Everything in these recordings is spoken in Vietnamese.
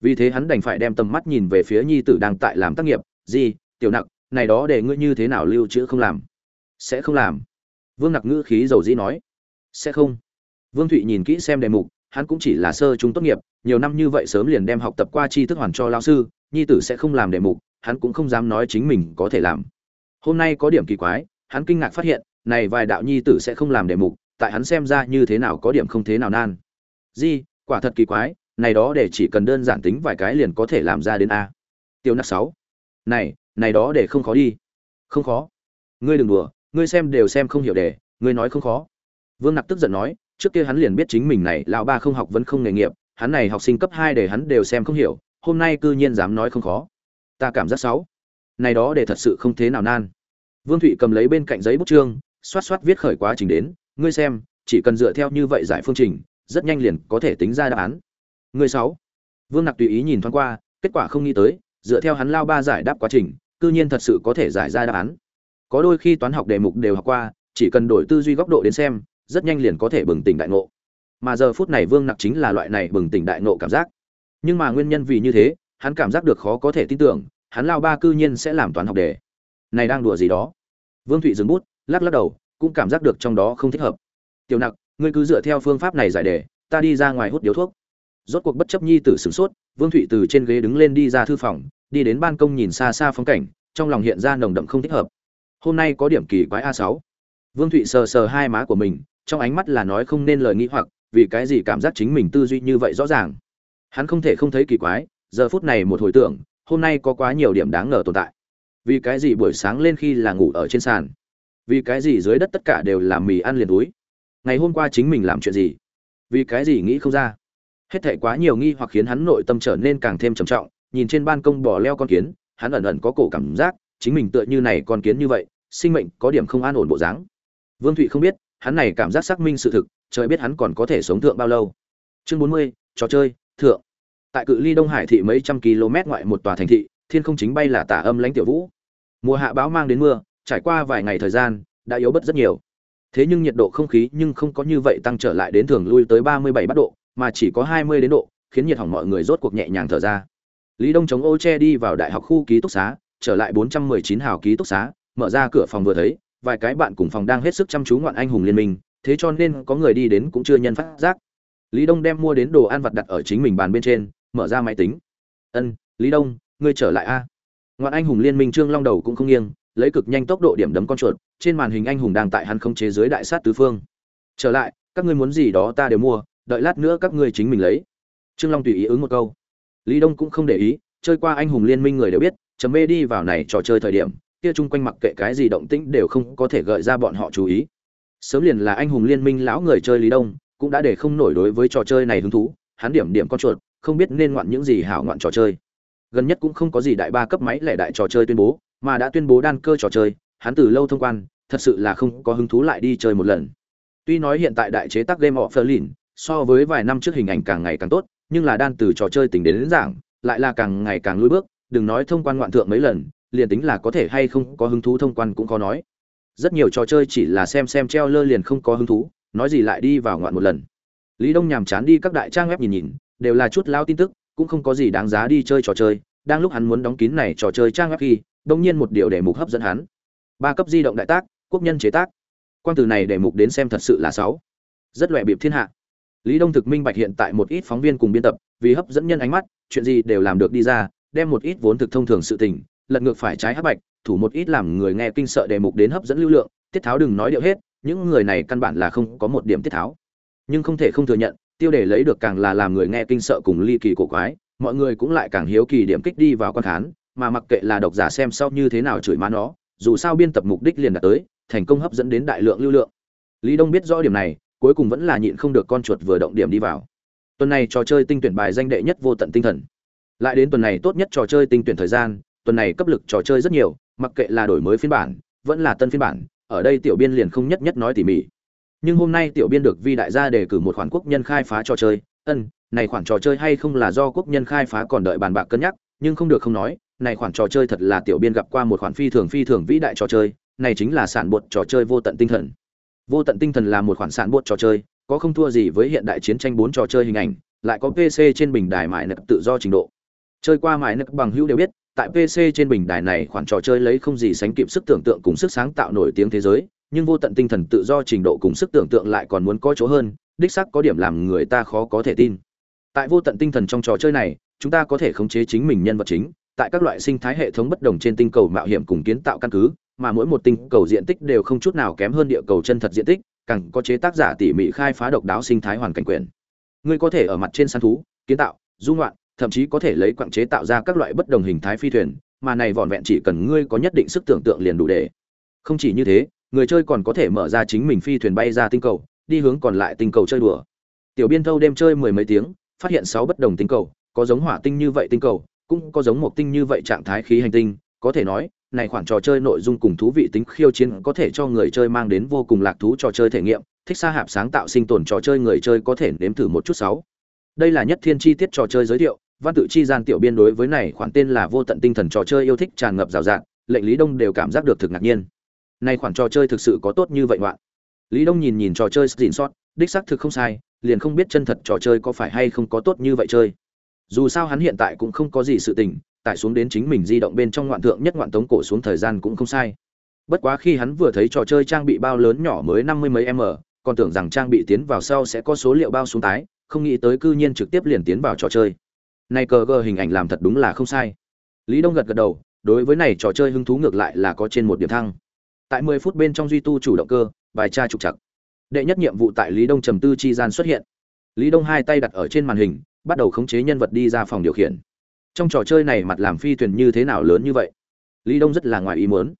vì thế hắn đành phải đem tầm mắt nhìn về phía nhi tử đang tại làm tác nghiệp. Gì tiểu nặc, này đó để ngươi như thế nào lưu trữ không làm? Sẽ không làm. Vương nặc ngữ khí dầu dĩ nói. Sẽ không. Vương thụy nhìn kỹ xem đề mục, hắn cũng chỉ là sơ trung tốt nghiệp, nhiều năm như vậy sớm liền đem học tập qua tri thức hoàn cho lao sư, nhi tử sẽ không làm đề mục, hắn cũng không dám nói chính mình có thể làm. Hôm nay có điểm kỳ quái, hắn kinh ngạc phát hiện, này vài đạo nhi tử sẽ không làm đề mục, tại hắn xem ra như thế nào có điểm không thế nào nan. Di, quả thật kỳ quái này đó để chỉ cần đơn giản tính vài cái liền có thể làm ra đến a. Tiêu nặc sáu. Này này đó để không khó đi. Không khó. Ngươi đừng đùa, ngươi xem đều xem không hiểu đề, ngươi nói không khó. Vương nặc tức giận nói, trước kia hắn liền biết chính mình này, lão ba không học vẫn không nghề nghiệp, hắn này học sinh cấp hai để hắn đều xem không hiểu, hôm nay cư nhiên dám nói không khó. Ta cảm giác sáu. này đó để thật sự không thế nào nan. Vương thụy cầm lấy bên cạnh giấy bút chương, xoát xoát viết khởi quá trình đến, ngươi xem, chỉ cần dựa theo như vậy giải phương trình, rất nhanh liền có thể tính ra đáp án. Người sáu. Vương nặc tùy ý nhìn thoáng qua, kết quả không nghĩ tới, dựa theo hắn lao ba giải đáp quá trình, cư nhiên thật sự có thể giải ra đáp án. Có đôi khi toán học đề mục đều học qua, chỉ cần đổi tư duy góc độ đến xem, rất nhanh liền có thể bừng tỉnh đại ngộ. Mà giờ phút này vương nặc chính là loại này bừng tỉnh đại ngộ cảm giác. Nhưng mà nguyên nhân vì như thế, hắn cảm giác được khó có thể tin tưởng, hắn lao ba cư nhiên sẽ làm toán học đề. Này đang đùa gì đó? Vương thụy dừng bút, lắc lắc đầu, cũng cảm giác được trong đó không thích hợp. Tiểu nặc, ngươi cứ dựa theo phương pháp này giải đề, ta đi ra ngoài hút điếu thuốc rốt cuộc bất chấp nhi tử sửng sốt, vương thụy từ trên ghế đứng lên đi ra thư phòng, đi đến ban công nhìn xa xa phong cảnh, trong lòng hiện ra nồng đậm không thích hợp. Hôm nay có điểm kỳ quái a sáu. Vương thụy sờ sờ hai má của mình, trong ánh mắt là nói không nên lời nghĩ hoặc, vì cái gì cảm giác chính mình tư duy như vậy rõ ràng. Hắn không thể không thấy kỳ quái, giờ phút này một hồi tưởng, hôm nay có quá nhiều điểm đáng ngờ tồn tại. Vì cái gì buổi sáng lên khi là ngủ ở trên sàn? Vì cái gì dưới đất tất cả đều là mì ăn liền túi? Ngày hôm qua chính mình làm chuyện gì? Vì cái gì nghĩ không ra? Hết thảy quá nhiều nghi hoặc khiến hắn nội tâm trở nên càng thêm trầm trọng, nhìn trên ban công bò leo con kiến, hắn ẩn ẩn có cổ cảm giác, chính mình tựa như này con kiến như vậy, sinh mệnh có điểm không an ổn bộ dáng. Vương thụy không biết, hắn này cảm giác xác minh sự thực, trời biết hắn còn có thể sống thượng bao lâu. Chương bốn mươi, trò chơi, thượng. Tại cự ly đông hải thị mấy trăm km ngoại một tòa thành thị, thiên không chính bay là tả âm lãnh tiểu vũ. Mùa hạ bão mang đến mưa, trải qua vài ngày thời gian, đã yếu bớt rất nhiều. Thế nhưng nhiệt độ không khí nhưng không có như vậy tăng trở lại đến thường lui tới ba mươi bảy bắt độ mà chỉ có hai mươi đến độ, khiến nhiệt hỏng mọi người rốt cuộc nhẹ nhàng thở ra. Lý đông chống ô che đi vào đại học khu ký túc xá, trở lại bốn trăm mười chín hào ký túc xá, mở ra cửa phòng vừa thấy, vài cái bạn cùng phòng đang hết sức chăm chú ngoạn anh hùng liên minh, thế cho nên có người đi đến cũng chưa nhân phát giác. Lý đông đem mua đến đồ ăn vặt đặt ở chính mình bàn bên trên, mở ra máy tính. Ân, lý đông, ngươi trở lại a. Ngoạn anh hùng liên minh trương long đầu cũng không nghiêng, lấy cực nhanh tốc độ điểm đấm con chuột, trên màn hình anh hùng đang tại hắn không chế dưới đại sát tứ phương. Trở lại, các ngươi muốn gì đó ta đều mua đợi lát nữa các ngươi chính mình lấy. Trương long tùy ý ứng một câu. Lý đông cũng không để ý, chơi qua anh hùng liên minh người đều biết chấm mê đi vào này trò chơi thời điểm, kia chung quanh mặc kệ cái gì động tĩnh đều không có thể gợi ra bọn họ chú ý. Sớm liền là anh hùng liên minh lão người chơi lý đông, cũng đã để không nổi đối với trò chơi này hứng thú, hắn điểm điểm con chuột, không biết nên ngoạn những gì hảo ngoạn trò chơi. Gần nhất cũng không có gì đại ba cấp máy lẻ đại trò chơi tuyên bố, mà đã tuyên bố đan cơ trò chơi, hắn từ lâu thông quan, thật sự là không có hứng thú lại đi chơi một lần. Tuy nói hiện tại đại chế tác game họ phơ lìn so với vài năm trước hình ảnh càng ngày càng tốt nhưng là đan từ trò chơi tính đến, đến giảng lại là càng ngày càng lùi bước đừng nói thông quan ngoạn thượng mấy lần liền tính là có thể hay không có hứng thú thông quan cũng có nói. Rất nhiều trò chơi chỉ là xem xem treo lơ liền không có hứng thú nói gì lại đi vào ngoạn một lần. Lý đông nhàm chán đi các đại trang web nhìn nhìn đều là chút lao tin tức cũng không có gì đáng giá đi chơi trò chơi đang lúc hắn muốn đóng kín này trò chơi trang web khi đông nhiên một điều đề mục hấp dẫn hắn. Ba cấp di động đại tác quốc nhân chế tác. Quan từ này đề mục đến xem thật sự là sáu. Rất loẹ bịp thiên hạ lý đông thực minh bạch hiện tại một ít phóng viên cùng biên tập, vì hấp dẫn nhân ánh mắt, chuyện gì đều làm được đi ra, đem một ít vốn thực thông thường sự tình, lật ngược phải trái hấp bạch, thủ một ít làm người nghe kinh sợ đề mục đến hấp dẫn lưu lượng, tiết tháo đừng nói điệu hết, những người này căn bản là không có một điểm tiết tháo. Nhưng không thể không thừa nhận, tiêu đề lấy được càng là làm người nghe kinh sợ cùng ly kỳ cổ quái, mọi người cũng lại càng hiếu kỳ điểm kích đi vào quan khán, mà mặc kệ là độc giả xem sau như thế nào chửi má nó, dù sao biên tập mục đích liền đạt tới, thành công hấp dẫn đến đại lượng lưu lượng. Lý đông biết rõ điểm này cuối cùng vẫn là nhịn không được con chuột vừa động điểm đi vào. Tuần này trò chơi tinh tuyển bài danh đệ nhất vô tận tinh thần. Lại đến tuần này tốt nhất trò chơi tinh tuyển thời gian, tuần này cấp lực trò chơi rất nhiều, mặc kệ là đổi mới phiên bản, vẫn là tân phiên bản, ở đây tiểu biên liền không nhất nhất nói tỉ mỉ. Nhưng hôm nay tiểu biên được vi đại gia đề cử một khoản quốc nhân khai phá trò chơi, ân, này khoản trò chơi hay không là do quốc nhân khai phá còn đợi bàn bạc cân nhắc, nhưng không được không nói, này khoản trò chơi thật là tiểu biên gặp qua một khoản phi thường phi thường vĩ đại trò chơi, này chính là sản bột trò chơi vô tận tinh thần vô tận tinh thần là một khoản sản bột trò chơi, có không thua gì với hiện đại chiến tranh bốn trò chơi hình ảnh, lại có pc trên bình đài mại nập tự do trình độ. Chơi qua mại nập bằng hữu đều biết, tại pc trên bình đài này khoản trò chơi lấy không gì sánh kịp sức tưởng tượng cùng sức sáng tạo nổi tiếng thế giới, nhưng vô tận tinh thần tự do trình độ cùng sức tưởng tượng lại còn muốn có chỗ hơn, đích xác có điểm làm người ta khó có thể tin. Tại vô tận tinh thần trong trò chơi này, chúng ta có thể khống chế chính mình nhân vật chính, tại các loại sinh thái hệ thống bất đồng trên tinh cầu mạo hiểm cùng kiến tạo căn cứ mà mỗi một tinh cầu diện tích đều không chút nào kém hơn địa cầu chân thật diện tích, càng có chế tác giả tỉ mỉ khai phá độc đáo sinh thái hoàn cảnh quyền. Ngươi có thể ở mặt trên săn thú, kiến tạo dung loạn thậm chí có thể lấy quặng chế tạo ra các loại bất đồng hình thái phi thuyền, mà này vỏn vẹn chỉ cần ngươi có nhất định sức tưởng tượng liền đủ để. Không chỉ như thế, người chơi còn có thể mở ra chính mình phi thuyền bay ra tinh cầu, đi hướng còn lại tinh cầu chơi đùa. Tiểu biên thâu đêm chơi mười mấy tiếng, phát hiện sáu bất đồng tinh cầu, có giống hỏa tinh như vậy tinh cầu, cũng có giống một tinh như vậy trạng thái khí hành tinh, có thể nói này khoản trò chơi nội dung cùng thú vị tính khiêu chiến có thể cho người chơi mang đến vô cùng lạc thú trò chơi thể nghiệm, thích xa hạp sáng tạo sinh tồn trò chơi người chơi có thể nếm thử một chút sáu. Đây là nhất thiên chi tiết trò chơi giới thiệu, văn tự chi gian tiểu biên đối với này khoản tên là vô tận tinh thần trò chơi yêu thích tràn ngập rào rạt, lệnh lý đông đều cảm giác được thực ngạc nhiên. Này khoản trò chơi thực sự có tốt như vậy ngoạn. Lý đông nhìn nhìn trò chơi xin sót đích xác thực không sai, liền không biết chân thật trò chơi có phải hay không có tốt như vậy chơi. Dù sao hắn hiện tại cũng không có gì sự tình tải xuống đến chính mình di động bên trong ngoạn thượng nhất ngoạn tống cổ xuống thời gian cũng không sai. Bất quá khi hắn vừa thấy trò chơi trang bị bao lớn nhỏ mới năm mươi mấy m, còn tưởng rằng trang bị tiến vào sau sẽ có số liệu bao xuống tái, không nghĩ tới cư nhiên trực tiếp liền tiến vào trò chơi. Này cờ gờ hình ảnh làm thật đúng là không sai. Lý đông gật gật đầu, đối với này trò chơi hứng thú ngược lại là có trên một điểm thăng. Tại mười phút bên trong duy tu chủ động cơ, bài tra trục chặt đệ nhất nhiệm vụ tại lý đông trầm tư chi gian xuất hiện. Lý đông hai tay đặt ở trên màn hình, bắt đầu khống chế nhân vật đi ra phòng điều khiển trong trò chơi này mặt làm phi thuyền như thế nào lớn như vậy? Lý đông rất là ngoài ý muốn.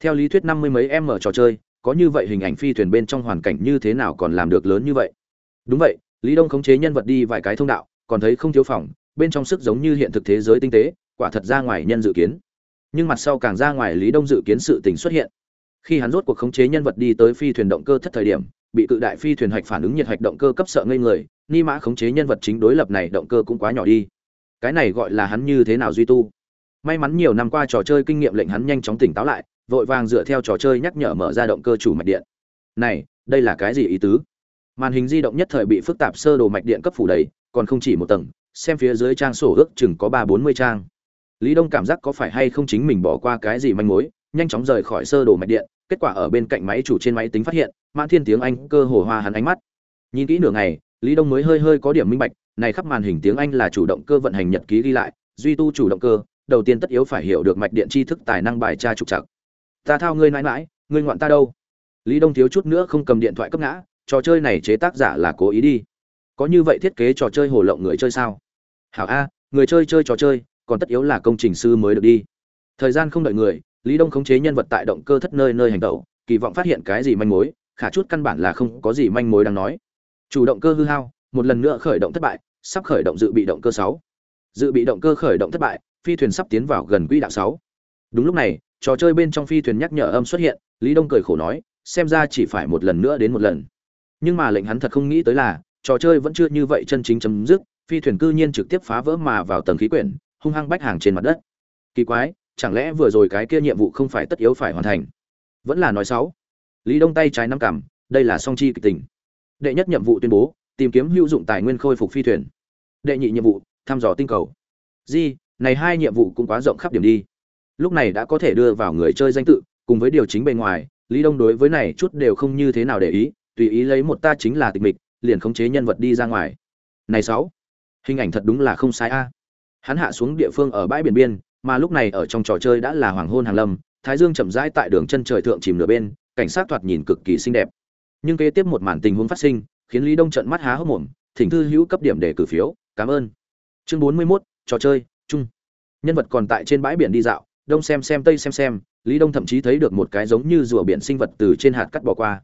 Theo lý thuyết năm mươi mấy em ở trò chơi, có như vậy hình ảnh phi thuyền bên trong hoàn cảnh như thế nào còn làm được lớn như vậy? Đúng vậy, lý đông khống chế nhân vật đi vài cái thông đạo, còn thấy không thiếu phòng, bên trong sức giống như hiện thực thế giới tinh tế, quả thật ra ngoài nhân dự kiến. Nhưng mặt sau càng ra ngoài lý đông dự kiến sự tình xuất hiện. Khi hắn rốt cuộc khống chế nhân vật đi tới phi thuyền động cơ thất thời điểm, bị cự đại phi thuyền hạch phản ứng nhiệt hạch động cơ cấp sợ ngây người, ni mã khống chế nhân vật chính đối lập này động cơ cũng quá nhỏ đi cái này gọi là hắn như thế nào duy tu. May mắn nhiều năm qua trò chơi kinh nghiệm lệnh hắn nhanh chóng tỉnh táo lại, vội vàng dựa theo trò chơi nhắc nhở mở ra động cơ chủ mạch điện. Này, đây là cái gì ý tứ? Màn hình di động nhất thời bị phức tạp sơ đồ mạch điện cấp phủ đầy, còn không chỉ một tầng, xem phía dưới trang sổ ước chừng có ba bốn mươi trang. Lý đông cảm giác có phải hay không chính mình bỏ qua cái gì manh mối, nhanh chóng rời khỏi sơ đồ mạch điện, kết quả ở bên cạnh máy chủ trên máy tính phát hiện, mãn thiên tiếng anh cơ hồ hoa hắn ánh mắt. Nhìn kỹ nửa ngày, lý đông mới hơi hơi có điểm minh bạch này khắp màn hình tiếng anh là chủ động cơ vận hành nhật ký ghi lại, duy tu chủ động cơ, đầu tiên tất yếu phải hiểu được mạch điện tri thức tài năng bài tra trục trặc. Ta thao ngươi mãi mãi, ngươi ngoạn ta đâu? Lý đông thiếu chút nữa không cầm điện thoại cấp ngã, trò chơi này chế tác giả là cố ý đi. Có như vậy thiết kế trò chơi hồ lộng người chơi sao? Hảo a, người chơi chơi trò chơi, còn tất yếu là công trình sư mới được đi. Thời gian không đợi người, lý đông khống chế nhân vật tại động cơ thất nơi nơi hành động kỳ vọng phát hiện cái gì manh mối, khả chút căn bản là không có gì manh mối đang nói. Chủ động cơ hư hao một lần nữa khởi động thất bại, sắp khởi động dự bị động cơ sáu. Dự bị động cơ khởi động thất bại, phi thuyền sắp tiến vào gần quỹ đạo sáu. Đúng lúc này, trò chơi bên trong phi thuyền nhắc nhở âm xuất hiện, lý đông cười khổ nói, xem ra chỉ phải một lần nữa đến một lần. Nhưng mà lệnh hắn thật không nghĩ tới là, trò chơi vẫn chưa như vậy chân chính chấm dứt, phi thuyền cư nhiên trực tiếp phá vỡ mà vào tầng khí quyển, hung hăng bách hàng trên mặt đất. Kỳ quái, chẳng lẽ vừa rồi cái kia nhiệm vụ không phải tất yếu phải hoàn thành? Vẫn là nói xấu lý đông tay trái nắm cằm, đây là song chi kịch tình. Đệ nhất nhiệm vụ tuyên bố tìm kiếm hữu dụng tài nguyên khôi phục phi thuyền. Đệ nhị nhiệm vụ, thăm dò tinh cầu. Di, này hai nhiệm vụ cũng quá rộng khắp điểm đi. Lúc này đã có thể đưa vào người chơi danh tự, cùng với điều chính bề ngoài, lý đông đối với này chút đều không như thế nào để ý, tùy ý lấy một ta chính là tịch mịch, liền khống chế nhân vật đi ra ngoài. Này sáu, hình ảnh thật đúng là không sai a. Hắn hạ xuống địa phương ở bãi biển biên, mà lúc này ở trong trò chơi đã là hoàng hôn hàng lâm, thái dương chậm rãi tại đường chân trời thượng chìm nửa bên, cảnh sát thoạt nhìn cực kỳ xinh đẹp. Nhưng kế tiếp một màn tình huống phát sinh khiến lý đông trận mắt há hốc mồm thỉnh thư hữu cấp điểm để cử phiếu cảm ơn. Chương bốn mươi 41, trò chơi chung. Nhân vật còn tại trên bãi biển đi dạo đông xem xem tây xem xem lý đông thậm chí thấy được một cái giống như rùa biển sinh vật từ trên hạt cắt bỏ qua.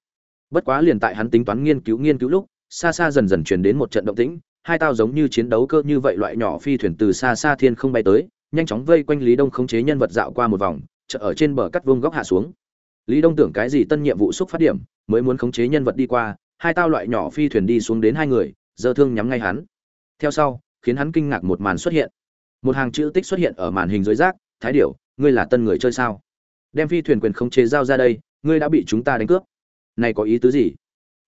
Bất quá liền tại hắn tính toán nghiên cứu nghiên cứu lúc xa xa dần dần truyền đến một trận động tĩnh hai tao giống như chiến đấu cơ như vậy loại nhỏ phi thuyền từ xa xa thiên không bay tới nhanh chóng vây quanh lý đông khống chế nhân vật dạo qua một vòng chợ ở trên bờ cắt vuông góc hạ xuống. Lý đông tưởng cái gì tân nhiệm vụ xúc phát điểm mới muốn khống chế nhân vật đi qua hai tao loại nhỏ phi thuyền đi xuống đến hai người giờ thương nhắm ngay hắn. Theo sau, khiến hắn kinh ngạc một màn xuất hiện. Một hàng chữ tích xuất hiện ở màn hình dưới rác, thái điểu, ngươi là tân người chơi sao? Đem phi thuyền quyền khống chế giao ra đây, ngươi đã bị chúng ta đánh cướp. Này có ý tứ gì?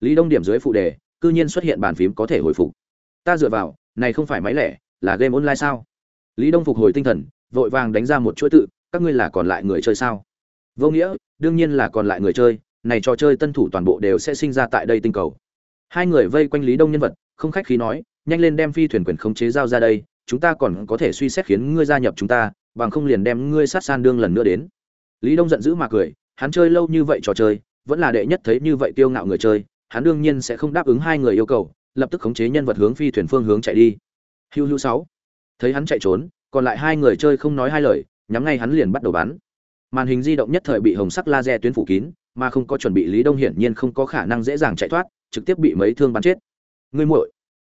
Lý đông điểm dưới phụ đề, cư nhiên xuất hiện bàn phím có thể hồi phục. Ta dựa vào, này không phải máy lẻ, là game online sao? Lý đông phục hồi tinh thần, vội vàng đánh ra một chuỗi tự, các ngươi là còn lại người chơi sao? Vô nghĩa, đương nhiên là còn lại người chơi này trò chơi tân thủ toàn bộ đều sẽ sinh ra tại đây tinh cầu. Hai người vây quanh lý đông nhân vật, không khách khí nói, nhanh lên đem phi thuyền quyền khống chế giao ra đây, chúng ta còn có thể suy xét khiến ngươi gia nhập chúng ta, bằng không liền đem ngươi sát san đương lần nữa đến. Lý đông giận dữ mà cười, hắn chơi lâu như vậy trò chơi, vẫn là đệ nhất thấy như vậy kiêu ngạo người chơi, hắn đương nhiên sẽ không đáp ứng hai người yêu cầu, lập tức khống chế nhân vật hướng phi thuyền phương hướng chạy đi. Hiu hiu sáu. Thấy hắn chạy trốn, còn lại hai người chơi không nói hai lời, nhắm ngay hắn liền bắt đầu bắn. Màn hình di động nhất thời bị hồng sắc laser tuyến phủ kín mà không có chuẩn bị lý đông hiển nhiên không có khả năng dễ dàng chạy thoát, trực tiếp bị mấy thương bắn chết. Ngươi muội.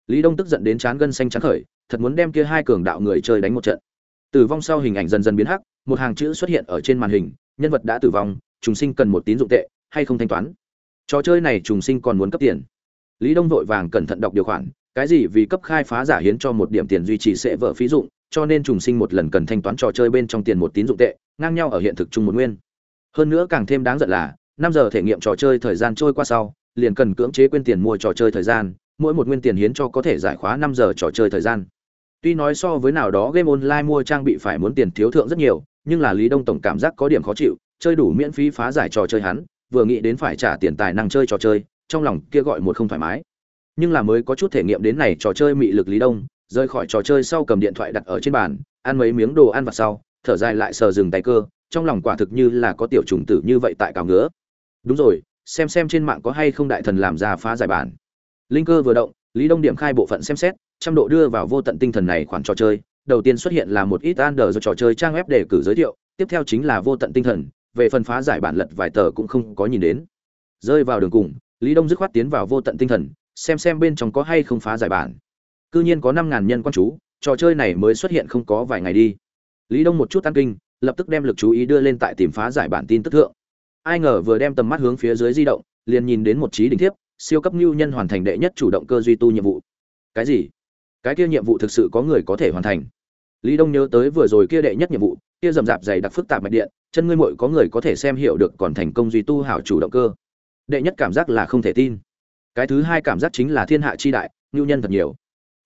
Lý đông tức giận đến chán gân xanh trắng khởi, thật muốn đem kia hai cường đạo người chơi đánh một trận. Tử vong sau hình ảnh dần dần biến hắc, một hàng chữ xuất hiện ở trên màn hình, nhân vật đã tử vong, trùng sinh cần một tín dụng tệ, hay không thanh toán. Trò chơi này trùng sinh còn muốn cấp tiền. Lý đông vội vàng cẩn thận đọc điều khoản, cái gì vì cấp khai phá giả hiến cho một điểm tiền duy trì sẽ vỡ phí dụng, cho nên trùng sinh một lần cần thanh toán trò chơi bên trong tiền một tín dụng tệ, ngang nhau ở hiện thực chung một nguyên. Hơn nữa càng thêm đáng giận là năm giờ thể nghiệm trò chơi thời gian trôi qua sau, liền cần cưỡng chế quên tiền mua trò chơi thời gian, mỗi một nguyên tiền hiến cho có thể giải khóa năm giờ trò chơi thời gian. Tuy nói so với nào đó game online mua trang bị phải muốn tiền thiếu thượng rất nhiều, nhưng là lý đông tổng cảm giác có điểm khó chịu, chơi đủ miễn phí phá giải trò chơi hắn, vừa nghĩ đến phải trả tiền tài năng chơi trò chơi, trong lòng kia gọi một không thoải mái. Nhưng là mới có chút thể nghiệm đến này trò chơi mị lực lý đông, rời khỏi trò chơi sau cầm điện thoại đặt ở trên bàn, ăn mấy miếng đồ ăn vặt sau, thở dài lại sờ dừng tay cơ, trong lòng quả thực như là có tiểu trùng tử như vậy tại cào ngứa đúng rồi, xem xem trên mạng có hay không đại thần làm ra phá giải bản. Linh cơ vừa động, lý đông điểm khai bộ phận xem xét, trăm độ đưa vào vô tận tinh thần này khoản trò chơi. Đầu tiên xuất hiện là một ít an do trò chơi trang web để cử giới thiệu, tiếp theo chính là vô tận tinh thần. Về phần phá giải bản lật vài tờ cũng không có nhìn đến. Rơi vào đường cùng, lý đông dứt khoát tiến vào vô tận tinh thần, xem xem bên trong có hay không phá giải bản. Cư nhiên có năm ngàn nhân quan chú, trò chơi này mới xuất hiện không có vài ngày đi. Lý đông một chút tan kinh, lập tức đem lực chú ý đưa lên tại tìm phá giải bản tin tức thượng ai ngờ vừa đem tầm mắt hướng phía dưới di động, liền nhìn đến một trí đỉnh thiếp, siêu cấp ngưu nhân hoàn thành đệ nhất chủ động cơ duy tu nhiệm vụ. Cái gì? Cái kia nhiệm vụ thực sự có người có thể hoàn thành? Lý đông nhớ tới vừa rồi kia đệ nhất nhiệm vụ, kia rầm rạp dày đặc phức tạp mạch điện, chân ngươi mội có người có thể xem hiểu được còn thành công duy tu hảo chủ động cơ. Đệ nhất cảm giác là không thể tin. Cái thứ hai cảm giác chính là thiên hạ chi đại, ngưu nhân thật nhiều.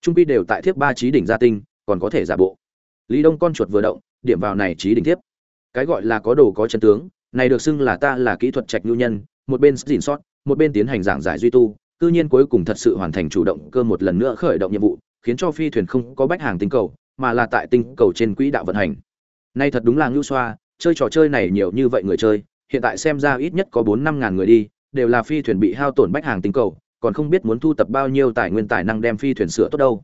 Trung pi đều tại thiếp ba trí đỉnh gia tinh, còn có thể giả bộ. Lý đông con chuột vừa động, điểm vào này trí đỉnh thiếp. Cái gọi là có đồ có chân tướng này được xưng là ta là kỹ thuật trạch nhu nhân, một bên dỉn sót, một bên tiến hành giảng giải duy tu, cư nhiên cuối cùng thật sự hoàn thành chủ động cơ một lần nữa khởi động nhiệm vụ, khiến cho phi thuyền không có bách hàng tinh cầu, mà là tại tinh cầu trên quỹ đạo vận hành. Nay thật đúng là ngưu xoa, chơi trò chơi này nhiều như vậy người chơi, hiện tại xem ra ít nhất có bốn năm ngàn người đi, đều là phi thuyền bị hao tổn bách hàng tinh cầu, còn không biết muốn thu tập bao nhiêu tài nguyên tài năng đem phi thuyền sửa tốt đâu.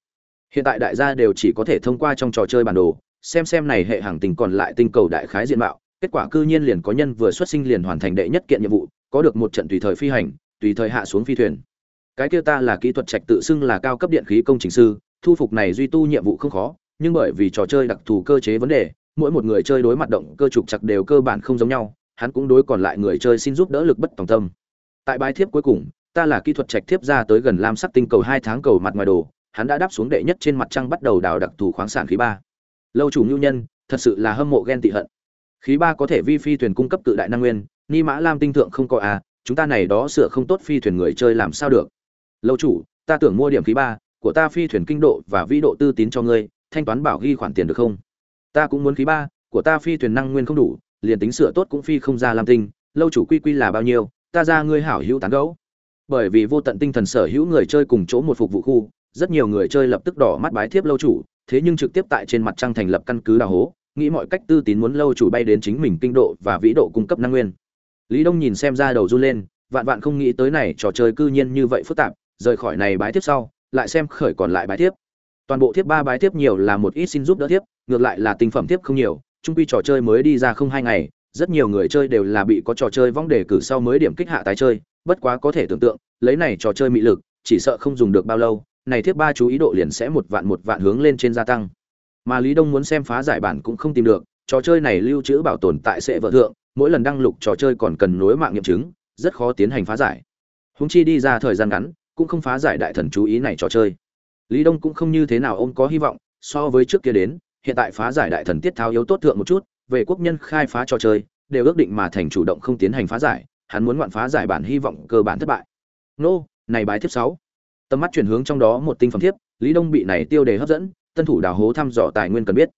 Hiện tại đại gia đều chỉ có thể thông qua trong trò chơi bản đồ, xem xem này hệ hàng tinh còn lại tinh cầu đại khái diện mạo kết quả cư nhiên liền có nhân vừa xuất sinh liền hoàn thành đệ nhất kiện nhiệm vụ, có được một trận tùy thời phi hành, tùy thời hạ xuống phi thuyền. Cái kia ta là kỹ thuật trạch tự xưng là cao cấp điện khí công trình sư, thu phục này duy tu nhiệm vụ không khó, nhưng bởi vì trò chơi đặc thù cơ chế vấn đề, mỗi một người chơi đối mặt động cơ trục chặt đều cơ bản không giống nhau, hắn cũng đối còn lại người chơi xin giúp đỡ lực bất tòng tâm. Tại bài thiếp cuối cùng, ta là kỹ thuật trạch thiếp ra tới gần lam sắc tinh cầu hai tháng cầu mặt ngoài đồ, hắn đã đáp xuống đệ nhất trên mặt trăng bắt đầu đào đặc thù khoáng sản khí ba. Lâu chủ nhu nhân, thật sự là hâm mộ ghen tị hận khí ba có thể vi phi thuyền cung cấp cự đại năng nguyên, ni mã lam tinh thượng không có à chúng ta này đó sửa không tốt phi thuyền người chơi làm sao được? Lâu chủ, ta tưởng mua điểm khí ba, của ta phi thuyền kinh độ và vĩ độ tư tín cho ngươi, thanh toán bảo ghi khoản tiền được không? Ta cũng muốn khí ba, của ta phi thuyền năng nguyên không đủ, liền tính sửa tốt cũng phi không ra lam tinh, lâu chủ quy quy là bao nhiêu, ta ra ngươi hảo hữu tán gấu bởi vì vô tận tinh thần sở hữu người chơi cùng chỗ một phục vụ khu, rất nhiều người chơi lập tức đỏ mắt bái thiếp lâu chủ, thế nhưng trực tiếp tại trên mặt trăng thành lập căn cứ đào hố nghĩ mọi cách tư tín muốn lâu chủ bay đến chính mình kinh độ và vĩ độ cung cấp năng nguyên. Lý đông nhìn xem ra đầu run lên, vạn vạn không nghĩ tới này, trò chơi cư nhiên như vậy phức tạp, rời khỏi này bái tiếp sau, lại xem khởi còn lại bái tiếp toàn bộ tiếp ba bái tiếp nhiều là một ít xin giúp đỡ tiếp ngược lại là tinh phẩm tiếp không nhiều trung quy trò chơi mới đi ra không hai ngày, rất nhiều người chơi đều là bị có trò chơi vong đề cử sau mới điểm kích hạ tái chơi, bất quá có thể tưởng tượng, lấy này trò chơi mị lực, chỉ sợ không dùng được bao lâu, này tiếp ba chú ý độ liền sẽ một vạn một vạn hướng lên trên gia tăng mà lý đông muốn xem phá giải bản cũng không tìm được, trò chơi này lưu trữ bảo tồn tại sẽ vợ thượng, mỗi lần đăng lục trò chơi còn cần nối mạng nghiệm chứng, rất khó tiến hành phá giải. Húng chi đi ra thời gian ngắn, cũng không phá giải đại thần chú ý này trò chơi. Lý đông cũng không như thế nào ông có hy vọng, so với trước kia đến, hiện tại phá giải đại thần tiết tháo yếu tốt thượng một chút, về quốc nhân khai phá trò chơi, đều ước định mà thành chủ động không tiến hành phá giải, hắn muốn ngoạn phá giải bản hy vọng cơ bản thất bại. Nô, này bài thiếp sáu. Tầm mắt chuyển hướng trong đó một tinh phẩm thiếp, lý đông bị này tiêu đề hấp dẫn tân thủ đào hố thăm dò tài nguyên cần biết.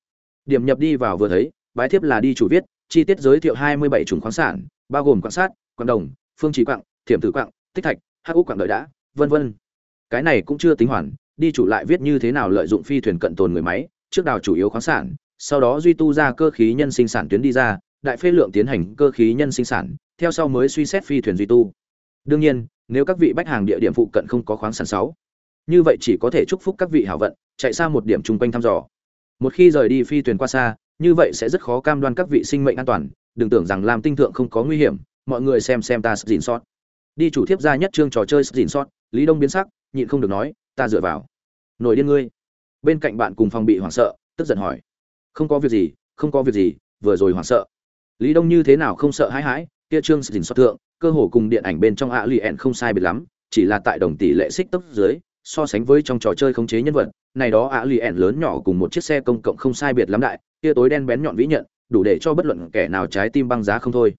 Điểm nhập đi vào vừa thấy, bái thiếp là đi chủ viết, chi tiết giới thiệu 27 chủng khoáng sản, bao gồm quan sát quan đồng, phương trí quặng thiểm tử quặng tích thạch, hắc úc quặng đợi đã, vân vân. Cái này cũng chưa tính hoàn, đi chủ lại viết như thế nào lợi dụng phi thuyền cận tồn người máy, trước đào chủ yếu khoáng sản, sau đó duy tu ra cơ khí nhân sinh sản tuyến đi ra, đại phê lượng tiến hành cơ khí nhân sinh sản, theo sau mới suy xét phi thuyền duy tu. Đương nhiên, nếu các vị bách hàng địa điểm phụ cận không có khoáng sản sáu như vậy chỉ có thể chúc phúc các vị hảo vận, chạy xa một điểm chung quanh thăm dò. Một khi rời đi phi thuyền qua xa, như vậy sẽ rất khó cam đoan các vị sinh mệnh an toàn. Đừng tưởng rằng làm tinh thượng không có nguy hiểm, mọi người xem xem ta dìn sót đi chủ thiếp ra nhất chương trò chơi dìn sót lý đông biến sắc, nhịn không được nói, ta dựa vào. Nổi điên ngươi. Bên cạnh bạn cùng phòng bị hoảng sợ, tức giận hỏi. Không có việc gì, không có việc gì, vừa rồi hoảng sợ. Lý đông như thế nào không sợ hãi hãi, kia trương dình sót thượng, cơ hồ cùng điện ảnh bên trong ạ lì ẹn không sai biệt lắm, chỉ là tại đồng tỷ lệ xích tốc dưới so sánh với trong trò chơi khống chế nhân vật này đó ạ lì ẻn lớn nhỏ cùng một chiếc xe công cộng không sai biệt lắm đại kia tối đen bén nhọn vĩ nhận đủ để cho bất luận kẻ nào trái tim băng giá không thôi.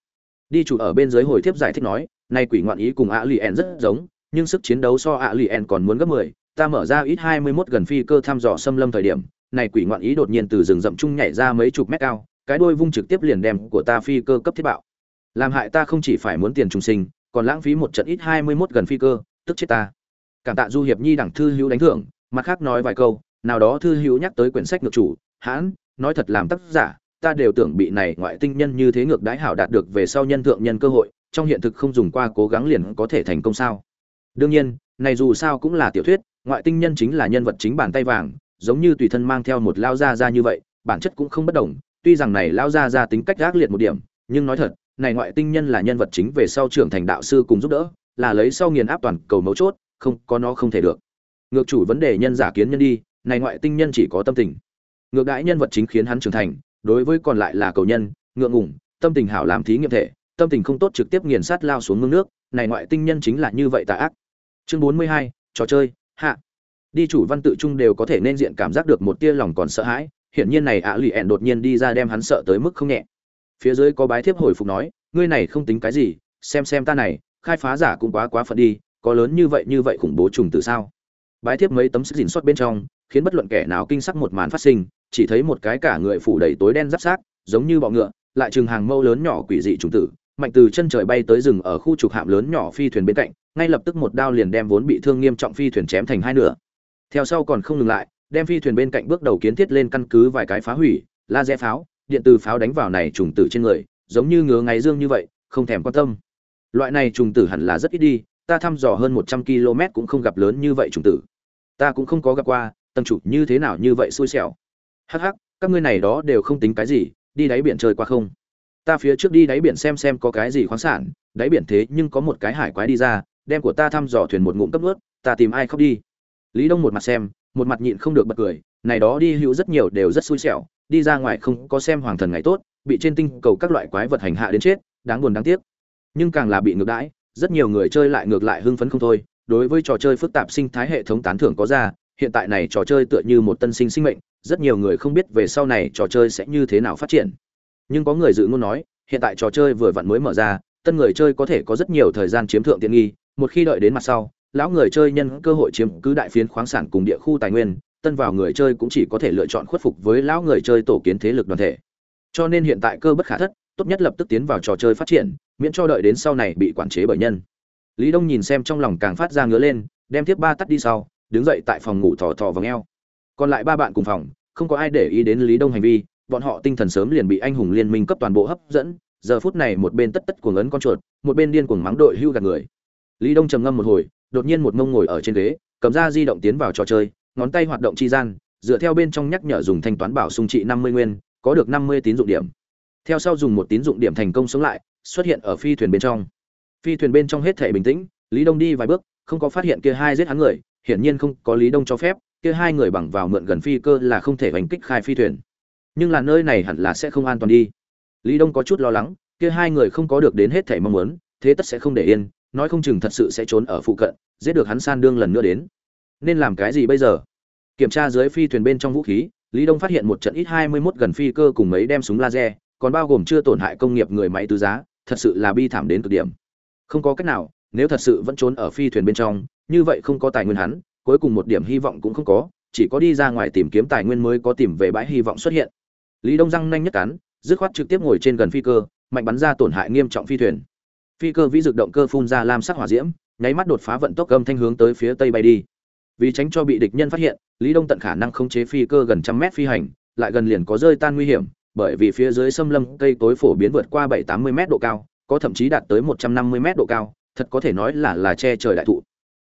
Đi chủ ở bên dưới hồi thiếp giải thích nói nay quỷ ngoạn ý cùng ạ lì ẻn rất giống nhưng sức chiến đấu so ạ lì ẻn còn muốn gấp 10, ta mở ra ít 21 gần phi cơ thăm dò xâm lâm thời điểm này quỷ ngoạn ý đột nhiên từ rừng rậm trung nhảy ra mấy chục mét cao cái đuôi vung trực tiếp liền đem của ta phi cơ cấp thiết bạo. Làm hại ta không chỉ phải muốn tiền trùng sinh còn lãng phí một trận ít 21 gần phi cơ tức chết ta cảm tạ du hiệp nhi đẳng thư hữu đánh thưởng, mặt khác nói vài câu, nào đó thư hữu nhắc tới quyển sách ngược chủ, hãn, nói thật làm tác giả, ta đều tưởng bị này ngoại tinh nhân như thế ngược đái hảo đạt được về sau nhân thượng nhân cơ hội, trong hiện thực không dùng qua cố gắng liền có thể thành công sao. Đương nhiên, này dù sao cũng là tiểu thuyết, ngoại tinh nhân chính là nhân vật chính bàn tay vàng, giống như tùy thân mang theo một lao gia ra như vậy, bản chất cũng không bất đồng, tuy rằng này lao gia ra tính cách gác liệt một điểm, nhưng nói thật, này ngoại tinh nhân là nhân vật chính về sau trưởng thành đạo sư cùng giúp đỡ, là lấy sau nghiền áp toàn cầu mấu chốt không có nó không thể được. Ngược chủ vấn đề nhân giả kiến nhân đi, này ngoại tinh nhân chỉ có tâm tình. Ngược đãi nhân vật chính khiến hắn trưởng thành, đối với còn lại là cầu nhân, ngượng ngủng tâm tình hảo làm thí nghiệm thể, tâm tình không tốt trực tiếp nghiền sát lao xuống mương nước, này ngoại tinh nhân chính là như vậy tà ác. Chương bốn mươi hai, trò chơi, hạ. Đi chủ văn tự trung đều có thể nên diện cảm giác được một tia lòng còn sợ hãi, hiển nhiên này ạ lì ẹn đột nhiên đi ra đem hắn sợ tới mức không nhẹ. Phía dưới có bái thiếp hồi phục nói, ngươi này không tính cái gì, xem xem ta này, khai phá giả cũng quá quá phận đi có lớn như vậy như vậy khủng bố trùng từ sao? Bái thiếp mấy tấm sức dình xuất bên trong, khiến bất luận kẻ nào kinh sắc một màn phát sinh, chỉ thấy một cái cả người phủ đầy tối đen giáp sát, giống như bọ ngựa, lại chừng hàng mâu lớn nhỏ quỷ dị trùng tử, mạnh từ chân trời bay tới rừng ở khu trục hạm lớn nhỏ phi thuyền bên cạnh, ngay lập tức một đao liền đem vốn bị thương nghiêm trọng phi thuyền chém thành hai nửa. Theo sau còn không ngừng lại, đem phi thuyền bên cạnh bước đầu kiến thiết lên căn cứ vài cái phá hủy, laser pháo, điện từ pháo đánh vào này trùng tử trên người, giống như ngứa ngáy dương như vậy, không thèm quan tâm. Loại này trùng tử hẳn là rất ít đi ta thăm dò hơn một trăm km cũng không gặp lớn như vậy trùng tử. Ta cũng không có gặp qua, tầng chủ như thế nào như vậy xui xẻo. Hắc hắc, các ngươi này đó đều không tính cái gì, đi đáy biển chơi qua không? Ta phía trước đi đáy biển xem xem có cái gì khoáng sản, đáy biển thế nhưng có một cái hải quái đi ra, đem của ta thăm dò thuyền một ngụm cấp nước ta tìm ai khóc đi. Lý đông một mặt xem, một mặt nhịn không được bật cười, này đó đi hữu rất nhiều đều rất xui xẻo, đi ra ngoài không có xem hoàng thần ngày tốt, bị trên tinh cầu các loại quái vật hành hạ đến chết, đáng buồn đáng tiếc. Nhưng càng là bị ngược đãi rất nhiều người chơi lại ngược lại hưng phấn không thôi. Đối với trò chơi phức tạp sinh thái hệ thống tán thưởng có ra, hiện tại này trò chơi tựa như một tân sinh sinh mệnh, rất nhiều người không biết về sau này trò chơi sẽ như thế nào phát triển. Nhưng có người dự ngôn nói, hiện tại trò chơi vừa vặn mới mở ra, tân người chơi có thể có rất nhiều thời gian chiếm thượng tiện nghi, một khi đợi đến mặt sau, lão người chơi nhân cơ hội chiếm cứ đại phiến khoáng sản cùng địa khu tài nguyên, tân vào người chơi cũng chỉ có thể lựa chọn khuất phục với lão người chơi tổ kiến thế lực đoàn thể. Cho nên hiện tại cơ bất khả thất, tốt nhất lập tức tiến vào trò chơi phát triển miễn cho đợi đến sau này bị quản chế bởi nhân. Lý đông nhìn xem trong lòng càng phát ra ngứa lên, đem tiếp ba tắt đi sau, đứng dậy tại phòng ngủ thò thò và ngheo. Còn lại ba bạn cùng phòng, không có ai để ý đến lý đông hành vi, bọn họ tinh thần sớm liền bị anh hùng liên minh cấp toàn bộ hấp dẫn, giờ phút này một bên tất tất cuồng ấn con chuột, một bên điên cuồng mắng đội hưu gạt người. Lý đông trầm ngâm một hồi, đột nhiên một mông ngồi ở trên ghế, cầm ra di động tiến vào trò chơi, ngón tay hoạt động chi gian, dựa theo bên trong nhắc nhở dùng thanh toán bảo sung trị năm mươi nguyên, có được năm mươi tín dụng điểm theo sau dùng một tín dụng điểm thành công sống lại, xuất hiện ở phi thuyền bên trong. Phi thuyền bên trong hết thể bình tĩnh, lý đông đi vài bước, không có phát hiện kia hai giết hắn người, hiển nhiên không có lý đông cho phép, kia hai người bằng vào mượn gần phi cơ là không thể hành kích khai phi thuyền. Nhưng là nơi này hẳn là sẽ không an toàn đi. Lý đông có chút lo lắng, kia hai người không có được đến hết thể mong muốn, thế tất sẽ không để yên, nói không chừng thật sự sẽ trốn ở phụ cận, giết được hắn san đương lần nữa đến. Nên làm cái gì bây giờ? Kiểm tra dưới phi thuyền bên trong vũ khí, lý đông phát hiện một trận ít hai mươi 21 gần phi cơ cùng mấy đem súng laser còn bao gồm chưa tổn hại công nghiệp người máy tứ giá, thật sự là bi thảm đến cực điểm. Không có cách nào, nếu thật sự vẫn trốn ở phi thuyền bên trong, như vậy không có tài nguyên hắn, cuối cùng một điểm hy vọng cũng không có, chỉ có đi ra ngoài tìm kiếm tài nguyên mới có tìm về bãi hy vọng xuất hiện. Lý đông răng nhanh nhất cắn, dứt khoát trực tiếp ngồi trên gần phi cơ, mạnh bắn ra tổn hại nghiêm trọng phi thuyền. Phi cơ vĩ dược động cơ phun ra lam sắc hỏa diễm, nháy mắt đột phá vận tốc âm thanh hướng tới phía tây bay đi. Vì tránh cho bị địch nhân phát hiện, lý đông tận khả năng khống chế phi cơ gần trăm mét phi hành, lại gần liền có rơi tan nguy hiểm bởi vì phía dưới xâm lâm cây tối phổ biến vượt qua bảy tám mươi mét độ cao, có thậm chí đạt tới một trăm năm mươi mét độ cao, thật có thể nói là là che trời đại thụ.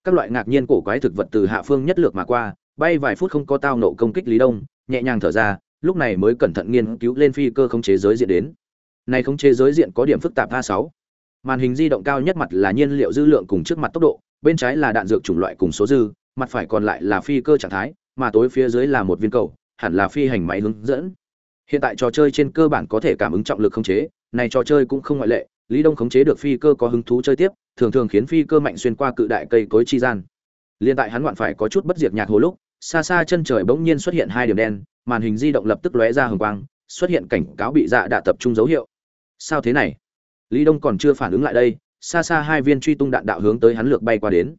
Các loại ngạc nhiên cổ quái thực vật từ hạ phương nhất lược mà qua, bay vài phút không có tao nộ công kích lý đông, nhẹ nhàng thở ra, lúc này mới cẩn thận nghiên cứu lên phi cơ khống chế giới diện đến. Này khống chế giới diện có điểm phức tạp a sáu. Màn hình di động cao nhất mặt là nhiên liệu dư lượng cùng trước mặt tốc độ, bên trái là đạn dược chủng loại cùng số dư, mặt phải còn lại là phi cơ trạng thái, mà tối phía dưới là một viên cầu, hẳn là phi hành máy hướng dẫn hiện tại trò chơi trên cơ bản có thể cảm ứng trọng lực khống chế, này trò chơi cũng không ngoại lệ, lý đông khống chế được phi cơ có hứng thú chơi tiếp, thường thường khiến phi cơ mạnh xuyên qua cự đại cây cối chi gian. Liên tại hắn ngoạn phải có chút bất diệt nhạc hồ lúc, xa xa chân trời bỗng nhiên xuất hiện hai điểm đen, màn hình di động lập tức lóe ra hồng quang, xuất hiện cảnh cáo bị dạ đã tập trung dấu hiệu. Sao thế này? Lý đông còn chưa phản ứng lại đây, xa xa hai viên truy tung đạn đạo hướng tới hắn lược bay qua đến.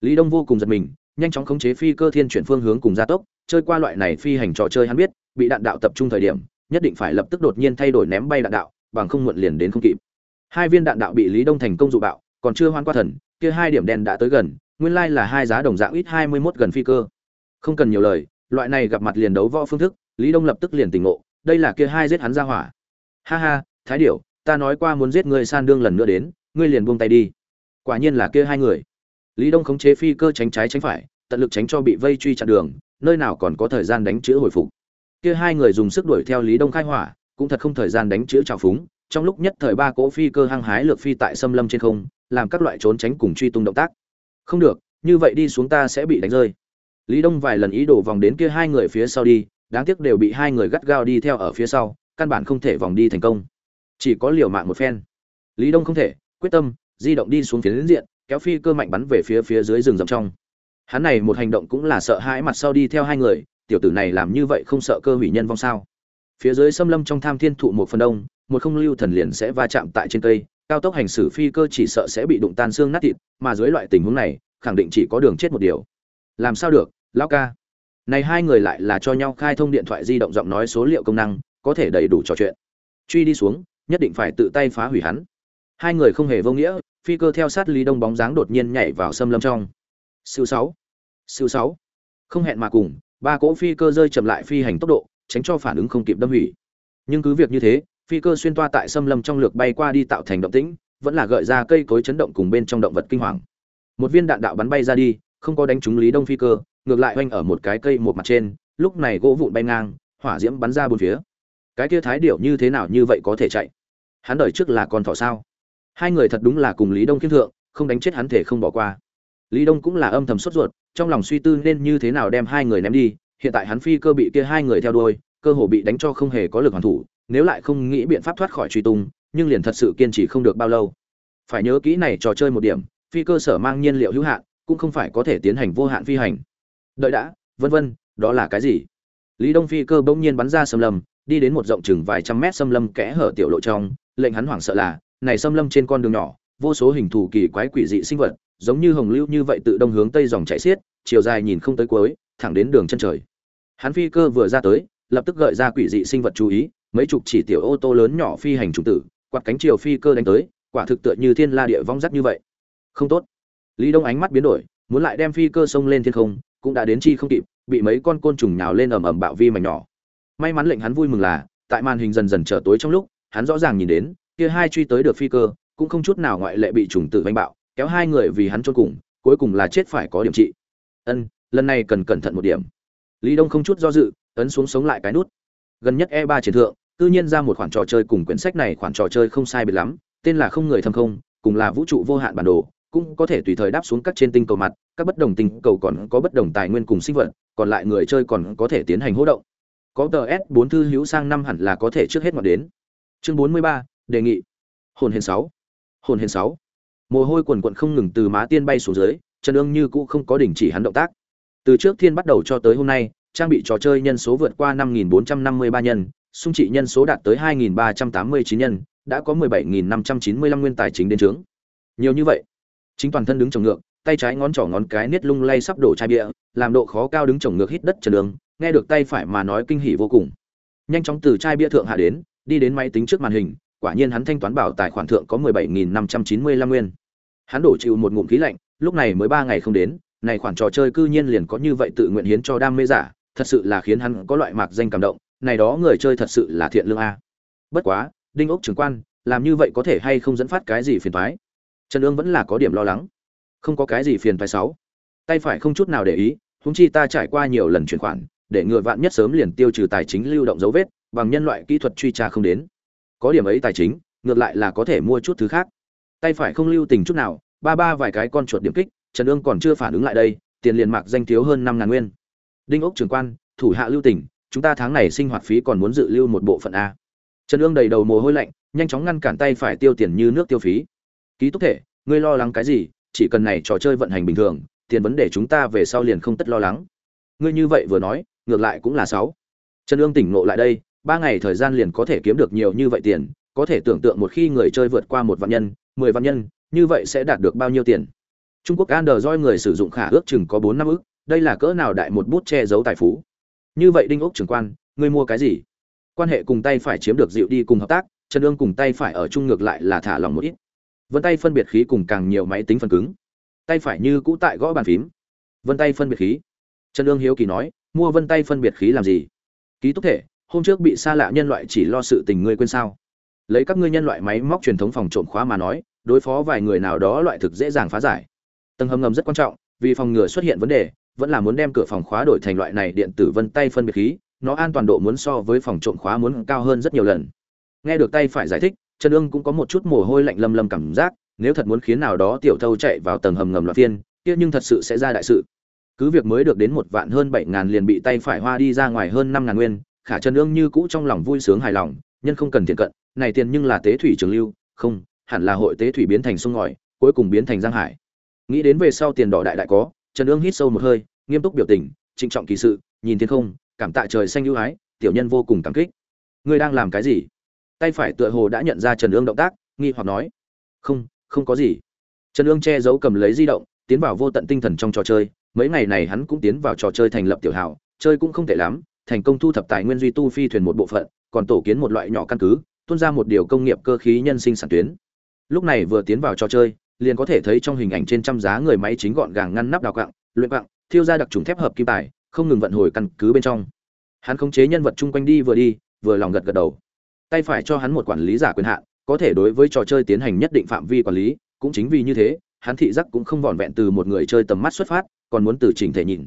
Lý đông vô cùng giật mình nhanh chóng khống chế phi cơ thiên chuyển phương hướng cùng gia tốc, chơi qua loại này phi hành trò chơi hắn biết, bị đạn đạo tập trung thời điểm, nhất định phải lập tức đột nhiên thay đổi ném bay đạn đạo, bằng không muộn liền đến không kịp. Hai viên đạn đạo bị lý đông thành công dụ bạo, còn chưa hoan qua thần, kia hai điểm đen đã tới gần, nguyên lai là hai giá đồng dạng ít hai mươi 21 gần phi cơ. Không cần nhiều lời, loại này gặp mặt liền đấu võ phương thức, lý đông lập tức liền tỉnh ngộ, đây là kia hai giết hắn ra hỏa. Ha ha, thái điểu, ta nói qua muốn giết ngươi san đương lần nữa đến, ngươi liền buông tay đi. Quả nhiên là kia hai người lý đông khống chế phi cơ tránh trái tránh phải, tận lực tránh cho bị vây truy chặn đường, nơi nào còn có thời gian đánh chữa hồi phục. Kia hai người dùng sức đuổi theo lý đông khai hỏa, cũng thật không thời gian đánh chữa trào phúng, trong lúc nhất thời ba cỗ phi cơ hăng hái lược phi tại xâm lâm trên không, làm các loại trốn tránh cùng truy tung động tác. Không được, như vậy đi xuống ta sẽ bị đánh rơi. Lý đông vài lần ý đồ vòng đến kia hai người phía sau đi, đáng tiếc đều bị hai người gắt gao đi theo ở phía sau, căn bản không thể vòng đi thành công. Chỉ có liều mạng một phen. Lý đông không thể, quyết tâm, di động đi xuống phía đến diện kéo phi cơ mạnh bắn về phía phía dưới rừng rậm trong. Hắn này một hành động cũng là sợ hãi mặt sau đi theo hai người, tiểu tử này làm như vậy không sợ cơ hủy nhân vong sao? Phía dưới xâm lâm trong tham thiên thụ một phần đông, một không lưu thần liền sẽ va chạm tại trên cây, cao tốc hành xử phi cơ chỉ sợ sẽ bị đụng tan xương nát thịt, mà dưới loại tình huống này, khẳng định chỉ có đường chết một điều. Làm sao được, lão ca? Này hai người lại là cho nhau khai thông điện thoại di động giọng nói số liệu công năng, có thể đầy đủ trò chuyện. Truy đi xuống, nhất định phải tự tay phá hủy hắn. Hai người không hề vô nghĩa phi cơ theo sát lý đông bóng dáng đột nhiên nhảy vào xâm lâm trong. Siêu sáu. Siêu sáu. Không hẹn mà cùng, ba cỗ phi cơ rơi chậm lại phi hành tốc độ, tránh cho phản ứng không kịp đâm hủy. Nhưng cứ việc như thế, phi cơ xuyên toa tại xâm lâm trong lược bay qua đi tạo thành động tĩnh, vẫn là gợi ra cây cối chấn động cùng bên trong động vật kinh hoàng. Một viên đạn đạo bắn bay ra đi, không có đánh trúng lý đông phi cơ, ngược lại hoành ở một cái cây một mặt trên, lúc này gỗ vụn bay ngang, hỏa diễm bắn ra bốn phía. Cái kia thái điểu như thế nào như vậy có thể chạy? Hắn đời trước là con thỏ sao? Hai người thật đúng là cùng lý đông kiên thượng, không đánh chết hắn thể không bỏ qua. Lý đông cũng là âm thầm sốt ruột, trong lòng suy tư nên như thế nào đem hai người ném đi, hiện tại hắn phi cơ bị kia hai người theo đuôi, cơ hồ bị đánh cho không hề có lực hoàn thủ, nếu lại không nghĩ biện pháp thoát khỏi truy tung, nhưng liền thật sự kiên trì không được bao lâu. Phải nhớ kỹ này trò chơi một điểm, phi cơ sở mang nhiên liệu hữu hạn, cũng không phải có thể tiến hành vô hạn phi hành. Đợi đã, vân vân, đó là cái gì? Lý đông phi cơ bỗng nhiên bắn ra xâm lâm đi đến một rộng chừng vài trăm mét xâm lâm kẽ hở tiểu lộ trong, lệnh hắn hoảng sợ là này xâm lâm trên con đường nhỏ, vô số hình thù kỳ quái quỷ dị sinh vật, giống như hồng lưu như vậy tự đông hướng tây dòng chảy xiết, chiều dài nhìn không tới cuối, thẳng đến đường chân trời. Hắn phi cơ vừa ra tới, lập tức gợi ra quỷ dị sinh vật chú ý, mấy chục chỉ tiểu ô tô lớn nhỏ phi hành trùng tử, quạt cánh chiều phi cơ đánh tới, quả thực tựa như thiên la địa vong rắc như vậy. Không tốt. Lý đông ánh mắt biến đổi, muốn lại đem phi cơ xông lên thiên không, cũng đã đến chi không kịp, bị mấy con côn trùng nhào lên ầm ầm bạo vi mảnh nhỏ. May mắn lệnh hắn vui mừng là, tại màn hình dần dần trở tối trong lúc, hắn rõ ràng nhìn đến kia hai truy tới được phi cơ cũng không chút nào ngoại lệ bị trùng tử vanh bạo kéo hai người vì hắn chôn cùng cuối cùng là chết phải có điểm trị. Ân lần này cần cẩn thận một điểm. Lý đông không chút do dự ấn xuống sống lại cái nút. Gần nhất e ba triển thượng tự nhiên ra một khoản trò chơi cùng quyển sách này khoản trò chơi không sai biệt lắm tên là không người thâm không cùng là vũ trụ vô hạn bản đồ cũng có thể tùy thời đáp xuống các trên tinh cầu mặt các bất đồng tinh cầu còn có bất đồng tài nguyên cùng sinh vật còn lại người chơi còn có thể tiến hành hỗ động. Có tờ s 4 thư hữu sang năm hẳn là có thể trước hết ngọn đến. Chương 43, đề nghị. Hồn hền sáu, hồn hền sáu. mồ hôi quần quận không ngừng từ má tiên bay xuống dưới trần ương như cũ không có đình chỉ hắn động tác. Từ trước thiên bắt đầu cho tới hôm nay trang bị trò chơi nhân số vượt qua 5.453 nhân xung trị nhân số đạt tới 2.389 nhân đã có 17.595 nguyên tài chính đến trướng nhiều như vậy chính toàn thân đứng trồng ngược tay trái ngón trỏ ngón cái niết lung lay sắp đổ chai bia làm độ khó cao đứng trồng ngược hít đất trần đường nghe được tay phải mà nói kinh hỉ vô cùng. Nhanh chóng từ chai bia thượng hạ đến đi đến máy tính trước màn hình quả nhiên hắn thanh toán bảo tài khoản thượng có mười bảy nghìn năm trăm chín mươi lăm nguyên. Hắn đổ chịu một ngụm khí lạnh, lúc này mới ba ngày không đến, này khoản trò chơi cư nhiên liền có như vậy tự nguyện hiến cho đam mê giả, thật sự là khiến hắn có loại mạc danh cảm động, này đó người chơi thật sự là thiện lương a. Bất quá, đinh ốc trưởng quan, làm như vậy có thể hay không dẫn phát cái gì phiền toái? Trần Dương vẫn là có điểm lo lắng. Không có cái gì phiền toái sáu tay phải không chút nào để ý, huống chi ta trải qua nhiều lần chuyển khoản, để ngừa vạn nhất sớm liền tiêu trừ tài chính lưu động dấu vết, bằng nhân loại kỹ thuật truy tra không đến có điểm ấy tài chính, ngược lại là có thể mua chút thứ khác. Tay phải không lưu tình chút nào, ba ba vài cái con chuột điểm kích, trần ương còn chưa phản ứng lại đây, tiền liền mạc danh thiếu hơn năm ngàn nguyên. Đinh ốc trưởng quan, thủ hạ lưu tỉnh chúng ta tháng này sinh hoạt phí còn muốn dự lưu một bộ phận a. Trần ương đầy đầu mồ hôi lạnh, nhanh chóng ngăn cản tay phải tiêu tiền như nước tiêu phí. Ký túc thể, ngươi lo lắng cái gì, chỉ cần này trò chơi vận hành bình thường, tiền vấn đề chúng ta về sau liền không tất lo lắng. Ngươi như vậy vừa nói, ngược lại cũng là sáu. Trần ương tỉnh ngộ lại đây ba ngày thời gian liền có thể kiếm được nhiều như vậy tiền, có thể tưởng tượng một khi người chơi vượt qua một vạn nhân, mười vạn nhân, như vậy sẽ đạt được bao nhiêu tiền. Trung quốc android người sử dụng khả ước chừng có bốn năm ước, đây là cỡ nào đại một bút che giấu tài phú. Như vậy đinh ốc trưởng quan, ngươi mua cái gì? Quan hệ cùng tay phải chiếm được dịu đi cùng hợp tác, trần ương cùng tay phải ở chung ngược lại là thả lòng một ít. Vân tay phân biệt khí cùng càng nhiều máy tính phần cứng. Tay phải như cũ tại gõ bàn phím. Vân tay phân biệt khí. Trần ương hiếu kỳ nói, mua vân tay phân biệt khí làm gì? Ký túc thể hôm trước bị xa lạ nhân loại chỉ lo sự tình ngươi quên sao? Lấy các ngươi nhân loại máy móc truyền thống phòng trộm khóa mà nói, đối phó vài người nào đó loại thực dễ dàng phá giải. Tầng hầm ngầm rất quan trọng, vì phòng ngừa xuất hiện vấn đề, vẫn là muốn đem cửa phòng khóa đổi thành loại này điện tử vân tay phân biệt khí, nó an toàn độ muốn so với phòng trộm khóa muốn cao hơn rất nhiều lần. Nghe được tay phải giải thích, trần ương cũng có một chút mồ hôi lạnh lâm lâm cảm giác, nếu thật muốn khiến nào đó tiểu thâu chạy vào tầng hầm ngầm loạn phiên, kia nhưng thật sự sẽ ra đại sự. Cứ việc mới được đến một vạn hơn bảy ngàn liền bị tay phải hoa đi ra ngoài hơn năm ngàn nguyên khả trần ương như cũ trong lòng vui sướng hài lòng, nhân không cần thiện cận, này tiền nhưng là tế thủy trường lưu, không, hẳn là hội tế thủy biến thành sông ngòi, cuối cùng biến thành giang hải. Nghĩ đến về sau tiền đỏ đại đại có, trần ương hít sâu một hơi, nghiêm túc biểu tình, trịnh trọng kỳ sự, nhìn thiên không, cảm tạ trời xanh ưu ái, tiểu nhân vô cùng cảm kích. Ngươi đang làm cái gì? Tay phải tựa hồ đã nhận ra trần ương động tác, nghi hoặc nói. Không không có gì. Trần ương che giấu cầm lấy di động, tiến vào vô tận tinh thần trong trò chơi, mấy ngày này hắn cũng tiến vào trò chơi thành lập tiểu hào, chơi cũng không tệ lắm thành công thu thập tài nguyên duy tu phi thuyền một bộ phận, còn tổ kiến một loại nhỏ căn cứ, tuôn ra một điều công nghiệp cơ khí nhân sinh sản tuyến. Lúc này vừa tiến vào trò chơi, liền có thể thấy trong hình ảnh trên trăm giá người máy chính gọn gàng ngăn nắp đào quặng, luyện quặng, thiêu ra đặc trùng thép hợp kim tài không ngừng vận hồi căn cứ bên trong. Hắn khống chế nhân vật chung quanh đi vừa đi, vừa lòng gật gật đầu. Tay phải cho hắn một quản lý giả quyền hạn, có thể đối với trò chơi tiến hành nhất định phạm vi quản lý, cũng chính vì như thế, hắn thị giác cũng không vỏn vẹn từ một người chơi tầm mắt xuất phát, còn muốn từ chỉnh thể nhìn.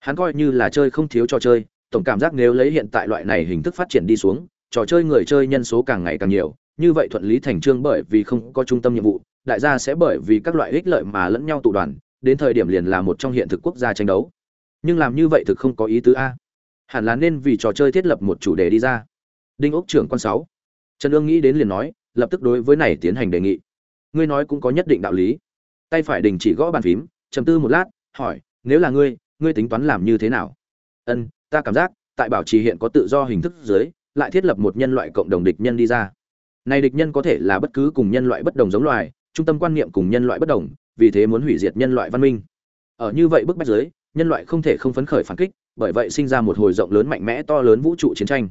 Hắn coi như là chơi không thiếu trò chơi tổng cảm giác nếu lấy hiện tại loại này hình thức phát triển đi xuống, trò chơi người chơi nhân số càng ngày càng nhiều, như vậy thuận lý thành trương bởi vì không có trung tâm nhiệm vụ, đại gia sẽ bởi vì các loại ích lợi mà lẫn nhau tụ đoàn, đến thời điểm liền là một trong hiện thực quốc gia tranh đấu. Nhưng làm như vậy thực không có ý tứ a. Hẳn là nên vì trò chơi thiết lập một chủ đề đi ra. Đinh ốc trưởng quan sáu. Trần Dương nghĩ đến liền nói, lập tức đối với này tiến hành đề nghị. Ngươi nói cũng có nhất định đạo lý. Tay phải đình chỉ gõ bàn phím, trầm tư một lát, hỏi, nếu là ngươi ngươi tính toán làm như thế nào? Ân ta cảm giác, tại bảo trì hiện có tự do hình thức dưới, lại thiết lập một nhân loại cộng đồng địch nhân đi ra. Này địch nhân có thể là bất cứ cùng nhân loại bất đồng giống loài, trung tâm quan niệm cùng nhân loại bất đồng, vì thế muốn hủy diệt nhân loại văn minh. Ở như vậy bức bách dưới, nhân loại không thể không phấn khởi phản kích, bởi vậy sinh ra một hồi rộng lớn mạnh mẽ to lớn vũ trụ chiến tranh.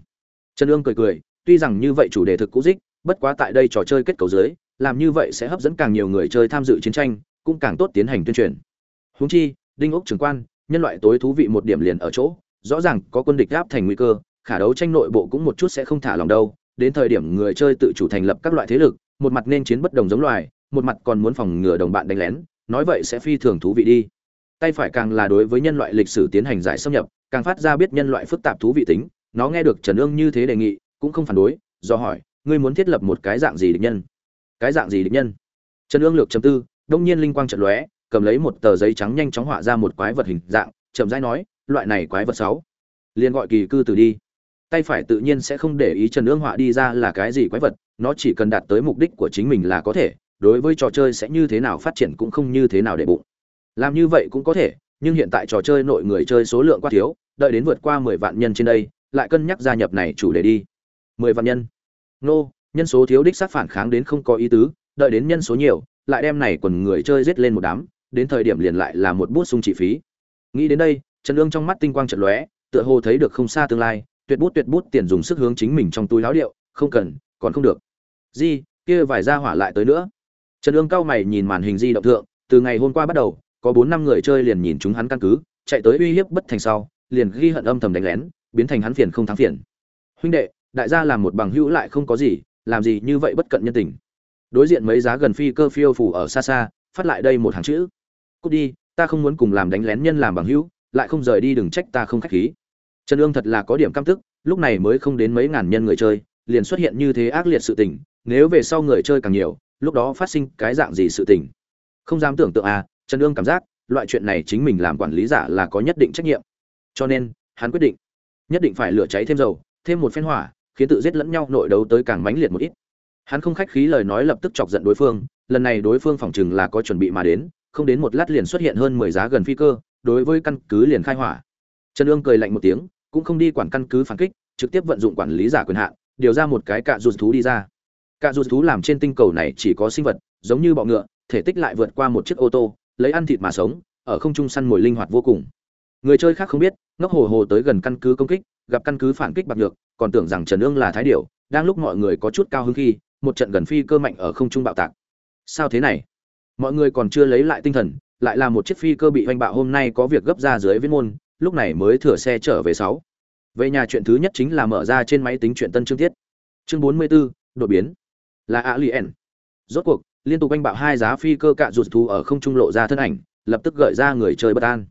Trần ương cười cười, tuy rằng như vậy chủ đề thực cũ dích, bất quá tại đây trò chơi kết cấu dưới, làm như vậy sẽ hấp dẫn càng nhiều người chơi tham dự chiến tranh, cũng càng tốt tiến hành tuyên truyền. Huống chi, đinh ốc trưởng quan, nhân loại tối thú vị một điểm liền ở chỗ rõ ràng có quân địch áp thành nguy cơ, khả đấu tranh nội bộ cũng một chút sẽ không thả lòng đâu. Đến thời điểm người chơi tự chủ thành lập các loại thế lực, một mặt nên chiến bất đồng giống loài, một mặt còn muốn phòng ngừa đồng bạn đánh lén, nói vậy sẽ phi thường thú vị đi. Tay phải càng là đối với nhân loại lịch sử tiến hành giải xâm nhập, càng phát ra biết nhân loại phức tạp thú vị tính, nó nghe được trần ương như thế đề nghị, cũng không phản đối, do hỏi, ngươi muốn thiết lập một cái dạng gì địch nhân? Cái dạng gì địch nhân? Trần ương lược chấm tư, đông nhiên linh quang chợt lóe, cầm lấy một tờ giấy trắng nhanh chóng họa ra một quái vật hình dạng, chậm rãi nói loại này quái vật sáu. Liền gọi kỳ cư từ đi. Tay phải tự nhiên sẽ không để ý trần ương họa đi ra là cái gì quái vật, nó chỉ cần đạt tới mục đích của chính mình là có thể, đối với trò chơi sẽ như thế nào phát triển cũng không như thế nào để bụng. Làm như vậy cũng có thể, nhưng hiện tại trò chơi nội người chơi số lượng quá thiếu, đợi đến vượt qua mười vạn nhân trên đây, lại cân nhắc gia nhập này chủ đề đi. Mười vạn nhân. Nô, nhân số thiếu đích sát phản kháng đến không có ý tứ, đợi đến nhân số nhiều, lại đem này quần người chơi giết lên một đám, đến thời điểm liền lại là một bút sung chi phí. Nghĩ đến đây trần Nương trong mắt tinh quang trận lóe, tựa hồ thấy được không xa tương lai, tuyệt bút tuyệt bút tiền dùng sức hướng chính mình trong túi láo điệu, không cần, còn không được. Di, kia vài gia hỏa lại tới nữa. Trần Nương cao mày nhìn màn hình di động thượng, từ ngày hôm qua bắt đầu, có bốn năm người chơi liền nhìn chúng hắn căn cứ, chạy tới uy hiếp bất thành sau, liền ghi hận âm thầm đánh lén, biến thành hắn phiền không thắng phiền. Huynh đệ, đại gia làm một bằng hữu lại không có gì, làm gì như vậy bất cận nhân tình. Đối diện mấy giá gần phi cơ phiêu phủ ở xa xa, phát lại đây một hàng chữ. Cút đi, ta không muốn cùng làm đánh lén nhân làm bằng hữu lại không rời đi đừng trách ta không khách khí. Trần ương thật là có điểm căm tức, lúc này mới không đến mấy ngàn nhân người chơi, liền xuất hiện như thế ác liệt sự tình, nếu về sau người chơi càng nhiều, lúc đó phát sinh cái dạng gì sự tình? Không dám tưởng tượng à trần ương cảm giác, loại chuyện này chính mình làm quản lý giả là có nhất định trách nhiệm. Cho nên, hắn quyết định, nhất định phải lửa cháy thêm dầu, thêm một phen hỏa, khiến tự giết lẫn nhau nội đấu tới càng mãnh liệt một ít. Hắn không khách khí lời nói lập tức chọc giận đối phương, lần này đối phương phỏng chừng là có chuẩn bị mà đến không đến một lát liền xuất hiện hơn mười giá gần phi cơ, đối với căn cứ liền khai hỏa. Trần Dương cười lạnh một tiếng, cũng không đi quản căn cứ phản kích, trực tiếp vận dụng quản lý giả quyền hạn, điều ra một cái cạ rụt thú đi ra. Cạ rụt thú làm trên tinh cầu này chỉ có sinh vật, giống như bọ ngựa, thể tích lại vượt qua một chiếc ô tô, lấy ăn thịt mà sống, ở không trung săn mồi linh hoạt vô cùng. Người chơi khác không biết, ngốc hồ hồ tới gần căn cứ công kích, gặp căn cứ phản kích bạc được còn tưởng rằng trần ương là thái điểu, đang lúc mọi người có chút cao hứng khi, một trận gần phi cơ mạnh ở không trung bạo tạc. Sao thế này? Mọi người còn chưa lấy lại tinh thần lại là một chiếc phi cơ bị hoành bạo hôm nay có việc gấp ra dưới viết môn lúc này mới thừa xe trở về sáu. Về nhà chuyện thứ nhất chính là mở ra trên máy tính chuyện tân chương tiết chương 44, đột biến. Là alien rốt cuộc liên tục anh bạo hai giá phi cơ cạ rụt thú ở không trung lộ ra thân ảnh lập tức gợi ra người chơi bất an.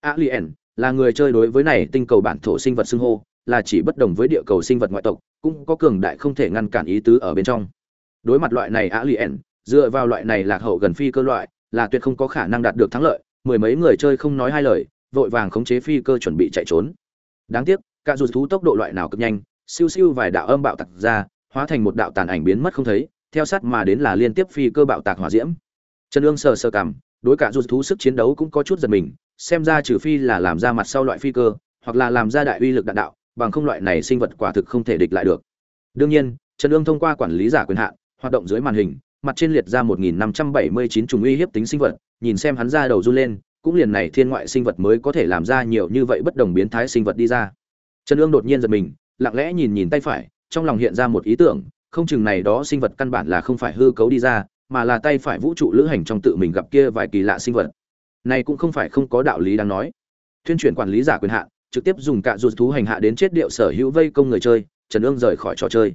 Alien là người chơi đối với này tinh cầu bản thổ sinh vật xưng hô là chỉ bất đồng với địa cầu sinh vật ngoại tộc cũng có cường đại không thể ngăn cản ý tứ ở bên trong. Đối mặt loại này alien dựa vào loại này lạc hậu gần phi cơ loại, là tuyệt không có khả năng đạt được thắng lợi, mười mấy người chơi không nói hai lời, vội vàng khống chế phi cơ chuẩn bị chạy trốn. Đáng tiếc, cả dù thú tốc độ loại nào cực nhanh, siêu siêu vài đạo âm bạo tạc ra, hóa thành một đạo tàn ảnh biến mất không thấy, theo sát mà đến là liên tiếp phi cơ bạo tạc hỏa diễm. Trần ương sờ sờ cảm đối cả dù thú sức chiến đấu cũng có chút giật mình, xem ra trừ phi là làm ra mặt sau loại phi cơ, hoặc là làm ra đại uy lực đạn đạo, bằng không loại này sinh vật quả thực không thể địch lại được. Đương nhiên, trần ương thông qua quản lý giả quyền hạn, hoạt động dưới màn hình mặt trên liệt ra 1579 chủng uy hiếp tính sinh vật, nhìn xem hắn ra đầu run lên, cũng liền này thiên ngoại sinh vật mới có thể làm ra nhiều như vậy bất đồng biến thái sinh vật đi ra. Trần ương đột nhiên giật mình, lặng lẽ nhìn nhìn tay phải, trong lòng hiện ra một ý tưởng, không chừng này đó sinh vật căn bản là không phải hư cấu đi ra, mà là tay phải vũ trụ lữ hành trong tự mình gặp kia vài kỳ lạ sinh vật. Này cũng không phải không có đạo lý đang nói. Tuyên truyền quản lý giả quyền hạn trực tiếp dùng cả dù thú hành hạ đến chết điệu sở hữu vây công người chơi, trần ương rời khỏi trò chơi.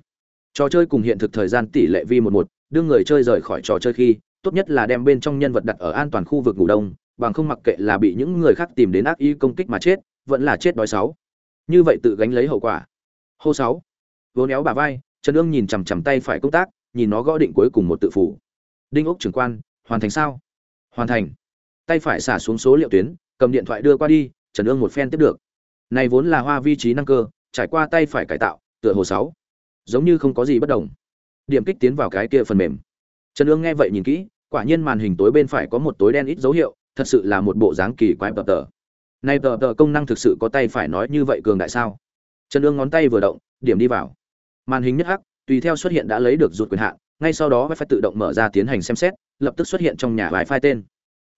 Trò chơi cùng hiện thực thời gian tỷ lệ vi một một đưa người chơi rời khỏi trò chơi khi, tốt nhất là đem bên trong nhân vật đặt ở an toàn khu vực ngủ đông, bằng không mặc kệ là bị những người khác tìm đến ác ý công kích mà chết, vẫn là chết đói sáu. Như vậy tự gánh lấy hậu quả. Hô sáu. Vốn éo bà vai, trần ương nhìn chằm chằm tay phải công tác, nhìn nó gõ định cuối cùng một tự phủ. Đinh ốc trưởng quan, hoàn thành sao? Hoàn thành. Tay phải xả xuống số liệu tuyến, cầm điện thoại đưa qua đi, trần ương một phen tiếp được. Này vốn là hoa vi trí năng cơ, trải qua tay phải cải tạo, tựa hồ sáu. Giống như không có gì bất đồng điểm kích tiến vào cái kia phần mềm. Trần ương nghe vậy nhìn kỹ, quả nhiên màn hình tối bên phải có một tối đen ít dấu hiệu, thật sự là một bộ dáng kỳ quái tờ tờ. Này tờ tờ công năng thực sự có tay phải nói như vậy cường đại sao? Trần ương ngón tay vừa động, điểm đi vào. Màn hình nhất hắc, tùy theo xuất hiện đã lấy được rụt quyền hạn, ngay sau đó wifi tự động mở ra tiến hành xem xét, lập tức xuất hiện trong nhà wifi tên.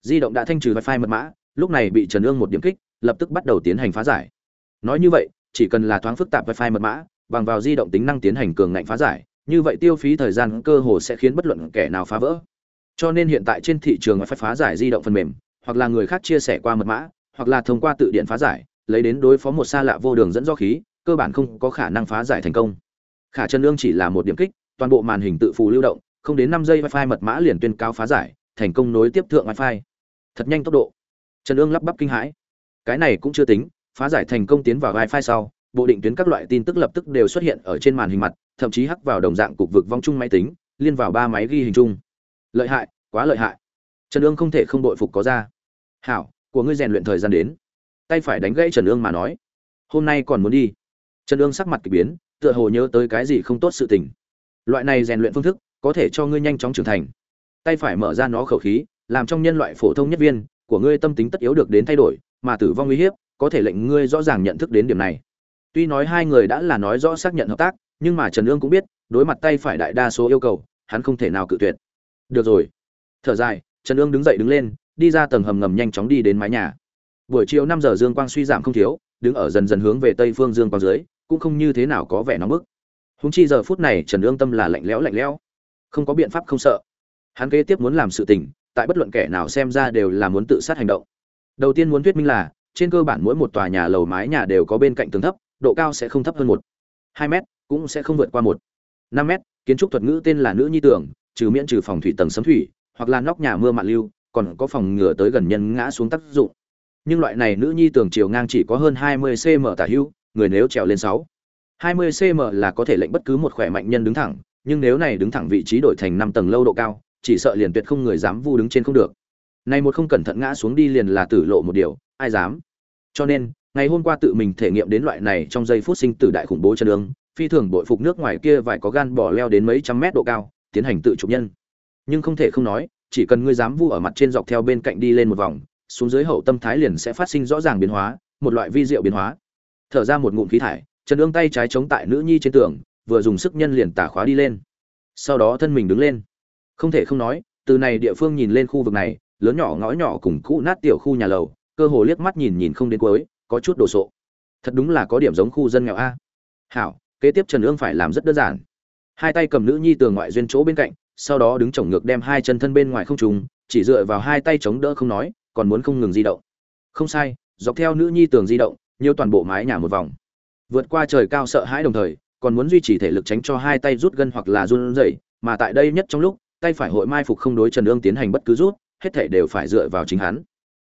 Di động đã thanh trừ wifi mật mã, lúc này bị trần ương một điểm kích, lập tức bắt đầu tiến hành phá giải. Nói như vậy, chỉ cần là thoáng phức tạp wifi mật mã, bằng vào di động tính năng tiến hành cường ngạnh phá giải như vậy tiêu phí thời gian cơ hồ sẽ khiến bất luận kẻ nào phá vỡ. Cho nên hiện tại trên thị trường phải phá giải di động phần mềm, hoặc là người khác chia sẻ qua mật mã, hoặc là thông qua tự điện phá giải, lấy đến đối phó một xa lạ vô đường dẫn do khí, cơ bản không có khả năng phá giải thành công. Khả chân lương chỉ là một điểm kích, toàn bộ màn hình tự phù lưu động, không đến năm giây wifi mật mã liền tuyên cáo phá giải, thành công nối tiếp thượng wifi. Thật nhanh tốc độ. Trần ương lắp bắp kinh hãi. Cái này cũng chưa tính, phá giải thành công tiến vào wifi sau, bộ định tuyến các loại tin tức lập tức đều xuất hiện ở trên màn hình mặt thậm chí hắc vào đồng dạng cục vực vong chung máy tính, liên vào ba máy ghi hình chung. Lợi hại, quá lợi hại. Trần ương không thể không đội phục có ra. Hảo, của ngươi rèn luyện thời gian đến. Tay phải đánh gãy trần ương mà nói. Hôm nay còn muốn đi. Trần ương sắc mặt k ỳ biến, tựa hồ nhớ tới cái gì không tốt sự tình. Loại này rèn luyện phương thức, có thể cho ngươi nhanh chóng trưởng thành. Tay phải mở ra nó khẩu khí, làm trong nhân loại phổ thông nhất viên, của ngươi tâm tính tất yếu được đến thay đổi, mà tử vong uy hiếp, có thể lệnh ngươi rõ ràng nhận thức đến điểm này. Tuy nói hai người đã là nói rõ xác nhận hợp tác nhưng mà trần ương cũng biết, đối mặt tay phải đại đa số yêu cầu, hắn không thể nào cự tuyệt. Được rồi. Thở dài, trần ương đứng dậy đứng lên, đi ra tầng hầm ngầm nhanh chóng đi đến mái nhà. Buổi chiều năm giờ dương quang suy giảm không thiếu, đứng ở dần dần hướng về tây phương dương quang dưới, cũng không như thế nào có vẻ nóng bức. Húng chi giờ phút này trần ương tâm là lạnh lẽo lạnh lẽo. Không có biện pháp không sợ. Hắn kế tiếp muốn làm sự tình, tại bất luận kẻ nào xem ra đều là muốn tự sát hành động. Đầu tiên muốn thuyết minh là, trên cơ bản mỗi một tòa nhà lầu mái nhà đều có bên cạnh tường thấp, độ cao sẽ không thấp hơn một hai mét cũng sẽ không vượt qua một. Năm mét, kiến trúc thuật ngữ tên là nữ nhi tưởng trừ miễn trừ phòng thủy tầng sấm thủy, hoặc là nóc nhà mưa mạn lưu, còn có phòng ngừa tới gần nhân ngã xuống tác dụng. Nhưng loại này nữ nhi tường chiều ngang chỉ có hơn 20 cm tả hữu, người nếu trèo lên 6 20 cm là có thể lệnh bất cứ một khỏe mạnh nhân đứng thẳng, nhưng nếu này đứng thẳng vị trí đổi thành 5 tầng lâu độ cao, chỉ sợ liền tuyệt không người dám vu đứng trên không được. Này một không cẩn thận ngã xuống đi liền là tử lộ một điều, ai dám? Cho nên, ngày hôm qua tự mình thể nghiệm đến loại này trong giây phút sinh tử đại khủng bố chân đường phi thường bội phục nước ngoài kia vài có gan bỏ leo đến mấy trăm mét độ cao, tiến hành tự chụp nhân. Nhưng không thể không nói, chỉ cần ngươi dám vu ở mặt trên dọc theo bên cạnh đi lên một vòng, xuống dưới hậu tâm thái liền sẽ phát sinh rõ ràng biến hóa, một loại vi diệu biến hóa. Thở ra một ngụm khí thải, trần ương tay trái chống tại nữ nhi trên tường, vừa dùng sức nhân liền tả khóa đi lên. Sau đó thân mình đứng lên. Không thể không nói, từ này địa phương nhìn lên khu vực này, lớn nhỏ ngõ nhỏ cùng cũ nát tiểu khu nhà lầu, cơ hồ liếc mắt nhìn nhìn không đến cuối, có chút đồ sộ. Thật đúng là có điểm giống khu dân nghèo a. Hảo kế tiếp trần ương phải làm rất đơn giản. Hai tay cầm nữ nhi tường ngoại duyên chỗ bên cạnh, sau đó đứng chổng ngược đem hai chân thân bên ngoài không trùng, chỉ dựa vào hai tay chống đỡ không nói, còn muốn không ngừng di động. Không sai, dọc theo nữ nhi tường di động, nhiều toàn bộ mái nhà một vòng. Vượt qua trời cao sợ hãi đồng thời, còn muốn duy trì thể lực tránh cho hai tay rút gân hoặc là run rẩy, mà tại đây nhất trong lúc, tay phải hội mai phục không đối trần ương tiến hành bất cứ rút, hết thể đều phải dựa vào chính hắn.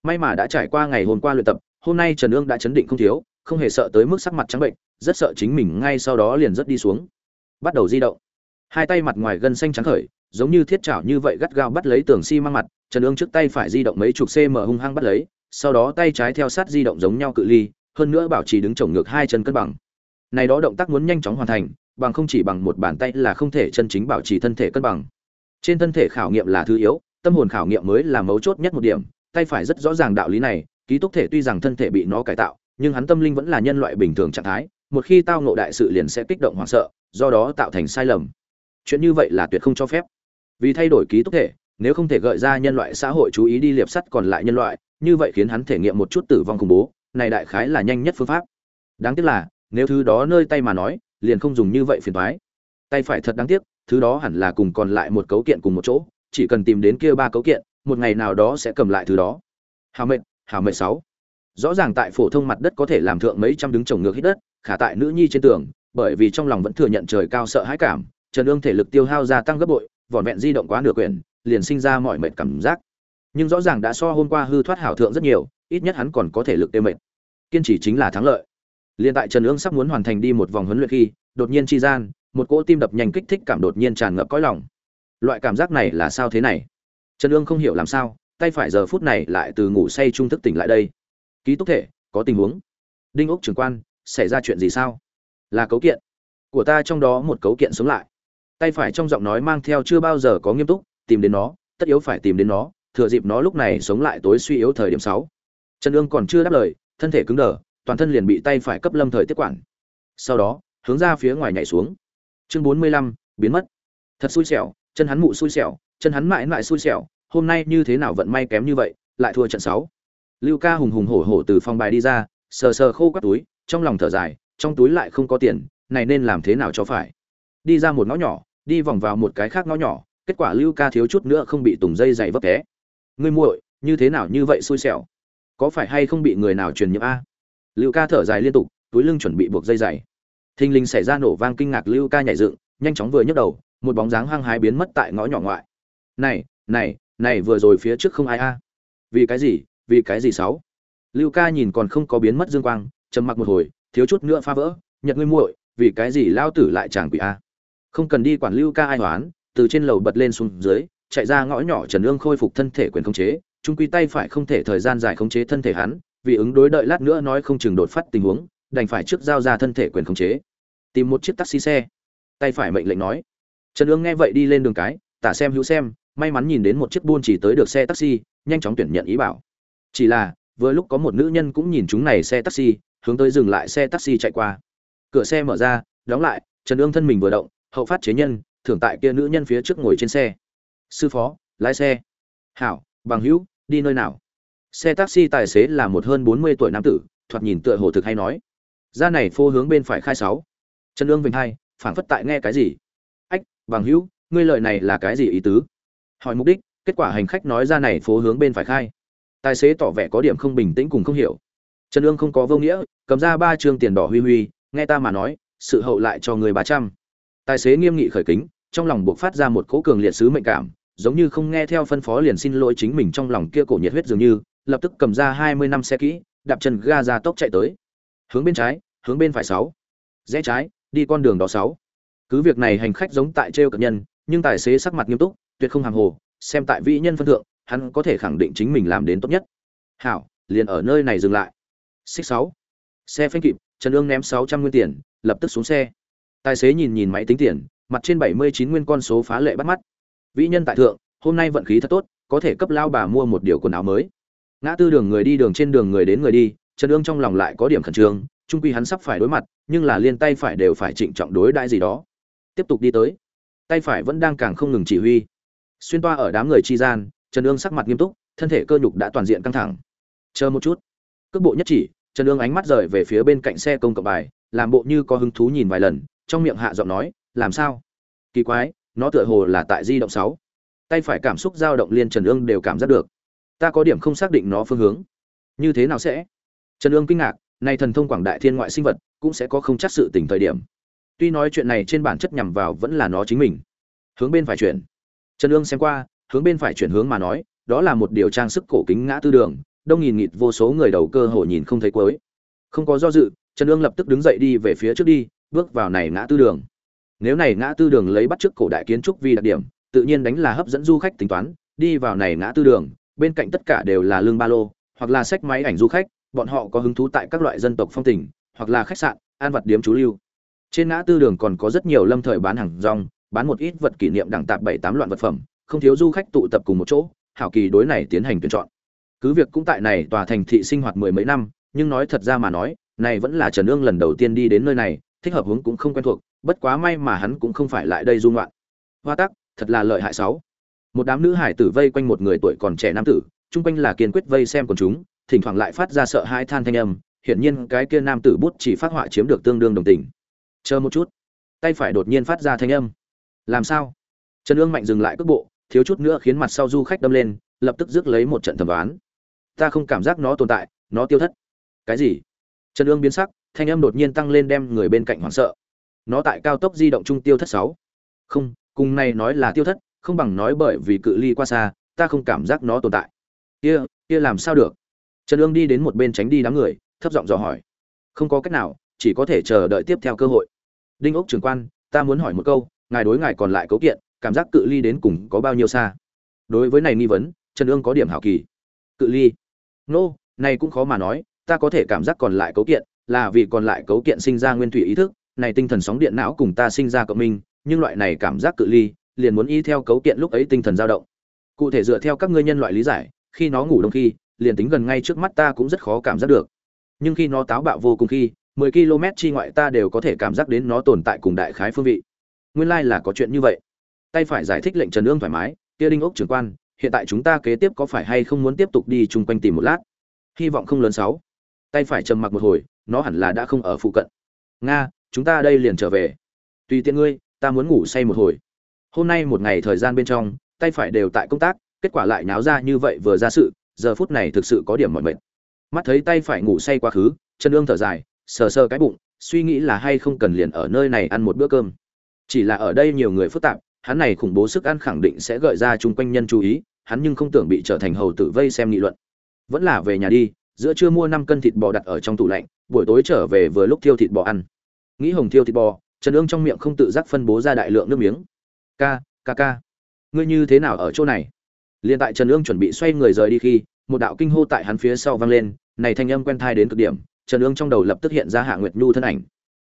May mà đã trải qua ngày hôm qua luyện tập, hôm nay trần ương đã chấn định không thiếu, không hề sợ tới mức sắc mặt trắng bệnh rất sợ chính mình ngay sau đó liền rất đi xuống. Bắt đầu di động. Hai tay mặt ngoài gân xanh trắng khởi, giống như thiết chảo như vậy gắt gao bắt lấy tường xi、si、măng mặt, trần ương trước tay phải di động mấy chục cm hung hăng bắt lấy, sau đó tay trái theo sát di động giống nhau cự ly, hơn nữa bảo trì đứng trồng ngược hai chân cân bằng. Này đó động tác muốn nhanh chóng hoàn thành, bằng không chỉ bằng một bàn tay là không thể chân chính bảo trì thân thể cân bằng. Trên thân thể khảo nghiệm là thứ yếu, tâm hồn khảo nghiệm mới là mấu chốt nhất một điểm, tay phải rất rõ ràng đạo lý này, ký túc thể tuy rằng thân thể bị nó cải tạo, nhưng hắn tâm linh vẫn là nhân loại bình thường trạng thái một khi tao ngộ đại sự liền sẽ kích động hoảng sợ, do đó tạo thành sai lầm. Chuyện như vậy là tuyệt không cho phép. Vì thay đổi ký túc thể, nếu không thể gợi ra nhân loại xã hội chú ý đi liệp sắt còn lại nhân loại, như vậy khiến hắn thể nghiệm một chút tử vong khủng bố, này đại khái là nhanh nhất phương pháp. Đáng tiếc là, nếu thứ đó nơi tay mà nói, liền không dùng như vậy phiền thoái tay phải thật đáng tiếc, thứ đó hẳn là cùng còn lại một cấu kiện cùng một chỗ, chỉ cần tìm đến kia ba cấu kiện, một ngày nào đó sẽ cầm lại thứ đó. Hào mệnh hào mệnh sáu rõ ràng tại phổ thông mặt đất có thể làm thượng mấy trăm đứng trồng ngược hít đất, khả tại nữ nhi trên tường, bởi vì trong lòng vẫn thừa nhận trời cao sợ hãi cảm, trần ương thể lực tiêu hao gia tăng gấp bội, vỏn vẹn di động quá nửa quyển, liền sinh ra mọi mệt cảm giác. Nhưng rõ ràng đã so hôm qua hư thoát hảo thượng rất nhiều, ít nhất hắn còn có thể lực tiêu mệt. Kiên trì chính là thắng lợi. Liền tại trần ương sắp muốn hoàn thành đi một vòng huấn luyện khi, đột nhiên chi gian, một cỗ tim đập nhanh kích thích cảm đột nhiên tràn ngập cõi lòng. Loại cảm giác này là sao thế này? Trần ương không hiểu làm sao, tay phải giờ phút này lại từ ngủ say trung thức tỉnh lại đây ký túc thể, có tình huống. Đinh ốc trưởng quan, xảy ra chuyện gì sao? Là cấu kiện. Của ta trong đó một cấu kiện sống lại. Tay phải trong giọng nói mang theo chưa bao giờ có nghiêm túc, tìm đến nó, tất yếu phải tìm đến nó, thừa dịp nó lúc này sống lại tối suy yếu thời điểm sáu. Trần ương còn chưa đáp lời, thân thể cứng đờ, toàn thân liền bị tay phải cấp lâm thời tiếp quản. Sau đó, hướng ra phía ngoài nhảy xuống. Chương bốn mươi lăm, biến mất. Thật xui xẻo, chân hắn mụ xui xẻo, chân hắn mãi mãi xui xẻo, hôm nay như thế nào vận may kém như vậy, lại thua trận sáu lưu ca hùng hùng hổ hổ từ phòng bài đi ra, sờ sờ khô các túi, trong lòng thở dài, trong túi lại không có tiền, này nên làm thế nào cho phải? Đi ra một ngõ nhỏ, đi vòng vào một cái khác ngõ nhỏ, kết quả lưu ca thiếu chút nữa không bị tùng dây dày vấp té. Ngươi muội, như thế nào như vậy xui xẻo? Có phải hay không bị người nào truyền nhiễm a? Lưu ca thở dài liên tục, túi lưng chuẩn bị buộc dây dày. Thình lình xảy ra nổ vang kinh ngạc lưu ca nhảy dựng, nhanh chóng vừa nhấc đầu, một bóng dáng hăng hái biến mất tại ngõ nhỏ ngoại. Này này này vừa rồi phía trước không ai a. Vì cái gì? Vì cái gì sáu? Lưu ca nhìn còn không có biến mất dương quang, trầm mặc một hồi, thiếu chút nữa phá vỡ, nhật ngươi muội, vì cái gì lao tử lại chàng quỷ a? Không cần đi quản lưu ca ai hoán. Từ trên lầu bật lên xuống dưới, chạy ra ngõ nhỏ trần ương khôi phục thân thể quyền khống chế, trung quy tay phải không thể thời gian dài khống chế thân thể hắn, vì ứng đối đợi lát nữa nói không chừng đột phát tình huống, đành phải trước giao ra thân thể quyền khống chế. Tìm một chiếc taxi xe. Tay phải mệnh lệnh nói. Trần ương nghe vậy đi lên đường cái, tả xem hữu xem, may mắn nhìn đến một chiếc buôn chỉ tới được xe taxi, nhanh chóng tuyển nhận ý bảo chỉ là, vừa lúc có một nữ nhân cũng nhìn chúng này xe taxi, hướng tới dừng lại xe taxi chạy qua. Cửa xe mở ra, đóng lại, trần ương thân mình vừa động, hậu phát chế nhân, thưởng tại kia nữ nhân phía trước ngồi trên xe. Sư phó, lái xe. Hảo, bằng hữu, đi nơi nào? Xe taxi tài xế là một hơn bốn mươi tuổi nam tử, thoạt nhìn tựa hồ thực hay nói. Ra này phô hướng bên phải khai sáu. Trần ương vinh hai phản phất tại nghe cái gì. Ách, bằng hữu, ngươi lời này là cái gì ý tứ? Hỏi mục đích, kết quả hành khách nói ra này phố hướng bên phải khai tài xế tỏ vẻ có điểm không bình tĩnh cùng không hiểu. Trần ương không có vô nghĩa, cầm ra ba chương tiền đỏ huy huy, nghe ta mà nói, sự hậu lại cho người ba trăm. Tài xế nghiêm nghị khởi kính, trong lòng buộc phát ra một cỗ cường liệt sứ mệnh cảm, giống như không nghe theo phân phó liền xin lỗi chính mình trong lòng kia cổ nhiệt huyết dường như, lập tức cầm ra hai mươi năm xe kỹ, đạp chân ga ra tốc chạy tới. Hướng bên trái, hướng bên phải sáu. Rẽ trái, đi con đường đó sáu. Cứ việc này hành khách giống tại trêu cận nhân, nhưng tài xế sắc mặt nghiêm túc, tuyệt không hàng hồ, xem tại vị nhân phân thượng hắn có thể khẳng định chính mình làm đến tốt nhất. Hảo, liền ở nơi này dừng lại. Xích sáu. Xe phanh kịp, trần ương ném sáu trăm nguyên tiền, lập tức xuống xe. Tài xế nhìn nhìn máy tính tiền, mặt trên bảy mươi chín nguyên con số phá lệ bắt mắt. Vĩ nhân tại thượng, hôm nay vận khí thật tốt, có thể cấp lao bà mua một điều quần áo mới. Ngã tư đường người đi đường trên đường người đến người đi, trần ương trong lòng lại có điểm khẩn trương, trung quy hắn sắp phải đối mặt, nhưng là liên tay phải đều phải trịnh trọng đối đãi gì đó. Tiếp tục đi tới. Tay phải vẫn đang càng không ngừng chỉ huy. Xuyên toa ở đám người chi gian trần Dương sắc mặt nghiêm túc, thân thể cơ nhục đã toàn diện căng thẳng. Chờ một chút. Cước bộ nhất chỉ, trần Dương ánh mắt rời về phía bên cạnh xe công cộng bài, làm bộ như có hứng thú nhìn vài lần, trong miệng hạ giọng nói, làm sao? Kỳ quái, nó tựa hồ là tại di động sáu. Tay phải cảm xúc dao động liên trần Dương đều cảm giác được. Ta có điểm không xác định nó phương hướng. Như thế nào sẽ? Trần Dương kinh ngạc này thần thông quảng đại thiên ngoại sinh vật cũng sẽ có không chắc sự tình thời điểm. Tuy nói chuyện này trên bản chất nhằm vào vẫn là nó chính mình. Hướng bên phải chuyển. Trần Dương xem qua hướng bên phải chuyển hướng mà nói, đó là một điều trang sức cổ kính ngã tư đường, đông nghìn nghịt vô số người đầu cơ hội nhìn không thấy cuối. Không có do dự, trần Dương lập tức đứng dậy đi về phía trước đi, bước vào này ngã tư đường. Nếu này ngã tư đường lấy bắt chước cổ đại kiến trúc vì đặc điểm, tự nhiên đánh là hấp dẫn du khách tính toán, đi vào này ngã tư đường, bên cạnh tất cả đều là lương ba lô, hoặc là sách máy ảnh du khách, bọn họ có hứng thú tại các loại dân tộc phong tình, hoặc là khách sạn an vật điếm chú lưu. Trên ngã tư đường còn có rất nhiều lâm thời bán hàng rong, bán một ít vật kỷ niệm đẳng tạp bảy tám loạn vật phẩm không thiếu du khách tụ tập cùng một chỗ, hảo kỳ đối này tiến hành tuyển chọn. Cứ việc cũng tại này tòa thành thị sinh hoạt mười mấy năm, nhưng nói thật ra mà nói, này vẫn là trần ương lần đầu tiên đi đến nơi này, thích hợp hướng cũng không quen thuộc, bất quá may mà hắn cũng không phải lại đây dung loạn hoa tắc, thật là lợi hại sáu. Một đám nữ hải tử vây quanh một người tuổi còn trẻ nam tử, chung quanh là kiên quyết vây xem quần chúng, thỉnh thoảng lại phát ra sợ hai than thanh âm, hiển nhiên cái kia nam tử bút chỉ phát họa chiếm được tương đương đồng tình. Chờ một chút. Tay phải đột nhiên phát ra thanh âm. Làm sao? Trần ương mạnh dừng lại cước bộ thiếu chút nữa khiến mặt sau du khách đâm lên, lập tức rước lấy một trận thẩm đoán. Ta không cảm giác nó tồn tại, nó tiêu thất. Cái gì? Trần ương biến sắc, thanh âm đột nhiên tăng lên đem người bên cạnh hoảng sợ. Nó tại cao tốc di động trung tiêu thất sáu. Không, cùng này nói là tiêu thất, không bằng nói bởi vì cự ly qua xa, ta không cảm giác nó tồn tại. Kia kia làm sao được? Trần ương đi đến một bên tránh đi đám người, thấp giọng dò hỏi. Không có cách nào, chỉ có thể chờ đợi tiếp theo cơ hội. Đinh ốc trưởng quan, ta muốn hỏi một câu, ngài đối ngài còn lại cấu kiện cảm giác cự ly đến cùng có bao nhiêu xa. Đối với này nghi vấn trần ương có điểm hảo kỳ. Cự ly? Nô、no, này cũng khó mà nói ta có thể cảm giác còn lại cấu kiện là vì còn lại cấu kiện sinh ra nguyên thủy ý thức này tinh thần sóng điện não cùng ta sinh ra cộng minh nhưng loại này cảm giác cự ly liền muốn y theo cấu kiện lúc ấy tinh thần dao động. Cụ thể dựa theo các ngươi nhân loại lý giải khi nó ngủ đông khi liền tính gần ngay trước mắt ta cũng rất khó cảm giác được. Nhưng khi nó táo bạo vô cùng khi 10 km chi ngoại ta đều có thể cảm giác đến nó tồn tại cùng đại khái phương vị. Nguyên lai like là có chuyện như vậy tay phải giải thích lệnh trần ương thoải mái, kia đinh ốc trưởng quan, hiện tại chúng ta kế tiếp có phải hay không muốn tiếp tục đi chung quanh tìm một lát? Hy vọng không lớn sáu. Tay phải trầm mặc một hồi, nó hẳn là đã không ở phụ cận. Nga, chúng ta đây liền trở về. Tùy tiện ngươi, ta muốn ngủ say một hồi. Hôm nay một ngày thời gian bên trong, tay phải đều tại công tác, kết quả lại náo ra như vậy vừa ra sự, giờ phút này thực sự có điểm mọi mệt. Mắt thấy tay phải ngủ say quá khứ chân ương thở dài, sờ sờ cái bụng, suy nghĩ là hay không cần liền ở nơi này ăn một bữa cơm. Chỉ là ở đây nhiều người phức tạp hắn này khủng bố sức ăn khẳng định sẽ gợi ra chung quanh nhân chú ý, hắn nhưng không tưởng bị trở thành hầu tử vây xem nghị luận. Vẫn là về nhà đi, giữa trưa mua năm cân thịt bò đặt ở trong tủ lạnh, buổi tối trở về vừa lúc thiêu thịt bò ăn. Nghĩ hồng thiêu thịt bò, trần ương trong miệng không tự giác phân bố ra đại lượng nước miếng. Ca ca ca, ngươi như thế nào ở chỗ này? Liền tại trần ương chuẩn bị xoay người rời đi khi, một đạo kinh hô tại hắn phía sau vang lên, này thanh âm quen thai đến cực điểm, trần ương trong đầu lập tức hiện ra hạ nguyệt nhu thân ảnh.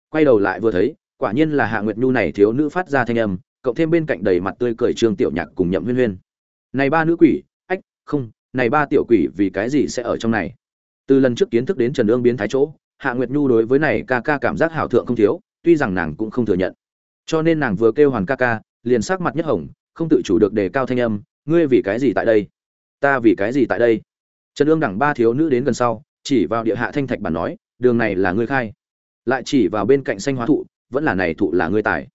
Quay đầu lại vừa thấy, quả nhiên là hạ nguyệt nhu này thiếu nữ phát ra thanh âm cộng thêm bên cạnh đầy mặt tươi cười trương tiểu nhạc cùng nhậm huyên huyên. Này ba nữ quỷ, ách, không, này ba tiểu quỷ vì cái gì sẽ ở trong này? Từ lần trước kiến thức đến trần ương biến thái chỗ, hạ nguyệt nhu đối với này ca ca cảm giác hảo thượng không thiếu, tuy rằng nàng cũng không thừa nhận. Cho nên nàng vừa kêu hoàn ca ca, liền sắc mặt nhất hồng, không tự chủ được đề cao thanh âm, ngươi vì cái gì tại đây? Ta vì cái gì tại đây? Trần ương đẳng ba thiếu nữ đến gần sau, chỉ vào địa hạ thanh thạch bản nói, đường này là ngươi khai. Lại chỉ vào bên cạnh xanh hóa thụ, vẫn là này thụ là ngươi tài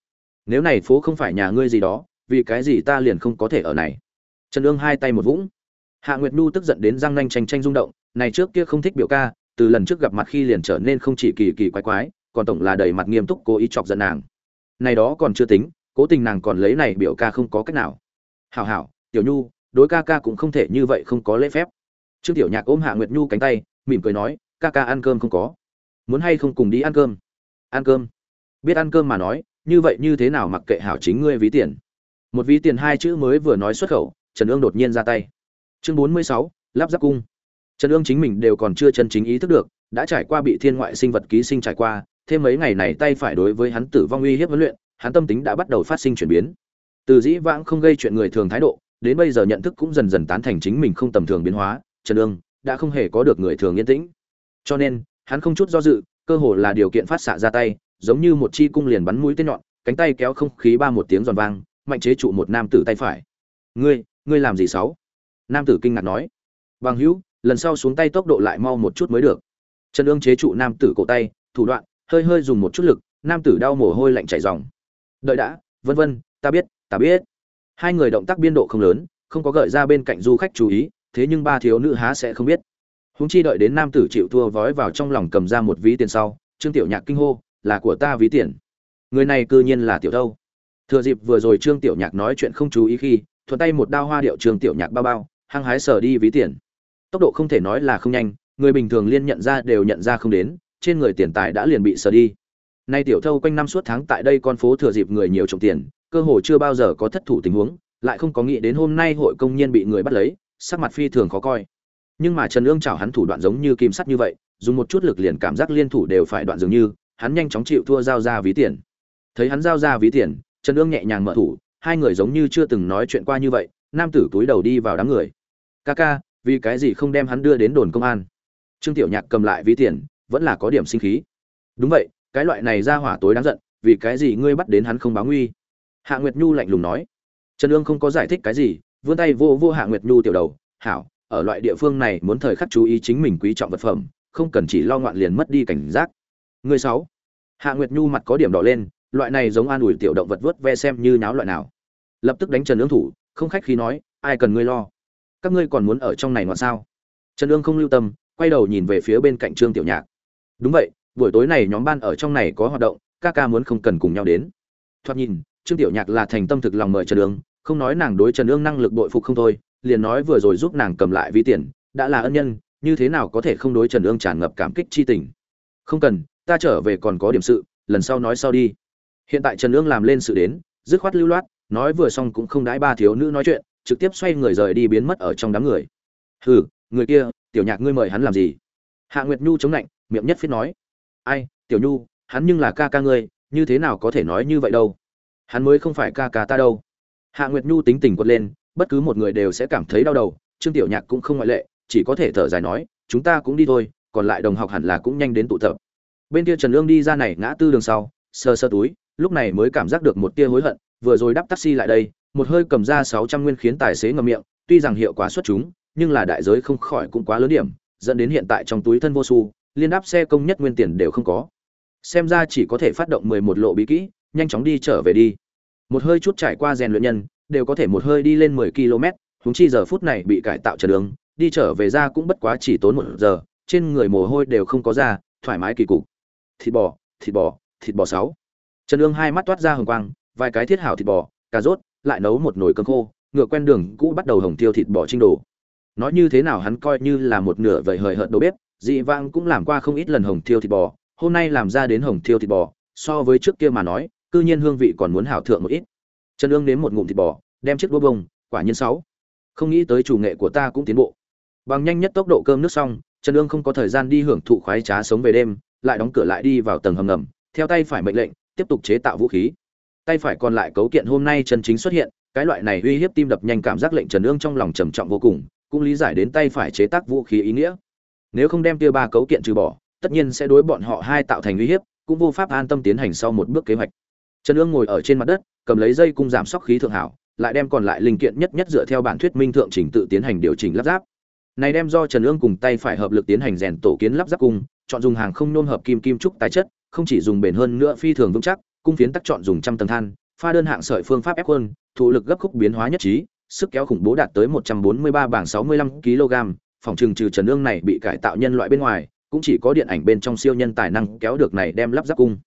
nếu này phố không phải nhà ngươi gì đó, vì cái gì ta liền không có thể ở này? Trần ương hai tay một vũng. Hạ nguyệt nhu tức giận đến răng nanh tranh tranh rung động, này trước kia không thích biểu ca, từ lần trước gặp mặt khi liền trở nên không chỉ kỳ kỳ quái quái, còn tổng là đầy mặt nghiêm túc cố ý chọc giận nàng. Này đó còn chưa tính, cố tình nàng còn lấy này biểu ca không có cách nào. Hảo hảo, tiểu nhu, đối ca ca cũng không thể như vậy không có lễ phép. Trương tiểu nhạc ôm hạ nguyệt nhu cánh tay, mỉm cười nói, ca ca ăn cơm không có. Muốn hay không cùng đi ăn cơm? Ăn cơm. Biết ăn cơm mà nói như vậy như thế nào mặc kệ hảo chính ngươi ví tiền? Một ví tiền hai chữ mới vừa nói xuất khẩu, trần ương đột nhiên ra tay. Chương bốn mươi sáu, lắp ráp cung. Trần ương chính mình đều còn chưa chân chính ý thức được, đã trải qua bị thiên ngoại sinh vật ký sinh trải qua, thêm mấy ngày này tay phải đối với hắn tử vong uy hiếp huấn luyện, hắn tâm tính đã bắt đầu phát sinh chuyển biến. Từ dĩ vãng không gây chuyện người thường thái độ, đến bây giờ nhận thức cũng dần dần tán thành chính mình không tầm thường biến hóa, trần ương đã không hề có được người thường yên tĩnh. Cho nên, hắn không chút do dự, cơ hồ là điều kiện phát xạ ra tay giống như một chi cung liền bắn mũi tên nhọn, cánh tay kéo không khí ba một tiếng giòn vang, mạnh chế trụ một nam tử tay phải. Ngươi ngươi làm gì xấu nam tử kinh ngạc nói. Bằng hữu, lần sau xuống tay tốc độ lại mau một chút mới được. Trần ương chế trụ nam tử cổ tay, thủ đoạn, hơi hơi dùng một chút lực, nam tử đau mồ hôi lạnh chảy ròng đợi đã, vân vân, ta biết ta biết. Hai người động tác biên độ không lớn, không có gợi ra bên cạnh du khách chú ý, thế nhưng ba thiếu nữ há sẽ không biết. Húng chi đợi đến nam tử chịu thua vói vào trong lòng cầm ra một ví tiền sau, trương tiểu nhạc kinh hô là của ta ví tiền. Người này cư nhiên là tiểu thâu. Thừa dịp vừa rồi trương tiểu nhạc nói chuyện không chú ý khi, thuận tay một đao hoa điệu trương tiểu nhạc bao bao, hăng hái sờ đi ví tiền. Tốc độ không thể nói là không nhanh, người bình thường liên nhận ra đều nhận ra không đến, trên người tiền tài đã liền bị sờ đi. Nay tiểu thâu quanh năm suốt tháng tại đây con phố thừa dịp người nhiều trồng tiền, cơ hồ chưa bao giờ có thất thủ tình huống, lại không có nghĩ đến hôm nay hội công nhân bị người bắt lấy, sắc mặt phi thường khó coi. Nhưng mà trần ương chảo hắn thủ đoạn giống như kim sắt như vậy, dùng một chút lực liền cảm giác liên thủ đều phải đoạn dường như hắn nhanh chóng chịu thua giao ra ví tiền. Thấy hắn giao ra ví tiền, trần ương nhẹ nhàng mở thủ, hai người giống như chưa từng nói chuyện qua như vậy, nam tử túi đầu đi vào đám người. Ca ca, vì cái gì không đem hắn đưa đến đồn công an? Trương tiểu nhạc cầm lại ví tiền, vẫn là có điểm sinh khí. Đúng vậy, cái loại này ra hỏa tối đáng giận, vì cái gì ngươi bắt đến hắn không báo nguy? Hạ nguyệt nhu lạnh lùng nói. Trần ương không có giải thích cái gì, vươn tay vô vô hạ nguyệt nhu tiểu đầu, hảo, ở loại địa phương này muốn thời khắc chú ý chính mình quý trọng vật phẩm, không cần chỉ lo ngoạn liền mất đi cảnh giác người sáu. Hạ nguyệt nhu mặt có điểm đỏ lên loại này giống an ủi tiểu động vật vớt ve xem như náo loại nào. Lập tức đánh trần Nương thủ không khách khí nói ai cần ngươi lo? Các ngươi còn muốn ở trong này ngoạn sao? Trần Nương không lưu tâm quay đầu nhìn về phía bên cạnh trương tiểu nhạc. Đúng vậy buổi tối này nhóm ban ở trong này có hoạt động ca ca muốn không cần cùng nhau đến. Thoạt nhìn trương tiểu nhạc là thành tâm thực lòng mời trần Nương, không nói nàng đối trần Nương năng lực bội phục không thôi liền nói vừa rồi giúp nàng cầm lại ví tiền đã là ân nhân như thế nào có thể không đối trần Nương tràn ngập cảm kích chi tình? Không cần ta trở về còn có điểm sự, lần sau nói sau đi. Hiện tại trần ương làm lên sự đến, dứt khoát lưu loát, nói vừa xong cũng không đãi ba thiếu nữ nói chuyện, trực tiếp xoay người rời đi biến mất ở trong đám người. Hừ, người kia, tiểu nhạc ngươi mời hắn làm gì? Hạ nguyệt nhu chống lạnh miệng nhất phiết nói. Ai, tiểu nhu, hắn nhưng là ca ca ngươi, như thế nào có thể nói như vậy đâu? Hắn mới không phải ca ca ta đâu. Hạ nguyệt nhu tính tình quật lên, bất cứ một người đều sẽ cảm thấy đau đầu, trương tiểu nhạc cũng không ngoại lệ, chỉ có thể thở dài nói, chúng ta cũng đi thôi, còn lại đồng học hẳn là cũng nhanh đến tụ tập bên kia trần lương đi ra này ngã tư đường sau sơ sơ túi, lúc này mới cảm giác được một tia hối hận, vừa rồi đắp taxi lại đây, một hơi cầm ra sáu trăm nguyên khiến tài xế ngậm miệng, tuy rằng hiệu quả xuất chúng, nhưng là đại giới không khỏi cũng quá lớn điểm, dẫn đến hiện tại trong túi thân vô su, liên đáp xe công nhất nguyên tiền đều không có. Xem ra chỉ có thể phát động mười một lộ bí kỹ, nhanh chóng đi trở về đi. Một hơi chút trải qua rèn luyện nhân, đều có thể một hơi đi lên mười km húng chi giờ phút này bị cải tạo trở đường, đi trở về ra cũng bất quá chỉ tốn một giờ, trên người mồ hôi đều không có ra, thoải mái kỳ cục thịt bò thịt bò thịt bò sáu. Trần ương hai mắt toát ra hồng quang, vài cái thiết hảo thịt bò, cà rốt, lại nấu một nồi cơm khô, ngựa quen đường cũ bắt đầu hồng tiêu thịt bò trinh đồ. Nói như thế nào hắn coi như là một nửa vậy hời hợt đầu bếp, dị vang cũng làm qua không ít lần hồng tiêu thịt bò, hôm nay làm ra đến hồng tiêu thịt bò, so với trước kia mà nói, cư nhiên hương vị còn muốn hảo thượng một ít. Trần ương nếm một ngụm thịt bò, đem chiếc đũa bông, quả nhiên sáu. Không nghĩ tới chủ nghệ của ta cũng tiến bộ. Bằng nhanh nhất tốc độ cơm nước xong, trần ương không có thời gian đi hưởng thụ khoái trá sống về đêm lại đóng cửa lại đi vào tầng hầm ngầm, theo tay phải mệnh lệnh, tiếp tục chế tạo vũ khí. Tay phải còn lại cấu kiện hôm nay chân chính xuất hiện, cái loại này uy hiếp tim đập nhanh cảm giác lệnh trần ương trong lòng trầm trọng vô cùng, cũng lý giải đến tay phải chế tác vũ khí ý nghĩa. Nếu không đem tia ba cấu kiện trừ bỏ, tất nhiên sẽ đối bọn họ hai tạo thành uy hiếp, cũng vô pháp an tâm tiến hành sau một bước kế hoạch. Trần ương ngồi ở trên mặt đất, cầm lấy dây cung giảm sóc khí thượng hảo, lại đem còn lại linh kiện nhất nhất dựa theo bản thuyết minh thượng trình tự tiến hành điều chỉnh lắp ráp. Này đem do trần ương cùng tay phải hợp lực tiến hành rèn tổ kiến lắp ráp cung chọn dùng hàng không nôn hợp kim kim trúc tái chất, không chỉ dùng bền hơn nữa phi thường vững chắc, cung phiến tắc chọn dùng trăm tầng than, pha đơn hạng sợi phương pháp ép quân thủ lực gấp khúc biến hóa nhất trí, sức kéo khủng bố đạt tới 143 bảng 65 kg, phòng trường trừ trần ương này bị cải tạo nhân loại bên ngoài, cũng chỉ có điện ảnh bên trong siêu nhân tài năng kéo được này đem lắp ráp cung.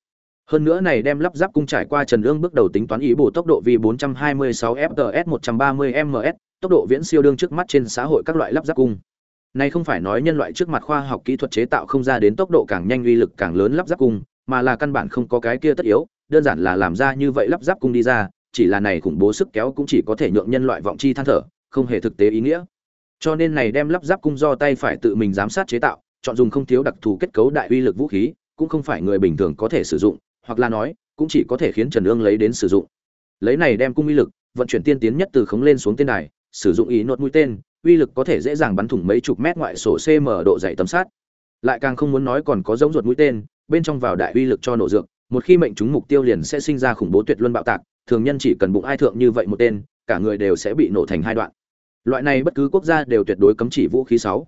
Hơn nữa này đem lắp ráp cung trải qua trần ương bước đầu tính toán ý bổ tốc độ vì 426 fts 130 ms tốc độ viễn siêu đương trước mắt trên xã hội các loại lắp ráp cung này không phải nói nhân loại trước mặt khoa học kỹ thuật chế tạo không ra đến tốc độ càng nhanh uy lực càng lớn lắp ráp cung, mà là căn bản không có cái kia tất yếu, đơn giản là làm ra như vậy lắp ráp cung đi ra, chỉ là này khủng bố sức kéo cũng chỉ có thể nhượng nhân loại vọng chi than thở, không hề thực tế ý nghĩa. Cho nên này đem lắp ráp cung do tay phải tự mình giám sát chế tạo, chọn dùng không thiếu đặc thù kết cấu đại uy lực vũ khí, cũng không phải người bình thường có thể sử dụng, hoặc là nói, cũng chỉ có thể khiến trần ương lấy đến sử dụng. Lấy này đem cung uy lực, vận chuyển tiên tiến nhất từ khống lên xuống tên đài sử dụng ý nốt mũi tên uy lực có thể dễ dàng bắn thủng mấy chục mét ngoại sổ cm độ dày tấm sát. Lại càng không muốn nói còn có giống ruột mũi tên, bên trong vào đại uy lực cho nổ dược, một khi mệnh trúng mục tiêu liền sẽ sinh ra khủng bố tuyệt luân bạo tạc, thường nhân chỉ cần bụng ai thượng như vậy một tên, cả người đều sẽ bị nổ thành hai đoạn. Loại này bất cứ quốc gia đều tuyệt đối cấm chỉ vũ khí sáu.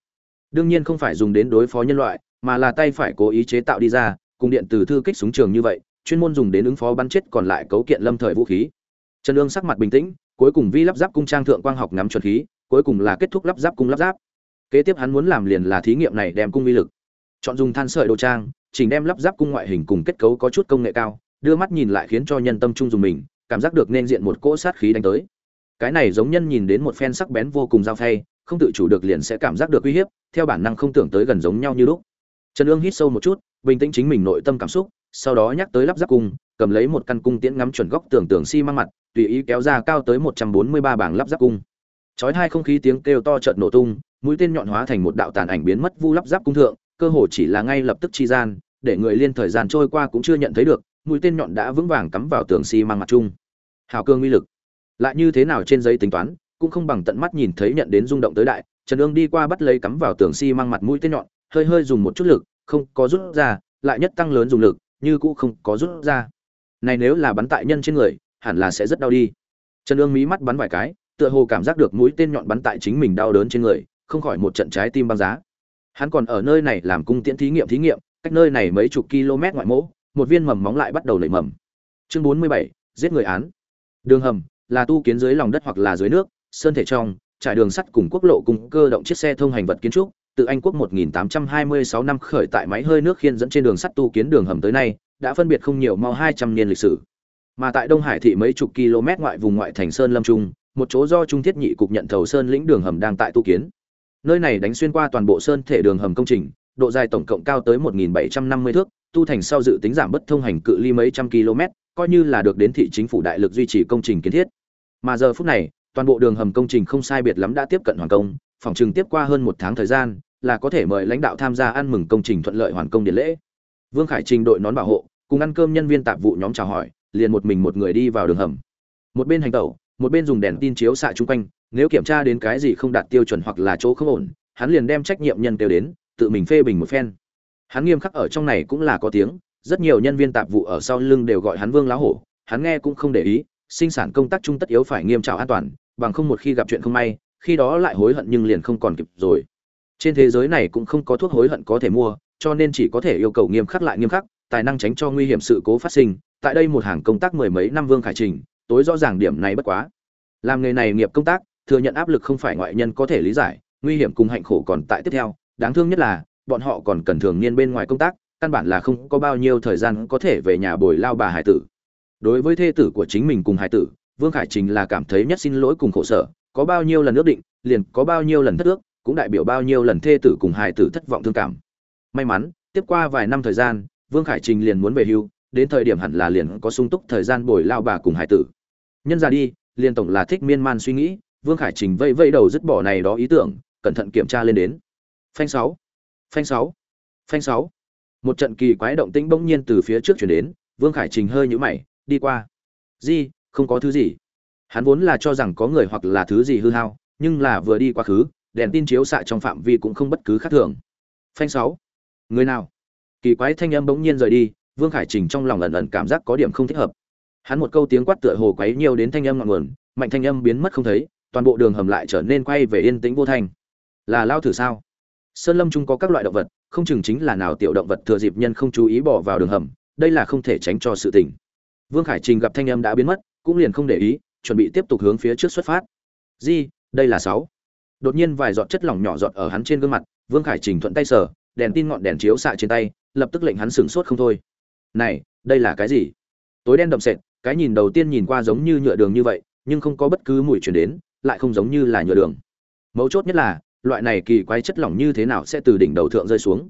Đương nhiên không phải dùng đến đối phó nhân loại, mà là tay phải cố ý chế tạo đi ra, cùng điện từ thư kích súng trường như vậy, chuyên môn dùng đến ứng phó bắn chết còn lại cấu kiện lâm thời vũ khí. Trần ương sắc mặt bình tĩnh, cuối cùng vi lắp ráp cung trang thượng quang học ngắm chuẩn khí cuối cùng là kết thúc lắp ráp cung lắp ráp. Kế tiếp hắn muốn làm liền là thí nghiệm này đem cung uy lực. Chọn dùng than sợi đồ trang, chỉnh đem lắp ráp cung ngoại hình cùng kết cấu có chút công nghệ cao, đưa mắt nhìn lại khiến cho nhân tâm trung dùng mình, cảm giác được nên diện một cỗ sát khí đánh tới. Cái này giống nhân nhìn đến một phen sắc bén vô cùng dao phay, không tự chủ được liền sẽ cảm giác được uy hiếp, theo bản năng không tưởng tới gần giống nhau như lúc. Trần ương hít sâu một chút, bình tĩnh chính mình nội tâm cảm xúc, sau đó nhắc tới lắp ráp cung, cầm lấy một căn cung tiễn ngắm chuẩn góc tưởng tượng xi măng mặt, tùy ý kéo ra cao tới một trăm bốn mươi ba bảng lắp ráp cung chói hai không khí tiếng kêu to chợt nổ tung, mũi tên nhọn hóa thành một đạo tàn ảnh biến mất vu lắp giáp cung thượng, cơ hồ chỉ là ngay lập tức chi gian, để người liên thời gian trôi qua cũng chưa nhận thấy được, mũi tên nhọn đã vững vàng cắm vào tường xi măng mặt chung hào cương uy lực. Lại như thế nào trên giấy tính toán, cũng không bằng tận mắt nhìn thấy nhận đến rung động tới đại, trần ương đi qua bắt lấy cắm vào tường xi măng mặt mũi tên nhọn, hơi hơi dùng một chút lực, không có rút ra, lại nhất tăng lớn dùng lực, như cũ không có rút ra. Này nếu là bắn tại nhân trên người, hẳn là sẽ rất đau đi. Trần ương mí mắt bắn vài cái tựa hồ cảm giác được mũi tên nhọn bắn tại chính mình đau đớn trên người không khỏi một trận trái tim băng giá. Hắn còn ở nơi này làm cung tiễn thí nghiệm thí nghiệm cách nơi này mấy chục km ngoại mỗ một viên mầm móng lại bắt đầu lẩy mầm. Chương bốn mươi bảy giết người án. Đường hầm là tu kiến dưới lòng đất hoặc là dưới nước sơn thể trong trải đường sắt cùng quốc lộ cùng cơ động chiếc xe thông hành vật kiến trúc từ Anh quốc 1826 năm khởi tại máy hơi nước khiên dẫn trên đường sắt tu kiến đường hầm tới nay, đã phân biệt không nhiều mau 200 niên lịch sử. Mà tại Đông Hải thị mấy chục km ngoại vùng ngoại thành Sơn Lâm Trung, một chỗ do Trung Thiết Nhị cục nhận thầu sơn lĩnh đường hầm đang tại tu kiến. Nơi này đánh xuyên qua toàn bộ sơn thể đường hầm công trình, độ dài tổng cộng cao tới 1750 thước, tu thành sau dự tính giảm bất thông hành cự ly mấy trăm km, coi như là được đến thị chính phủ đại lực duy trì công trình kiến thiết. Mà giờ phút này, toàn bộ đường hầm công trình không sai biệt lắm đã tiếp cận hoàn công, phòng trừng tiếp qua hơn một tháng thời gian, là có thể mời lãnh đạo tham gia ăn mừng công trình thuận lợi hoàn công điện lễ. Vương Khải Trình đội nón bảo hộ, cùng ăn cơm nhân viên tạp vụ nhóm chào hỏi, liền một mình một người đi vào đường hầm. Một bên hành tẩu, một bên dùng đèn tin chiếu xạ chung quanh, nếu kiểm tra đến cái gì không đạt tiêu chuẩn hoặc là chỗ không ổn, hắn liền đem trách nhiệm nhân kêu đến, tự mình phê bình một phen. Hắn nghiêm khắc ở trong này cũng là có tiếng, rất nhiều nhân viên tạp vụ ở sau lưng đều gọi hắn Vương lá hổ, hắn nghe cũng không để ý, sinh sản công tác trung tất yếu phải nghiêm trào an toàn, bằng không một khi gặp chuyện không may, khi đó lại hối hận nhưng liền không còn kịp rồi trên thế giới này cũng không có thuốc hối hận có thể mua cho nên chỉ có thể yêu cầu nghiêm khắc lại nghiêm khắc tài năng tránh cho nguy hiểm sự cố phát sinh tại đây một hàng công tác mười mấy năm vương khải trình tối rõ ràng điểm này bất quá. Làm nghề này nghiệp công tác, thừa nhận áp lực không phải ngoại nhân có thể lý giải, nguy hiểm cùng hạnh khổ còn tại tiếp theo. Đáng thương nhất là, bọn họ còn cần thường niên bên ngoài công tác, căn bản là không có bao nhiêu thời gian có thể về nhà bồi lao bà hải tử. Đối với thê tử của chính mình cùng hải tử, vương khải trình là cảm thấy nhất xin lỗi cùng khổ sở, có bao nhiêu lần ước định, liền có bao nhiêu lần thất ước, cũng đại biểu bao nhiêu lần thê tử cùng hải tử thất vọng thương cảm. May mắn, tiếp qua vài năm thời gian, vương khải trình liền muốn về hưu, đến thời điểm hẳn là liền có sung túc thời gian bồi lao bà cùng hải tử nhân ra đi liên tổng là thích miên man suy nghĩ, vương khải trình vây vây đầu dứt bỏ này đó ý tưởng, cẩn thận kiểm tra lên đến. Phanh sáu phanh sáu phanh sáu. Một trận kỳ quái động tĩnh bỗng nhiên từ phía trước chuyển đến, vương khải trình hơi nhũ mày, đi qua. Di không có thứ gì. Hắn vốn là cho rằng có người hoặc là thứ gì hư hao, nhưng là vừa đi quá khứ, đèn tin chiếu xạ trong phạm vi cũng không bất cứ khác thường. Phanh sáu. Người nào? Kỳ quái thanh âm bỗng nhiên rời đi, vương khải trình trong lòng ẩn ẩn cảm giác có điểm không thích hợp hắn một câu tiếng quát tựa hồ quấy nhiều đến thanh âm ngọn nguồn, mạnh thanh âm biến mất không thấy, toàn bộ đường hầm lại trở nên quay về yên tĩnh vô thanh. Là lao thử sao? Sơn lâm trung có các loại động vật, không chừng chính là nào tiểu động vật thừa dịp nhân không chú ý bỏ vào đường hầm, đây là không thể tránh cho sự tình. Vương khải trình gặp thanh âm đã biến mất, cũng liền không để ý, chuẩn bị tiếp tục hướng phía trước xuất phát. Di, đây là sáu. Đột nhiên vài giọt chất lỏng nhỏ giọt ở hắn trên gương mặt, vương khải trình thuận tay sờ, đèn tin ngọn đèn chiếu xạ trên tay, lập tức lệnh hắn sửng sốt không thôi. Này, đây là cái gì? Tối đen đậm sệt cái nhìn đầu tiên nhìn qua giống như nhựa đường như vậy, nhưng không có bất cứ mùi chuyển đến, lại không giống như là nhựa đường. Mấu chốt nhất là, loại này kỳ quái chất lỏng như thế nào sẽ từ đỉnh đầu thượng rơi xuống.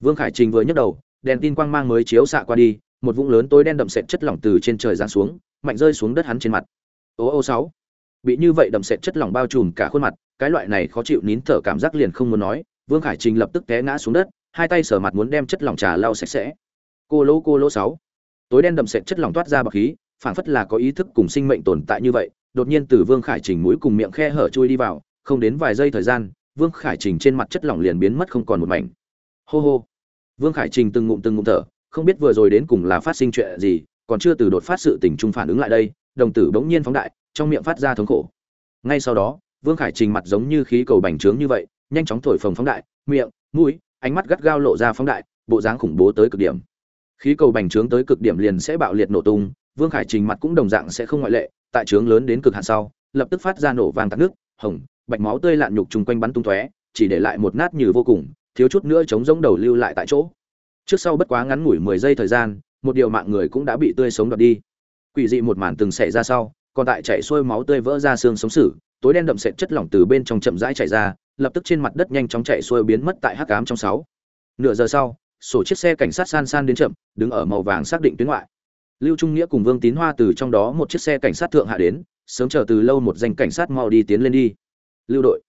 Vương khải trình vừa nhấc đầu, đèn tin quang mang mới chiếu xạ qua đi, một vũng lớn tối đen đậm sệt chất lỏng từ trên trời giáng xuống, mạnh rơi xuống đất hắn trên mặt. Ô ô sáu. Bị như vậy đậm sệt chất lỏng bao trùm cả khuôn mặt, cái loại này khó chịu nín thở cảm giác liền không muốn nói, vương khải trình lập tức té ngã xuống đất, hai tay sờ mặt muốn đem chất lỏng trà lau sạch sẽ. Cô lỗ cô lỗ sáu. Tối đen đậm sệt chất lỏng toát ra bọc khí phảng phất là có ý thức cùng sinh mệnh tồn tại như vậy, đột nhiên từ vương khải trình mũi cùng miệng khe hở chui đi vào, không đến vài giây thời gian, vương khải trình trên mặt chất lỏng liền biến mất không còn một mảnh. Hô hô. Vương khải trình từng ngụm từng ngụm thở, không biết vừa rồi đến cùng là phát sinh chuyện gì, còn chưa từ đột phát sự tình trung phản ứng lại đây, đồng tử bỗng nhiên phóng đại, trong miệng phát ra thống khổ. Ngay sau đó, vương khải trình mặt giống như khí cầu bành trướng như vậy, nhanh chóng thổi phồng phóng đại, miệng, mũi, ánh mắt gắt gao lộ ra phóng đại, bộ dáng khủng bố tới cực điểm. Khí cầu bành trướng tới cực điểm liền sẽ bạo liệt nổ tung vương khải trình mặt cũng đồng dạng sẽ không ngoại lệ, tại trướng lớn đến cực hạn sau, lập tức phát ra nổ vàng tắc nước, hồng, bạch máu tươi lạn nhục trùng quanh bắn tung tóe, chỉ để lại một nát như vô cùng, thiếu chút nữa chống giống đầu lưu lại tại chỗ. Trước sau bất quá ngắn ngủi mười giây thời gian, một điều mạng người cũng đã bị tươi sống đoạt đi. Quỷ dị một màn từng xảy ra sau, còn tại chảy xuôi máu tươi vỡ ra xương sống sử tối đen đậm sệt chất lỏng từ bên trong chậm rãi chảy ra, lập tức trên mặt đất nhanh chóng chạy xuôi biến mất tại hắc ám trong sáu. Nửa giờ sau, sổ chiếc xe cảnh sát san san đến chậm, đứng ở màu vàng xác định tuyến ngoại lưu trung nghĩa cùng vương tín hoa từ trong đó một chiếc xe cảnh sát thượng hạ đến, sớm chờ từ lâu một danh cảnh sát mau đi tiến lên đi. Lưu đội.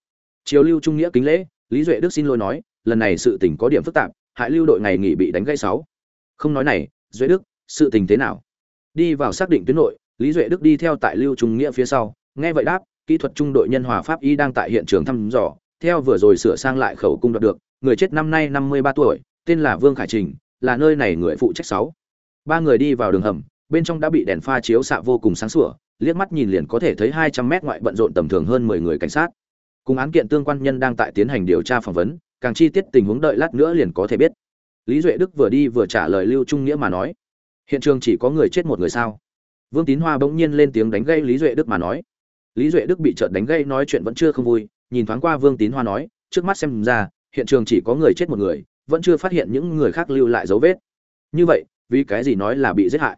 Chiều lưu trung nghĩa kính lễ, lý duệ đức xin lỗi nói, lần này sự tình có điểm phức tạp, hại lưu đội ngày nghỉ bị đánh gãy sáu. Không nói này, duệ đức, sự tình thế nào? Đi vào xác định tuyến nội, lý duệ đức đi theo tại lưu trung nghĩa phía sau, nghe vậy đáp, kỹ thuật trung đội nhân hòa pháp y đang tại hiện trường thăm dò, theo vừa rồi sửa sang lại khẩu cung đoạt được, người chết năm nay năm mươi ba tuổi, tên là vương khải trình, là nơi này người phụ trách sáu ba người đi vào đường hầm, bên trong đã bị đèn pha chiếu xạ vô cùng sáng sủa, liếc mắt nhìn liền có thể thấy hai trăm mét ngoại bận rộn tầm thường hơn mười người cảnh sát. Cùng án kiện tương quan nhân đang tại tiến hành điều tra phỏng vấn, càng chi tiết tình huống đợi lát nữa liền có thể biết. Lý duệ đức vừa đi vừa trả lời lưu trung nghĩa mà nói, hiện trường chỉ có người chết một người sao? Vương tín hoa bỗng nhiên lên tiếng đánh gây lý duệ đức mà nói. Lý duệ đức bị trợn đánh gây nói chuyện vẫn chưa không vui, nhìn thoáng qua vương tín hoa nói, trước mắt xem ra, hiện trường chỉ có người chết một người, vẫn chưa phát hiện những người khác lưu lại dấu vết. Như vậy vì cái gì nói là bị giết hại?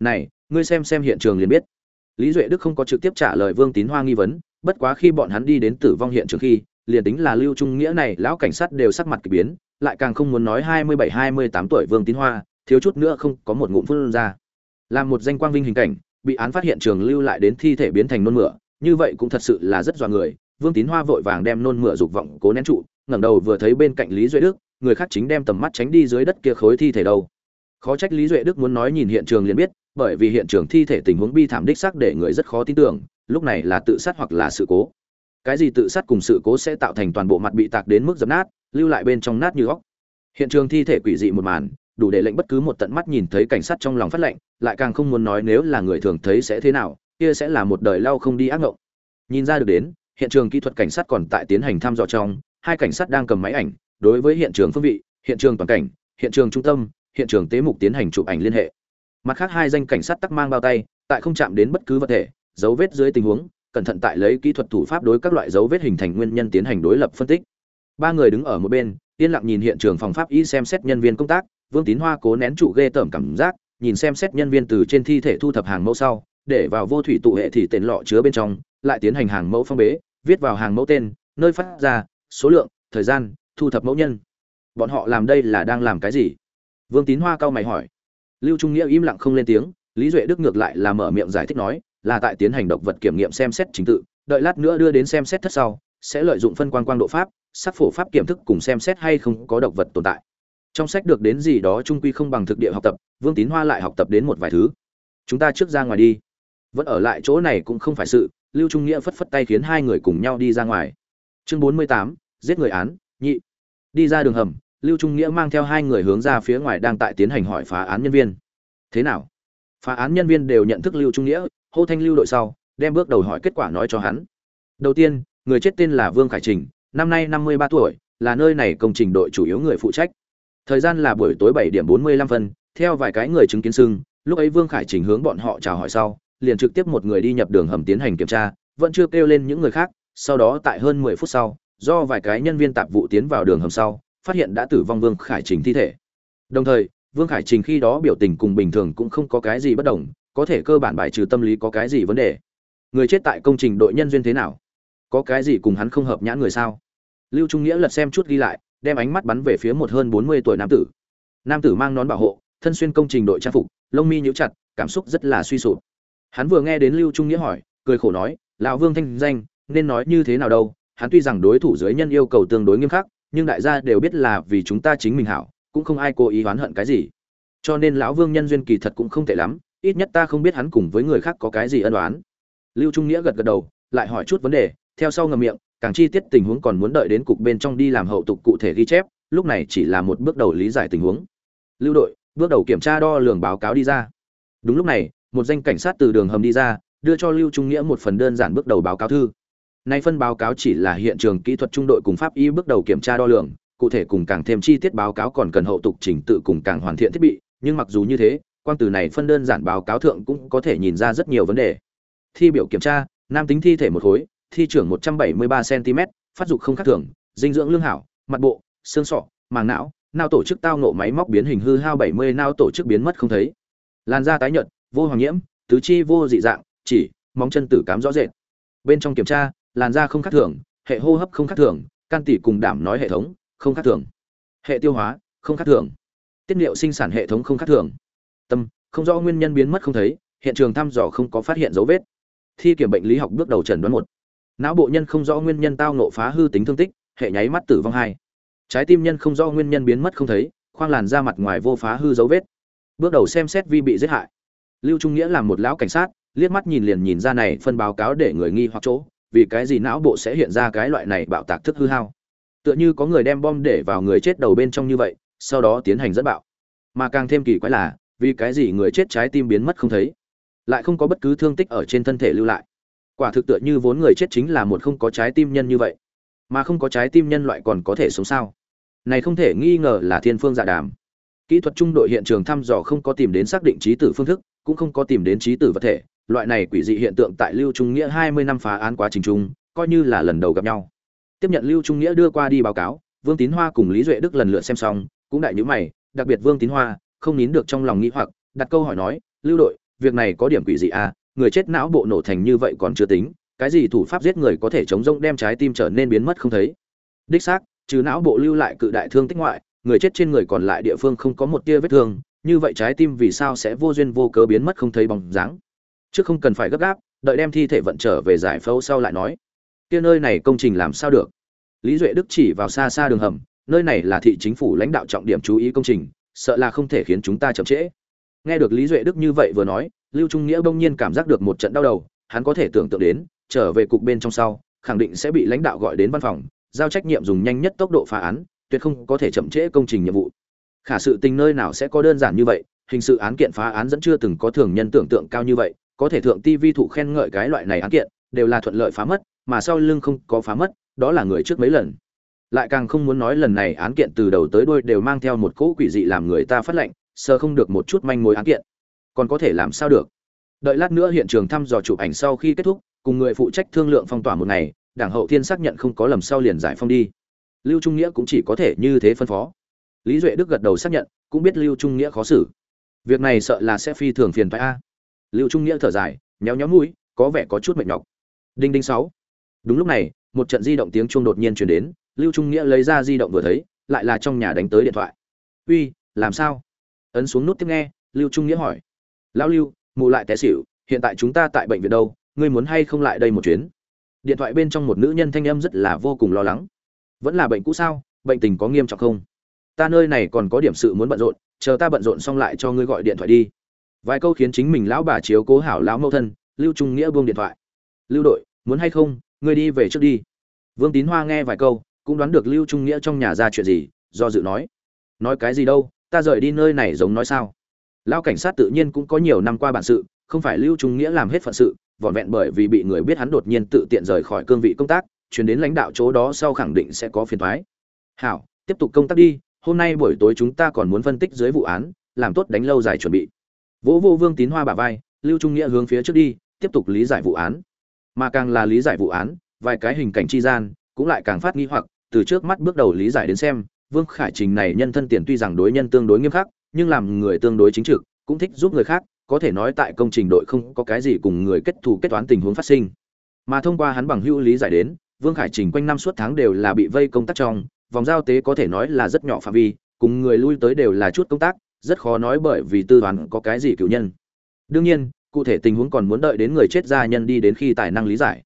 Này, ngươi xem xem hiện trường liền biết. Lý duệ đức không có trực tiếp trả lời vương tín hoa nghi vấn, bất quá khi bọn hắn đi đến tử vong hiện trường khi, liền tính là lưu trung nghĩa này, lão cảnh sát đều sắc mặt kỳ biến, lại càng không muốn nói hai mươi bảy, hai mươi tám tuổi vương tín hoa, thiếu chút nữa không có một ngụm phun ra. Làm một danh quang vinh hình cảnh, bị án phát hiện trường lưu lại đến thi thể biến thành nôn mửa, như vậy cũng thật sự là rất dọa người. Vương tín hoa vội vàng đem nôn mửa dục vọng cố nén trụ, ngẩng đầu vừa thấy bên cạnh lý duệ đức, người khác chính đem tầm mắt tránh đi dưới đất kia khối thi thể đâu khó trách lý duệ đức muốn nói nhìn hiện trường liền biết, bởi vì hiện trường thi thể tình huống bi thảm đích xác để người rất khó tin tưởng, lúc này là tự sát hoặc là sự cố. Cái gì tự sát cùng sự cố sẽ tạo thành toàn bộ mặt bị tạc đến mức dập nát, lưu lại bên trong nát như góc. Hiện trường thi thể quỷ dị một màn, đủ để lệnh bất cứ một tận mắt nhìn thấy cảnh sát trong lòng phát lệnh, lại càng không muốn nói nếu là người thường thấy sẽ thế nào, kia sẽ là một đời lao không đi ác ngộng. Nhìn ra được đến, hiện trường kỹ thuật cảnh sát còn tại tiến hành thăm dò trong, hai cảnh sát đang cầm máy ảnh, đối với hiện trường phương vị, hiện trường toàn cảnh, hiện trường trung tâm hiện trường tế mục tiến hành chụp ảnh liên hệ. Mặt khác hai danh cảnh sát tắc mang bao tay, tại không chạm đến bất cứ vật thể, dấu vết dưới tình huống, cẩn thận tại lấy kỹ thuật thủ pháp đối các loại dấu vết hình thành nguyên nhân tiến hành đối lập phân tích. Ba người đứng ở một bên, yên lặng nhìn hiện trường phòng pháp y xem xét nhân viên công tác, vương tín hoa cố nén trụ ghê tởm cảm giác, nhìn xem xét nhân viên từ trên thi thể thu thập hàng mẫu sau, để vào vô thủy tụ hệ thì tên lọ chứa bên trong, lại tiến hành hàng mẫu phong bế, viết vào hàng mẫu tên, nơi phát ra, số lượng, thời gian, thu thập mẫu nhân. Bọn họ làm đây là đang làm cái gì? Vương tín hoa cao mày hỏi. Lưu trung nghĩa im lặng không lên tiếng, lý duệ đức ngược lại là mở miệng giải thích nói, là tại tiến hành độc vật kiểm nghiệm xem xét trình tự, đợi lát nữa đưa đến xem xét thất sau, sẽ lợi dụng phân quan quang độ pháp, sắc phổ pháp kiểm thức cùng xem xét hay không có độc vật tồn tại. Trong sách được đến gì đó trung quy không bằng thực địa học tập, vương tín hoa lại học tập đến một vài thứ. Chúng ta trước ra ngoài đi. Vẫn ở lại chỗ này cũng không phải sự, lưu trung nghĩa phất phất tay khiến hai người cùng nhau đi ra ngoài. Chương bốn mươi tám, giết người án, nhị. Đi ra đường hầm lưu trung nghĩa mang theo hai người hướng ra phía ngoài đang tại tiến hành hỏi phá án nhân viên. Thế nào? Phá án nhân viên đều nhận thức lưu trung nghĩa, hô thanh lưu đội sau, đem bước đầu hỏi kết quả nói cho hắn. Đầu tiên, người chết tên là vương khải trình, năm nay năm mươi ba tuổi, là nơi này công trình đội chủ yếu người phụ trách. Thời gian là buổi tối bảy điểm bốn mươi lăm phân, theo vài cái người chứng kiến sưng, lúc ấy vương khải trình hướng bọn họ chào hỏi sau, liền trực tiếp một người đi nhập đường hầm tiến hành kiểm tra, vẫn chưa kêu lên những người khác, sau đó tại hơn mười phút sau, do vài cái nhân viên tạp vụ tiến vào đường hầm sau phát hiện đã tử vong vương khải trình thi thể. Đồng thời, vương khải trình khi đó biểu tình cùng bình thường cũng không có cái gì bất đồng, có thể cơ bản bài trừ tâm lý có cái gì vấn đề. Người chết tại công trình đội nhân duyên thế nào? Có cái gì cùng hắn không hợp nhãn người sao? Lưu trung nghĩa lật xem chút ghi lại, đem ánh mắt bắn về phía một hơn bốn mươi tuổi nam tử. Nam tử mang nón bảo hộ, thân xuyên công trình đội trang phục, lông mi nhíu chặt, cảm xúc rất là suy sụp. Hắn vừa nghe đến lưu trung nghĩa hỏi, cười khổ nói, lão vương thanh danh, nên nói như thế nào đâu? Hắn tuy rằng đối thủ dưới nhân yêu cầu tương đối nghiêm khắc nhưng đại gia đều biết là vì chúng ta chính mình hảo, cũng không ai cố ý oán hận cái gì. Cho nên lão vương nhân duyên kỳ thật cũng không tệ lắm, ít nhất ta không biết hắn cùng với người khác có cái gì ân oán. Lưu trung nghĩa gật gật đầu, lại hỏi chút vấn đề, theo sau ngầm miệng, càng chi tiết tình huống còn muốn đợi đến cục bên trong đi làm hậu tục cụ thể ghi chép, lúc này chỉ là một bước đầu lý giải tình huống. Lưu đội, bước đầu kiểm tra đo lường báo cáo đi ra. Đúng lúc này, một danh cảnh sát từ đường hầm đi ra, đưa cho lưu trung nghĩa một phần đơn giản bước đầu báo cáo thư nay phân báo cáo chỉ là hiện trường kỹ thuật trung đội cùng pháp y bước đầu kiểm tra đo lường, cụ thể cùng càng thêm chi tiết báo cáo còn cần hậu tục chỉnh tự cùng càng hoàn thiện thiết bị, nhưng mặc dù như thế quan từ này phân đơn giản báo cáo thượng cũng có thể nhìn ra rất nhiều vấn đề. Thi biểu kiểm tra, nam tính thi thể một khối, thi trưởng 173 cm phát dục không khác thường, dinh dưỡng lương hảo, mặt bộ, xương sọ, màng não não tổ chức tao nộ máy móc biến hình hư hao 70 não tổ chức biến mất không thấy. Làn da tái nhợt, vô hoàng nhiễm, tứ chi vô dị dạng, chỉ, móng chân tử cám rõ rệt. Bên trong kiểm tra làn da không khác thường, hệ hô hấp không khác thường, can tỷ cùng đảm nói hệ thống không khác thường. Hệ tiêu hóa không khác thường. Tiết niệu sinh sản hệ thống không khác thường. Tâm, không rõ nguyên nhân biến mất không thấy, hiện trường thăm dò không có phát hiện dấu vết. Thi kiểm bệnh lý học bước đầu trần đoán một. Não bộ nhân không rõ nguyên nhân tao nộ phá hư tính thương tích, hệ nháy mắt tử vong hai. Trái tim nhân không rõ nguyên nhân biến mất không thấy, khoang làn da mặt ngoài vô phá hư dấu vết. Bước đầu xem xét vi bị giết hại. Lưu trung nghĩa là một lão cảnh sát, liếc mắt nhìn liền nhìn ra này, phân báo cáo để người nghi hoặc chỗ vì cái gì não bộ sẽ hiện ra cái loại này bạo tạc thức hư hao? Tựa như có người đem bom để vào người chết đầu bên trong như vậy, sau đó tiến hành dẫn bạo. Mà càng thêm kỳ quái là, vì cái gì người chết trái tim biến mất không thấy? Lại không có bất cứ thương tích ở trên thân thể lưu lại. Quả thực tựa như vốn người chết chính là một không có trái tim nhân như vậy. Mà không có trái tim nhân loại còn có thể sống sao? Này không thể nghi ngờ là thiên phương dạ đàm. Kỹ thuật trung đội hiện trường thăm dò không có tìm đến xác định trí tử phương thức, cũng không có tìm đến trí tử vật thể loại này quỷ dị hiện tượng tại lưu trung nghĩa hai mươi năm phá án quá trình chung, coi như là lần đầu gặp nhau. Tiếp nhận lưu trung nghĩa đưa qua đi báo cáo, vương tín hoa cùng lý duệ đức lần lượt xem xong, cũng đại nhữ mày, đặc biệt vương tín hoa, không nín được trong lòng nghĩ hoặc, đặt câu hỏi nói, lưu đội, việc này có điểm quỷ dị à? Người chết não bộ nổ thành như vậy còn chưa tính, cái gì thủ pháp giết người có thể chống rông đem trái tim trở nên biến mất không thấy? Đích xác, trừ não bộ lưu lại cự đại thương tích ngoại, người chết trên người còn lại địa phương không có một tia vết thương, như vậy trái tim vì sao sẽ vô duyên vô cớ biến mất không thấy bóng dáng? Chứ không cần phải gấp gáp, đợi đem thi thể vận trở về giải phẫu sau lại nói. Kia nơi này công trình làm sao được? Lý duệ đức chỉ vào xa xa đường hầm, nơi này là thị chính phủ lãnh đạo trọng điểm chú ý công trình, sợ là không thể khiến chúng ta chậm trễ. Nghe được lý duệ đức như vậy vừa nói, lưu trung nghĩa bỗng nhiên cảm giác được một trận đau đầu, hắn có thể tưởng tượng đến, trở về cục bên trong sau, khẳng định sẽ bị lãnh đạo gọi đến văn phòng, giao trách nhiệm dùng nhanh nhất tốc độ phá án, tuyệt không có thể chậm trễ công trình nhiệm vụ. Khả sự tình nơi nào sẽ có đơn giản như vậy, hình sự án kiện phá án vẫn chưa từng có thường nhân tưởng tượng cao như vậy có thể thượng ti vi thụ khen ngợi cái loại này án kiện, đều là thuận lợi phá mất, mà sau lưng không có phá mất, đó là người trước mấy lần. Lại càng không muốn nói lần này án kiện từ đầu tới đuôi đều mang theo một cỗ quỷ dị làm người ta phát lệnh sơ không được một chút manh mối án kiện. Còn có thể làm sao được? Đợi lát nữa hiện trường thăm dò chụp ảnh sau khi kết thúc, cùng người phụ trách thương lượng phong tỏa một ngày, đảng hậu thiên xác nhận không có lầm sau liền giải phong đi. Lưu trung nghĩa cũng chỉ có thể như thế phân phó. Lý duệ đức gật đầu xác nhận, cũng biết lưu trung nghĩa khó xử. Việc này sợ là sẽ phi thường phiền phái a lưu trung nghĩa thở dài, nhéo nhéo mũi, có vẻ có chút mệt nhọc. Đinh đinh sáu. Đúng lúc này, một trận di động tiếng chuông đột nhiên truyền đến, lưu trung nghĩa lấy ra di động vừa thấy, lại là trong nhà đánh tới điện thoại. Uy, làm sao? Ấn xuống nút tiếp nghe, lưu trung nghĩa hỏi. Lão lưu, mụ lại té xỉu, hiện tại chúng ta tại bệnh viện đâu, ngươi muốn hay không lại đây một chuyến? Điện thoại bên trong một nữ nhân thanh âm rất là vô cùng lo lắng. Vẫn là bệnh cũ sao, bệnh tình có nghiêm trọng không? Ta nơi này còn có điểm sự muốn bận rộn, chờ ta bận rộn xong lại cho ngươi gọi điện thoại đi vài câu khiến chính mình lão bà chiếu cố hảo lão mẫu thân, lưu trung nghĩa buông điện thoại. Lưu đội, muốn hay không, ngươi đi về trước đi. Vương tín hoa nghe vài câu, cũng đoán được lưu trung nghĩa trong nhà ra chuyện gì, do dự nói nói cái gì đâu, ta rời đi nơi này giống nói sao? Lão cảnh sát tự nhiên cũng có nhiều năm qua bản sự, không phải lưu trung nghĩa làm hết phận sự, vỏn vẹn bởi vì bị người biết hắn đột nhiên tự tiện rời khỏi cương vị công tác, chuyển đến lãnh đạo chỗ đó sau khẳng định sẽ có phiền thoái hảo, tiếp tục công tác đi, hôm nay buổi tối chúng ta còn muốn phân tích dưới vụ án, làm tốt đánh lâu dài chuẩn bị vỗ vô vương tín hoa bả vai, lưu trung nghĩa hướng phía trước đi, tiếp tục lý giải vụ án. Mà càng là lý giải vụ án, vài cái hình cảnh chi gian cũng lại càng phát nghi hoặc, từ trước mắt bước đầu lý giải đến xem, vương khải trình này nhân thân tiền tuy rằng đối nhân tương đối nghiêm khắc, nhưng làm người tương đối chính trực, cũng thích giúp người khác, có thể nói tại công trình đội không có cái gì cùng người kết thù kết toán tình huống phát sinh. Mà thông qua hắn bằng hữu lý giải đến, vương khải trình quanh năm suốt tháng đều là bị vây công tác trong, vòng giao tế có thể nói là rất nhỏ phạm vi, cùng người lui tới đều là chút công tác rất khó nói bởi vì tư toán có cái gì cựu nhân. Đương nhiên, cụ thể tình huống còn muốn đợi đến người chết gia nhân đi đến khi tài năng lý giải.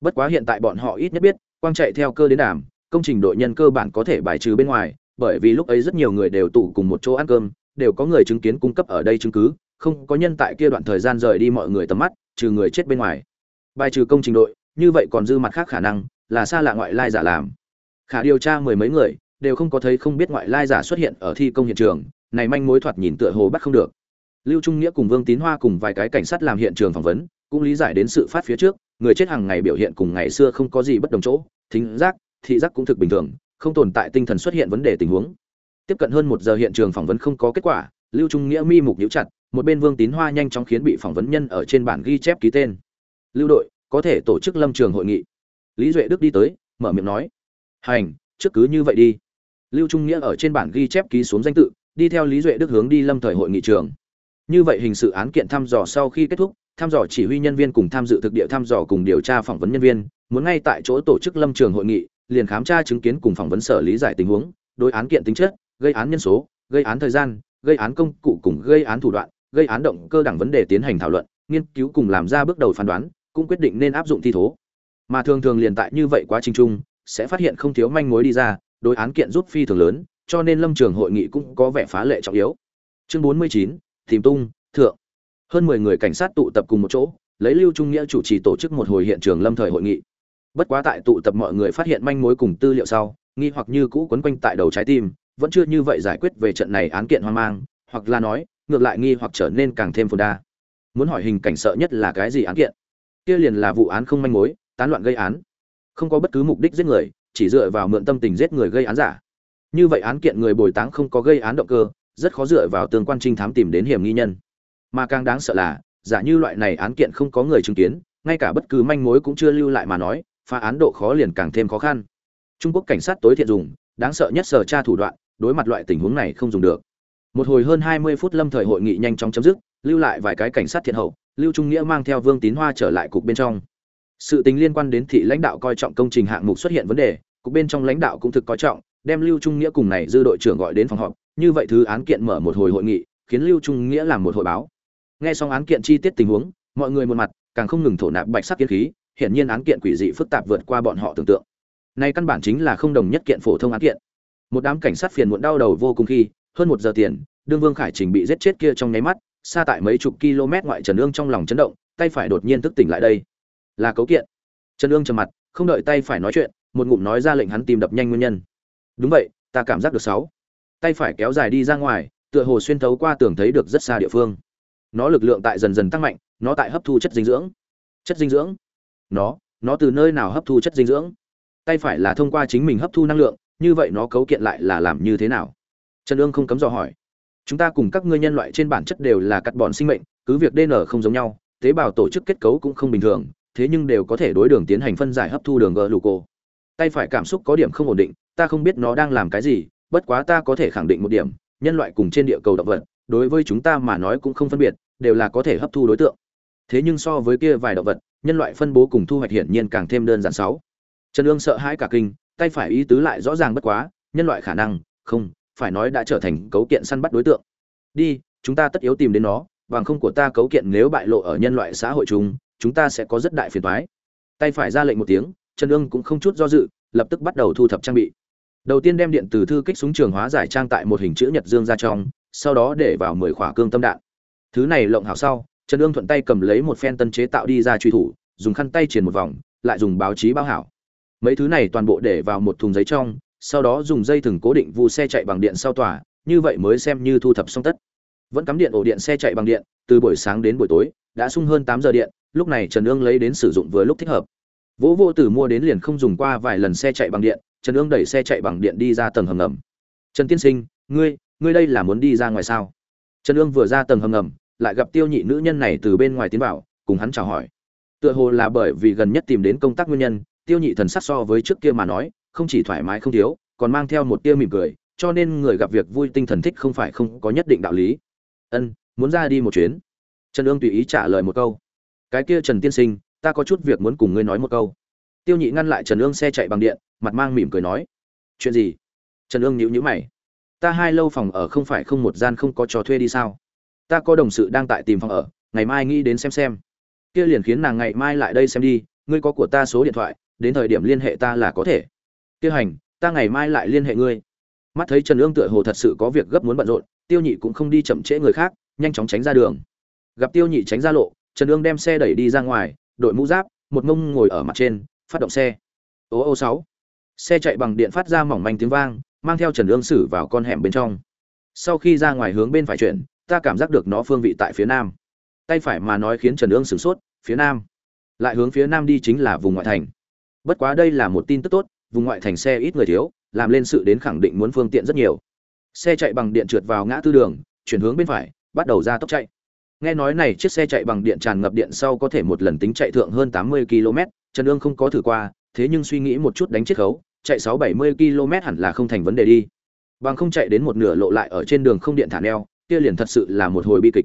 Bất quá hiện tại bọn họ ít nhất biết, quang chạy theo cơ đến đàm, công trình đội nhân cơ bản có thể bài trừ bên ngoài, bởi vì lúc ấy rất nhiều người đều tụ cùng một chỗ ăn cơm, đều có người chứng kiến cung cấp ở đây chứng cứ, không có nhân tại kia đoạn thời gian rời đi mọi người tầm mắt, trừ người chết bên ngoài. Bài trừ công trình đội, như vậy còn dư mặt khác khả năng, là xa lạ ngoại lai giả làm. Khả điều tra mười mấy người, đều không có thấy không biết ngoại lai giả xuất hiện ở thi công hiện trường này manh mối thoạt nhìn tựa hồ bắt không được. Lưu trung nghĩa cùng vương tín hoa cùng vài cái cảnh sát làm hiện trường phỏng vấn, cũng lý giải đến sự phát phía trước, người chết hàng ngày biểu hiện cùng ngày xưa không có gì bất đồng chỗ, thính giác, thị giác cũng thực bình thường, không tồn tại tinh thần xuất hiện vấn đề tình huống. Tiếp cận hơn một giờ hiện trường phỏng vấn không có kết quả, lưu trung nghĩa mi mục nhíu chặt, một bên vương tín hoa nhanh chóng khiến bị phỏng vấn nhân ở trên bản ghi chép ký tên. Lưu đội, có thể tổ chức lâm trường hội nghị. Lý duệ đức đi tới, mở miệng nói. Hành, trước cứ như vậy đi. Lưu trung nghĩa ở trên bản ghi chép ký xuống danh tự đi theo lý duệ đức hướng đi lâm thời hội nghị trường. Như vậy hình sự án kiện thăm dò sau khi kết thúc, thăm dò chỉ huy nhân viên cùng tham dự thực địa thăm dò cùng điều tra phỏng vấn nhân viên, muốn ngay tại chỗ tổ chức lâm trường hội nghị, liền khám tra chứng kiến cùng phỏng vấn sở lý giải tình huống, đối án kiện tính chất, gây án nhân số, gây án thời gian, gây án công cụ cùng gây án thủ đoạn, gây án động cơ đẳng vấn đề tiến hành thảo luận, nghiên cứu cùng làm ra bước đầu phán đoán, cũng quyết định nên áp dụng thi thố. Mà thường thường liền tại như vậy quá trình chung, sẽ phát hiện không thiếu manh mối đi ra, đối án kiện rút phi thường lớn cho nên lâm trường hội nghị cũng có vẻ phá lệ trọng yếu. Chương bốn mươi chín, tìm tung, thượng. Hơn mười người cảnh sát tụ tập cùng một chỗ, lấy lưu trung nghĩa chủ trì tổ chức một hồi hiện trường lâm thời hội nghị. Bất quá tại tụ tập mọi người phát hiện manh mối cùng tư liệu sau, nghi hoặc như cũ quấn quanh tại đầu trái tim, vẫn chưa như vậy giải quyết về trận này án kiện hoang mang, hoặc là nói, ngược lại nghi hoặc trở nên càng thêm phồn đa. Muốn hỏi hình cảnh sợ nhất là cái gì án kiện? Kia liền là vụ án không manh mối, tán loạn gây án. Không có bất cứ mục đích giết người, chỉ dựa vào mượn tâm tình giết người gây án giả như vậy án kiện người bồi táng không có gây án động cơ, rất khó dựa vào tương quan trinh thám tìm đến hiểm nghi nhân. Mà càng đáng sợ là, giả như loại này án kiện không có người chứng kiến, ngay cả bất cứ manh mối cũng chưa lưu lại mà nói, phá án độ khó liền càng thêm khó khăn. Trung quốc cảnh sát tối thiện dùng, đáng sợ nhất sở tra thủ đoạn, đối mặt loại tình huống này không dùng được. Một hồi hơn hai mươi phút lâm thời hội nghị nhanh chóng chấm dứt, lưu lại vài cái cảnh sát thiện hậu, lưu trung nghĩa mang theo vương tín hoa trở lại cục bên trong. Sự tình liên quan đến thị lãnh đạo coi trọng công trình hạng mục xuất hiện vấn đề, cục bên trong lãnh đạo cũng thực coi trọng đem lưu trung nghĩa cùng này dư đội trưởng gọi đến phòng họp, như vậy thứ án kiện mở một hồi hội nghị, khiến lưu trung nghĩa làm một hội báo. Nghe xong án kiện chi tiết tình huống, mọi người một mặt, càng không ngừng thổ nạp bạch sắc kiến khí, hiển nhiên án kiện quỷ dị phức tạp vượt qua bọn họ tưởng tượng. Này căn bản chính là không đồng nhất kiện phổ thông án kiện. Một đám cảnh sát phiền muộn đau đầu vô cùng khi, hơn một giờ tiền, đương vương khải trình bị giết chết kia trong nháy mắt, xa tại mấy chục km ngoại trần ương trong lòng chấn động, tay phải đột nhiên thức tỉnh lại đây. Là cấu kiện. Trần ương trầm mặt, không đợi tay phải nói chuyện, một ngụm nói ra lệnh hắn tìm đập nhanh nguyên nhân đúng vậy, ta cảm giác được sáu. Tay phải kéo dài đi ra ngoài, tựa hồ xuyên thấu qua tường thấy được rất xa địa phương. Nó lực lượng tại dần dần tăng mạnh, nó tại hấp thu chất dinh dưỡng. Chất dinh dưỡng? Nó nó từ nơi nào hấp thu chất dinh dưỡng? Tay phải là thông qua chính mình hấp thu năng lượng, như vậy nó cấu kiện lại là làm như thế nào? Trần ương không cấm dò hỏi. Chúng ta cùng các ngươi nhân loại trên bản chất đều là cắt bọn sinh mệnh, cứ việc dn không giống nhau, tế bào tổ chức kết cấu cũng không bình thường, thế nhưng đều có thể đối đường tiến hành phân giải hấp thu đường gluco tay phải cảm xúc có điểm không ổn định ta không biết nó đang làm cái gì, bất quá ta có thể khẳng định một điểm, nhân loại cùng trên địa cầu động vật, đối với chúng ta mà nói cũng không phân biệt, đều là có thể hấp thu đối tượng. Thế nhưng so với kia vài động vật, nhân loại phân bố cùng thu hoạch hiển nhiên càng thêm đơn giản sáu. Trần ương sợ hãi cả kinh, tay phải ý tứ lại rõ ràng bất quá, nhân loại khả năng, không, phải nói đã trở thành cấu kiện săn bắt đối tượng. Đi, chúng ta tất yếu tìm đến nó, bằng không của ta cấu kiện nếu bại lộ ở nhân loại xã hội chung chúng ta sẽ có rất đại phiền toái. Tay phải ra lệnh một tiếng, trần ương cũng không chút do dự, lập tức bắt đầu thu thập trang bị đầu tiên đem điện từ thư kích súng trường hóa giải trang tại một hình chữ nhật dương ra trong, sau đó để vào mười khỏa cương tâm đạn. Thứ này lộng hảo sau, trần ương thuận tay cầm lấy một phen tân chế tạo đi ra truy thủ, dùng khăn tay triển một vòng, lại dùng báo chí bao hảo. Mấy thứ này toàn bộ để vào một thùng giấy trong, sau đó dùng dây thừng cố định vụ xe chạy bằng điện sau tỏa như vậy mới xem như thu thập xong tất. Vẫn cắm điện ổ điện xe chạy bằng điện, từ buổi sáng đến buổi tối, đã sung hơn tám giờ điện, lúc này trần ương lấy đến sử dụng vừa lúc thích hợp. Vỗ vô tử mua đến liền không dùng qua vài lần xe chạy bằng điện trần ương đẩy xe chạy bằng điện đi ra tầng hầm ngầm. Trần tiên sinh, ngươi ngươi đây là muốn đi ra ngoài sao? Trần ương vừa ra tầng hầm ngầm, lại gặp tiêu nhị nữ nhân này từ bên ngoài tiến vào, cùng hắn chào hỏi. Tựa hồ là bởi vì gần nhất tìm đến công tác nguyên nhân, tiêu nhị thần sắc so với trước kia mà nói, không chỉ thoải mái không thiếu, còn mang theo một tia mỉm cười, cho nên người gặp việc vui tinh thần thích không phải không có nhất định đạo lý. Ân, muốn ra đi một chuyến. Trần ương tùy ý trả lời một câu. Cái kia trần tiên sinh, ta có chút việc muốn cùng ngươi nói một câu tiêu nhị ngăn lại trần ương xe chạy bằng điện, mặt mang mỉm cười nói, chuyện gì? Trần ương nhíu nhíu mày, ta hai lâu phòng ở không phải không một gian không có trò thuê đi sao? Ta có đồng sự đang tại tìm phòng ở, ngày mai nghĩ đến xem xem. Kia liền khiến nàng ngày mai lại đây xem đi, ngươi có của ta số điện thoại, đến thời điểm liên hệ ta là có thể. Kia hành, ta ngày mai lại liên hệ ngươi. Mắt thấy trần ương tựa hồ thật sự có việc gấp muốn bận rộn, tiêu nhị cũng không đi chậm trễ người khác, nhanh chóng tránh ra đường. Gặp tiêu nhị tránh ra lộ, trần ương đem xe đẩy đi ra ngoài, đội mũ giáp, một mông ngồi ở mặt trên phát động xe. Ô ô sáu. Xe chạy bằng điện phát ra mỏng manh tiếng vang, mang theo trần ương sử vào con hẻm bên trong. Sau khi ra ngoài hướng bên phải chuyển, ta cảm giác được nó phương vị tại phía nam. Tay phải mà nói khiến trần ương sửng sốt, phía nam. Lại hướng phía nam đi chính là vùng ngoại thành. Bất quá đây là một tin tức tốt, vùng ngoại thành xe ít người thiếu, làm lên sự đến khẳng định muốn phương tiện rất nhiều. Xe chạy bằng điện trượt vào ngã tư đường, chuyển hướng bên phải, bắt đầu ra tốc chạy. Nghe nói này chiếc xe chạy bằng điện tràn ngập điện sau có thể một lần tính chạy thượng hơn 80 km trần Dương không có thử qua, thế nhưng suy nghĩ một chút đánh chết khấu, chạy 6-70 km hẳn là không thành vấn đề đi. Bằng không chạy đến một nửa lộ lại ở trên đường không điện thả neo, kia liền thật sự là một hồi bi kịch.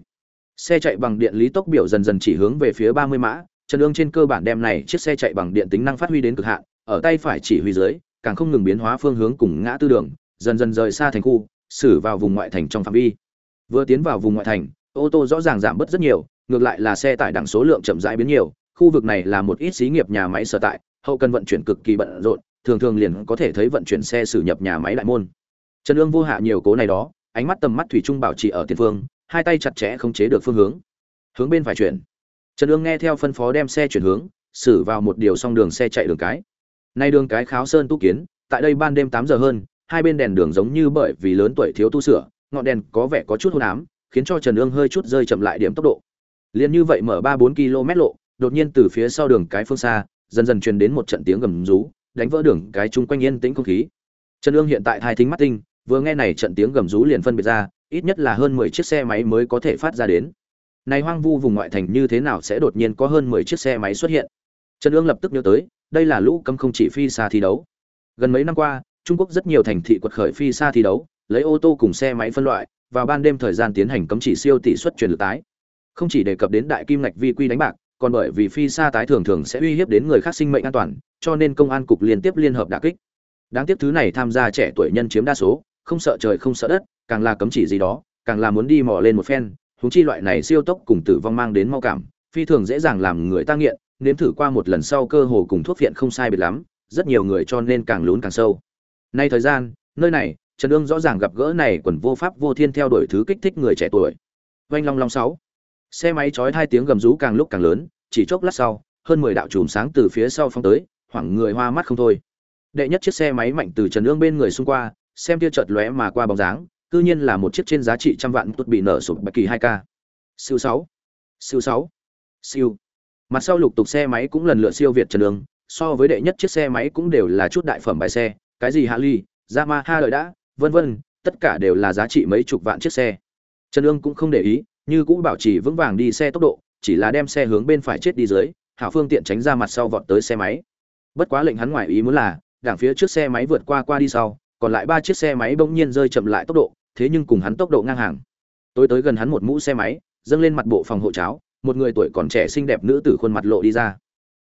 Xe chạy bằng điện lý tốc biểu dần dần chỉ hướng về phía 30 mã, trần Dương trên cơ bản đem này chiếc xe chạy bằng điện tính năng phát huy đến cực hạn, ở tay phải chỉ huy dưới, càng không ngừng biến hóa phương hướng cùng ngã tư đường, dần dần rời xa thành khu, xử vào vùng ngoại thành trong phạm vi. Vừa tiến vào vùng ngoại thành, ô tô rõ ràng giảm bớt rất nhiều, ngược lại là xe tải đẳng số lượng chậm rãi biến nhiều khu vực này là một ít xí nghiệp nhà máy sở tại, hậu cần vận chuyển cực kỳ bận rộn, thường thường liền có thể thấy vận chuyển xe xử nhập nhà máy đại môn. Trần ương vô hạ nhiều cố này đó, ánh mắt tầm mắt thủy trung bảo trì ở tiền phương, hai tay chặt chẽ không chế được phương hướng. Hướng bên phải chuyển. Trần ương nghe theo phân phó đem xe chuyển hướng, xử vào một điều song đường xe chạy đường cái. Nay đường cái kháo sơn tu kiến, tại đây ban đêm tám giờ hơn, hai bên đèn đường giống như bởi vì lớn tuổi thiếu tu sửa, ngọn đèn có vẻ có chút hôn ám, khiến cho trần ương hơi chút rơi chậm lại điểm tốc độ. Liền như vậy mở ba bốn km lộ đột nhiên từ phía sau đường cái phương xa, dần dần truyền đến một trận tiếng gầm rú, đánh vỡ đường cái chung quanh yên tĩnh không khí. Trần ương hiện tại hai thính mắt tinh, vừa nghe này trận tiếng gầm rú liền phân biệt ra, ít nhất là hơn mười chiếc xe máy mới có thể phát ra đến. Này hoang vu vùng ngoại thành như thế nào sẽ đột nhiên có hơn mười chiếc xe máy xuất hiện? Trần ương lập tức nhớ tới, đây là lũ cấm không chỉ phi xa thi đấu. Gần mấy năm qua, trung quốc rất nhiều thành thị quật khởi phi xa thi đấu, lấy ô tô cùng xe máy phân loại, vào ban đêm thời gian tiến hành cấm chỉ siêu tỷ suất truyền lực tái. Không chỉ đề cập đến đại kim ngạch vi quy đánh bạc còn bởi vì phi xa tái thường thường sẽ uy hiếp đến người khác sinh mệnh an toàn, cho nên công an cục liên tiếp liên hợp đả kích. Đáng tiếc thứ này tham gia trẻ tuổi nhân chiếm đa số, không sợ trời không sợ đất, càng là cấm chỉ gì đó, càng là muốn đi mò lên một phen húng chi loại này siêu tốc cùng tử vong mang đến mau cảm, phi thường dễ dàng làm người ta nghiện, nếm thử qua một lần sau cơ hồ cùng thuốc viện không sai biệt lắm, rất nhiều người cho nên càng lún càng sâu. Nay thời gian, nơi này, trần ương rõ ràng gặp gỡ này quần vô pháp vô thiên theo đuổi thứ kích thích người trẻ tuổi. Vanh long long sáu xe máy chói hai tiếng gầm rú càng lúc càng lớn chỉ chốc lát sau hơn mười đạo chùm sáng từ phía sau phong tới hoảng người hoa mắt không thôi. Đệ nhất chiếc xe máy mạnh từ trần ương bên người xung qua xem tia chợt lóe mà qua bóng dáng cư nhiên là một chiếc trên giá trị trăm vạn tuột bị nở sụp bạch kỳ hai k. Siêu sáu. Siêu sáu. Siêu. Mặt sau lục tục xe máy cũng lần lượt siêu việt trần ương so với đệ nhất chiếc xe máy cũng đều là chút đại phẩm bài xe cái gì hạ ly yamaha lợi đã vân vân, tất cả đều là giá trị mấy chục vạn chiếc xe. Trần ương cũng không để ý, như cũng bảo trì vững vàng đi xe tốc độ, chỉ là đem xe hướng bên phải chết đi dưới, hảo phương tiện tránh ra mặt sau vọt tới xe máy. Bất quá lệnh hắn ngoài ý muốn là, đằng phía trước xe máy vượt qua qua đi sau, còn lại ba chiếc xe máy bỗng nhiên rơi chậm lại tốc độ, thế nhưng cùng hắn tốc độ ngang hàng. Tối tới gần hắn một mũ xe máy, dâng lên mặt bộ phòng hộ cháo, một người tuổi còn trẻ xinh đẹp nữ tử khuôn mặt lộ đi ra.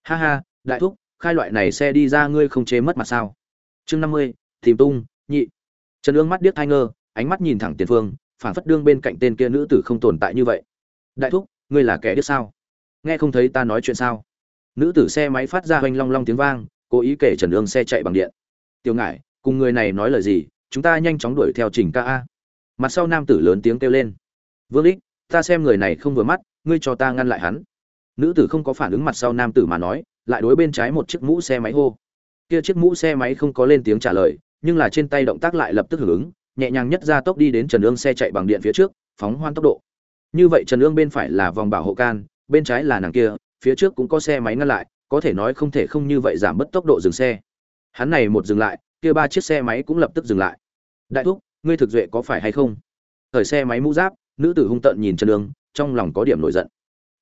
Ha ha, đại thúc, khai loại này xe đi ra ngươi không chế mất mặt sao? Chương năm mươi, tìm tung, nhị trần ương mắt điếc thai ngơ ánh mắt nhìn thẳng tiền phương phản phất đương bên cạnh tên kia nữ tử không tồn tại như vậy. Đại thúc, ngươi là kẻ điếc sao? Nghe không thấy ta nói chuyện sao? Nữ tử xe máy phát ra hoành long long tiếng vang, cố ý kể trần ương xe chạy bằng điện. Tiêu ngại cùng người này nói lời gì? Chúng ta nhanh chóng đuổi theo trình ca a. Mặt sau nam tử lớn tiếng kêu lên. Vương ích ta xem người này không vừa mắt, ngươi cho ta ngăn lại hắn. Nữ tử không có phản ứng mặt sau nam tử mà nói, lại đối bên trái một chiếc mũ xe máy hô. Kia chiếc mũ xe máy không có lên tiếng trả lời, nhưng là trên tay động tác lại lập tức hưởng ứng nhẹ nhàng nhất ra tốc đi đến trần ương xe chạy bằng điện phía trước, phóng hoan tốc độ. Như vậy trần ương bên phải là vòng bảo hộ can, bên trái là nàng kia, phía trước cũng có xe máy ngăn lại, có thể nói không thể không như vậy giảm bớt tốc độ dừng xe. Hắn này một dừng lại, kia ba chiếc xe máy cũng lập tức dừng lại. Đại thúc, ngươi thực duệ có phải hay không? Thời xe máy mũ giáp, nữ tử hung tợn nhìn trần ương, trong lòng có điểm nổi giận.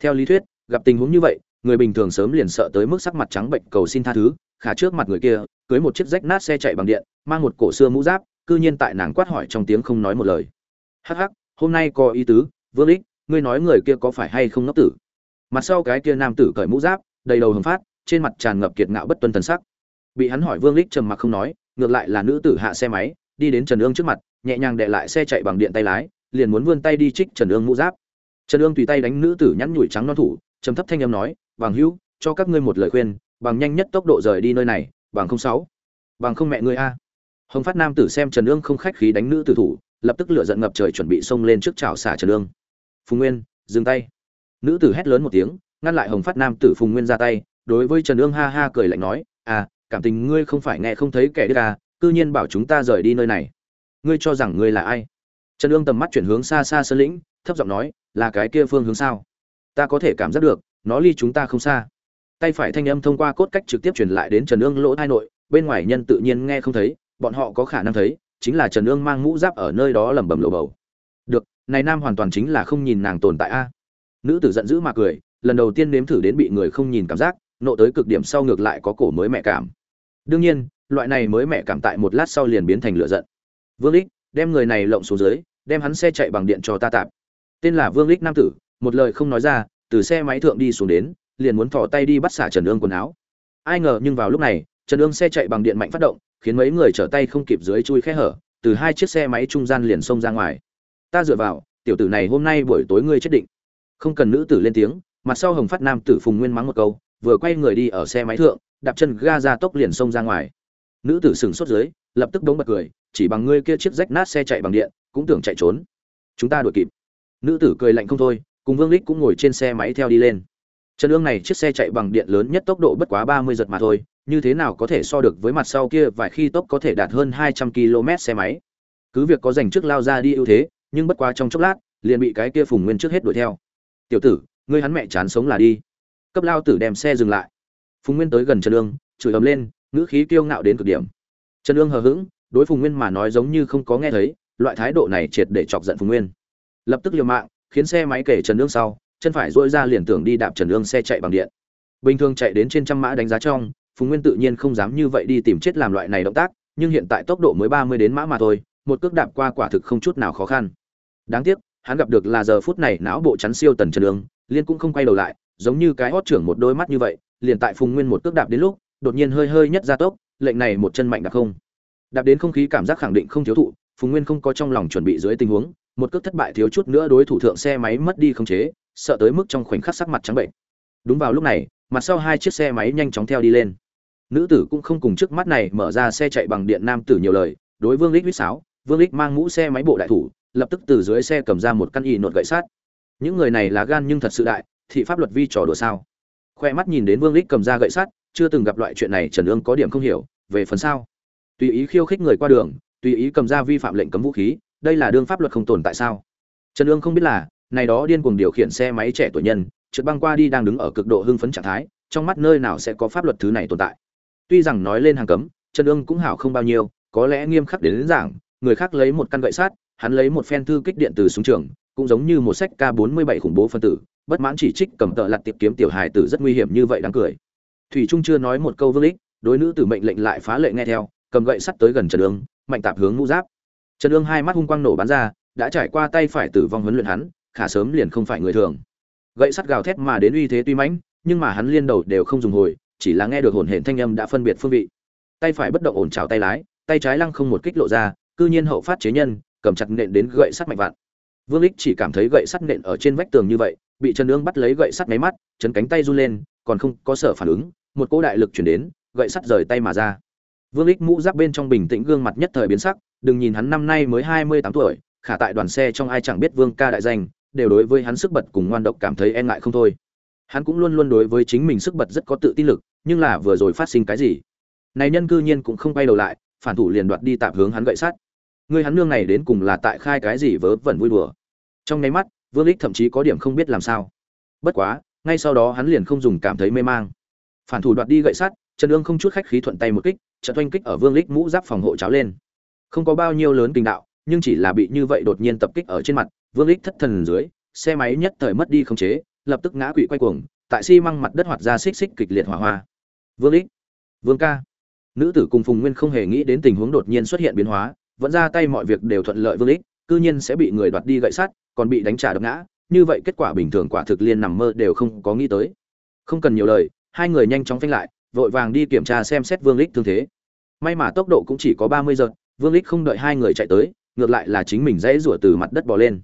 Theo lý thuyết, gặp tình huống như vậy, người bình thường sớm liền sợ tới mức sắc mặt trắng bệnh cầu xin tha thứ, khả trước mặt người kia, cưới một chiếc rách nát xe chạy bằng điện, mang một cổ xưa mũ giáp cư nhiên tại nàng quát hỏi trong tiếng không nói một lời. Hắc hắc, hôm nay có ý tứ, vương ích ngươi nói người kia có phải hay không ngốc tử? Mặt sau cái kia nam tử cởi mũ giáp, đầy đầu hồng phát, trên mặt tràn ngập kiệt ngạo bất tuân thần sắc. Bị hắn hỏi vương lích trầm mặc không nói, ngược lại là nữ tử hạ xe máy, đi đến trần ương trước mặt, nhẹ nhàng đệ lại xe chạy bằng điện tay lái, liền muốn vươn tay đi trích trần ương mũ giáp. Trần ương tùy tay đánh nữ tử nhắn nhủi trắng non thủ, trầm thấp thanh âm nói, bằng hữu, cho các ngươi một lời khuyên, bằng nhanh nhất tốc độ rời đi nơi này, bằng không sáu, bằng không mẹ ngươi a hồng phát nam tử xem trần ương không khách khí đánh nữ tử thủ, lập tức lửa giận ngập trời chuẩn bị xông lên trước chảo xả trần ương. Phùng nguyên, dừng tay. Nữ tử hét lớn một tiếng, ngăn lại hồng phát nam tử phùng nguyên ra tay, đối với trần ương ha ha cười lạnh nói à cảm tình ngươi không phải nghe không thấy kẻ đứa à cư nhiên bảo chúng ta rời đi nơi này. Ngươi cho rằng ngươi là ai? Trần ương tầm mắt chuyển hướng xa xa sơn lĩnh, thấp giọng nói, là cái kia phương hướng sao? Ta có thể cảm giác được, nó ly chúng ta không xa. Tay phải thanh âm thông qua cốt cách trực tiếp truyền lại đến trần ương lỗ hai nội, bên ngoài nhân tự nhiên nghe không thấy bọn họ có khả năng thấy, chính là trần ương mang mũ giáp ở nơi đó lẩm bẩm lộ bầu. Được, này nam hoàn toàn chính là không nhìn nàng tồn tại a. Nữ tử giận dữ mà cười, lần đầu tiên nếm thử đến bị người không nhìn cảm giác, nộ tới cực điểm sau ngược lại có cổ mới mẹ cảm. Đương nhiên, loại này mới mẹ cảm tại một lát sau liền biến thành lửa giận. Vương lích, đem người này lộng xuống dưới, đem hắn xe chạy bằng điện cho ta tạp. Tên là vương lích nam tử, một lời không nói ra, từ xe máy thượng đi xuống đến, liền muốn thò tay đi bắt xả trần ương quần áo. Ai ngờ nhưng vào lúc này, trần ương xe chạy bằng điện mạnh phát động khiến mấy người trở tay không kịp dưới chui khe hở, từ hai chiếc xe máy trung gian liền xông ra ngoài. Ta dựa vào, tiểu tử này hôm nay buổi tối ngươi chết định. Không cần nữ tử lên tiếng, mặt sau hồng phát nam tử phùng nguyên mắng một câu, vừa quay người đi ở xe máy thượng, đạp chân ga ra tốc liền xông ra ngoài. Nữ tử sừng sốt dưới, lập tức đống bật cười, chỉ bằng ngươi kia chiếc rách nát xe chạy bằng điện, cũng tưởng chạy trốn. Chúng ta đuổi kịp. Nữ tử cười lạnh không thôi, cùng vương lích cũng ngồi trên xe máy theo đi lên. Trần ương này chiếc xe chạy bằng điện lớn nhất tốc độ bất quá ba mươi giật mà thôi như thế nào có thể so được với mặt sau kia vài khi tốc có thể đạt hơn hai trăm km xe máy. Cứ việc có giành trước lao ra đi ưu thế nhưng bất quá trong chốc lát liền bị cái kia phùng nguyên trước hết đuổi theo. Tiểu tử ngươi hắn mẹ chán sống là đi. Cấp lao tử đem xe dừng lại. Phùng nguyên tới gần trần Lương, chửi ầm lên ngữ khí kiêu ngạo đến cực điểm. Trần Lương hờ hững đối phùng nguyên mà nói giống như không có nghe thấy loại thái độ này triệt để chọc giận phùng nguyên. Lập tức liều mạng khiến xe máy kể trần Lương sau chân phải duỗi ra liền tưởng đi đạp trần Lương xe chạy bằng điện. Bình thường chạy đến trên trăm mã đánh giá trong phùng nguyên tự nhiên không dám như vậy đi tìm chết làm loại này động tác nhưng hiện tại tốc độ mới ba mươi đến mã mà thôi một cước đạp qua quả thực không chút nào khó khăn. Đáng tiếc hắn gặp được là giờ phút này não bộ chắn siêu tần trần đường, liên cũng không quay đầu lại giống như cái hót trưởng một đôi mắt như vậy liền tại phùng nguyên một cước đạp đến lúc đột nhiên hơi hơi nhất ra tốc lệnh này một chân mạnh đạp không. Đạp đến không khí cảm giác khẳng định không thiếu thụ phùng nguyên không có trong lòng chuẩn bị dưới tình huống một cước thất bại thiếu chút nữa đối thủ thượng xe máy mất đi không chế sợ tới mức trong khoảnh khắc sắc mặt trắng bệnh. Đúng vào lúc này mặt sau hai chiếc xe máy nhanh chóng theo đi lên nữ tử cũng không cùng trước mắt này mở ra xe chạy bằng điện nam tử nhiều lời, đối vương lích huýt sáo, vương lích mang mũ xe máy bộ đại thủ, lập tức từ dưới xe cầm ra một căn y nột gậy sát những người này là gan nhưng thật sự đại, thị pháp luật vi trò đùa sao? Khoe mắt nhìn đến vương lích cầm ra gậy sắt, chưa từng gặp loại chuyện này trần ương có điểm không hiểu, về phần sao? Tùy ý khiêu khích người qua đường, tùy ý cầm ra vi phạm lệnh cấm vũ khí, đây là đương pháp luật không tồn tại sao? Trần ương không biết là, này đó điên cuồng điều khiển xe máy trẻ tuổi nhân, trượt băng qua đi đang đứng ở cực độ hưng phấn trạng thái, trong mắt nơi nào sẽ có pháp luật thứ này tồn tại? Tuy rằng nói lên hàng cấm trần ương cũng hảo không bao nhiêu có lẽ nghiêm khắc đến, đến giảng người khác lấy một căn gậy sát hắn lấy một phen thư kích điện từ súng trường cũng giống như một sách k 47 khủng bố phân tử bất mãn chỉ trích cầm tợ lặt tiệp kiếm tiểu hài tử rất nguy hiểm như vậy đáng cười. Thủy trung chưa nói một câu vương lích đối nữ tử mệnh lệnh lại phá lệ nghe theo cầm gậy sắt tới gần trần ương mạnh tạp hướng ngũ giáp. Trần ương hai mắt hung quang nổ bắn ra đã trải qua tay phải tử vong huấn luyện hắn khả sớm liền không phải người thường. Gậy sắt gào thét mà đến uy thế tuy mãnh nhưng mà hắn liên đầu đều không dùng hồi chỉ là nghe được hồn hển thanh âm đã phân biệt phương vị. Tay phải bất động ổn trào tay lái, tay trái lăng không một kích lộ ra, cư nhiên hậu phát chế nhân, cầm chặt nện đến gậy sắt mạnh vạn. Vương lích chỉ cảm thấy gậy sắt nện ở trên vách tường như vậy, bị trần ương bắt lấy gậy sắt máy mắt, chấn cánh tay run lên, còn không có sở phản ứng, một cỗ đại lực chuyển đến, gậy sắt rời tay mà ra. Vương lích mũ giáp bên trong bình tĩnh gương mặt nhất thời biến sắc, đừng nhìn hắn năm nay mới hai mươi tám tuổi, khả tại đoàn xe trong ai chẳng biết vương ca đại danh, đều đối với hắn sức bật cùng ngoan độc cảm thấy e ngại không thôi. Hắn cũng luôn luôn đối với chính mình sức bật rất có tự tin lực nhưng là vừa rồi phát sinh cái gì? Này nhân cư nhiên cũng không quay đầu lại, phản thủ liền đoạt đi tạm hướng hắn gậy sắt. Người hắn nương này đến cùng là tại khai cái gì vớ vẩn vui đùa? Trong nháy mắt, vương lích thậm chí có điểm không biết làm sao. Bất quá, ngay sau đó hắn liền không dùng cảm thấy mê mang. Phản thủ đoạt đi gậy sắt, trần ương không chút khách khí thuận tay một kích trận oanh kích ở vương lích mũ giáp phòng hộ cháo lên. Không có bao nhiêu lớn kinh đạo, nhưng chỉ là bị như vậy đột nhiên tập kích ở trên mặt, vương lích thất thần dưới, xe máy nhất thời mất đi khống chế, lập tức ngã quỵ quay cuồng, tại xi măng mặt đất hoạt ra xích xích kịch liệt hỏa hoa vương ích vương ca nữ tử cùng phùng nguyên không hề nghĩ đến tình huống đột nhiên xuất hiện biến hóa, vẫn ra tay mọi việc đều thuận lợi vương lích cư nhiên sẽ bị người đoạt đi gậy sắt, còn bị đánh trả đập ngã. Như vậy kết quả bình thường quả thực liên nằm mơ đều không có nghĩ tới. Không cần nhiều lời, hai người nhanh chóng phanh lại, vội vàng đi kiểm tra xem xét vương ích thương thế. May mà tốc độ cũng chỉ có ba mươi giờ vương ích không đợi hai người chạy tới, ngược lại là chính mình dãy rủa từ mặt đất bò lên.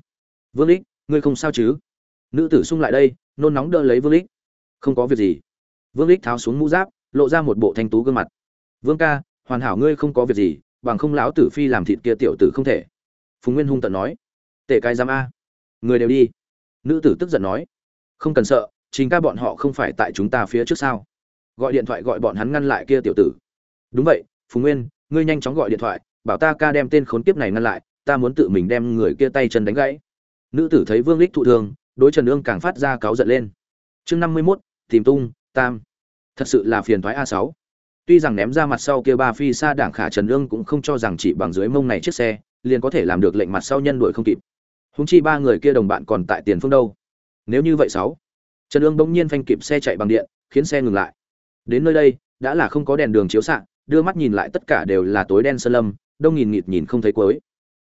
Vương ích ngươi không sao chứ? Nữ tử xung lại đây, nôn nóng đỡ lấy vương ích không có việc gì. Vương ích tháo xuống mũ giáp lộ ra một bộ thanh tú gương mặt. Vương ca, hoàn hảo ngươi không có việc gì, bằng không lão tử phi làm thịt kia tiểu tử không thể. Phùng nguyên hung tận nói. Tệ cái giám a. Người đều đi. Nữ tử tức giận nói. Không cần sợ chính ca bọn họ không phải tại chúng ta phía trước sao? Gọi điện thoại gọi bọn hắn ngăn lại kia tiểu tử. Đúng vậy, phùng nguyên, ngươi nhanh chóng gọi điện thoại, bảo ta ca đem tên khốn kiếp này ngăn lại, ta muốn tự mình đem người kia tay chân đánh gãy. Nữ tử thấy vương lích thụ thương, đối trần ương càng phát ra cáu giận lên. Chương năm mươi mốt, tìm tung, tam thật sự là phiền thoái a sáu. Tuy rằng ném ra mặt sau kia ba phi xa đảng khả trần ương cũng không cho rằng chỉ bằng dưới mông này chiếc xe, liền có thể làm được lệnh mặt sau nhân đuổi không kịp. Húng chi ba người kia đồng bạn còn tại tiền phương đâu. Nếu như vậy sáu, trần ương bỗng nhiên phanh kịp xe chạy bằng điện, khiến xe ngừng lại. Đến nơi đây, đã là không có đèn đường chiếu xạ, đưa mắt nhìn lại tất cả đều là tối đen sơn lâm, đông nghìn nghịt nhìn không thấy cuối.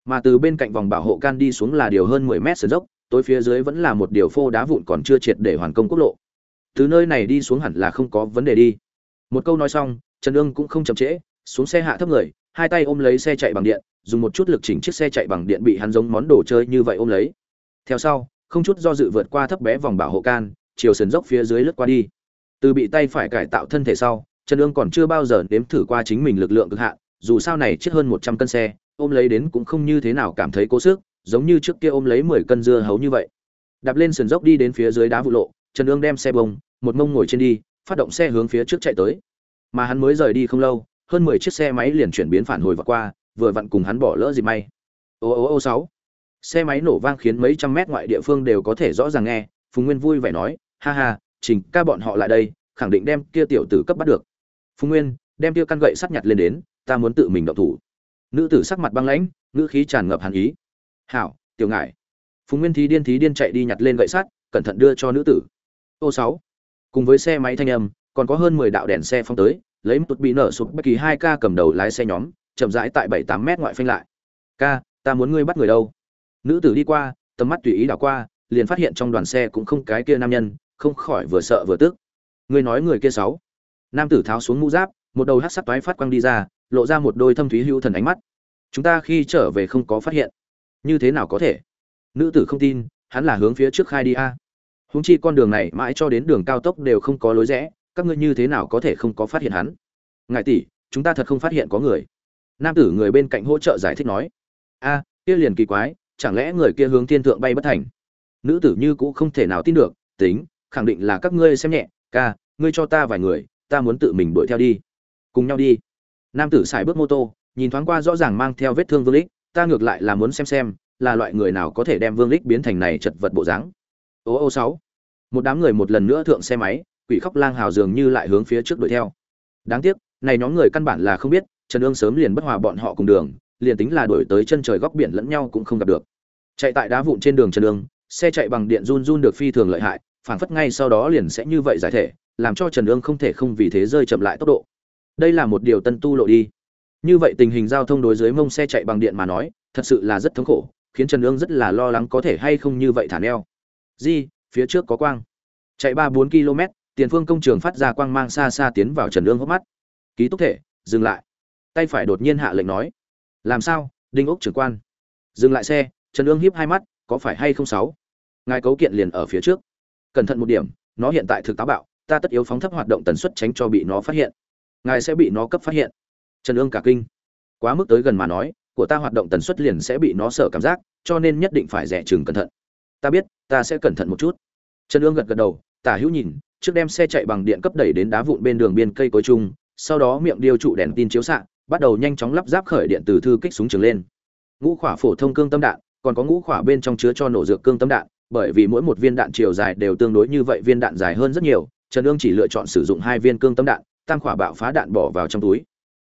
Mà từ bên cạnh vòng bảo hộ can đi xuống là điều hơn 10 mét sườn dốc, tối phía dưới vẫn là một điều phô đá vụn còn chưa triệt để hoàn công quốc lộ từ nơi này đi xuống hẳn là không có vấn đề đi. Một câu nói xong, trần ương cũng không chậm trễ, xuống xe hạ thấp người, hai tay ôm lấy xe chạy bằng điện, dùng một chút lực chỉnh chiếc xe chạy bằng điện bị hắn giống món đồ chơi như vậy ôm lấy. Theo sau, không chút do dự vượt qua thấp bé vòng bảo hộ can, chiều sườn dốc phía dưới lướt qua đi. Từ bị tay phải cải tạo thân thể sau, trần ương còn chưa bao giờ nếm thử qua chính mình lực lượng cực hạn, dù sao này chết hơn một trăm cân xe, ôm lấy đến cũng không như thế nào cảm thấy cố sức, giống như trước kia ôm lấy mười cân dưa hấu như vậy. Đạp lên sườn dốc đi đến phía dưới đá vụ lộ trần Dương đem xe bông, một mông ngồi trên đi, phát động xe hướng phía trước chạy tới. Mà hắn mới rời đi không lâu, hơn mười chiếc xe máy liền chuyển biến phản hồi và qua, vừa vặn cùng hắn bỏ lỡ gì may. Ô ô ô, sáu. Xe máy nổ vang khiến mấy trăm mét ngoại địa phương đều có thể rõ ràng nghe, phùng nguyên vui vẻ nói, ha ha, trình ca bọn họ lại đây, khẳng định đem kia tiểu tử cấp bắt được. Phùng nguyên đem kia căn gậy sắt nhặt lên đến, ta muốn tự mình động thủ. Nữ tử sắc mặt băng lãnh, ngữ khí tràn ngập hàn ý. Hảo, tiểu ngải. phùng nguyên thí điên thí điên chạy đi nhặt lên gậy sắt, cẩn thận đưa cho nữ tử ô sáu. Cùng với xe máy thanh âm, còn có hơn mười đạo đèn xe phong tới, lấy một bị nở sụp bất kỳ hai ca cầm đầu lái xe nhóm, chậm rãi tại bảy tám mét ngoại phanh lại. Ca, ta muốn ngươi bắt người đâu? Nữ tử đi qua, tầm mắt tùy ý đảo qua, liền phát hiện trong đoàn xe cũng không cái kia nam nhân, không khỏi vừa sợ vừa tức. Ngươi nói người kia sáu. Nam tử tháo xuống mũ giáp, một đầu hắc sắc toái phát quang đi ra, lộ ra một đôi thâm thúy hữu thần ánh mắt. Chúng ta khi trở về không có phát hiện. Như thế nào có thể? Nữ tử không tin, hắn là hướng phía trước khai đi a húng chi con đường này mãi cho đến đường cao tốc đều không có lối rẽ, các ngươi như thế nào có thể không có phát hiện hắn? Ngài tỷ, chúng ta thật không phát hiện có người. Nam tử người bên cạnh hỗ trợ giải thích nói. A, kia liền kỳ quái, chẳng lẽ người kia hướng thiên thượng bay bất thành? Nữ tử như cũng không thể nào tin được, tính, khẳng định là các ngươi xem nhẹ, ca, ngươi cho ta vài người, ta muốn tự mình đuổi theo đi. Cùng nhau đi. Nam tử xài bước mô tô, nhìn thoáng qua rõ ràng mang theo vết thương vương lích, ta ngược lại là muốn xem xem, là loại người nào có thể đem vương lích biến thành này chật vật bộ dáng ô ô sáu. Một đám người một lần nữa thượng xe máy, quỷ khóc lang hào dường như lại hướng phía trước đuổi theo. Đáng tiếc, này nhóm người căn bản là không biết, trần ương sớm liền bất hòa bọn họ cùng đường, liền tính là đuổi tới chân trời góc biển lẫn nhau cũng không gặp được. Chạy tại đá vụn trên đường trần ương, xe chạy bằng điện run run được phi thường lợi hại phản phất ngay sau đó liền sẽ như vậy giải thể, làm cho trần ương không thể không vì thế rơi chậm lại tốc độ. Đây là một điều tân tu lộ đi. Như vậy tình hình giao thông đối dưới mông xe chạy bằng điện mà nói, thật sự là rất thống khổ, khiến trần ương rất là lo lắng có thể hay không như vậy thả neo di, phía trước có quang. Chạy ba bốn km, tiền phương công trường phát ra quang mang xa xa tiến vào trần ương hốc mắt. Ký túc thể, dừng lại. Tay phải đột nhiên hạ lệnh nói. Làm sao, đinh úc trưởng quan? Dừng lại xe, trần ương hiếp hai mắt, có phải hay không sáu? Ngài cấu kiện liền ở phía trước. Cẩn thận một điểm, nó hiện tại thực táo bạo, ta tất yếu phóng thấp hoạt động tần suất tránh cho bị nó phát hiện. Ngài sẽ bị nó cấp phát hiện. Trần ương cả kinh. Quá mức tới gần mà nói, của ta hoạt động tần suất liền sẽ bị nó sợ cảm giác, cho nên nhất định phải rẻ chừng cẩn thận ta biết, ta sẽ cẩn thận một chút. Trần ương gật gật đầu, tả hữu nhìn, trước đem xe chạy bằng điện cấp đẩy đến đá vụn bên đường biên cây cối chung, sau đó miệng điêu trụ đèn tin chiếu xạ, bắt đầu nhanh chóng lắp ráp khởi điện từ thư kích súng trường lên. Ngũ khỏa phổ thông cương tâm đạn, còn có ngũ khỏa bên trong chứa cho nổ dược cương tâm đạn, bởi vì mỗi một viên đạn chiều dài đều tương đối như vậy, viên đạn dài hơn rất nhiều, trần ương chỉ lựa chọn sử dụng hai viên cương tâm đạn, tam khỏa bạo phá đạn bỏ vào trong túi.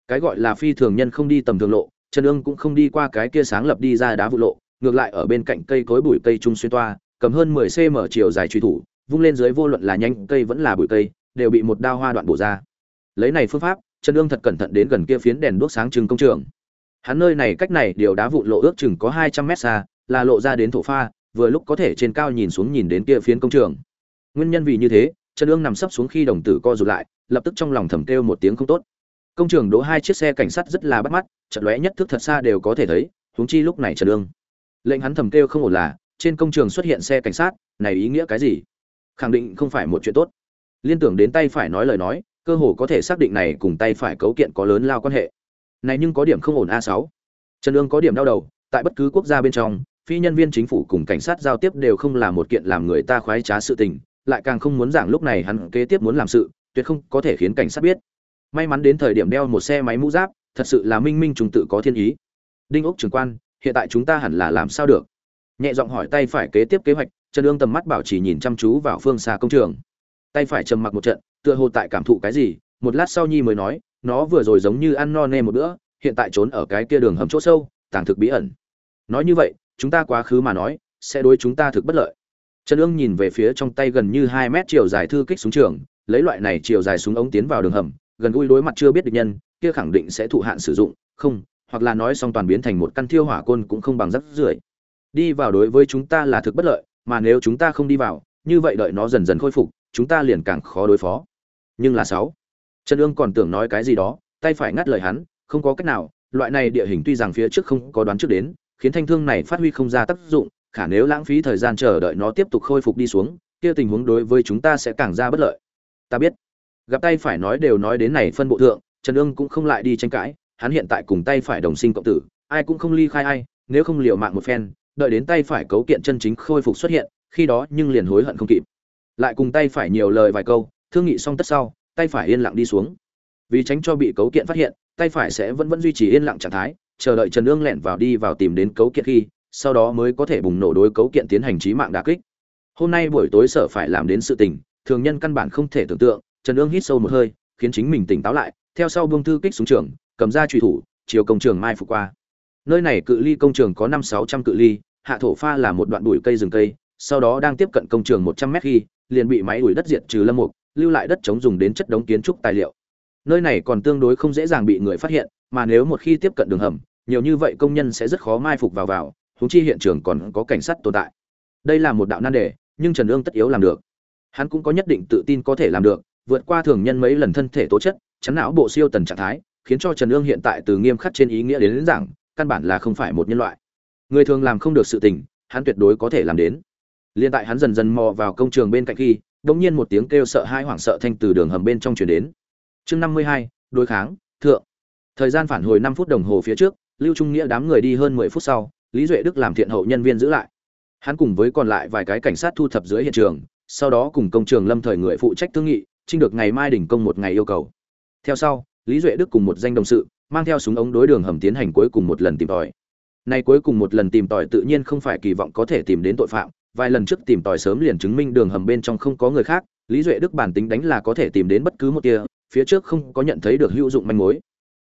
Cái gọi là phi thường nhân không đi tầm thường lộ, trần ương cũng không đi qua cái kia sáng lập đi ra đá vụ lộ ngược lại ở bên cạnh cây cối bụi cây trung xuyên toa, cầm hơn 10 cm chiều dài truy thủ, vung lên dưới vô luận là nhanh cây vẫn là bụi cây, đều bị một đao hoa đoạn bổ ra. Lấy này phương pháp, trần Dương thật cẩn thận đến gần kia phiến đèn đuốc sáng trưng công trường. Hắn nơi này cách này điều đá vụn lộ ước chừng có hai trăm mét xa, là lộ ra đến thổ pha, vừa lúc có thể trên cao nhìn xuống nhìn đến kia phiến công trường. Nguyên nhân vì như thế, trần Dương nằm sấp xuống khi đồng tử co rụt lại, lập tức trong lòng thầm kêu một tiếng không tốt. Công trường đỗ hai chiếc xe cảnh sát rất là bắt mắt trận lóe nhất thức thật xa đều có thể thấy, huống chi lúc này trần Dương lệnh hắn thầm kêu không ổn là, trên công trường xuất hiện xe cảnh sát, này ý nghĩa cái gì? Khẳng định không phải một chuyện tốt. Liên tưởng đến tay phải nói lời nói, cơ hồ có thể xác định này cùng tay phải cấu kiện có lớn lao quan hệ. Này nhưng có điểm không ổn a sáu. Trần ương có điểm đau đầu, tại bất cứ quốc gia bên trong, phi nhân viên chính phủ cùng cảnh sát giao tiếp đều không là một kiện làm người ta khoái trá sự tình, lại càng không muốn giảng lúc này hắn kế tiếp muốn làm sự, tuyệt không có thể khiến cảnh sát biết. May mắn đến thời điểm đeo một xe máy mũ giáp, thật sự là minh minh trùng tự có thiên ý. Đinh ốc trưởng quan hiện tại chúng ta hẳn là làm sao được? Nhẹ giọng hỏi tay phải kế tiếp kế hoạch, trần ương tầm mắt bảo trì nhìn chăm chú vào phương xa công trường. Tay phải trầm mặc một trận, tựa hồ tại cảm thụ cái gì, một lát sau nhi mới nói, nó vừa rồi giống như ăn no nê một bữa, hiện tại trốn ở cái kia đường hầm chỗ sâu, tàng thực bí ẩn. Nói như vậy, chúng ta quá khứ mà nói, sẽ đối chúng ta thực bất lợi. Trần ương nhìn về phía trong tay gần như hai mét chiều dài thư kích súng trường, lấy loại này chiều dài súng ống tiến vào đường hầm, gần gũi đối mặt chưa biết địch nhân, kia khẳng định sẽ thụ hạn sử dụng, không hoặc là nói xong toàn biến thành một căn thiêu hỏa côn cũng không bằng rắc rưởi. Đi vào đối với chúng ta là thực bất lợi, mà nếu chúng ta không đi vào, như vậy đợi nó dần dần khôi phục, chúng ta liền càng khó đối phó. Nhưng là sáu. Trần ương còn tưởng nói cái gì đó, tay phải ngắt lời hắn, không có cách nào, loại này địa hình tuy rằng phía trước không có đoán trước đến, khiến thanh thương này phát huy không ra tác dụng, khả nếu lãng phí thời gian chờ đợi nó tiếp tục khôi phục đi xuống, kia tình huống đối với chúng ta sẽ càng ra bất lợi. Ta biết. Gặp tay phải nói đều nói đến này phân bộ thượng, trần ương cũng không lại đi tranh cãi hắn hiện tại cùng tay phải đồng sinh cộng tử, ai cũng không ly khai ai, nếu không liều mạng một phen, đợi đến tay phải cấu kiện chân chính khôi phục xuất hiện, khi đó nhưng liền hối hận không kịp. Lại cùng tay phải nhiều lời vài câu, thương nghị xong tất sau, tay phải yên lặng đi xuống. Vì tránh cho bị cấu kiện phát hiện, tay phải sẽ vẫn vẫn duy trì yên lặng trạng thái, chờ đợi trần Nương lẻn vào đi vào tìm đến cấu kiện khi, sau đó mới có thể bùng nổ đối cấu kiện tiến hành chí mạng đà kích. Hôm nay buổi tối sợ phải làm đến sự tình, thường nhân căn bản không thể tưởng tượng, trần Nương hít sâu một hơi, khiến chính mình tỉnh táo lại, theo sau buông thư kích xuống trường cầm ra truy thủ, chiều công trường mai phục qua. Nơi này cự ly công trường có năm sáu trăm cự ly, hạ thổ pha là một đoạn đùi cây rừng cây, sau đó đang tiếp cận công trường một trăm mét khi, liền bị máy đuổi đất diệt trừ lâm mục, lưu lại đất chống dùng đến chất đống kiến trúc tài liệu. Nơi này còn tương đối không dễ dàng bị người phát hiện, mà nếu một khi tiếp cận đường hầm, nhiều như vậy công nhân sẽ rất khó mai phục vào vào húng chi hiện trường còn có cảnh sát tồn tại. Đây là một đạo nan đề, nhưng trần ương tất yếu làm được. Hắn cũng có nhất định tự tin có thể làm được, vượt qua thường nhân mấy lần thân thể tố chất chấn não bộ siêu tần trạng thái khiến cho trần ương hiện tại từ nghiêm khắc trên ý nghĩa đến, đến rằng căn bản là không phải một nhân loại. Người thường làm không được sự tình hắn tuyệt đối có thể làm đến. Liên tại hắn dần dần mò vào công trường bên cạnh khi đột nhiên một tiếng kêu sợ hai hoảng sợ thanh từ đường hầm bên trong truyền đến. Chương năm mươi hai đối kháng thượng. Thời gian phản hồi năm phút đồng hồ phía trước lưu trung nghĩa đám người đi hơn mười phút sau lý duệ đức làm thiện hậu nhân viên giữ lại. Hắn cùng với còn lại vài cái cảnh sát thu thập dưới hiện trường sau đó cùng công trường lâm thời người phụ trách thương nghị trinh được ngày mai đỉnh công một ngày yêu cầu. Theo sau lý duệ đức cùng một danh đồng sự, mang theo súng ống đối đường hầm tiến hành cuối cùng một lần tìm tòi. Nay cuối cùng một lần tìm tòi tự nhiên không phải kỳ vọng có thể tìm đến tội phạm, vài lần trước tìm tòi sớm liền chứng minh đường hầm bên trong không có người khác, lý duệ đức bản tính đánh là có thể tìm đến bất cứ một tia, phía trước không có nhận thấy được hữu dụng manh mối.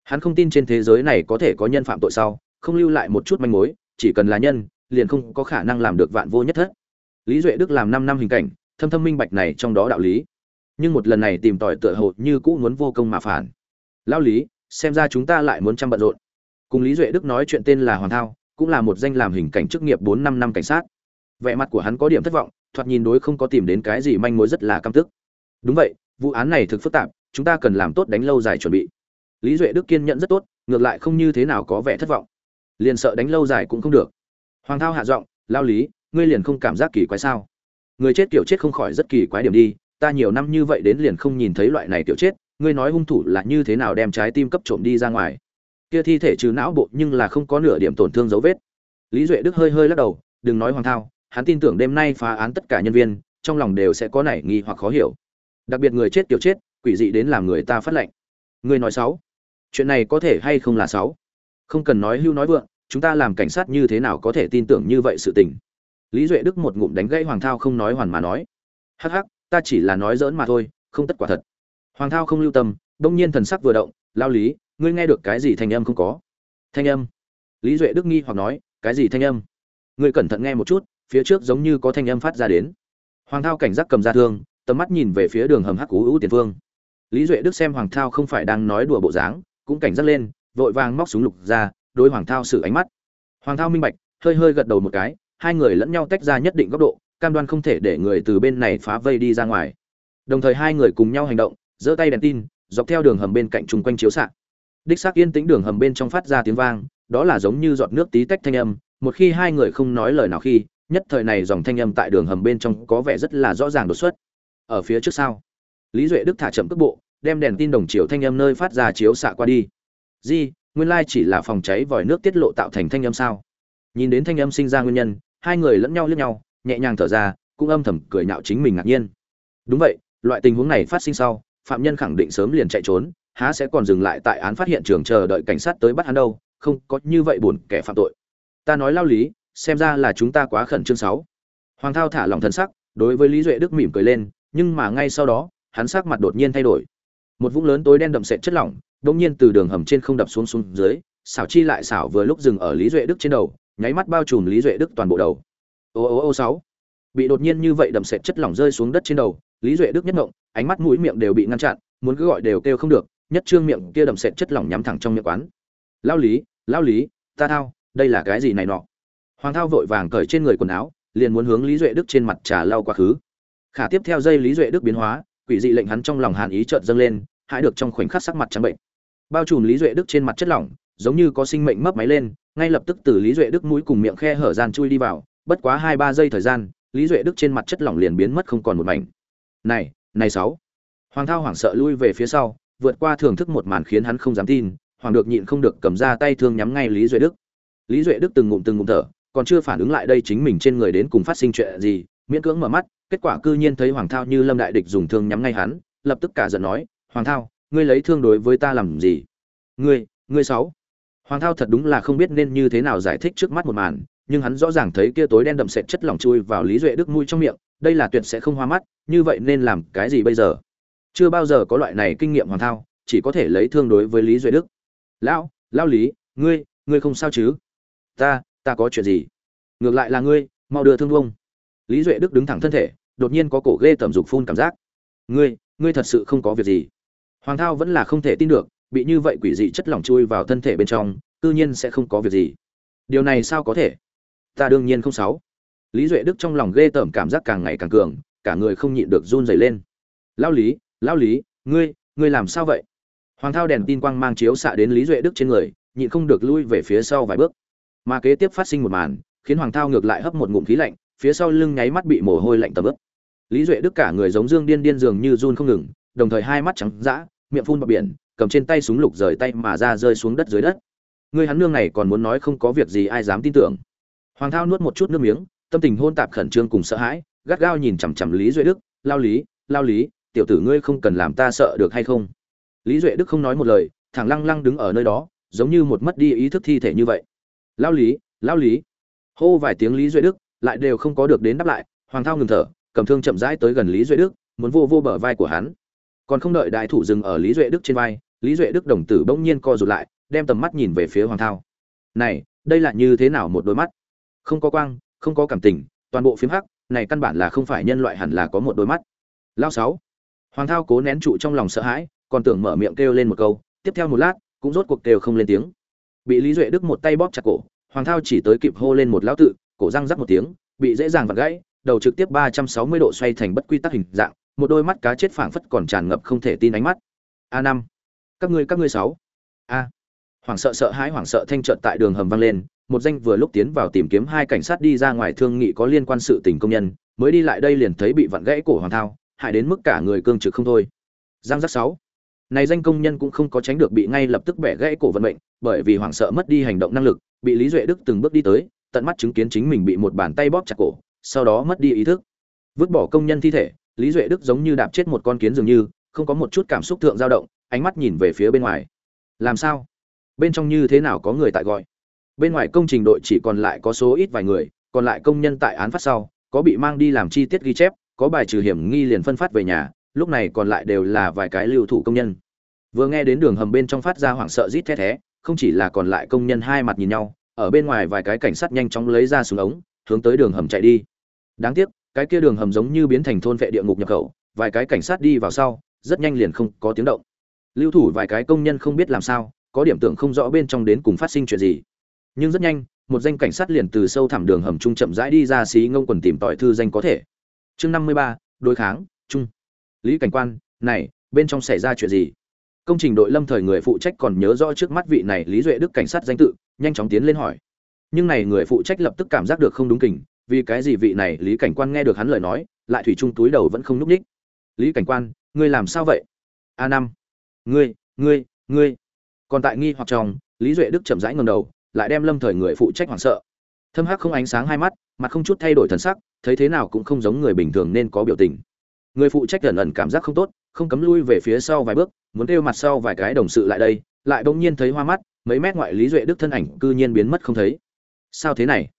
Hắn không tin trên thế giới này có thể có nhân phạm tội sau, không lưu lại một chút manh mối, chỉ cần là nhân, liền không có khả năng làm được vạn vô nhất thất. Lý duệ đức làm năm năm hình cảnh, thâm thâm minh bạch này trong đó đạo lý. Nhưng một lần này tìm tòi tựa hồ như cũ muốn vô công mà phản lão lý, xem ra chúng ta lại muốn chăm bận rộn. Cùng lý duệ đức nói chuyện tên là hoàng thao, cũng là một danh làm hình cảnh chức nghiệp bốn năm năm cảnh sát. Vẻ mặt của hắn có điểm thất vọng, thoạt nhìn đối không có tìm đến cái gì manh mối rất là căm tức. Đúng vậy, vụ án này thực phức tạp, chúng ta cần làm tốt đánh lâu dài chuẩn bị. Lý duệ đức kiên nhẫn rất tốt, ngược lại không như thế nào có vẻ thất vọng. Liền sợ đánh lâu dài cũng không được. Hoàng thao hạ giọng lao lý, ngươi liền không cảm giác kỳ quái sao? Người chết kiểu chết không khỏi rất kỳ quái điểm đi, ta nhiều năm như vậy đến liền không nhìn thấy loại này kiểu chết ngươi nói hung thủ là như thế nào đem trái tim cấp trộm đi ra ngoài? Kia thi thể trừ não bộ nhưng là không có nửa điểm tổn thương dấu vết. Lý duệ đức hơi hơi lắc đầu, đừng nói hoàng thao, hắn tin tưởng đêm nay phá án tất cả nhân viên, trong lòng đều sẽ có nảy nghi hoặc khó hiểu. Đặc biệt người chết kiểu chết, quỷ dị đến làm người ta phát lệnh. Ngươi nói sáu. Chuyện này có thể hay không là sáu? Không cần nói hưu nói vượng, chúng ta làm cảnh sát như thế nào có thể tin tưởng như vậy sự tình? Lý duệ đức một ngụm đánh gãy hoàng thao không nói hoàn mà nói. Hắc hắc, ta chỉ là nói dỡn mà thôi, không tất quả thật hoàng thao không lưu tâm đông nhiên thần sắc vừa động, lao lý, ngươi nghe được cái gì thanh âm không có? Thanh âm? Lý duệ đức nghi hoặc nói, cái gì thanh âm? Ngươi cẩn thận nghe một chút, phía trước giống như có thanh âm phát ra đến. Hoàng thao cảnh giác cầm ra thương, tầm mắt nhìn về phía đường hầm hắc cú ưu tiền phương lý duệ đức xem hoàng thao không phải đang nói đùa bộ dáng, cũng cảnh giác lên, vội vàng móc súng lục ra, đối hoàng thao sử ánh mắt. Hoàng thao minh bạch, hơi hơi gật đầu một cái, hai người lẫn nhau tách ra nhất định góc độ, cam đoan không thể để người từ bên này phá vây đi ra ngoài. Đồng thời hai người cùng nhau hành động giơ tay đèn tin, dọc theo đường hầm bên cạnh chung quanh chiếu xạ đích xác yên tĩnh đường hầm bên trong phát ra tiếng vang, đó là giống như giọt nước tí tách thanh âm, một khi hai người không nói lời nào khi, nhất thời này dòng thanh âm tại đường hầm bên trong có vẻ rất là rõ ràng đột xuất. Ở phía trước sau, lý duệ đức thả chậm cước bộ, đem đèn tin đồng chiếu thanh âm nơi phát ra chiếu xạ qua đi. Di, nguyên lai chỉ là phòng cháy vòi nước tiết lộ tạo thành thanh âm sao? Nhìn đến thanh âm sinh ra nguyên nhân, hai người lẫn nhau liếc nhau, nhẹ nhàng thở ra, cũng âm thầm cười nhạo chính mình ngạc nhiên. Đúng vậy, loại tình huống này phát sinh sau phạm nhân khẳng định sớm liền chạy trốn, há sẽ còn dừng lại tại án phát hiện trường chờ đợi cảnh sát tới bắt hắn đâu, không có như vậy buồn kẻ phạm tội. Ta nói lao lý, xem ra là chúng ta quá khẩn trương sáu. Hoàng thao thả lòng thân sắc, đối với lý duệ đức mỉm cười lên, nhưng mà ngay sau đó, hắn sắc mặt đột nhiên thay đổi. Một vũng lớn tối đen đậm sệt chất lỏng, đột nhiên từ đường hầm trên không đập xuống xuống dưới, xảo chi lại xảo vừa lúc dừng ở lý duệ đức trên đầu, nháy mắt bao trùm lý duệ đức toàn bộ đầu. Ô ô ô, sáu bị đột nhiên như vậy đầm sệt chất lỏng rơi xuống đất trên đầu, lý duệ đức nhất ngộng ánh mắt mũi miệng đều bị ngăn chặn, muốn cứ gọi đều kêu không được, nhất trương miệng kia đầm sệt chất lỏng nhắm thẳng trong miệng quán. Lao lý lao lý, ta thao, đây là cái gì này nọ? Hoàng thao vội vàng cởi trên người quần áo, liền muốn hướng lý duệ đức trên mặt trà lau quá khứ. Khả tiếp theo dây lý duệ đức biến hóa, quỷ dị lệnh hắn trong lòng hàn ý chợt dâng lên, hãi được trong khoảnh khắc sắc mặt trắng bệnh. Bao trùm lý duệ đức trên mặt chất lỏng, giống như có sinh mệnh mấp máy lên, ngay lập tức từ lý duệ đức mũi cùng miệng khe hở gian chui đi vào, bất quá hai ba giây thời gian lý duệ đức trên mặt chất lỏng liền biến mất không còn một mảnh. Này này sáu. Hoàng thao hoảng sợ lui về phía sau, vượt qua thưởng thức một màn khiến hắn không dám tin, hoàng được nhịn không được cầm ra tay thương nhắm ngay lý duệ đức. Lý duệ đức từng ngụm từng ngụm thở, còn chưa phản ứng lại đây chính mình trên người đến cùng phát sinh chuyện gì, miễn cưỡng mở mắt, kết quả cư nhiên thấy hoàng thao như lâm đại địch dùng thương nhắm ngay hắn, lập tức cả giận nói, hoàng thao, ngươi lấy thương đối với ta làm gì? Ngươi ngươi sáu. Hoàng thao thật đúng là không biết nên như thế nào giải thích trước mắt một màn nhưng hắn rõ ràng thấy kia tối đen đậm sệt chất lỏng chui vào lý duệ đức mũi trong miệng, đây là tuyệt sẽ không hoa mắt, như vậy nên làm cái gì bây giờ? Chưa bao giờ có loại này kinh nghiệm hoàng thao, chỉ có thể lấy thương đối với lý duệ đức. Lão lão lý, ngươi ngươi không sao chứ? Ta ta có chuyện gì? Ngược lại là ngươi, mau đưa thương vông lý duệ đức đứng thẳng thân thể, đột nhiên có cổ ghê tẩm dục phun cảm giác. Ngươi ngươi thật sự không có việc gì. Hoàng thao vẫn là không thể tin được, bị như vậy quỷ dị chất lỏng chui vào thân thể bên trong tự nhiên sẽ không có việc gì. Điều này sao có thể? Ta đương nhiên không sáu lý duệ đức trong lòng ghê tởm cảm giác càng ngày càng cường, cả người không nhịn được run rẩy lên. Lao lý lao lý, ngươi ngươi làm sao vậy? Hoàng thao đèn tin quang mang chiếu xạ đến lý duệ đức trên người, nhịn không được lui về phía sau vài bước. Mà kế tiếp phát sinh một màn, khiến hoàng thao ngược lại hấp một ngụm khí lạnh, phía sau lưng nháy mắt bị mồ hôi lạnh tầm ướp lý duệ đức cả người giống dương điên điên dường như run không ngừng, đồng thời hai mắt trắng dã, miệng phun bọt biển, cầm trên tay súng lục rời tay mà ra rơi xuống đất dưới đất. Người hắn nương này còn muốn nói không có việc gì ai dám tin tưởng hoàng thao nuốt một chút nước miếng, tâm tình hôn tạp khẩn trương cùng sợ hãi, gắt gao nhìn chằm chằm lý duệ đức, lao lý lao lý, tiểu tử ngươi không cần làm ta sợ được hay không? Lý duệ đức không nói một lời, thẳng lăng lăng đứng ở nơi đó, giống như một mất đi ý thức thi thể như vậy. Lao lý lao lý. Hô vài tiếng lý duệ đức, lại đều không có được đến đáp lại, hoàng thao ngừng thở, cầm thương chậm rãi tới gần lý duệ đức, muốn vô vô bờ vai của hắn. Còn không đợi đại thủ dừng ở lý duệ đức trên vai, lý duệ đức đồng tử bỗng nhiên co rụt lại, đem tầm mắt nhìn về phía hoàng thao. Này, đây là như thế nào một đôi mắt? Không có quang, không có cảm tình, toàn bộ phiếm hắc, này căn bản là không phải nhân loại hẳn là có một đôi mắt. Lao sáu, hoàng thao cố nén trụ trong lòng sợ hãi, còn tưởng mở miệng kêu lên một câu, tiếp theo một lát, cũng rốt cuộc kêu không lên tiếng. Bị lý duệ đức một tay bóp chặt cổ, hoàng thao chỉ tới kịp hô lên một lão tự, cổ răng rắc một tiếng, bị dễ dàng vặt gãy, đầu trực tiếp ba trăm sáu mươi độ xoay thành bất quy tắc hình dạng, một đôi mắt cá chết phảng phất còn tràn ngập không thể tin ánh mắt. A năm, các ngươi các ngươi sáu. A hoảng sợ sợ hãi hoảng sợ thanh trợn tại đường hầm vang lên, một danh vừa lúc tiến vào tìm kiếm hai cảnh sát đi ra ngoài thương nghị có liên quan sự tình công nhân, mới đi lại đây liền thấy bị vặn gãy cổ hoàng thao, hại đến mức cả người cương trực không thôi. Giang giác sáu. Này danh công nhân cũng không có tránh được bị ngay lập tức bẻ gãy cổ vận mệnh, bởi vì hoảng sợ mất đi hành động năng lực, bị lý duệ đức từng bước đi tới, tận mắt chứng kiến chính mình bị một bàn tay bóp chặt cổ, sau đó mất đi ý thức. Vứt bỏ công nhân thi thể, lý duệ đức giống như đạp chết một con kiến dường như, không có một chút cảm xúc thượng dao động, ánh mắt nhìn về phía bên ngoài. Làm sao? Bên trong như thế nào có người tại gọi. Bên ngoài công trình đội chỉ còn lại có số ít vài người, còn lại công nhân tại án phát sau, có bị mang đi làm chi tiết ghi chép, có bài trừ hiểm nghi liền phân phát về nhà, lúc này còn lại đều là vài cái lưu thủ công nhân. Vừa nghe đến đường hầm bên trong phát ra hoảng sợ rít thét thé, không chỉ là còn lại công nhân hai mặt nhìn nhau, ở bên ngoài vài cái cảnh sát nhanh chóng lấy ra súng ống, hướng tới đường hầm chạy đi. Đáng tiếc, cái kia đường hầm giống như biến thành thôn vệ địa ngục nhập khẩu, vài cái cảnh sát đi vào sau, rất nhanh liền không có tiếng động. Lưu thủ vài cái công nhân không biết làm sao có điểm tưởng không rõ bên trong đến cùng phát sinh chuyện gì. Nhưng rất nhanh, một danh cảnh sát liền từ sâu thẳm đường hầm trung chậm rãi đi ra xí ngông quần tìm tỏi thư danh có thể. Chương năm mươi ba, đối kháng trung lý cảnh quan, này, bên trong xảy ra chuyện gì? Công trình đội lâm thời người phụ trách còn nhớ rõ trước mắt vị này lý duệ đức cảnh sát danh tự, nhanh chóng tiến lên hỏi. Nhưng này người phụ trách lập tức cảm giác được không đúng kình, vì cái gì vị này lý cảnh quan nghe được hắn lời nói, lại thủy chung túi đầu vẫn không núp ních. Lý cảnh quan, ngươi làm sao vậy? A năm. Ngươi ngươi ngươi còn tại nghi hoặc trong, lý duệ đức chậm rãi ngầm đầu, lại đem lâm thời người phụ trách hoảng sợ. Thâm hắc không ánh sáng hai mắt, mặt không chút thay đổi thần sắc, thấy thế nào cũng không giống người bình thường nên có biểu tình. Người phụ trách ẩn ẩn cảm giác không tốt, không cấm lui về phía sau vài bước, muốn kêu mặt sau vài cái đồng sự lại đây, lại bỗng nhiên thấy hoa mắt, mấy mét ngoại lý duệ đức thân ảnh cư nhiên biến mất không thấy. Sao thế này?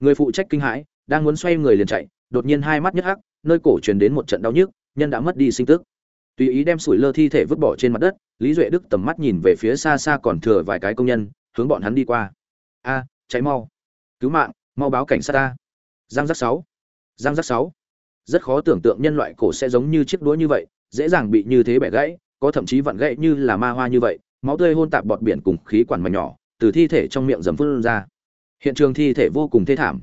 Người phụ trách kinh hãi, đang muốn xoay người liền chạy, đột nhiên hai mắt nhất hắc, nơi cổ truyền đến một trận đau nhức, nhân đã mất đi sinh tức tùy ý đem sủi lơ thi thể vứt bỏ trên mặt đất, lý duệ đức tầm mắt nhìn về phía xa xa còn thừa vài cái công nhân, hướng bọn hắn đi qua. A, cháy mau. Cứu mạng, mau báo cảnh sát ta giang giác sáu. Giang giác sáu. Rất khó tưởng tượng nhân loại cổ sẽ giống như chiếc đũa như vậy, dễ dàng bị như thế bẻ gãy, có thậm chí vặn gãy như là ma hoa như vậy, máu tươi hôn tạp bọt biển cùng khí quản mảnh nhỏ, từ thi thể trong miệng dầm phun ra. Hiện trường thi thể vô cùng thê thảm.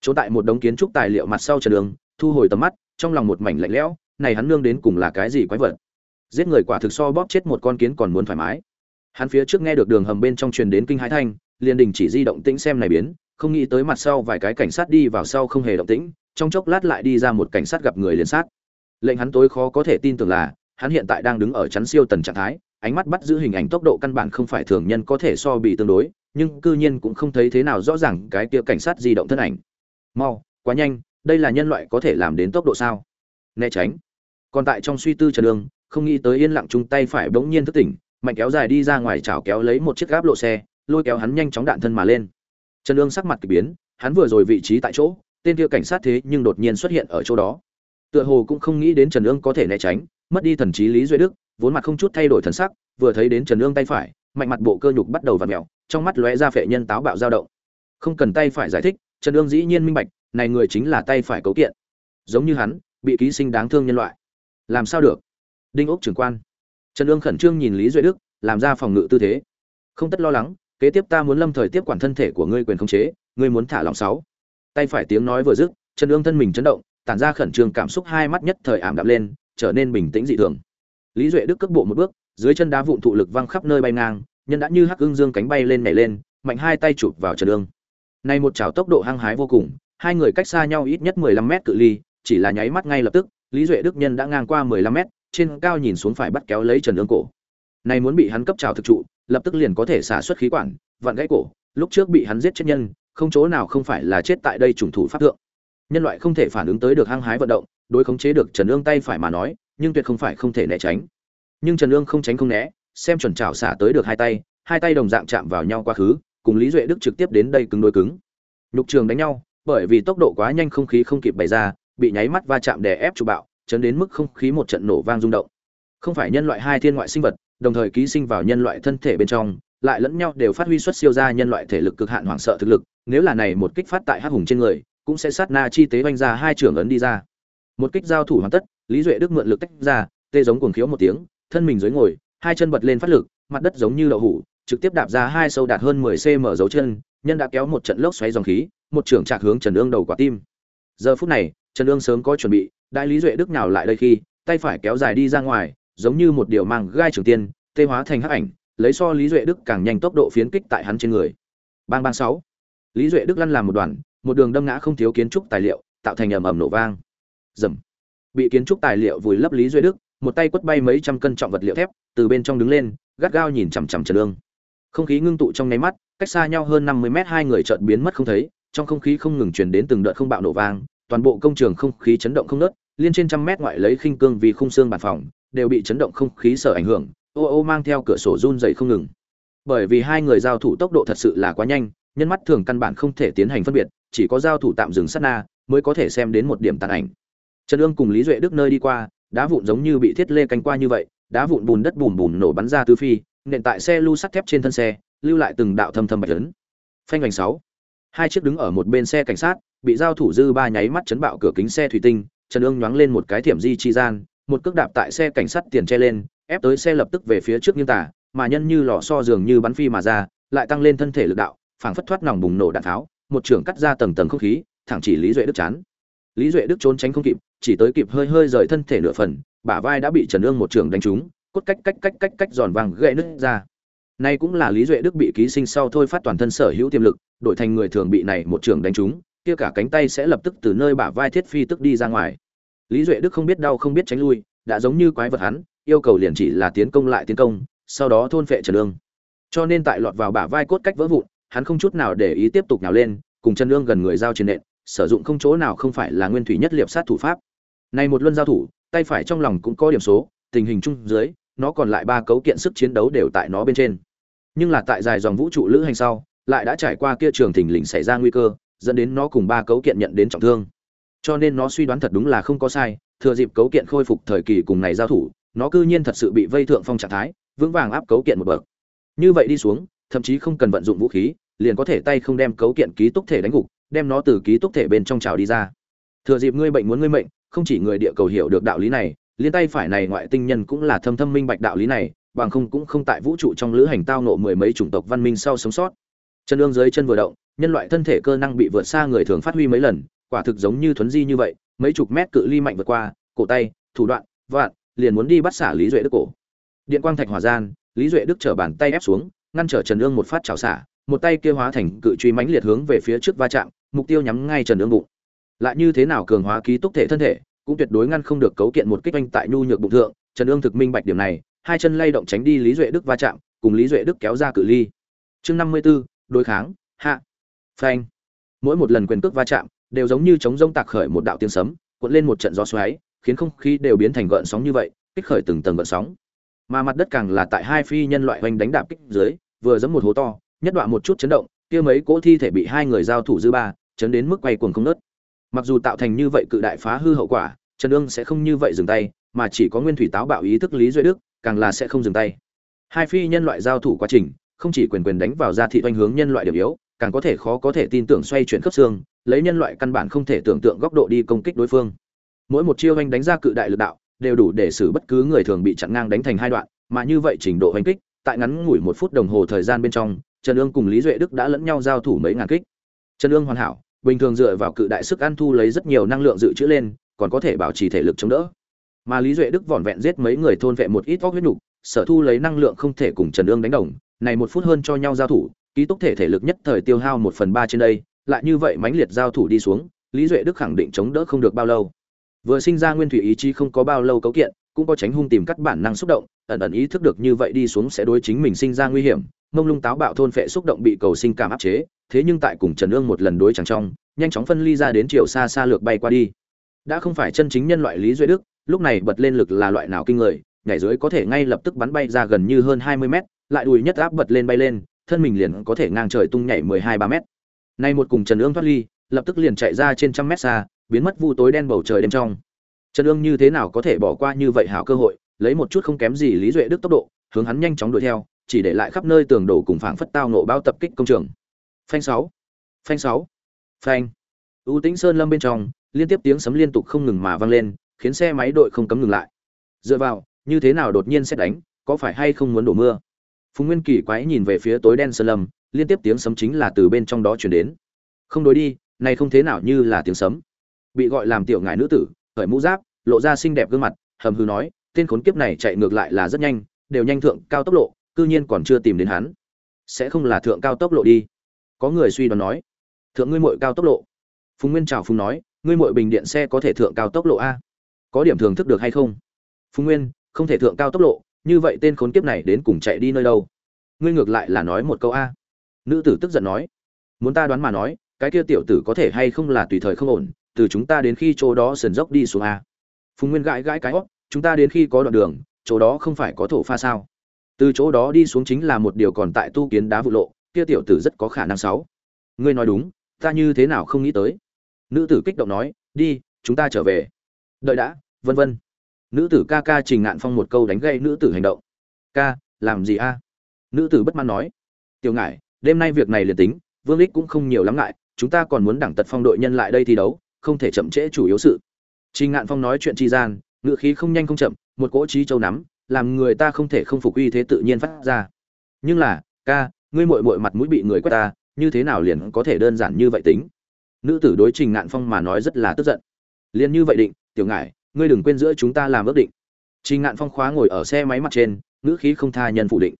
Trốn tại một đống kiến trúc tài liệu mặt sau trần đường, thu hồi tầm mắt, trong lòng một mảnh lạnh lẽo này hắn nương đến cùng là cái gì quái vật? Giết người quả thực so bóp chết một con kiến còn muốn thoải mái. Hắn phía trước nghe được đường hầm bên trong truyền đến kinh hãi thanh, liền đình chỉ di động tĩnh xem này biến, không nghĩ tới mặt sau vài cái cảnh sát đi vào sau không hề động tĩnh, trong chốc lát lại đi ra một cảnh sát gặp người liền sát. Lệnh hắn tối khó có thể tin tưởng là, hắn hiện tại đang đứng ở chắn siêu tần trạng thái, ánh mắt bắt giữ hình ảnh tốc độ căn bản không phải thường nhân có thể so bị tương đối, nhưng cư nhiên cũng không thấy thế nào rõ ràng cái kia cảnh sát di động thân ảnh. Mau, quá nhanh, đây là nhân loại có thể làm đến tốc độ sao? Né tránh còn tại trong suy tư trần đường, không nghĩ tới yên lặng chung tay phải bỗng nhiên thức tỉnh, mạnh kéo dài đi ra ngoài chảo kéo lấy một chiếc gáp lộ xe, lôi kéo hắn nhanh chóng đạn thân mà lên. Trần Lương sắc mặt kỳ biến, hắn vừa rồi vị trí tại chỗ, tên kia cảnh sát thế nhưng đột nhiên xuất hiện ở chỗ đó. Tựa hồ cũng không nghĩ đến trần ương có thể né tránh, mất đi thần trí lý duy đức, vốn mặt không chút thay đổi thần sắc, vừa thấy đến trần ương tay phải, mạnh mặt bộ cơ nhục bắt đầu v ặ mẹo trong mắt lóe ra phệ nhân táo bạo dao động. Không cần tay phải giải thích, trần ương dĩ nhiên minh bạch, này người chính là tay phải cấu kiện. Giống như hắn, bị ký sinh đáng thương nhân loại làm sao được? Đinh ốc trưởng quan. Trần ương khẩn trương nhìn lý Duệ đức, làm ra phòng ngự tư thế. Không tất lo lắng, kế tiếp ta muốn lâm thời tiếp quản thân thể của ngươi quyền khống chế, ngươi muốn thả lòng sáu. Tay phải tiếng nói vừa dứt, trần ương thân mình chấn động, tản ra khẩn trương cảm xúc hai mắt nhất thời ảm đạm lên, trở nên bình tĩnh dị thường. Lý duệ đức cước bộ một bước, dưới chân đá vụn thụ lực văng khắp nơi bay ngang, nhân đã như hắc ưng dương cánh bay lên nhảy lên, mạnh hai tay chụp vào trần ương Nay một chảo tốc độ hăng hái vô cùng, hai người cách xa nhau ít nhất mười lăm mét cự ly, chỉ là nháy mắt ngay lập tức lý duệ đức nhân đã ngang qua mười lăm mét, trên cao nhìn xuống phải bắt kéo lấy trần ương cổ. Này muốn bị hắn cấp trào thực trụ, lập tức liền có thể xả xuất khí quản, vặn gãy cổ, lúc trước bị hắn giết chết nhân, không chỗ nào không phải là chết tại đây trùng thủ pháp thượng. Nhân loại không thể phản ứng tới được hăng hái vận động, đối khống chế được trần ương tay phải mà nói, nhưng tuyệt không phải không thể né tránh. Nhưng trần ương không tránh không né, xem chuẩn trào xả tới được hai tay hai tay đồng dạng chạm vào nhau quá khứ, cùng lý duệ đức trực tiếp đến đây cứng đôi cứng. Nhục trường đánh nhau, bởi vì tốc độ quá nhanh không khí không kịp bày ra bị nháy mắt va chạm đè ép trụ bạo, chấn đến mức không khí một trận nổ vang rung động. Không phải nhân loại hai thiên ngoại sinh vật, đồng thời ký sinh vào nhân loại thân thể bên trong, lại lẫn nhau đều phát huy xuất siêu ra nhân loại thể lực cực hạn hoảng sợ thực lực, nếu là này một kích phát tại hắc hùng trên người, cũng sẽ sát na chi tế vanh ra hai trưởng ấn đi ra. Một kích giao thủ hoàn tất, lý duệ đức mượn lực tách ra, tê giống cuồng khiếu một tiếng, thân mình dưới ngồi, hai chân bật lên phát lực, mặt đất giống như đậu hủ, trực tiếp đạp ra hai sâu đạt hơn 10 cm dấu chân, nhân đã kéo một trận lốc xoáy dòng khí, một trưởng trạc hướng trần ương đầu quả tim. Giờ phút này trần Dương sớm có chuẩn bị, đại lý duệ đức nào lại đây khi, tay phải kéo dài đi ra ngoài, giống như một điều mang gai trường tiên, tê hóa thành hắc ảnh, lấy so lý duệ đức càng nhanh tốc độ phiến kích tại hắn trên người. Bang bang sáu. Lý duệ đức lăn làm một đoàn, một đường đâm ngã không thiếu kiến trúc tài liệu, tạo thành ầm ầm nổ vang. Dầm bị kiến trúc tài liệu vùi lấp lý duệ đức, một tay quất bay mấy trăm cân trọng vật liệu thép, từ bên trong đứng lên, gắt gao nhìn chằm chằm trần Dương. không khí ngưng tụ trong nháy mắt, cách xa nhau hơn năm mươi mét hai người chợt biến mất không thấy, trong không khí không ngừng truyền đến từng đợt không bạo nổ vang toàn bộ công trường không khí chấn động không nớt liên trên trăm mét ngoại lấy khinh cương vì khung xương bản phòng, đều bị chấn động không khí sở ảnh hưởng, ô ô mang theo cửa sổ run rẩy không ngừng. Bởi vì hai người giao thủ tốc độ thật sự là quá nhanh, nhân mắt thường căn bản không thể tiến hành phân biệt, chỉ có giao thủ tạm dừng sát na mới có thể xem đến một điểm tàn ảnh. Trần ương cùng lý duệ đức nơi đi qua, đá vụn giống như bị thiết lê canh qua như vậy, đá vụn bùn đất bùn bùn nổ bắn ra tứ phi, nện tại xe lưu sắt thép trên thân xe, lưu lại từng đạo thâm thâm bạch lớn phanh hoành sáu, hai chiếc đứng ở một bên xe cảnh sát bị giao thủ dư ba nháy mắt chấn bạo cửa kính xe thủy tinh, trần ương nhoáng lên một cái thiểm di chi gian, một cước đạp tại xe cảnh sát tiền che lên, ép tới xe lập tức về phía trước nghiêng tả, mà nhân như lò so dường như bắn phi mà ra, lại tăng lên thân thể lực đạo, phảng phất thoát nòng bùng nổ đạn tháo, một trưởng cắt ra tầng tầng không khí, thẳng chỉ lý duệ đức chán. Lý duệ đức trốn tránh không kịp, chỉ tới kịp hơi hơi rời thân thể nửa phần, bả vai đã bị trần ương một trưởng đánh trúng, cốt cách cách cách cách cách giòn vàng gãy nứt ra. Nay cũng là lý duệ đức bị ký sinh sau thôi phát toàn thân sở hữu tiềm lực, đổi thành người thường bị này một trưởng đánh trúng kia cả cánh tay sẽ lập tức từ nơi bả vai thiết phi tức đi ra ngoài. Lý duệ đức không biết đau không biết tránh lui, đã giống như quái vật hắn, yêu cầu liền chỉ là tiến công lại tiến công, sau đó thôn phệ trần lương. cho nên tại lọt vào bả vai cốt cách vỡ vụn, hắn không chút nào để ý tiếp tục nào lên, cùng trần lương gần người giao trên nện, sử dụng không chỗ nào không phải là nguyên thủy nhất liệp sát thủ pháp. Này một luân giao thủ, tay phải trong lòng cũng có điểm số, tình hình chung dưới, nó còn lại ba cấu kiện sức chiến đấu đều tại nó bên trên. Nhưng là tại dài dòng vũ trụ lữ hành sau, lại đã trải qua kia trường thình lình xảy ra nguy cơ dẫn đến nó cùng ba cấu kiện nhận đến trọng thương. Cho nên nó suy đoán thật đúng là không có sai, thừa dịp cấu kiện khôi phục thời kỳ cùng này giao thủ, nó cư nhiên thật sự bị vây thượng phong trạng thái, vững vàng áp cấu kiện một bậc. Như vậy đi xuống, thậm chí không cần vận dụng vũ khí, liền có thể tay không đem cấu kiện ký túc thể đánh gục, đem nó từ ký túc thể bên trong trào đi ra. Thừa dịp ngươi bệnh muốn ngươi mệnh, không chỉ người địa cầu hiểu được đạo lý này liên tay phải này ngoại tinh nhân cũng là thâm thâm minh bạch đạo lý này, bằng không cũng không tại vũ trụ trong lữ hành tao nộ mười mấy chủng tộc văn minh sau sống sót. Chân ương dưới chân vừa động nhân loại thân thể cơ năng bị vượt xa người thường phát huy mấy lần quả thực giống như thuấn di như vậy mấy chục mét cự ly mạnh vượt qua cổ tay thủ đoạn vạn liền muốn đi bắt xả lý duệ đức cổ. Điện quang thạch hỏa gian lý duệ đức trở bàn tay ép xuống ngăn trở trần ương một phát chảo xả một tay kia hóa thành cự truy mãnh liệt hướng về phía trước va chạm mục tiêu nhắm ngay trần ương bụng. Lại như thế nào cường hóa ký túc thể thân thể cũng tuyệt đối ngăn không được cấu kiện một kích anh tại nhu nhược bụng thượng trần ương thực minh bạch điểm này hai chân lay động tránh đi lý duệ đức va chạm cùng lý duệ đức kéo ra cự ly. Chương năm mươi 54, đối kháng hạ phanh. Mỗi một lần quyền cước va chạm đều giống như chống rông tạc khởi một đạo tiếng sấm, cuộn lên một trận gió xoáy, khiến không khí đều biến thành gợn sóng như vậy, kích khởi từng tầng gợn sóng. Mà mặt đất càng là tại hai phi nhân loại hoành đánh đạp kích dưới, vừa giẫm một hố to, nhất đoạn một chút chấn động, kia mấy cỗ thi thể bị hai người giao thủ dư ba, chấn đến mức quay cuồng không nớt mặc dù tạo thành như vậy cự đại phá hư hậu quả, trần ương sẽ không như vậy dừng tay, mà chỉ có nguyên thủy táo bạo ý thức lý duy đức, càng là sẽ không dừng tay. Hai phi nhân loại giao thủ quá trình, không chỉ quyền quyền đánh vào ra thị oanh hướng nhân loại điểm yếu càng có thể khó có thể tin tưởng xoay chuyển khớp xương, lấy nhân loại căn bản không thể tưởng tượng góc độ đi công kích đối phương. Mỗi một chiêu anh đánh ra cự đại lực đạo, đều đủ để xử bất cứ người thường bị chặn ngang đánh thành hai đoạn, mà như vậy trình độ hành kích, tại ngắn ngủi một phút đồng hồ thời gian bên trong, trần ương cùng lý duệ đức đã lẫn nhau giao thủ mấy ngàn kích. Trần ương hoàn hảo, bình thường dựa vào cự đại sức ăn thu lấy rất nhiều năng lượng dự trữ lên, còn có thể bảo trì thể lực chống đỡ. Mà lý duệ đức vỏn vẹn giết mấy người thôn vệ một ít vóc huyết nhục sở thu lấy năng lượng không thể cùng trần ương đánh đồng, này một phút hơn cho nhau giao thủ ký túc thể thể lực nhất thời tiêu hao một phần ba trên đây, lại như vậy mãnh liệt giao thủ đi xuống, lý duệ đức khẳng định chống đỡ không được bao lâu. Vừa sinh ra nguyên thủy ý chí không có bao lâu cấu kiện, cũng có tránh hung tìm cắt bản năng xúc động, ẩn ẩn ý thức được như vậy đi xuống sẽ đối chính mình sinh ra nguy hiểm, mông lung táo bạo thôn phệ xúc động bị cầu sinh cảm áp chế, thế nhưng tại cùng trần ương một lần đối chẳng trong, nhanh chóng phân ly ra đến chiều xa xa lược bay qua đi. Đã không phải chân chính nhân loại lý Duệ đức, lúc này bật lên lực là loại nào kinh người, nhảy dưới có thể ngay lập tức bắn bay ra gần như hơn hai mươi mét, lại đùi nhất áp bật lên bay lên thân mình liền có thể ngang trời tung nhảy mười hai ba mét. Nay một cùng trần ương thoát ly, lập tức liền chạy ra trên trăm mét xa, biến mất vu tối đen bầu trời đêm trong. Trần ương như thế nào có thể bỏ qua như vậy hảo cơ hội, lấy một chút không kém gì lý duệ đức tốc độ, hướng hắn nhanh chóng đuổi theo, chỉ để lại khắp nơi tường đổ cùng phảng phất tao nộ bao tập kích công trường. Phanh sáu phanh sáu, phanh. U tĩnh sơn lâm bên trong, liên tiếp tiếng sấm liên tục không ngừng mà vang lên, khiến xe máy đội không cấm ngừng lại. Dựa vào, như thế nào đột nhiên sẽ đánh, có phải hay không muốn đổ mưa? Phùng nguyên kỳ quái nhìn về phía tối đen sơn lâm, liên tiếp tiếng sấm chính là từ bên trong đó chuyển đến. Không đối đi, này không thế nào như là tiếng sấm. Bị gọi làm tiểu ngài nữ tử khởi mũ giáp, lộ ra xinh đẹp gương mặt, hầm hư nói, tên khốn kiếp này chạy ngược lại là rất nhanh, đều nhanh thượng cao tốc lộ, cư nhiên còn chưa tìm đến hắn. Sẽ không là thượng cao tốc lộ đi. Có người suy đoán nói, thượng ngươi muội cao tốc lộ. Phùng nguyên chào phùng nói, ngươi muội bình điện xe có thể thượng cao tốc lộ a? Có điểm thường thức được hay không? Phùng nguyên, không thể thượng cao tốc lộ như vậy tên khốn kiếp này đến cùng chạy đi nơi đâu? Ngươi ngược lại là nói một câu a. Nữ tử tức giận nói. Muốn ta đoán mà nói, cái kia tiểu tử có thể hay không là tùy thời không ổn, từ chúng ta đến khi chỗ đó sườn dốc đi xuống a. Phùng nguyên gãi gãi cái hót, chúng ta đến khi có đoạn đường, chỗ đó không phải có thổ pha sao? Từ chỗ đó đi xuống chính là một điều còn tại tu kiến đá vụ lộ, kia tiểu tử rất có khả năng sáu. Ngươi nói đúng, ta như thế nào không nghĩ tới? Nữ tử kích động nói, đi, chúng ta trở về. Đợi đã, vân vân nữ tử ca ca trình ngạn phong một câu đánh gây nữ tử hành động. Ca, làm gì a? Nữ tử bất mãn nói. Tiểu ngại đêm nay việc này liền tính, vương lích cũng không nhiều lắm ngại, chúng ta còn muốn đẳng tật phong đội nhân lại đây thi đấu, không thể chậm trễ chủ yếu sự. Trình ngạn phong nói chuyện tri gian, ngựa khí không nhanh không chậm, một cỗ trí châu nắm, làm người ta không thể không phục uy thế tự nhiên phát ra. Nhưng là, ca, ngươi mội mội mặt mũi bị người quét ta, như thế nào liền có thể đơn giản như vậy tính? Nữ tử đối trình ngạn phong mà nói rất là tức giận. Liền như vậy định, tiểu ngại ngươi đừng quên giữa chúng ta làm ước định. Trình ngạn phong khóa ngồi ở xe máy mặt trên nữ khí không tha nhân phủ định.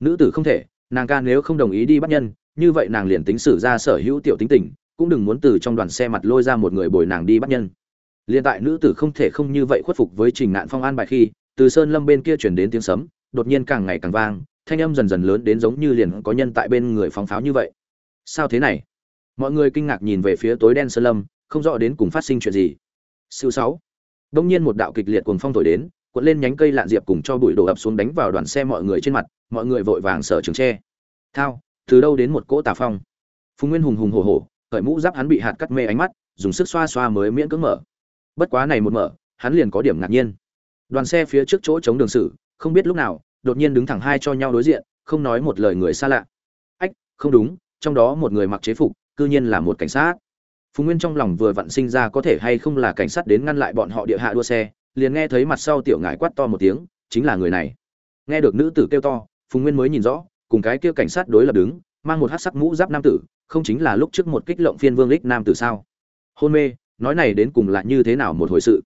Nữ tử không thể, nàng ca nếu không đồng ý đi bắt nhân, như vậy nàng liền tính xử ra sở hữu tiểu tính tình, cũng đừng muốn từ trong đoàn xe mặt lôi ra một người bồi nàng đi bắt nhân. Liền tại nữ tử không thể không như vậy khuất phục với trình ngạn phong an bài khi, từ sơn lâm bên kia chuyển đến tiếng sấm, đột nhiên càng ngày càng vang, thanh âm dần dần lớn đến giống như liền có nhân tại bên người phóng pháo như vậy. Sao thế này? Mọi người kinh ngạc nhìn về phía tối đen sơn lâm, không rõ đến cùng phát sinh chuyện gì. Siêu sáu đông nhiên một đạo kịch liệt cuồng phong thổi đến, cuộn lên nhánh cây lạn diệp cùng cho bụi đổ ập xuống đánh vào đoàn xe mọi người trên mặt, mọi người vội vàng sở trường tre thao, từ đâu đến một cỗ tà phong? Phùng nguyên hùng hùng hổ hổ khởi mũ giáp hắn bị hạt cắt mê ánh mắt, dùng sức xoa xoa mới miễn cưỡng mở. Bất quá này một mở, hắn liền có điểm ngạc nhiên. Đoàn xe phía trước chỗ chống đường sử, không biết lúc nào, đột nhiên đứng thẳng hai cho nhau đối diện, không nói một lời người xa lạ. Ách, không đúng, trong đó một người mặc chế phục, cư nhiên là một cảnh sát phùng nguyên trong lòng vừa vặn sinh ra có thể hay không là cảnh sát đến ngăn lại bọn họ địa hạ đua xe liền nghe thấy mặt sau tiểu ngải quát to một tiếng chính là người này. Nghe được nữ tử kêu to phùng nguyên mới nhìn rõ cùng cái kia cảnh sát đối lập đứng mang một hát sắc mũ giáp nam tử không chính là lúc trước một kích lộng phiên vương lích nam tử sao? Hôn mê nói này đến cùng là như thế nào một hồi sự?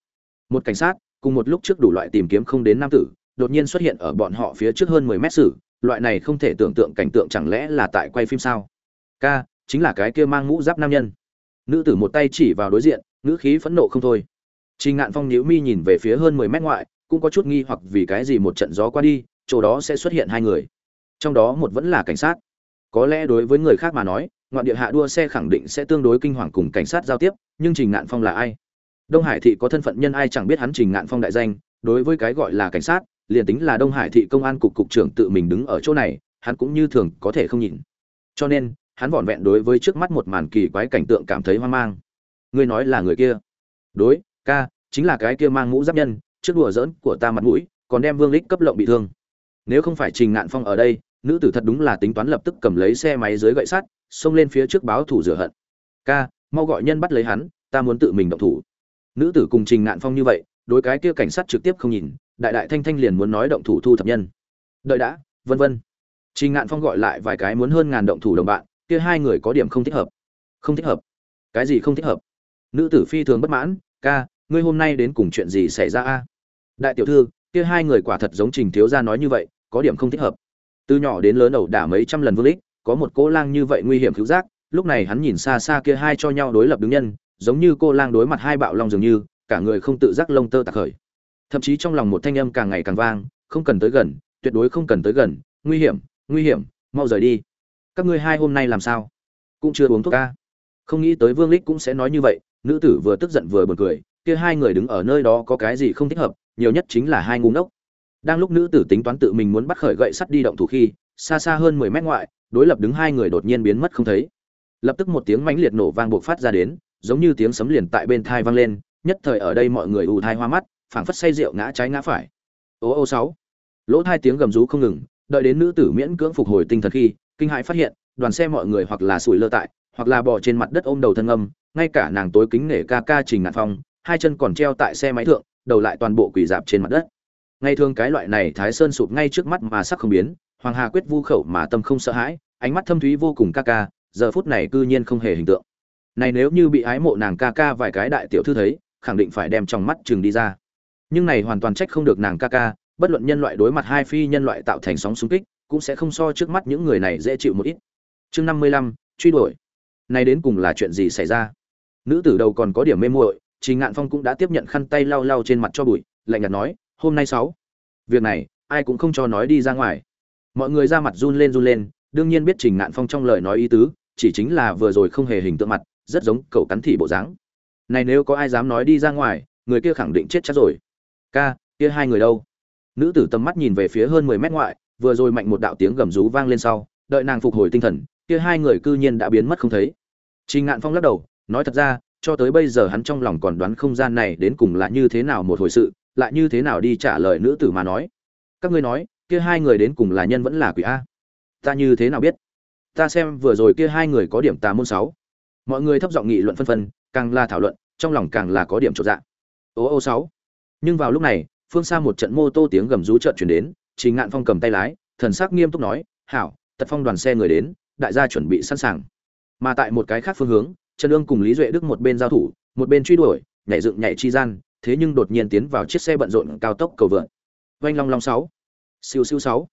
Một cảnh sát cùng một lúc trước đủ loại tìm kiếm không đến nam tử đột nhiên xuất hiện ở bọn họ phía trước hơn mười mét xử, loại này không thể tưởng tượng cảnh tượng chẳng lẽ là tại quay phim sao? Ca chính là cái kia mang mũ giáp nam nhân nữ tử một tay chỉ vào đối diện ngữ khí phẫn nộ không thôi Trình Ngạn Phong nhíu mi nhìn về phía hơn 10 mét ngoại, cũng có chút nghi hoặc vì cái gì một trận gió qua đi, chỗ đó sẽ xuất hiện hai người. Trong đó một vẫn là cảnh sát. Có lẽ đối với người khác mà nói, ngoạn địa hạ đua xe khẳng định sẽ tương đối kinh hoàng cùng cảnh sát giao tiếp, nhưng Trình Ngạn Phong là ai? Đông Hải thị có thân phận nhân ai chẳng biết hắn Trình Ngạn Phong đại danh, đối với cái gọi là cảnh sát, liền tính là Đông Hải thị công an cục cục trưởng tự mình đứng ở chỗ này, hắn cũng như thường có thể không nhìn. Cho nên, hắn vỏn vẹn đối với trước mắt một màn kỳ quái cảnh tượng cảm thấy hoang mang. Ngươi nói là người kia? Đối, ca chính là cái kia mang mũ giáp nhân trước đùa giỡn của ta mặt mũi còn đem vương lích cấp lộng bị thương. Nếu không phải trình ngạn phong ở đây nữ tử thật đúng là tính toán lập tức cầm lấy xe máy dưới gậy sắt xông lên phía trước báo thủ rửa hận. Ca mau gọi nhân bắt lấy hắn ta muốn tự mình động thủ. Nữ tử cùng trình ngạn phong như vậy đối cái kia cảnh sát trực tiếp không nhìn đại đại thanh thanh liền muốn nói động thủ thu thập nhân. Đợi đã vân vân. Trình ngạn phong gọi lại vài cái muốn hơn ngàn động thủ đồng bạn kia hai người có điểm không thích hợp. Không thích hợp. Cái gì không thích hợp? Nữ tử phi thường bất mãn, ca, ngươi hôm nay đến cùng chuyện gì xảy ra a? Đại tiểu thư, kia hai người quả thật giống trình thiếu gia nói như vậy, có điểm không thích hợp. Từ nhỏ đến lớn ẩu đả mấy trăm lần vương lích có một cô lang như vậy nguy hiểm cứu giác, lúc này hắn nhìn xa xa kia hai cho nhau đối lập đứng nhân, giống như cô lang đối mặt hai bạo long dường như, cả người không tự giác lông tơ tạc khởi. Thậm chí trong lòng một thanh âm càng ngày càng vang, không cần tới gần, tuyệt đối không cần tới gần, nguy hiểm nguy hiểm, mau rời đi các ngươi hai hôm nay làm sao? Cũng chưa uống thuốc ca. Không nghĩ tới vương lích cũng sẽ nói như vậy, nữ tử vừa tức giận vừa buồn cười, kia hai người đứng ở nơi đó có cái gì không thích hợp, nhiều nhất chính là hai ngu ngốc. Đang lúc nữ tử tính toán tự mình muốn bắt khởi gậy sắt đi động thủ khi, xa xa hơn mười mét ngoại, đối lập đứng hai người đột nhiên biến mất không thấy. Lập tức một tiếng mãnh liệt nổ vang buộc phát ra đến, giống như tiếng sấm liền tại bên thai vang lên, nhất thời ở đây mọi người ù thai hoa mắt, phảng phất say rượu ngã trái ngã phải. Ô ô sáu. Lỗ thai tiếng gầm rú không ngừng, đợi đến nữ tử miễn cưỡng phục hồi tinh thần khi kinh hãi phát hiện, đoàn xe mọi người hoặc là sủi lơ tại, hoặc là bỏ trên mặt đất ôm đầu thân âm ngay cả nàng tối kính nể ca ca trình ngạn phong, hai chân còn treo tại xe máy thượng, đầu lại toàn bộ quỳ dạp trên mặt đất. Ngay thường cái loại này thái sơn sụp ngay trước mắt mà sắc không biến, hoàng hà quyết vu khẩu mà tâm không sợ hãi, ánh mắt thâm thúy vô cùng ca ca, giờ phút này cư nhiên không hề hình tượng. Này nếu như bị ái mộ nàng ca ca vài cái đại tiểu thư thấy, khẳng định phải đem trong mắt chừng đi ra. Nhưng này hoàn toàn trách không được nàng ca ca, bất luận nhân loại đối mặt hai phi nhân loại tạo thành sóng xung kích cũng sẽ không so trước mắt những người này dễ chịu một ít chương năm mươi lăm truy đuổi nay đến cùng là chuyện gì xảy ra nữ tử đầu còn có điểm mê muội Trình Ngạn Phong cũng đã tiếp nhận khăn tay lau lau trên mặt cho bụi, lạnh nhạt nói, "Hôm nay sáu, việc này, ai cũng không cho nói đi ra ngoài." Mọi người ra mặt run lên run lên, đương nhiên biết Trình Ngạn Phong trong lời nói ý tứ, chỉ chính là vừa rồi không hề hình tượng mặt, rất giống cậu cắn thị bộ dáng. Này nếu có ai dám nói đi ra ngoài, người kia khẳng định chết chắc rồi. Ca, kia hai người đâu? Nữ tử tầm mắt nhìn về phía hơn 10 mét ngoại, vừa rồi mạnh một đạo tiếng gầm rú vang lên sau, đợi nàng phục hồi tinh thần, kia hai người cư nhiên đã biến mất không thấy. Trình Ngạn Phong lắc đầu, nói thật ra, cho tới bây giờ hắn trong lòng còn đoán không gian này đến cùng là như thế nào một hồi sự, lại như thế nào đi trả lời nữ tử mà nói. Các ngươi nói, kia hai người đến cùng là nhân vẫn là quỷ a? Ta như thế nào biết? Ta xem vừa rồi kia hai người có điểm tà môn sáu. Mọi người thấp giọng nghị luận phân phân, càng là thảo luận, trong lòng càng là có điểm chột dạ. Ô ô sáu. Nhưng vào lúc này, phương xa một trận mô tô tiếng gầm rú chợt chuyển đến, Trình Ngạn Phong cầm tay lái, thần sắc nghiêm túc nói, "Hảo, Tật Phong đoàn xe người đến, đại gia chuẩn bị sẵn sàng." Mà tại một cái khác phương hướng, Trần ương cùng Lý Duệ Đức một bên giao thủ, một bên truy đuổi, nhảy dựng nhảy chi gian, thế nhưng đột nhiên tiến vào chiếc xe bận rộn cao tốc cầu vượn vanh long long sáu, siêu siêu sáu,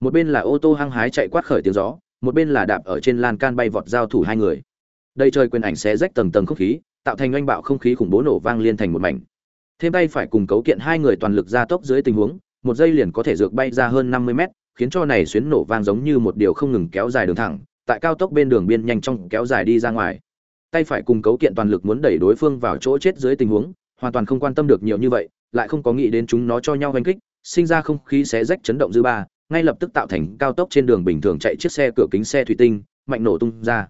Một bên là ô tô hăng hái chạy quát khởi tiếng gió, một bên là đạp ở trên lan can bay vọt giao thủ hai người. Đây trời quyền ảnh xé rách tầng tầng không khí, tạo thành oanh bạo không khí khủng bố nổ vang liên thành một mảnh. Thêm tay phải cùng cấu kiện hai người toàn lực gia tốc dưới tình huống, một giây liền có thể dược bay ra hơn 50 mét, khiến cho này xuyến nổ vang giống như một điều không ngừng kéo dài đường thẳng, tại cao tốc bên đường biên nhanh chóng kéo dài đi ra ngoài. Tay phải cùng cấu kiện toàn lực muốn đẩy đối phương vào chỗ chết dưới tình huống, hoàn toàn không quan tâm được nhiều như vậy, lại không có nghĩ đến chúng nó cho nhau đánh kích, sinh ra không khí xé rách chấn động dư ba, ngay lập tức tạo thành cao tốc trên đường bình thường chạy chiếc xe cửa kính xe thủy tinh, mạnh nổ tung ra.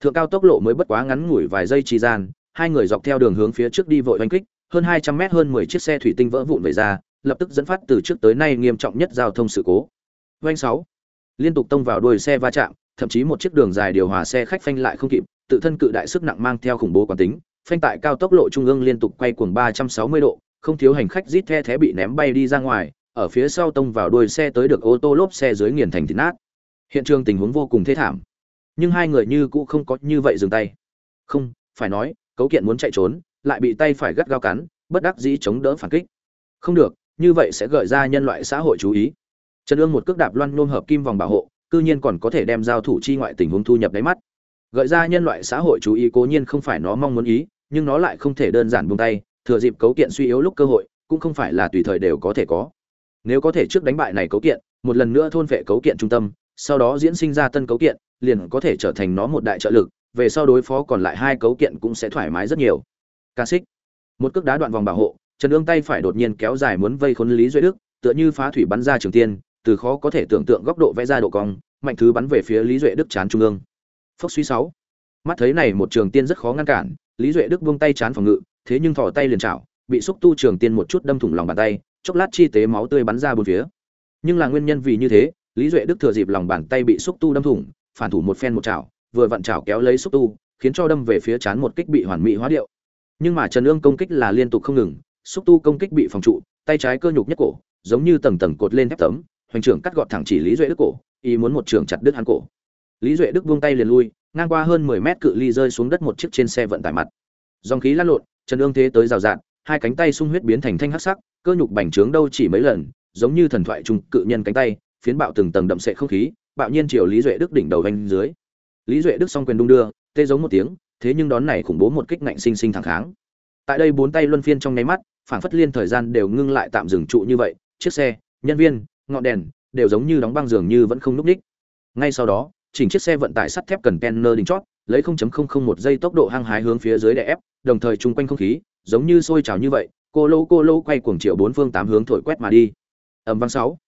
Thượng cao tốc lộ mới bất quá ngắn ngủi vài giây trì gian, hai người dọc theo đường hướng phía trước đi vội đánh kích, hơn 200 mét hơn 10 chiếc xe thủy tinh vỡ vụn về ra, lập tức dẫn phát từ trước tới nay nghiêm trọng nhất giao thông sự cố. Vành 6. Liên tục tông vào đuôi xe va chạm, thậm chí một chiếc đường dài điều hòa xe khách phanh lại không kịp, tự thân cự đại sức nặng mang theo khủng bố quán tính, phanh tại cao tốc lộ trung ương liên tục quay cuồng 360 độ, không thiếu hành khách rít the thé bị ném bay đi ra ngoài, ở phía sau tông vào đuôi xe tới được ô tô lốp xe dưới nghiền thành thịt nát. Hiện trường tình huống vô cùng thê thảm. Nhưng hai người như cũ không có như vậy dừng tay. Không, phải nói, cấu kiện muốn chạy trốn, lại bị tay phải gắt gao cắn, bất đắc dĩ chống đỡ phản kích. Không được, như vậy sẽ gợi ra nhân loại xã hội chú ý. Trần ương một cước đạp loan nôm hợp kim vòng bảo hộ, cư nhiên còn có thể đem giao thủ chi ngoại tình huống thu nhập đáy mắt. Gợi ra nhân loại xã hội chú ý cố nhiên không phải nó mong muốn ý, nhưng nó lại không thể đơn giản buông tay, thừa dịp cấu kiện suy yếu lúc cơ hội, cũng không phải là tùy thời đều có thể có. Nếu có thể trước đánh bại này cấu kiện, một lần nữa thôn vệ cấu kiện trung tâm, sau đó diễn sinh ra tân cấu kiện, liền có thể trở thành nó một đại trợ lực, về sau đối phó còn lại hai cấu kiện cũng sẽ thoải mái rất nhiều. Ca xích. Một cước đá đoạn vòng bảo hộ, Trần ương tay phải đột nhiên kéo dài muốn vây khốn Lý Duy Đức, tựa như phá thủy bắn ra trường tiên, từ khó có thể tưởng tượng góc độ vẽ ra độ cong, mạnh thứ bắn về phía Lý Duệ Đức chán trung ương. Phốc suy sáu. Mắt thấy này một trường tiên rất khó ngăn cản, Lý Duệ Đức buông tay chán phòng ngự, thế nhưng thò tay liền chảo, bị xúc tu trường tiên một chút đâm thủng lòng bàn tay, chốc lát chi tế máu tươi bắn ra bốn phía. Nhưng là nguyên nhân vì như thế, Lý Duệ Đức thừa dịp lòng bàn tay bị xúc tu đâm thủng, phản thủ một phen một chảo, vừa vặn chảo kéo lấy xúc tu, khiến cho đâm về phía chán một kích bị hoàn mỹ hóa điệu. Nhưng mà Trần Ương công kích là liên tục không ngừng, xúc tu công kích bị phòng trụ, tay trái cơ nhục nhất cổ, giống như tầng tầng cột lên thép tấm, hoành trưởng cắt gọt thẳng chỉ Lý Duệ Đức cổ, ý muốn một trường chặt đứt hắn cổ. Lý Duệ Đức buông tay liền lui, ngang qua hơn 10 mét cự ly rơi xuống đất một chiếc trên xe vận tải mặt. Dòng khí lăn lộn, Trần Ương thế tới rào rạt, hai cánh tay sung huyết biến thành thanh hắc sắc, cơ nhục bành trướng đâu chỉ mấy lần, giống như thần thoại trung cự nhân cánh tay, phiến bạo từng tầng đậm sệ không khí, bạo nhiên chiều Lý Duệ Đức đỉnh đầu vanh dưới. Lý Duệ Đức song quyền đung đưa, tê giống một tiếng, thế nhưng đón này khủng bố một kích ngạnh sinh sinh thẳng kháng. Tại đây bốn tay luân phiên trong nháy mắt, phảng phất liên thời gian đều ngưng lại tạm dừng trụ như vậy, chiếc xe, nhân viên, ngọn đèn đều giống như đóng băng dường như vẫn không lúc đích. Ngay sau đó, chỉnh chiếc xe vận tải sắt thép cần penner đỉnh chót, lấy 0.001 giây tốc độ hăng hái hướng phía dưới đè ép, đồng thời chung quanh không khí giống như sôi trào như vậy, cô lô cô lô quay cuồng triệu bốn phương tám hướng thổi quét mà đi. Ầm vang 6.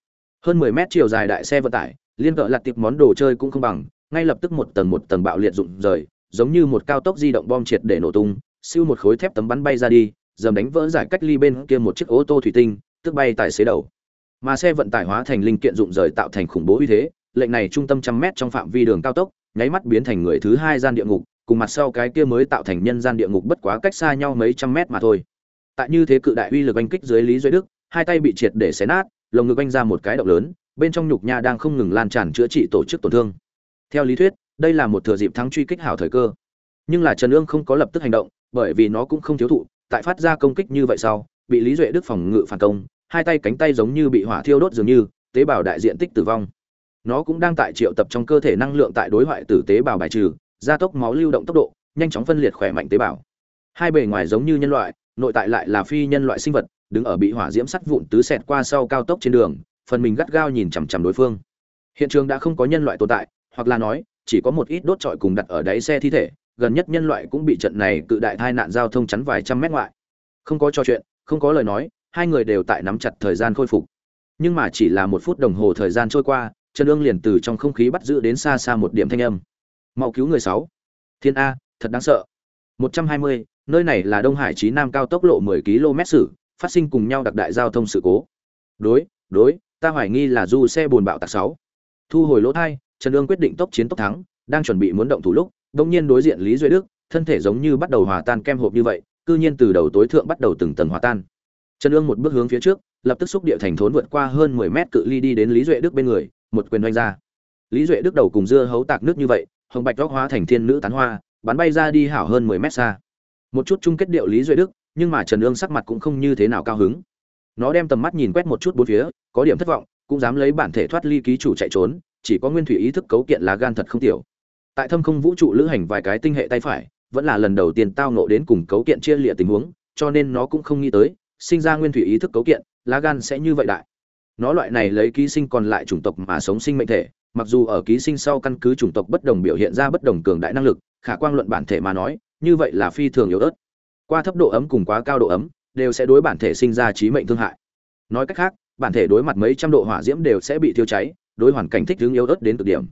Hơn 10 mét chiều dài đại xe vận tải, liên cỡ lật tiệp món đồ chơi cũng không bằng, ngay lập tức một tầng một tầng bạo liệt rụng rời, giống như một cao tốc di động bom triệt để nổ tung, siêu một khối thép tấm bắn bay ra đi, dầm đánh vỡ giải cách ly bên kia một chiếc ô tô thủy tinh, tức bay tài xế đầu. Mà xe vận tải hóa thành linh kiện dụng rời tạo thành khủng bố uy thế, lệnh này trung tâm trăm mét trong phạm vi đường cao tốc, nháy mắt biến thành người thứ hai gian địa ngục, cùng mặt sau cái kia mới tạo thành nhân gian địa ngục bất quá cách xa nhau mấy trăm mét mà thôi. Tại như thế cự đại uy lực anh kích dưới Lý Duy Đức, hai tay bị triệt để xé nát, lồng ngực anh ra một cái động lớn, bên trong nhục nha đang không ngừng lan tràn chữa trị tổ chức tổn thương. Theo lý thuyết, đây là một thừa dịp thắng truy kích hảo thời cơ. Nhưng là Trần Ương không có lập tức hành động, bởi vì nó cũng không thiếu thụ, tại phát ra công kích như vậy sau, bị Lý Duệ Đức phòng ngự phản công, hai tay cánh tay giống như bị hỏa thiêu đốt dường như, tế bào đại diện tích tử vong. Nó cũng đang tại triệu tập trong cơ thể năng lượng tại đối hoại tử tế bào bài trừ, gia tốc máu lưu động tốc độ, nhanh chóng phân liệt khỏe mạnh tế bào. Hai bề ngoài giống như nhân loại, nội tại lại là phi nhân loại sinh vật, đứng ở bị hỏa diễm sắt vụn tứ xẹt qua sau cao tốc trên đường, phần mình gắt gao nhìn chằm chằm đối phương. Hiện trường đã không có nhân loại tồn tại, hoặc là nói, chỉ có một ít đốt trọi cùng đặt ở đáy xe thi thể, gần nhất nhân loại cũng bị trận này cự đại tai nạn giao thông chắn vài trăm mét ngoại. Không có trò chuyện, không có lời nói, hai người đều tại nắm chặt thời gian khôi phục. Nhưng mà chỉ là một phút đồng hồ thời gian trôi qua, Trần ương liền từ trong không khí bắt giữ đến xa xa một điểm thanh âm. Mau cứu người sáu. Thiên a, thật đáng sợ 120, nơi này là đông hải chí nam cao tốc lộ 10 km sử phát sinh cùng nhau đặc đại giao thông sự cố đối đối ta hoài nghi là du xe buồn bạo tạc sáu thu hồi lỗ thai trần Dương quyết định tốc chiến tốc thắng, đang chuẩn bị muốn động thủ lúc, đột nhiên đối diện lý duy đức, thân thể giống như bắt đầu hòa tan kem hộp như vậy, cư nhiên từ đầu tối thượng bắt đầu từng tầng hòa tan. Trần Dương một bước hướng phía trước, lập tức xúc địa thành thốn vượt qua hơn 10 mét cự ly đi đến lý duệ đức bên người, một quyền đánh ra. Lý duệ đức đầu cùng dưa hấu tạc nước như vậy, hồng bạch góc hóa thành thiên nữ tán hoa, bắn bay ra đi hảo hơn 10 mét xa. Một chút chung kết điệu lý duệ đức, nhưng mà trần Dương sắc mặt cũng không như thế nào cao hứng. Nó đem tầm mắt nhìn quét một chút bốn phía, có điểm thất vọng, cũng dám lấy bản thể thoát ly ký chủ chạy trốn chỉ có nguyên thủy ý thức cấu kiện lá gan thật không tiểu. Tại thâm không vũ trụ lữ hành vài cái tinh hệ tay phải, vẫn là lần đầu tiên tao nộ đến cùng cấu kiện chia lịa tình huống, cho nên nó cũng không nghĩ tới, sinh ra nguyên thủy ý thức cấu kiện, lá gan sẽ như vậy đại. Nó loại này lấy ký sinh còn lại chủng tộc mà sống sinh mệnh thể, mặc dù ở ký sinh sau căn cứ chủng tộc bất đồng biểu hiện ra bất đồng cường đại năng lực, khả quang luận bản thể mà nói, như vậy là phi thường yếu ớt. Qua thấp độ ấm cùng quá cao độ ấm, đều sẽ đối bản thể sinh ra trí mệnh thương hại. Nói cách khác, bản thể đối mặt mấy trăm độ hỏa diễm đều sẽ bị thiêu cháy đối hoàn cảnh thích ứng yếu ớt đến cực điểm.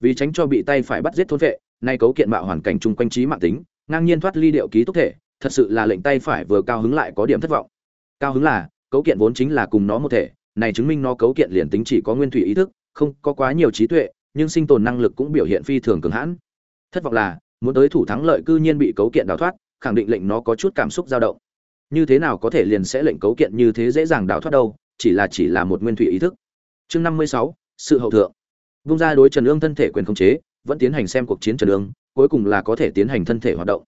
Vì tránh cho bị tay phải bắt giết thôn vệ, nay cấu kiện mạo hoàn cảnh chung quanh trí mạng tính, ngang nhiên thoát ly điệu ký túc thể, thật sự là lệnh tay phải vừa cao hứng lại có điểm thất vọng. Cao hứng là, cấu kiện vốn chính là cùng nó một thể, này chứng minh nó cấu kiện liền tính chỉ có nguyên thủy ý thức, không có quá nhiều trí tuệ, nhưng sinh tồn năng lực cũng biểu hiện phi thường cường hãn. Thất vọng là, muốn tới thủ thắng lợi cư nhiên bị cấu kiện đào thoát, khẳng định lệnh nó có chút cảm xúc dao động. Như thế nào có thể liền sẽ lệnh cấu kiện như thế dễ dàng đào thoát đâu, chỉ là chỉ là một nguyên thủy ý thức. Chương năm mươi sáu sự hậu thượng. Vung ra đối trần ương thân thể quyền khống chế, vẫn tiến hành xem cuộc chiến trần ương cuối cùng là có thể tiến hành thân thể hoạt động.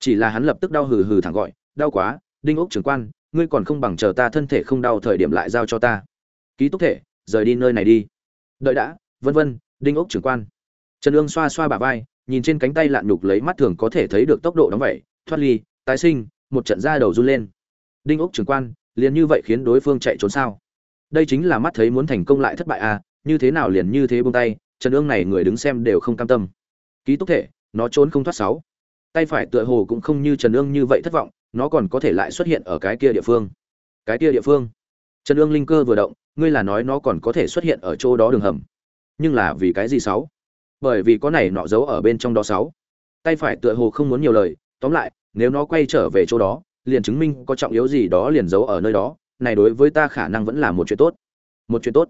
Chỉ là hắn lập tức đau hừ hừ thẳng gọi, đau quá, đinh ốc trưởng quan, ngươi còn không bằng chờ ta thân thể không đau thời điểm lại giao cho ta. Ký túc thể, rời đi nơi này đi. Đợi đã, vân vân, đinh ốc trưởng quan. Trần ương xoa xoa bả vai, nhìn trên cánh tay lạn nhục lấy mắt thường có thể thấy được tốc độ đóng vậy, thoát ly, tái sinh, một trận ra đầu run lên. Đinh ốc trưởng quan, liền như vậy khiến đối phương chạy trốn sao? Đây chính là mắt thấy muốn thành công lại thất bại à như thế nào liền như thế buông tay, trần ương này người đứng xem đều không cam tâm. Ký túc thể, nó trốn không thoát sáu. Tay phải tựa hồ cũng không như trần ương như vậy thất vọng, nó còn có thể lại xuất hiện ở cái kia địa phương. Cái kia địa phương. Trần ương linh cơ vừa động, ngươi là nói nó còn có thể xuất hiện ở chỗ đó đường hầm. Nhưng là vì cái gì sáu? Bởi vì có này nọ giấu ở bên trong đó sáu. Tay phải tựa hồ không muốn nhiều lời, tóm lại, nếu nó quay trở về chỗ đó, liền chứng minh có trọng yếu gì đó liền giấu ở nơi đó, này đối với ta khả năng vẫn là một chuyện tốt. Một chuyện tốt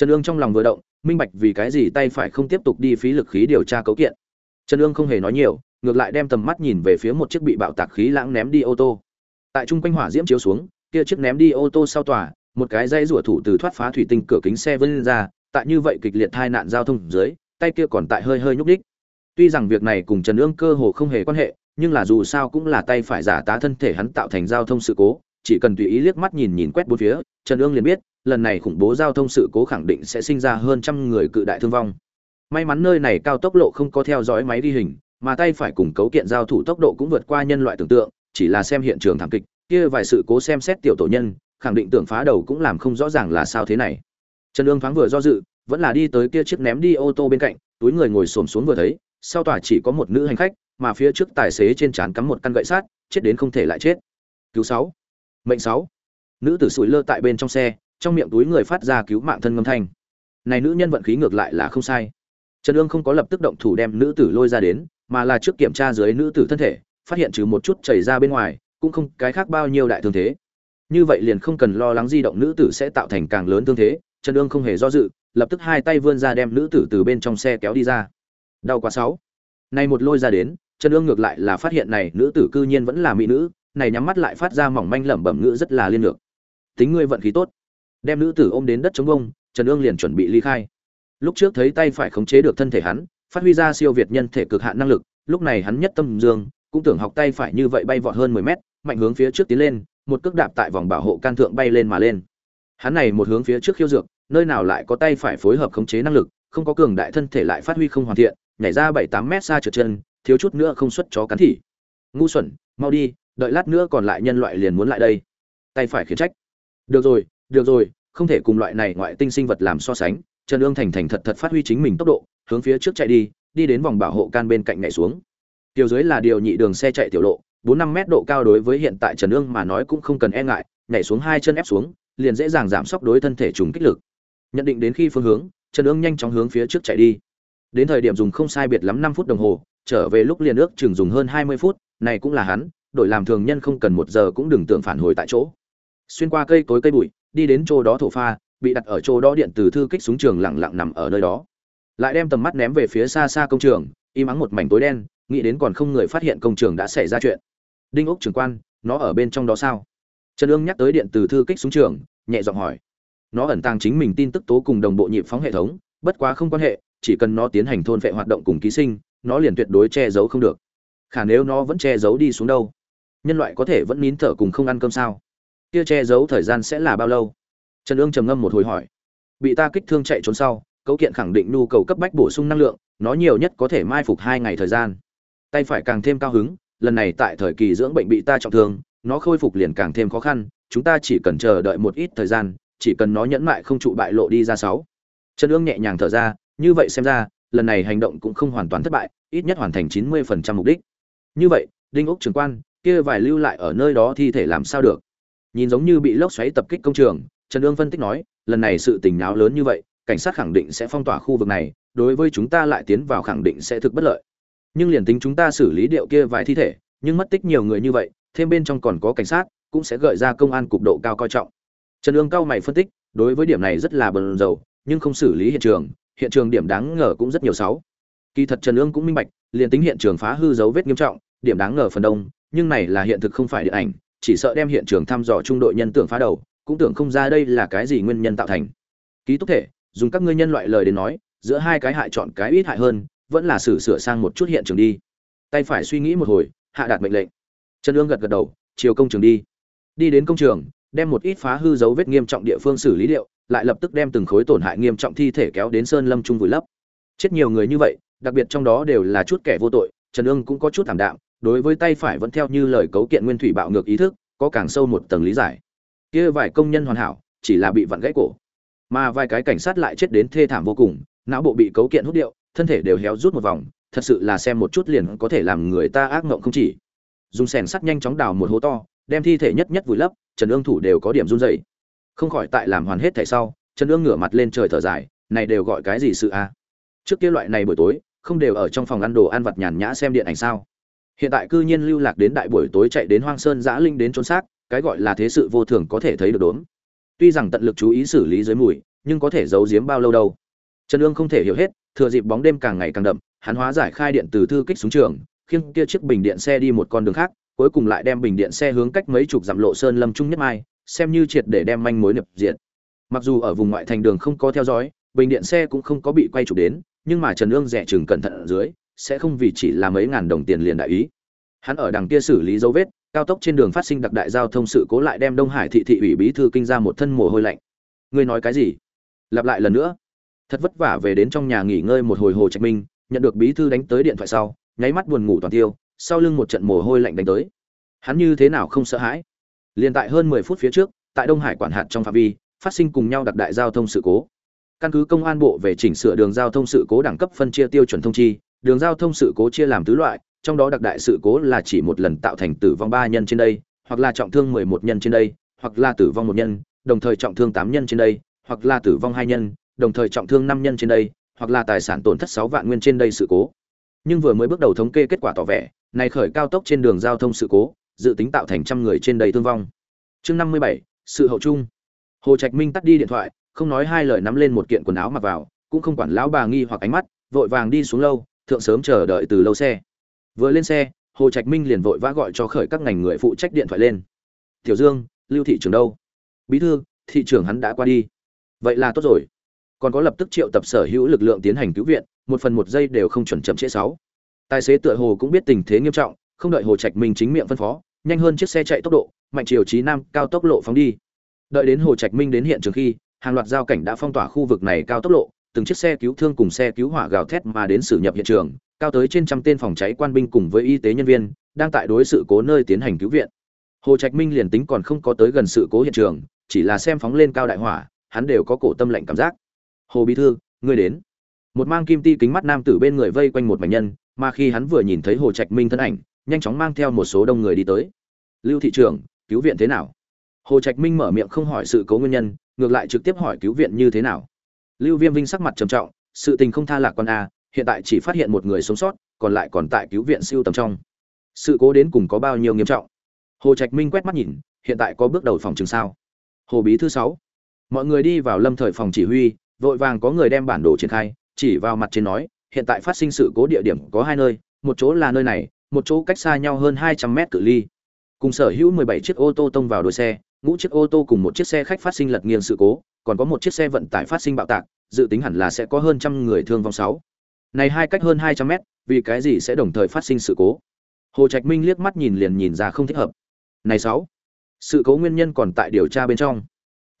trần Dương trong lòng vừa động, minh bạch vì cái gì tay phải không tiếp tục đi phí lực khí điều tra cấu kiện. Trần Dương không hề nói nhiều, ngược lại đem tầm mắt nhìn về phía một chiếc bị bạo tạc khí lãng ném đi ô tô. Tại trung quanh hỏa diễm chiếu xuống, kia chiếc ném đi ô tô sau tòa, một cái dây rủa thủ từ thoát phá thủy tinh cửa kính xe vươn ra, tại như vậy kịch liệt tai nạn giao thông dưới, tay kia còn tại hơi hơi nhúc đích tuy rằng việc này cùng trần ương cơ hồ không hề quan hệ, nhưng là dù sao cũng là tay phải giả tá thân thể hắn tạo thành giao thông sự cố, chỉ cần tùy ý liếc mắt nhìn nhìn quét bốn phía, trần ương liền biết lần này khủng bố giao thông sự cố khẳng định sẽ sinh ra hơn trăm người cự đại thương vong. May mắn nơi này cao tốc lộ không có theo dõi máy đi hình, mà tay phải cùng cấu kiện giao thủ tốc độ cũng vượt qua nhân loại tưởng tượng, chỉ là xem hiện trường thảm kịch, kia vài sự cố xem xét tiểu tổ nhân, khẳng định tưởng phá đầu cũng làm không rõ ràng là sao thế này. Trần ương thoáng vừa do dự, vẫn là đi tới kia chiếc ném đi ô tô bên cạnh, túi người ngồi xổm xuống vừa thấy, sau tòa chỉ có một nữ hành khách, mà phía trước tài xế trên trán cắm một căn gậy sát, chết đến không thể lại chết. Cứu sáu. Mệnh sáu. Nữ tử sủi lơ tại bên trong xe trong miệng túi người phát ra cứu mạng thân ngâm thanh. Này nữ nhân vận khí ngược lại là không sai. Trần ương không có lập tức động thủ đem nữ tử lôi ra đến, mà là trước kiểm tra dưới nữ tử thân thể, phát hiện trừ một chút chảy ra bên ngoài, cũng không cái khác bao nhiêu đại thương thế. Như vậy liền không cần lo lắng di động nữ tử sẽ tạo thành càng lớn thương thế, trần ương không hề do dự, lập tức hai tay vươn ra đem nữ tử từ bên trong xe kéo đi ra. Đau quá sáu. Nay một lôi ra đến, trần ương ngược lại là phát hiện này nữ tử cư nhiên vẫn là mỹ nữ, này nhắm mắt lại phát ra mỏng manh lẩm bẩm ngữ rất là liên lược. Tính ngươi vận khí tốt đem nữ tử ôm đến đất chống bông, trần ương liền chuẩn bị ly khai. Lúc trước thấy tay phải khống chế được thân thể hắn, phát huy ra siêu việt nhân thể cực hạn năng lực, lúc này hắn nhất tâm dương, cũng tưởng học tay phải như vậy bay vọt hơn mười mét, mạnh hướng phía trước tiến lên, một cước đạp tại vòng bảo hộ can thượng bay lên mà lên. Hắn này một hướng phía trước khiêu dược, nơi nào lại có tay phải phối hợp khống chế năng lực, không có cường đại thân thể lại phát huy không hoàn thiện, nhảy ra bảy tám mét xa trượt chân, thiếu chút nữa không xuất chó cắn thỉ ngu xuẩn, mau đi, đợi lát nữa còn lại nhân loại liền muốn lại đây. Tay phải khiến trách. Được rồi được rồi, không thể cùng loại này ngoại tinh sinh vật làm so sánh, trần ương thành thành thật thật phát huy chính mình tốc độ, hướng phía trước chạy đi đi đến vòng bảo hộ can bên cạnh nhảy xuống. Tiểu dưới là điều nhị đường xe chạy tiểu lộ, bốn năm mét độ cao đối với hiện tại trần ương mà nói cũng không cần e ngại, nhảy xuống hai chân ép xuống, liền dễ dàng giảm sốc đối thân thể trùng kích lực. Nhận định đến khi phương hướng, trần ương nhanh chóng hướng phía trước chạy đi. Đến thời điểm dùng không sai biệt lắm năm phút đồng hồ, trở về lúc liền ước chừng dùng hơn hai mươi phút, này cũng là hắn, đổi làm thường nhân không cần một giờ cũng đừng tưởng phản hồi tại chỗ. Xuyên qua cây cối cây bụi đi đến chỗ đó thổ pha, bị đặt ở chỗ đó điện từ thư kích súng trường lặng lặng nằm ở nơi đó. Lại đem tầm mắt ném về phía xa xa công trường, im ắng một mảnh tối đen, nghĩ đến còn không người phát hiện công trường đã xảy ra chuyện. Đinh ốc trưởng quan, nó ở bên trong đó sao? Trần ương nhắc tới điện từ thư kích súng trường, nhẹ giọng hỏi. Nó ẩn tàng chính mình tin tức tố cùng đồng bộ nhịp phóng hệ thống, bất quá không quan hệ, chỉ cần nó tiến hành thôn vệ hoạt động cùng ký sinh, nó liền tuyệt đối che giấu không được. Khả nếu nó vẫn che giấu đi xuống đâu? Nhân loại có thể vẫn nín thở cùng không ăn cơm sao? Kia che giấu thời gian sẽ là bao lâu? Trần ương trầm ngâm một hồi hỏi. Bị ta kích thương chạy trốn sau, cấu kiện khẳng định nhu cầu cấp bách bổ sung năng lượng, nó nhiều nhất có thể mai phục hai ngày thời gian. Tay phải càng thêm cao hứng, lần này tại thời kỳ dưỡng bệnh bị ta trọng thương, nó khôi phục liền càng thêm khó khăn, chúng ta chỉ cần chờ đợi một ít thời gian, chỉ cần nó nhẫn mại không trụ bại lộ đi ra sáu. Trần ương nhẹ nhàng thở ra, như vậy xem ra, lần này hành động cũng không hoàn toàn thất bại, ít nhất hoàn thành chín mươi phần trăm mục đích. Như vậy, đinh úc trường quan, kia vài lưu lại ở nơi đó thi thể làm sao được? Nhìn giống như bị lốc xoáy tập kích công trường, trần ương phân tích nói, lần này sự tình náo lớn như vậy, cảnh sát khẳng định sẽ phong tỏa khu vực này, đối với chúng ta lại tiến vào khẳng định sẽ thực bất lợi. Nhưng liền tính chúng ta xử lý điệu kia vài thi thể, nhưng mất tích nhiều người như vậy, thêm bên trong còn có cảnh sát, cũng sẽ gợi ra công an cục độ cao coi trọng. Trần ương cao mày phân tích, đối với điểm này rất là bần dầu nhưng không xử lý hiện trường hiện trường điểm đáng ngờ cũng rất nhiều sáu. Kỳ thật trần ương cũng minh bạch, liền tính hiện trường phá hư dấu vết nghiêm trọng, điểm đáng ngờ phần đông, nhưng này là hiện thực không phải điện ảnh chỉ sợ đem hiện trường thăm dò trung đội nhân tưởng phá đầu, cũng tưởng không ra đây là cái gì nguyên nhân tạo thành. Ký túc thể, dùng các ngươi nhân loại lời đến nói, giữa hai cái hại chọn cái ít hại hơn, vẫn là xử sửa sang một chút hiện trường đi. Tay phải suy nghĩ một hồi, hạ đạt mệnh lệnh. Trần ương gật gật đầu, chiều công trường đi. Đi đến công trường, đem một ít phá hư dấu vết nghiêm trọng địa phương xử lý liệu, lại lập tức đem từng khối tổn hại nghiêm trọng thi thể kéo đến sơn lâm trung vùi lấp. Chết nhiều người như vậy, đặc biệt trong đó đều là chút kẻ vô tội, trần ương cũng có chút thảm đạm đối với tay phải vẫn theo như lời cấu kiện nguyên thủy bạo ngược ý thức, có càng sâu một tầng lý giải. Kia vài công nhân hoàn hảo, chỉ là bị vặn gãy cổ. Mà vài cái cảnh sát lại chết đến thê thảm vô cùng, não bộ bị cấu kiện hút điệu, thân thể đều héo rút một vòng, thật sự là xem một chút liền có thể làm người ta ác ngộng không chỉ. Dùng sèn sắt nhanh chóng đào một hố to, đem thi thể nhất nhất vùi lấp, trần ương thủ đều có điểm run dày không khỏi tại làm hoàn hết thảy sau, trần ương ngửa mặt lên trời thở dài, này đều gọi cái gì sự a? Trước kia loại này buổi tối, không đều ở trong phòng ăn đồ ăn vặt nhàn nhã xem điện ảnh sao? Hiện tại cư nhiên lưu lạc đến đại buổi tối chạy đến hoang sơn giã linh đến trốn xác, cái gọi là thế sự vô thường có thể thấy được đốn tuy rằng tận lực chú ý xử lý dưới mùi, nhưng có thể giấu giếm bao lâu đâu. Trần ương không thể hiểu hết, thừa dịp bóng đêm càng ngày càng đậm, hắn hóa giải khai điện từ thư kích xuống trường, khiêng kia chiếc bình điện xe đi một con đường khác, cuối cùng lại đem bình điện xe hướng cách mấy chục dặm lộ sơn lâm trung nhất mai, xem như triệt để đem manh mối nhập diện mặc dù ở vùng ngoại thành đường không có theo dõi, bình điện xe cũng không có bị quay chụp đến, nhưng mà trần ương rẻ chừng cẩn thận ở dưới sẽ không vì chỉ là mấy ngàn đồng tiền liền đại ý. Hắn ở đằng kia xử lý dấu vết, cao tốc trên đường phát sinh đặc đại giao thông sự cố lại đem đông hải thị thị ủy bí thư kinh ra một thân mồ hôi lạnh. Ngươi nói cái gì? Lặp lại lần nữa. Thật vất vả về đến trong nhà nghỉ ngơi một hồi hồ trạch minh, nhận được bí thư đánh tới điện thoại sau, nháy mắt buồn ngủ toàn tiêu, sau lưng một trận mồ hôi lạnh đánh tới. Hắn như thế nào không sợ hãi? Liền tại hơn mười phút phía trước, tại đông hải quản hạt trong phạm vi, phát sinh cùng nhau đặc đại giao thông sự cố. Căn cứ công an bộ về chỉnh sửa đường giao thông sự cố đẳng cấp phân chia tiêu chuẩn thông chi đường giao thông sự cố chia làm tứ loại, trong đó đặc đại sự cố là chỉ một lần tạo thành tử vong ba nhân trên đây, hoặc là trọng thương mười một nhân trên đây, hoặc là tử vong một nhân, đồng thời trọng thương tám nhân trên đây, hoặc là tử vong hai nhân, đồng thời trọng thương năm nhân trên đây, hoặc là tài sản tổn thất sáu vạn nguyên trên đây sự cố. Nhưng vừa mới bước đầu thống kê kết quả tỏ vẻ, này khởi cao tốc trên đường giao thông sự cố, dự tính tạo thành trăm người trên đây thương vong. Chương năm mươi bảy, sự hậu trung hồ trạch minh tắt đi điện thoại, không nói hai lời nắm lên một kiện quần áo mặc vào, cũng không quản lão bà nghi hoặc ánh mắt, vội vàng đi xuống lâu thượng sớm chờ đợi từ lâu xe. Vừa lên xe, hồ trạch minh liền vội vã gọi cho khởi các ngành người phụ trách điện thoại lên. Tiểu dương, lưu thị trường đâu? Bí thư, thị trường hắn đã qua đi. Vậy là tốt rồi. Còn có lập tức triệu tập sở hữu lực lượng tiến hành cứu viện, một phần một giây đều không chuẩn chậm trễ sáu. Tài xế tựa hồ cũng biết tình thế nghiêm trọng, không đợi hồ trạch minh chính miệng phân phó, nhanh hơn chiếc xe chạy tốc độ, mạnh chiều trí nam cao tốc lộ phóng đi. Đợi đến hồ trạch minh đến hiện trường khi, hàng loạt giao cảnh đã phong tỏa khu vực này cao tốc lộ từng chiếc xe cứu thương cùng xe cứu hỏa gào thét mà đến xử nhập hiện trường, cao tới trên trăm tên phòng cháy quan binh cùng với y tế nhân viên, đang tại đối sự cố nơi tiến hành cứu viện. Hồ trạch minh liền tính còn không có tới gần sự cố hiện trường, chỉ là xem phóng lên cao đại hỏa, hắn đều có cổ tâm lệnh cảm giác. Hồ bí thư, ngươi đến. Một mang kim ti kính mắt nam tử bên người vây quanh một mảnh nhân, mà khi hắn vừa nhìn thấy hồ trạch minh thân ảnh, nhanh chóng mang theo một số đông người đi tới. Lưu thị trưởng, cứu viện thế nào? Hồ trạch minh mở miệng không hỏi sự cố nguyên nhân, ngược lại trực tiếp hỏi cứu viện như thế nào lưu viêm vinh sắc mặt trầm trọng, sự tình không tha lạc con a, hiện tại chỉ phát hiện một người sống sót, còn lại còn tại cứu viện siêu tầm trong. Sự cố đến cùng có bao nhiêu nghiêm trọng? Hồ trạch minh quét mắt nhìn, hiện tại có bước đầu phòng trường sao? Hồ bí thư sáu. Mọi người đi vào lâm thời phòng chỉ huy, vội vàng có người đem bản đồ triển khai, chỉ vào mặt trên nói, hiện tại phát sinh sự cố địa điểm có hai nơi, một chỗ là nơi này, một chỗ cách xa nhau hơn hai trăm mét cự ly. Cùng sở hữu mười bảy chiếc ô tô tông vào đuôi xe, ngũ chiếc ô tô cùng một chiếc xe khách phát sinh lật nghiêng sự cố còn có một chiếc xe vận tải phát sinh bạo tạc, dự tính hẳn là sẽ có hơn trăm người thương vong sáu. Này hai cách hơn hai trăm mét, vì cái gì sẽ đồng thời phát sinh sự cố? Hồ trạch minh liếc mắt nhìn liền nhìn ra không thích hợp. Này sáu, sự cố nguyên nhân còn tại điều tra bên trong.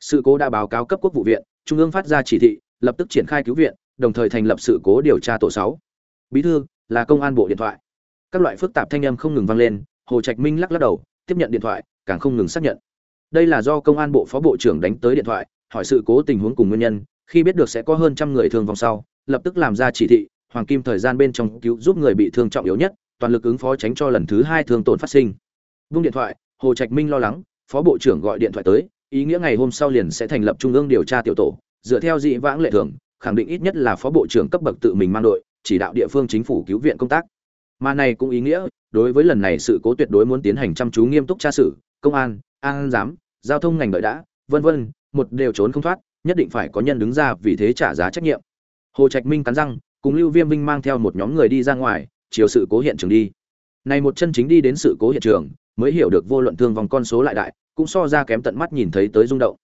Sự cố đã báo cáo cấp quốc vụ viện, trung ương phát ra chỉ thị, lập tức triển khai cứu viện, đồng thời thành lập sự cố điều tra tổ sáu. Bí thư, là công an bộ điện thoại. Các loại phức tạp thanh âm không ngừng vang lên, hồ trạch minh lắc lắc đầu, tiếp nhận điện thoại, càng không ngừng xác nhận. Đây là do công an bộ phó bộ trưởng đánh tới điện thoại hỏi sự cố tình huống cùng nguyên nhân, khi biết được sẽ có hơn trăm người thương vong sau, lập tức làm ra chỉ thị, hoàng kim thời gian bên trong cứu giúp người bị thương trọng yếu nhất, toàn lực ứng phó tránh cho lần thứ hai thương tổn phát sinh. Vung điện thoại, hồ trạch minh lo lắng, phó bộ trưởng gọi điện thoại tới, ý nghĩa ngày hôm sau liền sẽ thành lập trung ương điều tra tiểu tổ, dựa theo dị vãng lệ thường, khẳng định ít nhất là phó bộ trưởng cấp bậc tự mình mang đội, chỉ đạo địa phương chính phủ cứu viện công tác. Mà này cũng ý nghĩa, đối với lần này sự cố tuyệt đối muốn tiến hành chăm chú nghiêm túc tra xử, công an an giám, giao thông ngành đợi đã, vân vân một đều trốn không thoát, nhất định phải có nhân đứng ra vì thế trả giá trách nhiệm. Hồ trạch minh cắn răng, cùng lưu viêm vinh mang theo một nhóm người đi ra ngoài, chiều sự cố hiện trường đi. Này một chân chính đi đến sự cố hiện trường, mới hiểu được vô luận thương vòng con số lại đại, cũng so ra kém tận mắt nhìn thấy tới rung động.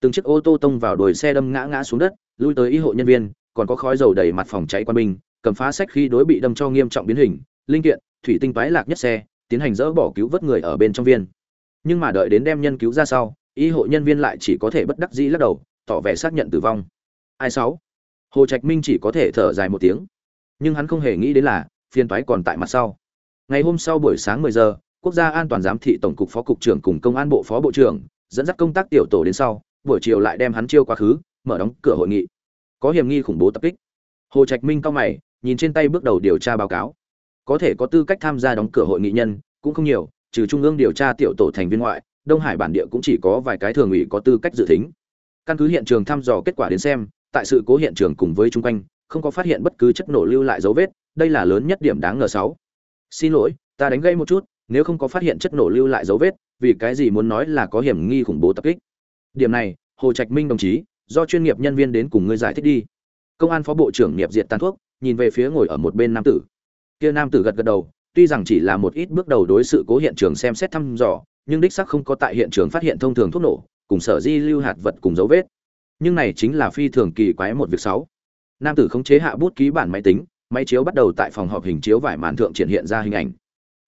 Từng chiếc ô tô tông vào đồi xe đâm ngã ngã xuống đất, lui tới y hộ nhân viên, còn có khói dầu đầy mặt phòng cháy quan binh, cầm phá sách khi đối bị đâm cho nghiêm trọng biến hình, linh kiện, thủy tinh toái lạc nhất xe, tiến hành dỡ bỏ cứu vớt người ở bên trong viên. Nhưng mà đợi đến đem nhân cứu ra sau y hộ nhân viên lại chỉ có thể bất đắc dĩ lắc đầu, tỏ vẻ xác nhận tử vong. Ai sáu? Hồ trạch minh chỉ có thể thở dài một tiếng. Nhưng hắn không hề nghĩ đến là phiên toái còn tại mặt sau. Ngày hôm sau buổi sáng 10 giờ, quốc gia an toàn giám thị tổng cục phó cục trưởng cùng công an bộ phó bộ trưởng, dẫn dắt công tác tiểu tổ đến sau, buổi chiều lại đem hắn chiêu quá khứ, mở đóng cửa hội nghị. Có hiểm nghi khủng bố tập kích. Hồ trạch minh cao mày, nhìn trên tay bước đầu điều tra báo cáo. Có thể có tư cách tham gia đóng cửa hội nghị nhân, cũng không nhiều, trừ trung ương điều tra tiểu tổ thành viên ngoại đông hải bản địa cũng chỉ có vài cái thường ủy có tư cách dự tính căn cứ hiện trường thăm dò kết quả đến xem, tại sự cố hiện trường cùng với chung quanh, không có phát hiện bất cứ chất nổ lưu lại dấu vết, đây là lớn nhất điểm đáng ngờ sáu. Xin lỗi, ta đánh gây một chút, nếu không có phát hiện chất nổ lưu lại dấu vết, vì cái gì muốn nói là có hiểm nghi khủng bố tập kích? Điểm này, hồ trạch minh đồng chí, do chuyên nghiệp nhân viên đến cùng ngươi giải thích đi. Công an phó bộ trưởng nghiệp diệt tàn thuốc, nhìn về phía ngồi ở một bên nam tử. Kia nam tử gật gật đầu, tuy rằng chỉ là một ít bước đầu đối sự cố hiện trường xem xét thăm dò nhưng đích xác không có tại hiện trường phát hiện thông thường thuốc nổ, cùng sở di lưu hạt vật cùng dấu vết. Nhưng này chính là phi thường kỳ quái một việc sáu. Nam tử khống chế hạ bút ký bản máy tính, máy chiếu bắt đầu tại phòng họp hình chiếu vải màn thượng triển hiện ra hình ảnh.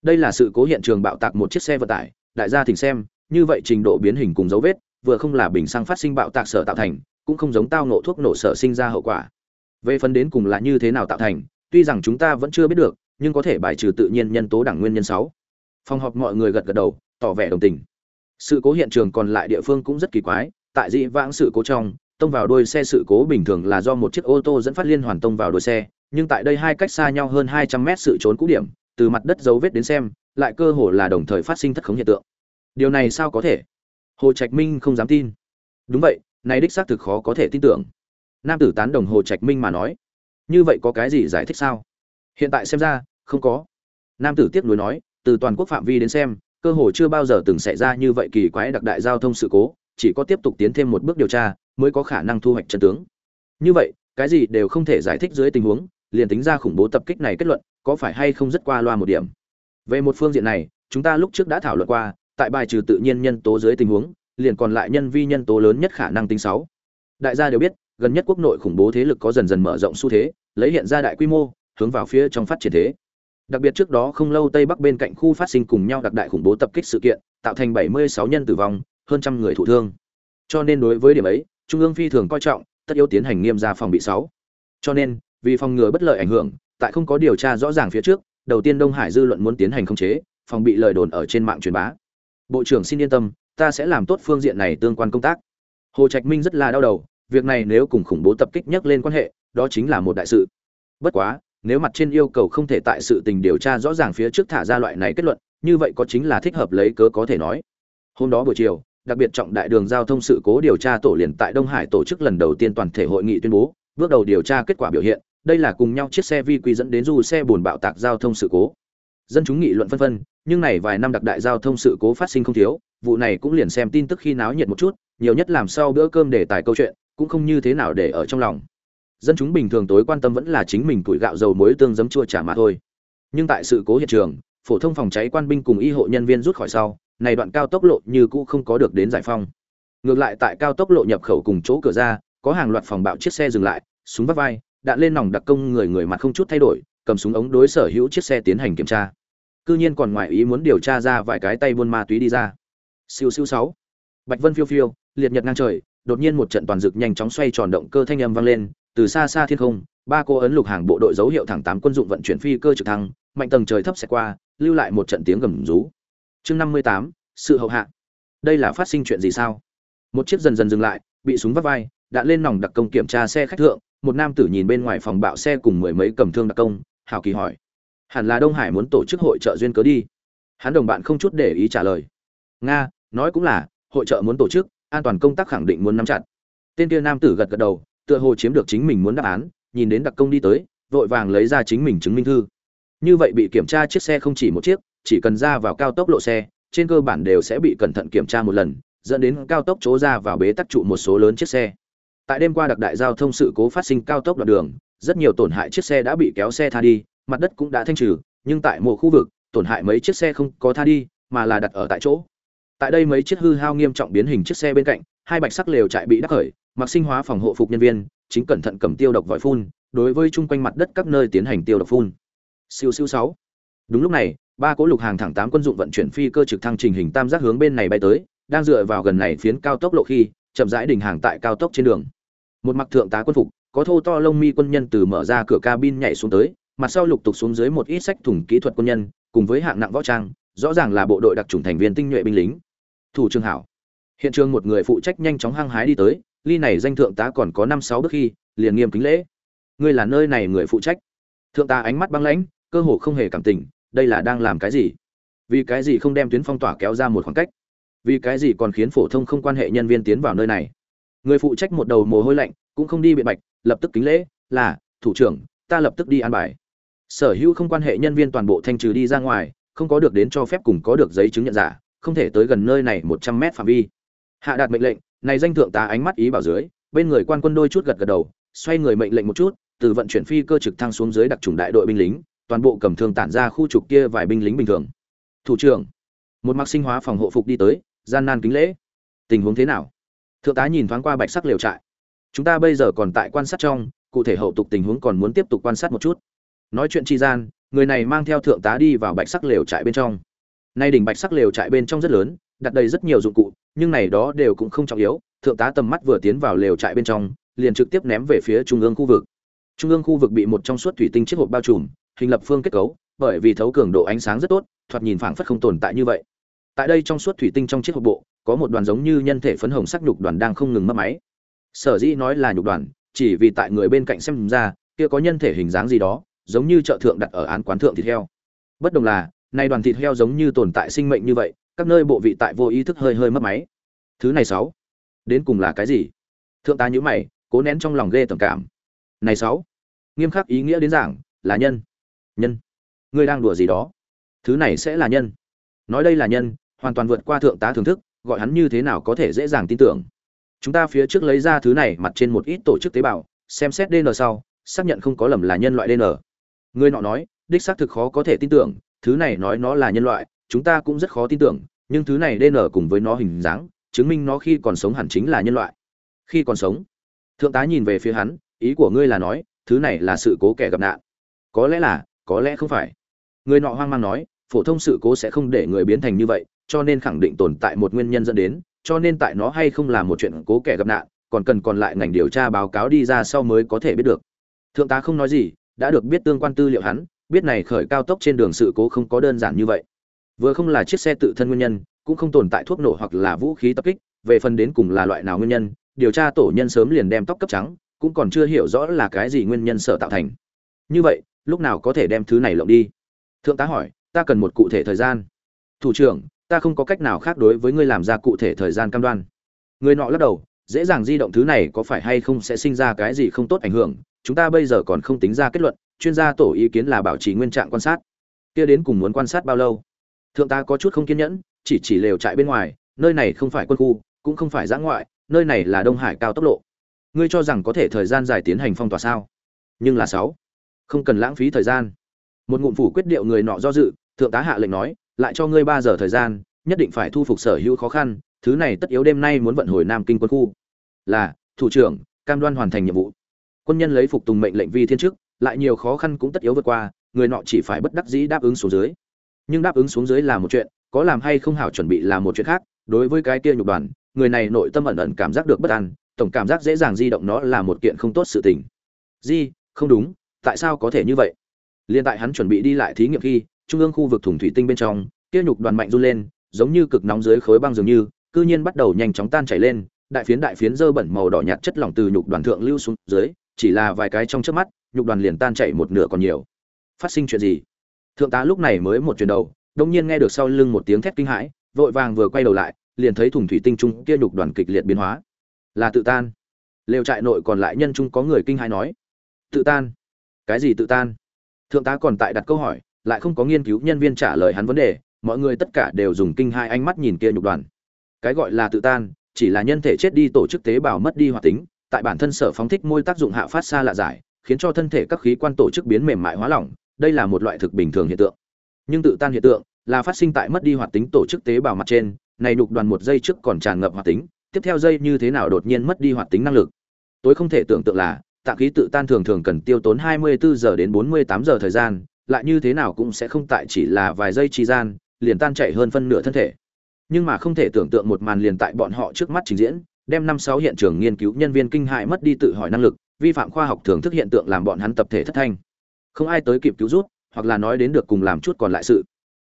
Đây là sự cố hiện trường bạo tạc một chiếc xe vận tải, đại gia thỉnh xem, như vậy trình độ biến hình cùng dấu vết, vừa không là bình xăng phát sinh bạo tạc sở tạo thành, cũng không giống tao nổ thuốc nổ sở sinh ra hậu quả. Về phần đến cùng là như thế nào tạo thành, tuy rằng chúng ta vẫn chưa biết được, nhưng có thể bài trừ tự nhiên nhân tố đẳng nguyên nhân sáu phòng họp mọi người gật gật đầu, tỏ vẻ đồng tình. Sự cố hiện trường còn lại địa phương cũng rất kỳ quái, tại dị vãng sự cố trong, tông vào đuôi xe sự cố bình thường là do một chiếc ô tô dẫn phát liên hoàn tông vào đuôi xe, nhưng tại đây hai cách xa nhau hơn 200 mét sự trốn cũ điểm, từ mặt đất dấu vết đến xem, lại cơ hồ là đồng thời phát sinh thất khống hiện tượng. Điều này sao có thể? Hồ trạch minh không dám tin. Đúng vậy, này đích xác thực khó có thể tin tưởng. Nam tử tán đồng hồ trạch minh mà nói. Như vậy có cái gì giải thích sao? Hiện tại xem ra, không có. Nam tử tiếp nối nói từ toàn quốc phạm vi đến xem, cơ hồ chưa bao giờ từng xảy ra như vậy kỳ quái đặc đại giao thông sự cố, chỉ có tiếp tục tiến thêm một bước điều tra, mới có khả năng thu hoạch chân tướng. Như vậy, cái gì đều không thể giải thích dưới tình huống, liền tính ra khủng bố tập kích này kết luận, có phải hay không rất qua loa một điểm. Về một phương diện này, chúng ta lúc trước đã thảo luận qua, tại bài trừ tự nhiên nhân tố dưới tình huống, liền còn lại nhân vi nhân tố lớn nhất khả năng tính sáu. Đại gia đều biết, gần nhất quốc nội khủng bố thế lực có dần dần mở rộng xu thế, lấy hiện ra đại quy mô, hướng vào phía trong phát triển thế đặc biệt trước đó không lâu tây bắc bên cạnh khu phát sinh cùng nhau đặc đại khủng bố tập kích sự kiện, tạo thành 76 nhân tử vong, hơn trăm người thụ thương. Cho nên đối với điểm ấy, trung ương phi thường coi trọng, tất yếu tiến hành nghiêm ra phòng bị sáu. Cho nên, vì phòng ngừa bất lợi ảnh hưởng, tại không có điều tra rõ ràng phía trước, đầu tiên đông hải dư luận muốn tiến hành khống chế, phòng bị lời đồn ở trên mạng truyền bá. Bộ trưởng xin yên tâm, ta sẽ làm tốt phương diện này tương quan công tác. Hồ trạch minh rất là đau đầu, việc này nếu cùng khủng bố tập kích nhắc lên quan hệ, đó chính là một đại sự. Bất quá nếu mặt trên yêu cầu không thể tại sự tình điều tra rõ ràng phía trước thả ra loại này kết luận, như vậy có chính là thích hợp lấy cớ có thể nói. Hôm đó buổi chiều, đặc biệt trọng đại đường giao thông sự cố điều tra tổ liền tại đông hải tổ chức lần đầu tiên toàn thể hội nghị tuyên bố, bước đầu điều tra kết quả biểu hiện, đây là cùng nhau chiếc xe vi quy dẫn đến du xe buồn bạo tạc giao thông sự cố. Dân chúng nghị luận phân vân, nhưng này vài năm đặc đại giao thông sự cố phát sinh không thiếu, vụ này cũng liền xem tin tức khi náo nhiệt một chút, nhiều nhất làm sau bữa cơm để tài câu chuyện, cũng không như thế nào để ở trong lòng dân chúng bình thường tối quan tâm vẫn là chính mình tuổi gạo dầu muối tương giấm chua trả mà thôi. Nhưng tại sự cố hiện trường, phổ thông phòng cháy quan binh cùng y hộ nhân viên rút khỏi sau, này đoạn cao tốc lộ như cũ không có được đến giải phong ngược lại tại cao tốc lộ nhập khẩu cùng chỗ cửa ra, có hàng loạt phòng bạo chiếc xe dừng lại, súng vắt vai, đạn lên nòng đặc công người người mặt không chút thay đổi, cầm súng ống đối sở hữu chiếc xe tiến hành kiểm tra. Cư nhiên còn ngoài ý muốn điều tra ra vài cái tay buôn ma túy đi ra. Siêu siêu sáu. Bạch vân phiêu phiêu, liệt nhật ngang trời, đột nhiên một trận toàn dực nhanh chóng xoay tròn động cơ thanh âm vang lên từ xa xa thiên không, ba cô ấn lục hàng bộ đội dấu hiệu thẳng tám quân dụng vận chuyển phi cơ trực thăng, mạnh tầng trời thấp sẽ qua, lưu lại một trận tiếng gầm rú. Chương năm mươi tám, sự hậu hạ. Đây là phát sinh chuyện gì sao? Một chiếc dần dần dừng lại, bị súng vắt vai, đã lên nòng đặc công kiểm tra xe khách thượng, một nam tử nhìn bên ngoài phòng bạo xe cùng mười mấy cầm thương đặc công, hào kỳ hỏi. Hẳn là đông hải muốn tổ chức hội trợ duyên cớ đi. Hắn đồng bạn không chút để ý trả lời. Nga, nói cũng là, hội trợ muốn tổ chức, an toàn công tác khẳng định muốn nắm chặt. Tên kia nam tử gật gật đầu tựa hồ chiếm được chính mình muốn đáp án, nhìn đến đặc công đi tới, vội vàng lấy ra chính mình chứng minh thư. Như vậy bị kiểm tra chiếc xe không chỉ một chiếc, chỉ cần ra vào cao tốc lộ xe, trên cơ bản đều sẽ bị cẩn thận kiểm tra một lần, dẫn đến cao tốc chỗ ra vào bế tắc trụ một số lớn chiếc xe. Tại đêm qua đặc đại giao thông sự cố phát sinh cao tốc đoạn đường, rất nhiều tổn hại chiếc xe đã bị kéo xe tha đi, mặt đất cũng đã thanh trừ, nhưng tại một khu vực, tổn hại mấy chiếc xe không có tha đi, mà là đặt ở tại chỗ. Tại đây mấy chiếc hư hao nghiêm trọng biến hình chiếc xe bên cạnh hai bạch sắc lều trại bị đắc khởi, mặc sinh hóa phòng hộ phục nhân viên, chính cẩn thận cầm tiêu độc vòi phun, đối với chung quanh mặt đất các nơi tiến hành tiêu độc phun. Siêu siêu sáu. Đúng lúc này, ba cỗ lục hàng thẳng tám quân dụng vận chuyển phi cơ trực thăng trình hình tam giác hướng bên này bay tới, đang dựa vào gần này phiến cao tốc lộ khi, chậm rãi đình hàng tại cao tốc trên đường. Một mặc thượng tá quân phục, có thô to lông mi quân nhân từ mở ra cửa cabin nhảy xuống tới, mặt sau lục tục xuống dưới một ít sách thủng kỹ thuật quân nhân, cùng với hạng nặng võ trang, rõ ràng là bộ đội đặc trùng thành viên tinh nhuệ binh lính. Thủ trường hảo hiện trường một người phụ trách nhanh chóng hăng hái đi tới, ly này danh thượng tá còn có năm sáu bước khi, liền nghiêm kính lễ. Ngươi là nơi này người phụ trách. Thượng tá ánh mắt băng lãnh, cơ hồ không hề cảm tình, đây là đang làm cái gì? Vì cái gì không đem tuyến phong tỏa kéo ra một khoảng cách? Vì cái gì còn khiến phổ thông không quan hệ nhân viên tiến vào nơi này? Người phụ trách một đầu mồ hôi lạnh, cũng không đi biện bạch, lập tức kính lễ, là, thủ trưởng, ta lập tức đi an bài. Sở hữu không quan hệ nhân viên toàn bộ thanh trừ đi ra ngoài, không có được đến cho phép cùng có được giấy chứng nhận giả, không thể tới gần nơi này một trăm mét phạm vi hạ đạt mệnh lệnh, này danh thượng tá ánh mắt ý bảo dưới, bên người quan quân đôi chút gật gật đầu, xoay người mệnh lệnh một chút, từ vận chuyển phi cơ trực thăng xuống dưới đặc trùng đại đội binh lính, toàn bộ cầm thương tản ra khu trục kia vài binh lính bình thường. Thủ trưởng, một mặc sinh hóa phòng hộ phục đi tới, gian nan kính lễ. Tình huống thế nào? Thượng tá nhìn thoáng qua bạch sắc liều trại. Chúng ta bây giờ còn tại quan sát trong, cụ thể hậu tục tình huống còn muốn tiếp tục quan sát một chút. Nói chuyện tri gian, người này mang theo thượng tá đi vào bạch sắc lều trại bên trong. Nay đỉnh bạch sắc lều trại bên trong rất lớn, đặt đầy rất nhiều dụng cụ nhưng này đó đều cũng không trọng yếu, thượng tá tầm mắt vừa tiến vào lều trại bên trong, liền trực tiếp ném về phía trung ương khu vực. Trung ương khu vực bị một trong suốt thủy tinh chiếc hộp bao trùm, hình lập phương kết cấu, bởi vì thấu cường độ ánh sáng rất tốt, thoạt nhìn phảng phất không tồn tại như vậy. Tại đây trong suốt thủy tinh trong chiếc hộp bộ, có một đoàn giống như nhân thể phấn hồng sắc nhục đoàn đang không ngừng mất máy. Sở dĩ nói là nhục đoàn, chỉ vì tại người bên cạnh xem ra, kia có nhân thể hình dáng gì đó, giống như chợ thượng đặt ở án quán thượng thịt heo. Bất đồng là, nay đoàn thịt heo giống như tồn tại sinh mệnh như vậy các nơi bộ vị tại vô ý thức hơi hơi mất máy. Thứ này sáu. Đến cùng là cái gì? Thượng tá nhữ mày, cố nén trong lòng ghê tầm cảm. Này sáu. Nghiêm khắc ý nghĩa đến giảng, là nhân. Nhân. Ngươi đang đùa gì đó? Thứ này sẽ là nhân. Nói đây là nhân, hoàn toàn vượt qua thượng tá thưởng thức, gọi hắn như thế nào có thể dễ dàng tin tưởng. Chúng ta phía trước lấy ra thứ này mặt trên một ít tổ chức tế bào, xem xét dn sau, xác nhận không có lầm là nhân loại dn người nọ nói, đích xác thực khó có thể tin tưởng, thứ này nói nó là nhân loại chúng ta cũng rất khó tin tưởng, nhưng thứ này dn cùng với nó hình dáng, chứng minh nó khi còn sống hẳn chính là nhân loại. Khi còn sống. Thượng tá nhìn về phía hắn, ý của ngươi là nói, thứ này là sự cố kẻ gặp nạn. Có lẽ là, có lẽ không phải. Người nọ hoang mang nói, phổ thông sự cố sẽ không để người biến thành như vậy, cho nên khẳng định tồn tại một nguyên nhân dẫn đến, cho nên tại nó hay không là một chuyện cố kẻ gặp nạn, còn cần còn lại ngành điều tra báo cáo đi ra sau mới có thể biết được. Thượng tá không nói gì, đã được biết tương quan tư liệu hắn, biết này khởi cao tốc trên đường sự cố không có đơn giản như vậy vừa không là chiếc xe tự thân nguyên nhân, cũng không tồn tại thuốc nổ hoặc là vũ khí tập kích, về phần đến cùng là loại nào nguyên nhân, điều tra tổ nhân sớm liền đem tóc cấp trắng, cũng còn chưa hiểu rõ là cái gì nguyên nhân sở tạo thành. Như vậy, lúc nào có thể đem thứ này lộng đi? Thượng tá hỏi, ta cần một cụ thể thời gian. Thủ trưởng, ta không có cách nào khác đối với ngươi làm ra cụ thể thời gian cam đoan. Người nọ lắc đầu, dễ dàng di động thứ này có phải hay không sẽ sinh ra cái gì không tốt ảnh hưởng, chúng ta bây giờ còn không tính ra kết luận, chuyên gia tổ ý kiến là bảo trì nguyên trạng quan sát. Kia đến cùng muốn quan sát bao lâu? Thượng tá có chút không kiên nhẫn, chỉ chỉ lều trại bên ngoài, nơi này không phải quân khu, cũng không phải giã ngoại, nơi này là đông hải cao tốc lộ. Ngươi cho rằng có thể thời gian dài tiến hành phong tỏa sao? Nhưng là sáu. Không cần lãng phí thời gian. Một ngụm phủ quyết điệu người nọ do dự, thượng tá hạ lệnh nói, lại cho ngươi ba giờ thời gian, nhất định phải thu phục sở hữu khó khăn, thứ này tất yếu đêm nay muốn vận hồi nam kinh quân khu. Là, thủ trưởng, cam đoan hoàn thành nhiệm vụ. Quân nhân lấy phục tùng mệnh lệnh vi thiên chức, lại nhiều khó khăn cũng tất yếu vượt qua, người nọ chỉ phải bất đắc dĩ đáp ứng số dưới nhưng đáp ứng xuống dưới là một chuyện, có làm hay không hảo chuẩn bị là một chuyện khác, đối với cái kia nhục đoàn, người này nội tâm ẩn ẩn cảm giác được bất an, tổng cảm giác dễ dàng di động nó là một kiện không tốt sự tình. Di, không đúng, tại sao có thể như vậy? Liên tại hắn chuẩn bị đi lại thí nghiệm khi, trung ương khu vực thùng thủy tinh bên trong, kia nhục đoàn mạnh run lên, giống như cực nóng dưới khối băng dường như, cư nhiên bắt đầu nhanh chóng tan chảy lên, đại phiến đại phiến dơ bẩn màu đỏ nhạt chất lỏng từ nhục đoàn thượng lưu xuống dưới, chỉ là vài cái trong trước mắt, nhục đoàn liền tan chảy một nửa còn nhiều. Phát sinh chuyện gì? Thượng tá lúc này mới một chuyển đầu, đông nhiên nghe được sau lưng một tiếng thét kinh hãi, vội vàng vừa quay đầu lại, liền thấy thùng thủy tinh trung kia nhục đoàn kịch liệt biến hóa. Là tự tan. Lều trại nội còn lại nhân trung có người kinh hãi nói. Tự tan? Cái gì tự tan? Thượng tá còn tại đặt câu hỏi, lại không có nghiên cứu nhân viên trả lời hắn vấn đề, mọi người tất cả đều dùng kinh hai ánh mắt nhìn kia nhục đoàn. Cái gọi là tự tan, chỉ là nhân thể chết đi tổ chức tế bào mất đi hoạt tính, tại bản thân sở phóng thích môi tác dụng hạ phát xa lạ giải, khiến cho thân thể các khí quan tổ chức biến mềm mại hóa lỏng đây là một loại thực bình thường hiện tượng. Nhưng tự tan hiện tượng là phát sinh tại mất đi hoạt tính tổ chức tế bào mặt trên, này nhục đoàn một giây trước còn tràn ngập hoạt tính, tiếp theo giây như thế nào đột nhiên mất đi hoạt tính năng lực. Tôi không thể tưởng tượng là, tạng khí tự tan thường thường cần tiêu tốn 24 giờ đến 48 giờ thời gian, lại như thế nào cũng sẽ không tại chỉ là vài giây trì gian, liền tan chảy hơn phân nửa thân thể. Nhưng mà không thể tưởng tượng một màn liền tại bọn họ trước mắt trình diễn, đem năm sáu hiện trường nghiên cứu nhân viên kinh hại mất đi tự hỏi năng lực, vi phạm khoa học thưởng thức hiện tượng làm bọn hắn tập thể thất thanh không ai tới kịp cứu rút, hoặc là nói đến được cùng làm chút còn lại sự.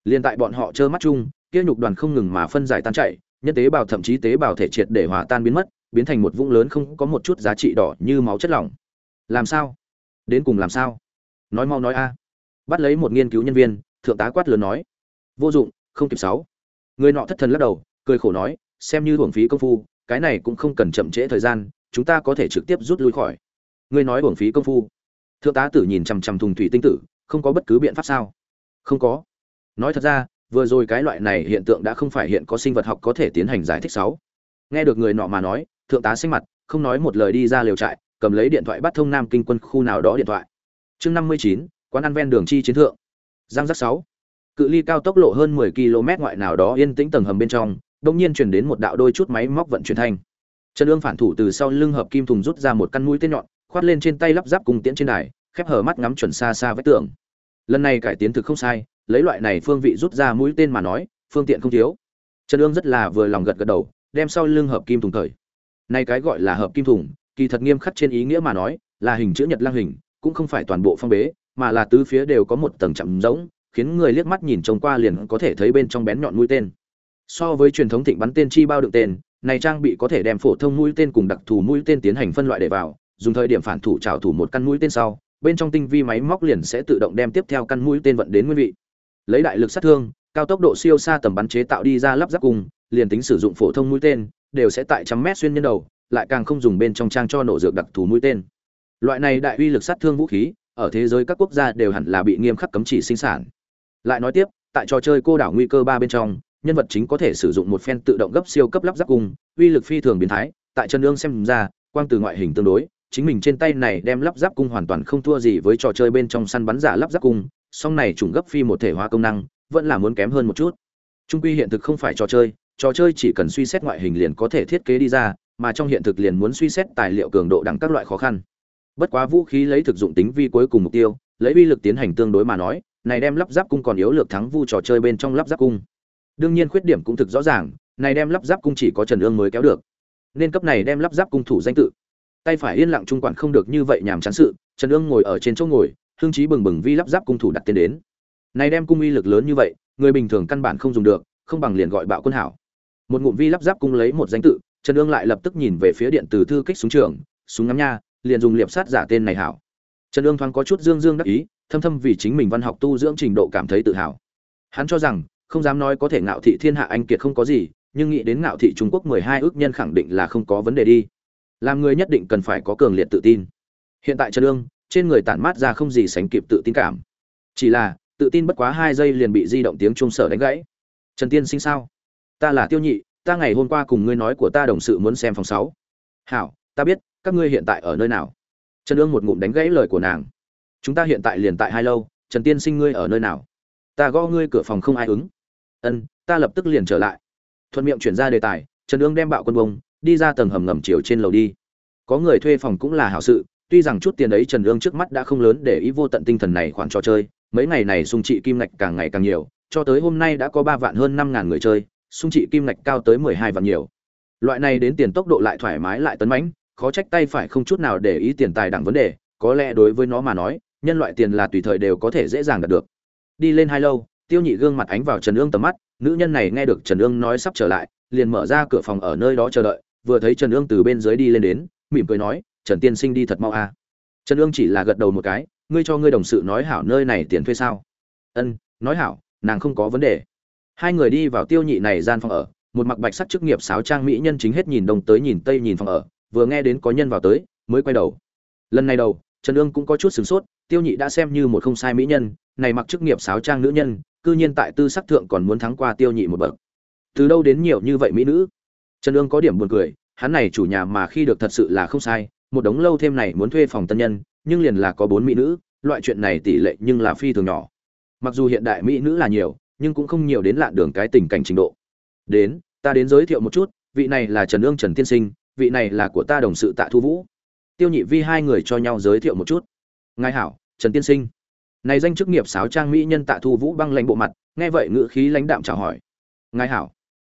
Liền tại bọn họ trơ mắt chung, kia nhục đoàn không ngừng mà phân giải tan chảy, nhân tế bào thậm chí tế bào thể triệt để hòa tan biến mất, biến thành một vũng lớn không có một chút giá trị đỏ như máu chất lỏng. Làm sao? Đến cùng làm sao? Nói mau nói a. Bắt lấy một nghiên cứu nhân viên, thượng tá quát lớn nói. Vô dụng, không kịp sáu. Người nọ thất thần lắc đầu, cười khổ nói, xem như hưởng phí công phu, cái này cũng không cần chậm trễ thời gian, chúng ta có thể trực tiếp rút lui khỏi. Ngươi nói hưởng phí công phu thượng tá tử nhìn chằm chằm thùng thủy tinh tử, không có bất cứ biện pháp sao? Không có. Nói thật ra, vừa rồi cái loại này hiện tượng đã không phải hiện có sinh vật học có thể tiến hành giải thích sáu. Nghe được người nọ mà nói, thượng tá xanh mặt, không nói một lời đi ra liều trại, cầm lấy điện thoại bắt thông nam kinh quân khu nào đó điện thoại. Chương năm mươi chín, quán ăn ven đường chi chiến thượng. Giang giác sáu. Cự ly cao tốc lộ hơn 10 km ngoại nào đó yên tĩnh tầng hầm bên trong đông nhiên truyền đến một đạo đôi chút máy móc vận chuyển thanh. Trần ương phản thủ từ sau lưng hợp kim thùng rút ra một căn mũi tên nhọn khoát lên trên tay lắp ráp cùng tiễn trên đài, khép hờ mắt ngắm chuẩn xa xa vách tường. Lần này cải tiến thực không sai, lấy loại này phương vị rút ra mũi tên mà nói, phương tiện không thiếu. Trần ương rất là vừa lòng gật gật đầu, đem sau lưng hợp kim thùng thời. Nay cái gọi là hợp kim thùng, kỳ thật nghiêm khắc trên ý nghĩa mà nói, là hình chữ nhật lang hình, cũng không phải toàn bộ phong bế, mà là tứ phía đều có một tầng chậm rỗng, khiến người liếc mắt nhìn trông qua liền có thể thấy bên trong bén nhọn mũi tên. So với truyền thống thịnh bắn tên chi bao đựng tên, này trang bị có thể đem phổ thông mũi tên cùng đặc thù mũi tên tiến hành phân loại để vào dùng thời điểm phản thủ trảo thủ một căn mũi tên sau bên trong tinh vi máy móc liền sẽ tự động đem tiếp theo căn mũi tên vận đến nguyên vị. Lấy đại lực sát thương cao tốc độ siêu xa tầm bắn chế tạo đi ra lắp ráp cùng liền tính sử dụng phổ thông mũi tên đều sẽ tại trăm mét xuyên nhân đầu lại càng không dùng bên trong trang cho nổ dược đặc thù mũi tên. Loại này đại uy lực sát thương vũ khí ở thế giới các quốc gia đều hẳn là bị nghiêm khắc cấm chỉ sinh sản. Lại nói tiếp tại trò chơi cô đảo nguy cơ ba bên trong nhân vật chính có thể sử dụng một phen tự động gấp siêu cấp lắp ráp cùng, uy lực phi thường biến thái tại chân ương xem ra quang từ ngoại hình tương đối chính mình trên tay này đem lắp ráp cung hoàn toàn không thua gì với trò chơi bên trong săn bắn giả lắp ráp cung, song này trùng gấp phi một thể hóa công năng, vẫn là muốn kém hơn một chút. Trung quy hiện thực không phải trò chơi trò chơi chỉ cần suy xét ngoại hình liền có thể thiết kế đi ra, mà trong hiện thực liền muốn suy xét tài liệu cường độ đẳng các loại khó khăn. Bất quá vũ khí lấy thực dụng tính vi cuối cùng mục tiêu, lấy uy lực tiến hành tương đối mà nói, này đem lắp ráp cung còn yếu lược thắng vu trò chơi bên trong lắp ráp cung. Đương nhiên khuyết điểm cũng thực rõ ràng, này đem lắp ráp cung chỉ có trần ương mới kéo được. Nên cấp này đem lắp ráp cung thủ danh tự tay phải yên lặng trung quản không được như vậy nhàm chán sự, trần ương ngồi ở trên chỗ ngồi, hương trí bừng bừng vi lắp ráp cung thủ đặt tên đến. Này đem cung uy lực lớn như vậy, người bình thường căn bản không dùng được, không bằng liền gọi bạo quân hảo. Một ngụm vi lắp ráp cung lấy một danh tự, trần ương lại lập tức nhìn về phía điện từ thư kích súng trường, súng ngắm nha, liền dùng liệp sát giả tên này hảo. Trần ương thoáng có chút dương dương đắc ý, thâm thâm vì chính mình văn học tu dưỡng trình độ cảm thấy tự hào. Hắn cho rằng, không dám nói có thể ngạo thị thiên hạ anh kiệt không có gì, nhưng nghĩ đến ngạo thị trung quốc mười hai ước nhân khẳng định là không có vấn đề đi làm người nhất định cần phải có cường liệt tự tin. Hiện tại trần lương trên người tản mát ra không gì sánh kịp tự tin cảm. Chỉ là, tự tin bất quá hai giây liền bị di động tiếng trung sở đánh gãy. Trần tiên sinh sao? Ta là tiêu nhị, ta ngày hôm qua cùng ngươi nói của ta đồng sự muốn xem phòng sáu. Hảo, ta biết, các ngươi hiện tại ở nơi nào? Trần ương một ngụm đánh gãy lời của nàng. Chúng ta hiện tại liền tại hai lâu, trần tiên sinh ngươi ở nơi nào? Ta gõ ngươi cửa phòng không ai ứng. Ân, ta lập tức liền trở lại. Thuận miệng chuyển ra đề tài, trần ương đem bạo quân bông đi ra tầng hầm ngầm chiều trên lầu đi. Có người thuê phòng cũng là hảo sự, tuy rằng chút tiền ấy trần lương trước mắt đã không lớn để ý vô tận tinh thần này khoản trò chơi, mấy ngày này sung trị kim ngạch càng ngày càng nhiều, cho tới hôm nay đã có ba vạn hơn năm ngàn người chơi, sung trị kim ngạch cao tới mười hai vạn nhiều. Loại này đến tiền tốc độ lại thoải mái lại tấn mãnh, khó trách tay phải không chút nào để ý tiền tài đẳng vấn đề, có lẽ đối với nó mà nói, nhân loại tiền là tùy thời đều có thể dễ dàng đạt được. Đi lên hai lâu, tiêu nhị gương mặt ánh vào trần ương tầm mắt, nữ nhân này nghe được trần ương nói sắp trở lại, liền mở ra cửa phòng ở nơi đó chờ đợi vừa thấy trần ương từ bên dưới đi lên đến, mỉm cười nói, trần tiên sinh đi thật mau à. trần ương chỉ là gật đầu một cái, ngươi cho ngươi đồng sự nói hảo nơi này tiền thuê sao? Ân, nói hảo, nàng không có vấn đề. Hai người đi vào tiêu nhị này gian phòng ở, một mặc bạch sắc chức nghiệp sáo trang mỹ nhân chính hết nhìn đông tới nhìn tây nhìn phòng ở, vừa nghe đến có nhân vào tới, mới quay đầu. Lần này đầu, trần ương cũng có chút sửng sốt, tiêu nhị đã xem như một không sai mỹ nhân, này mặc chức nghiệp sáo trang nữ nhân, cư nhiên tại tư sắc thượng còn muốn thắng qua tiêu nhị một bậc. Từ đâu đến nhiều như vậy mỹ nữ? Trần Dương có điểm buồn cười, hắn này chủ nhà mà khi được thật sự là không sai, một đống lâu thêm này muốn thuê phòng tân nhân, nhưng liền là có bốn mỹ nữ, loại chuyện này tỷ lệ nhưng là phi thường nhỏ. Mặc dù hiện đại mỹ nữ là nhiều, nhưng cũng không nhiều đến lạn đường cái tình cảnh trình độ. Đến, ta đến giới thiệu một chút, vị này là trần ương trần tiên sinh, vị này là của ta đồng sự tạ thu vũ. Tiêu nhị vi hai người cho nhau giới thiệu một chút. Ngài hảo, trần tiên sinh. Này danh chức nghiệp sáo trang mỹ nhân tạ thu vũ băng lãnh bộ mặt, nghe vậy ngữ khí lãnh đạm chào hỏi. Ngài hảo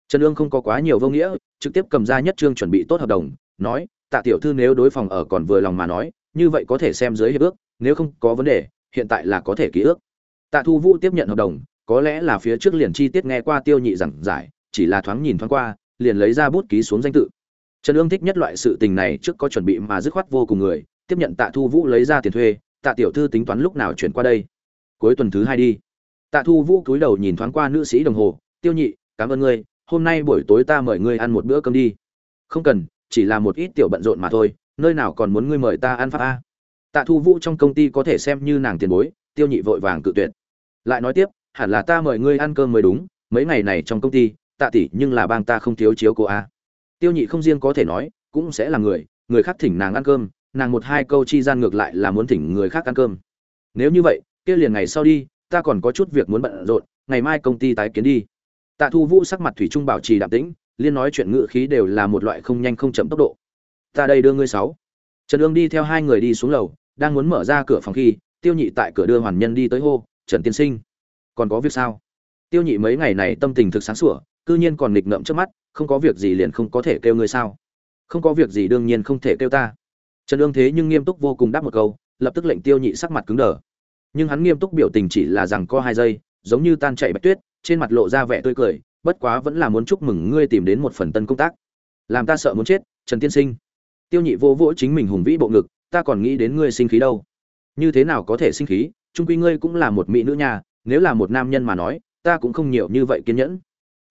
trần ương không có quá nhiều vô nghĩa, trực tiếp cầm ra nhất trương chuẩn bị tốt hợp đồng, nói, tạ tiểu thư nếu đối phòng ở còn vừa lòng mà nói, như vậy có thể xem dưới hiệp ước, nếu không có vấn đề, hiện tại là có thể ký ước. Tạ thu vũ tiếp nhận hợp đồng, có lẽ là phía trước liền chi tiết nghe qua tiêu nhị giảng giải, chỉ là thoáng nhìn thoáng qua, liền lấy ra bút ký xuống danh tự. Trần ương thích nhất loại sự tình này trước có chuẩn bị mà dứt khoát vô cùng người, tiếp nhận tạ thu vũ lấy ra tiền thuê, tạ tiểu thư tính toán lúc nào chuyển qua đây? Cuối tuần thứ hai đi. Tạ thu vũ cúi đầu nhìn thoáng qua nữ sĩ đồng hồ, tiêu nhị, cảm ơn ngươi hôm nay buổi tối ta mời ngươi ăn một bữa cơm đi. Không cần, chỉ là một ít tiểu bận rộn mà thôi, nơi nào còn muốn ngươi mời ta ăn pháp a. Tạ thu vũ trong công ty có thể xem như nàng tiền bối, tiêu nhị vội vàng cự tuyệt. Lại nói tiếp, hẳn là ta mời ngươi ăn cơm mới đúng, mấy ngày này trong công ty, tạ tỷ nhưng là bang ta không thiếu chiếu cô a. Tiêu nhị không riêng có thể nói, cũng sẽ là người người khác thỉnh nàng ăn cơm, nàng một hai câu chi gian ngược lại là muốn thỉnh người khác ăn cơm. Nếu như vậy, kia liền ngày sau đi, ta còn có chút việc muốn bận rộn, ngày mai công ty tái kiến đi tạ thu vũ sắc mặt thủy trung bảo trì đạm tĩnh, liên nói chuyện ngự khí đều là một loại không nhanh không chậm tốc độ. Ta đây đưa ngươi sáu. Trần ương đi theo hai người đi xuống lầu, đang muốn mở ra cửa phòng khi, tiêu nhị tại cửa đưa hoàn nhân đi tới hô, trần tiên sinh, còn có việc sao? Tiêu nhị mấy ngày này tâm tình thực sáng sủa, cư nhiên còn nghịch ngợm trước mắt, không có việc gì liền không có thể kêu ngươi sao? Không có việc gì đương nhiên không thể kêu ta. Trần ương thế nhưng nghiêm túc vô cùng đáp một câu, lập tức lệnh tiêu nhị sắc mặt cứng đờ. Nhưng hắn nghiêm túc biểu tình chỉ là rằng có hai giây, giống như tan chạy bạch tuyết trên mặt lộ ra vẻ tươi cười, bất quá vẫn là muốn chúc mừng ngươi tìm đến một phần tân công tác. Làm ta sợ muốn chết, trần tiên sinh. Tiêu nhị vô vỗ chính mình hùng vĩ bộ ngực, ta còn nghĩ đến ngươi sinh khí đâu. Như thế nào có thể sinh khí trung quy ngươi cũng là một mỹ nữ nhà, nếu là một nam nhân mà nói, ta cũng không nhiều như vậy kiên nhẫn.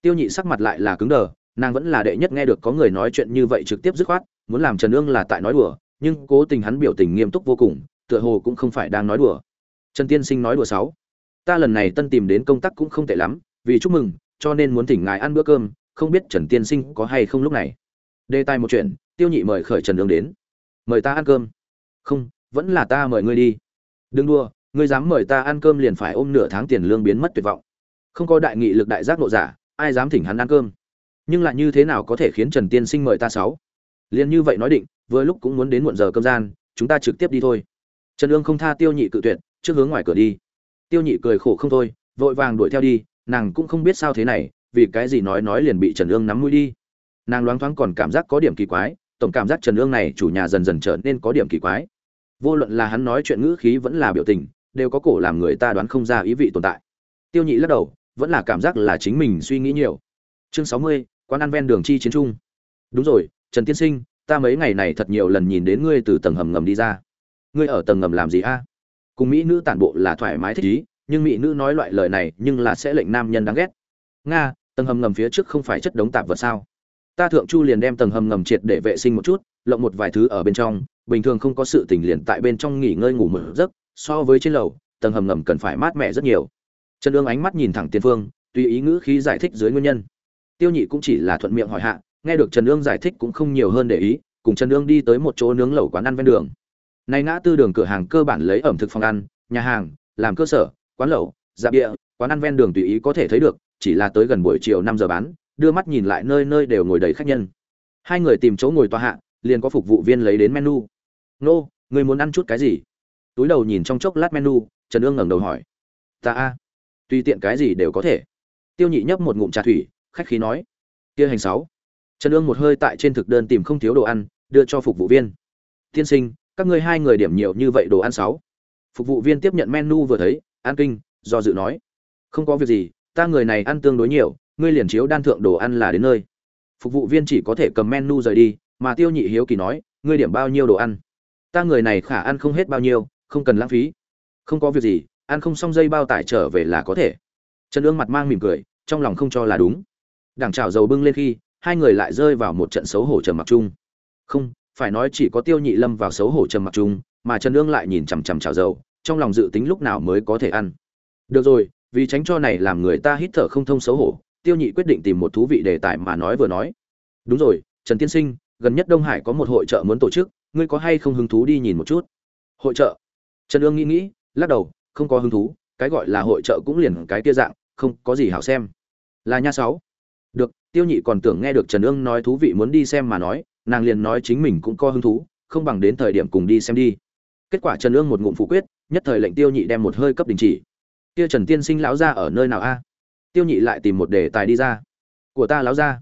Tiêu nhị sắc mặt lại là cứng đờ, nàng vẫn là đệ nhất nghe được có người nói chuyện như vậy trực tiếp dứt khoát, muốn làm trần ương là tại nói đùa, nhưng cố tình hắn biểu tình nghiêm túc vô cùng, tựa hồ cũng không phải đang nói đùa. Trần tiên sinh nói đùa sáu ta lần này tân tìm đến công tác cũng không tệ lắm, vì chúc mừng, cho nên muốn thỉnh ngài ăn bữa cơm, không biết trần tiên sinh có hay không lúc này. Đề tài một chuyện, tiêu nhị mời khởi trần đường đến. Mời ta ăn cơm. Không, vẫn là ta mời ngươi đi. Đừng đua ngươi dám mời ta ăn cơm liền phải ôm nửa tháng tiền lương biến mất tuyệt vọng. Không có đại nghị lực đại giác nộ giả, ai dám thỉnh hắn ăn cơm? Nhưng lại như thế nào có thể khiến trần tiên sinh mời ta sáu? Liền như vậy nói định, vừa lúc cũng muốn đến muộn giờ cơm gian, chúng ta trực tiếp đi thôi. Trần ương không tha tiêu nhị cự tuyệt, trước hướng ngoài cửa đi tiêu nhị cười khổ không thôi, vội vàng đuổi theo đi, nàng cũng không biết sao thế này, vì cái gì nói nói liền bị trần ương nắm mũi đi. Nàng loáng thoáng còn cảm giác có điểm kỳ quái, tổng cảm giác trần ương này chủ nhà dần dần trở nên có điểm kỳ quái. Vô luận là hắn nói chuyện ngữ khí vẫn là biểu tình, đều có cổ làm người ta đoán không ra ý vị tồn tại. Tiêu nhị lắc đầu, vẫn là cảm giác là chính mình suy nghĩ nhiều. Chương sáu mươi, quán ăn ven đường chi chiến trung đúng rồi, trần tiên sinh, ta mấy ngày này thật nhiều lần nhìn đến ngươi từ tầng hầm ngầm đi ra. Ngươi ở tầng ngầm làm gì a? Cùng mỹ nữ tản bộ là thoải mái thích ý, nhưng mỹ nữ nói loại lời này nhưng là sẽ lệnh nam nhân đáng ghét. Nga, tầng hầm ngầm phía trước không phải chất đống tạp vật sao? Ta thượng chu liền đem tầng hầm ngầm triệt để vệ sinh một chút, lộng một vài thứ ở bên trong, bình thường không có sự tình liền tại bên trong nghỉ ngơi ngủ mở giấc, so với trên lầu, tầng hầm ngầm cần phải mát mẻ rất nhiều. Trần ương ánh mắt nhìn thẳng tiên phương, tùy ý ngữ khí giải thích dưới nguyên nhân. Tiêu nhị cũng chỉ là thuận miệng hỏi hạ, nghe được trần ương giải thích cũng không nhiều hơn để ý, cùng trần ương đi tới một chỗ nướng lẩu quán ăn ven đường nay ngã tư đường cửa hàng cơ bản lấy ẩm thực phòng ăn, nhà hàng, làm cơ sở, quán lẩu dạ địa quán ăn ven đường tùy ý có thể thấy được, chỉ là tới gần buổi chiều năm giờ bán, đưa mắt nhìn lại nơi nơi đều ngồi đầy khách nhân. Hai người tìm chỗ ngồi tòa hạ, liền có phục vụ viên lấy đến menu. Nô, người muốn ăn chút cái gì? Túi đầu nhìn trong chốc lát menu, trần ương ngẩng đầu hỏi. Ta a, tùy tiện cái gì đều có thể. Tiêu nhị nhấp một ngụm trà thủy, khách khí nói. Kia hành sáu. Trần ương một hơi tại trên thực đơn tìm không thiếu đồ ăn, đưa cho phục vụ viên. Tiên sinh các ngươi hai người điểm nhiều như vậy đồ ăn sáu. Phục vụ viên tiếp nhận menu vừa thấy, an kinh, do dự nói, không có việc gì, ta người này ăn tương đối nhiều, ngươi liền chiếu đan thượng đồ ăn là đến nơi. Phục vụ viên chỉ có thể cầm menu rời đi, mà tiêu nhị hiếu kỳ nói, ngươi điểm bao nhiêu đồ ăn? Ta người này khả ăn không hết bao nhiêu, không cần lãng phí. Không có việc gì, ăn không xong dây bao tải trở về là có thể. Trần ương mặt mang mỉm cười, trong lòng không cho là đúng. Đảng trào dầu bưng lên khi, hai người lại rơi vào một trận xấu hổ trầm mặc chung. Không phải nói chỉ có tiêu nhị lâm vào xấu hổ trầm mặc chung, mà trần ương lại nhìn chằm chằm trào dầu, trong lòng dự tính lúc nào mới có thể ăn. Được rồi, vì tránh cho này làm người ta hít thở không thông xấu hổ, tiêu nhị quyết định tìm một thú vị đề tài mà nói vừa nói. Đúng rồi, trần tiên sinh, gần nhất đông hải có một hội trợ muốn tổ chức, ngươi có hay không hứng thú đi nhìn một chút? Hội trợ? Trần ương nghĩ nghĩ, lắc đầu, không có hứng thú, cái gọi là hội trợ cũng liền cái kia dạng, không có gì hảo xem. Là nha sáu. Được, tiêu nhị còn tưởng nghe được trần ương nói thú vị muốn đi xem mà nói nàng liền nói chính mình cũng có hứng thú, không bằng đến thời điểm cùng đi xem đi. Kết quả trần ương một ngụm phủ quyết, nhất thời lệnh tiêu nhị đem một hơi cấp đình chỉ. Kia trần tiên sinh lão ra ở nơi nào a? Tiêu nhị lại tìm một đề tài đi ra. Của ta lão ra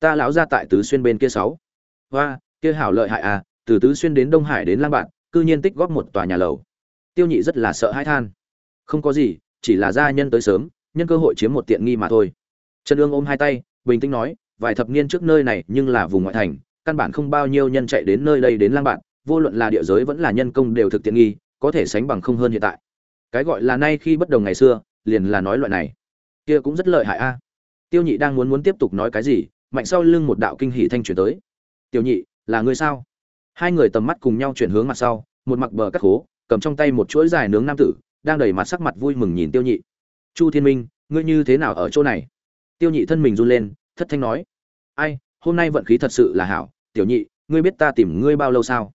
ta lão ra tại tứ xuyên bên kia sáu. Hoa, kia hảo lợi hại à từ tứ xuyên đến đông hải đến lang bạn, cư nhiên tích góp một tòa nhà lầu. Tiêu nhị rất là sợ hãi than. Không có gì, chỉ là gia nhân tới sớm, nhân cơ hội chiếm một tiện nghi mà thôi. Trần ương ôm hai tay, bình tĩnh nói, vài thập niên trước nơi này nhưng là vùng ngoại thành căn bản không bao nhiêu nhân chạy đến nơi đây đến lang bạn, vô luận là địa giới vẫn là nhân công đều thực tiện nghi, có thể sánh bằng không hơn hiện tại. Cái gọi là nay khi bất đồng ngày xưa, liền là nói loại này. Kia cũng rất lợi hại a. Tiêu nhị đang muốn muốn tiếp tục nói cái gì, mạnh sau lưng một đạo kinh hỉ thanh chuyển tới. Tiểu nhị, là ngươi sao? Hai người tầm mắt cùng nhau chuyển hướng mặt sau, một mặc bờ cắt hố, cầm trong tay một chuỗi dài nướng nam tử, đang đầy mặt sắc mặt vui mừng nhìn tiêu nhị. Chu thiên minh, ngươi như thế nào ở chỗ này? Tiêu nhị thân mình run lên, thất thanh nói. Ai hôm nay vận khí thật sự là hảo, tiểu nhị, ngươi biết ta tìm ngươi bao lâu sao?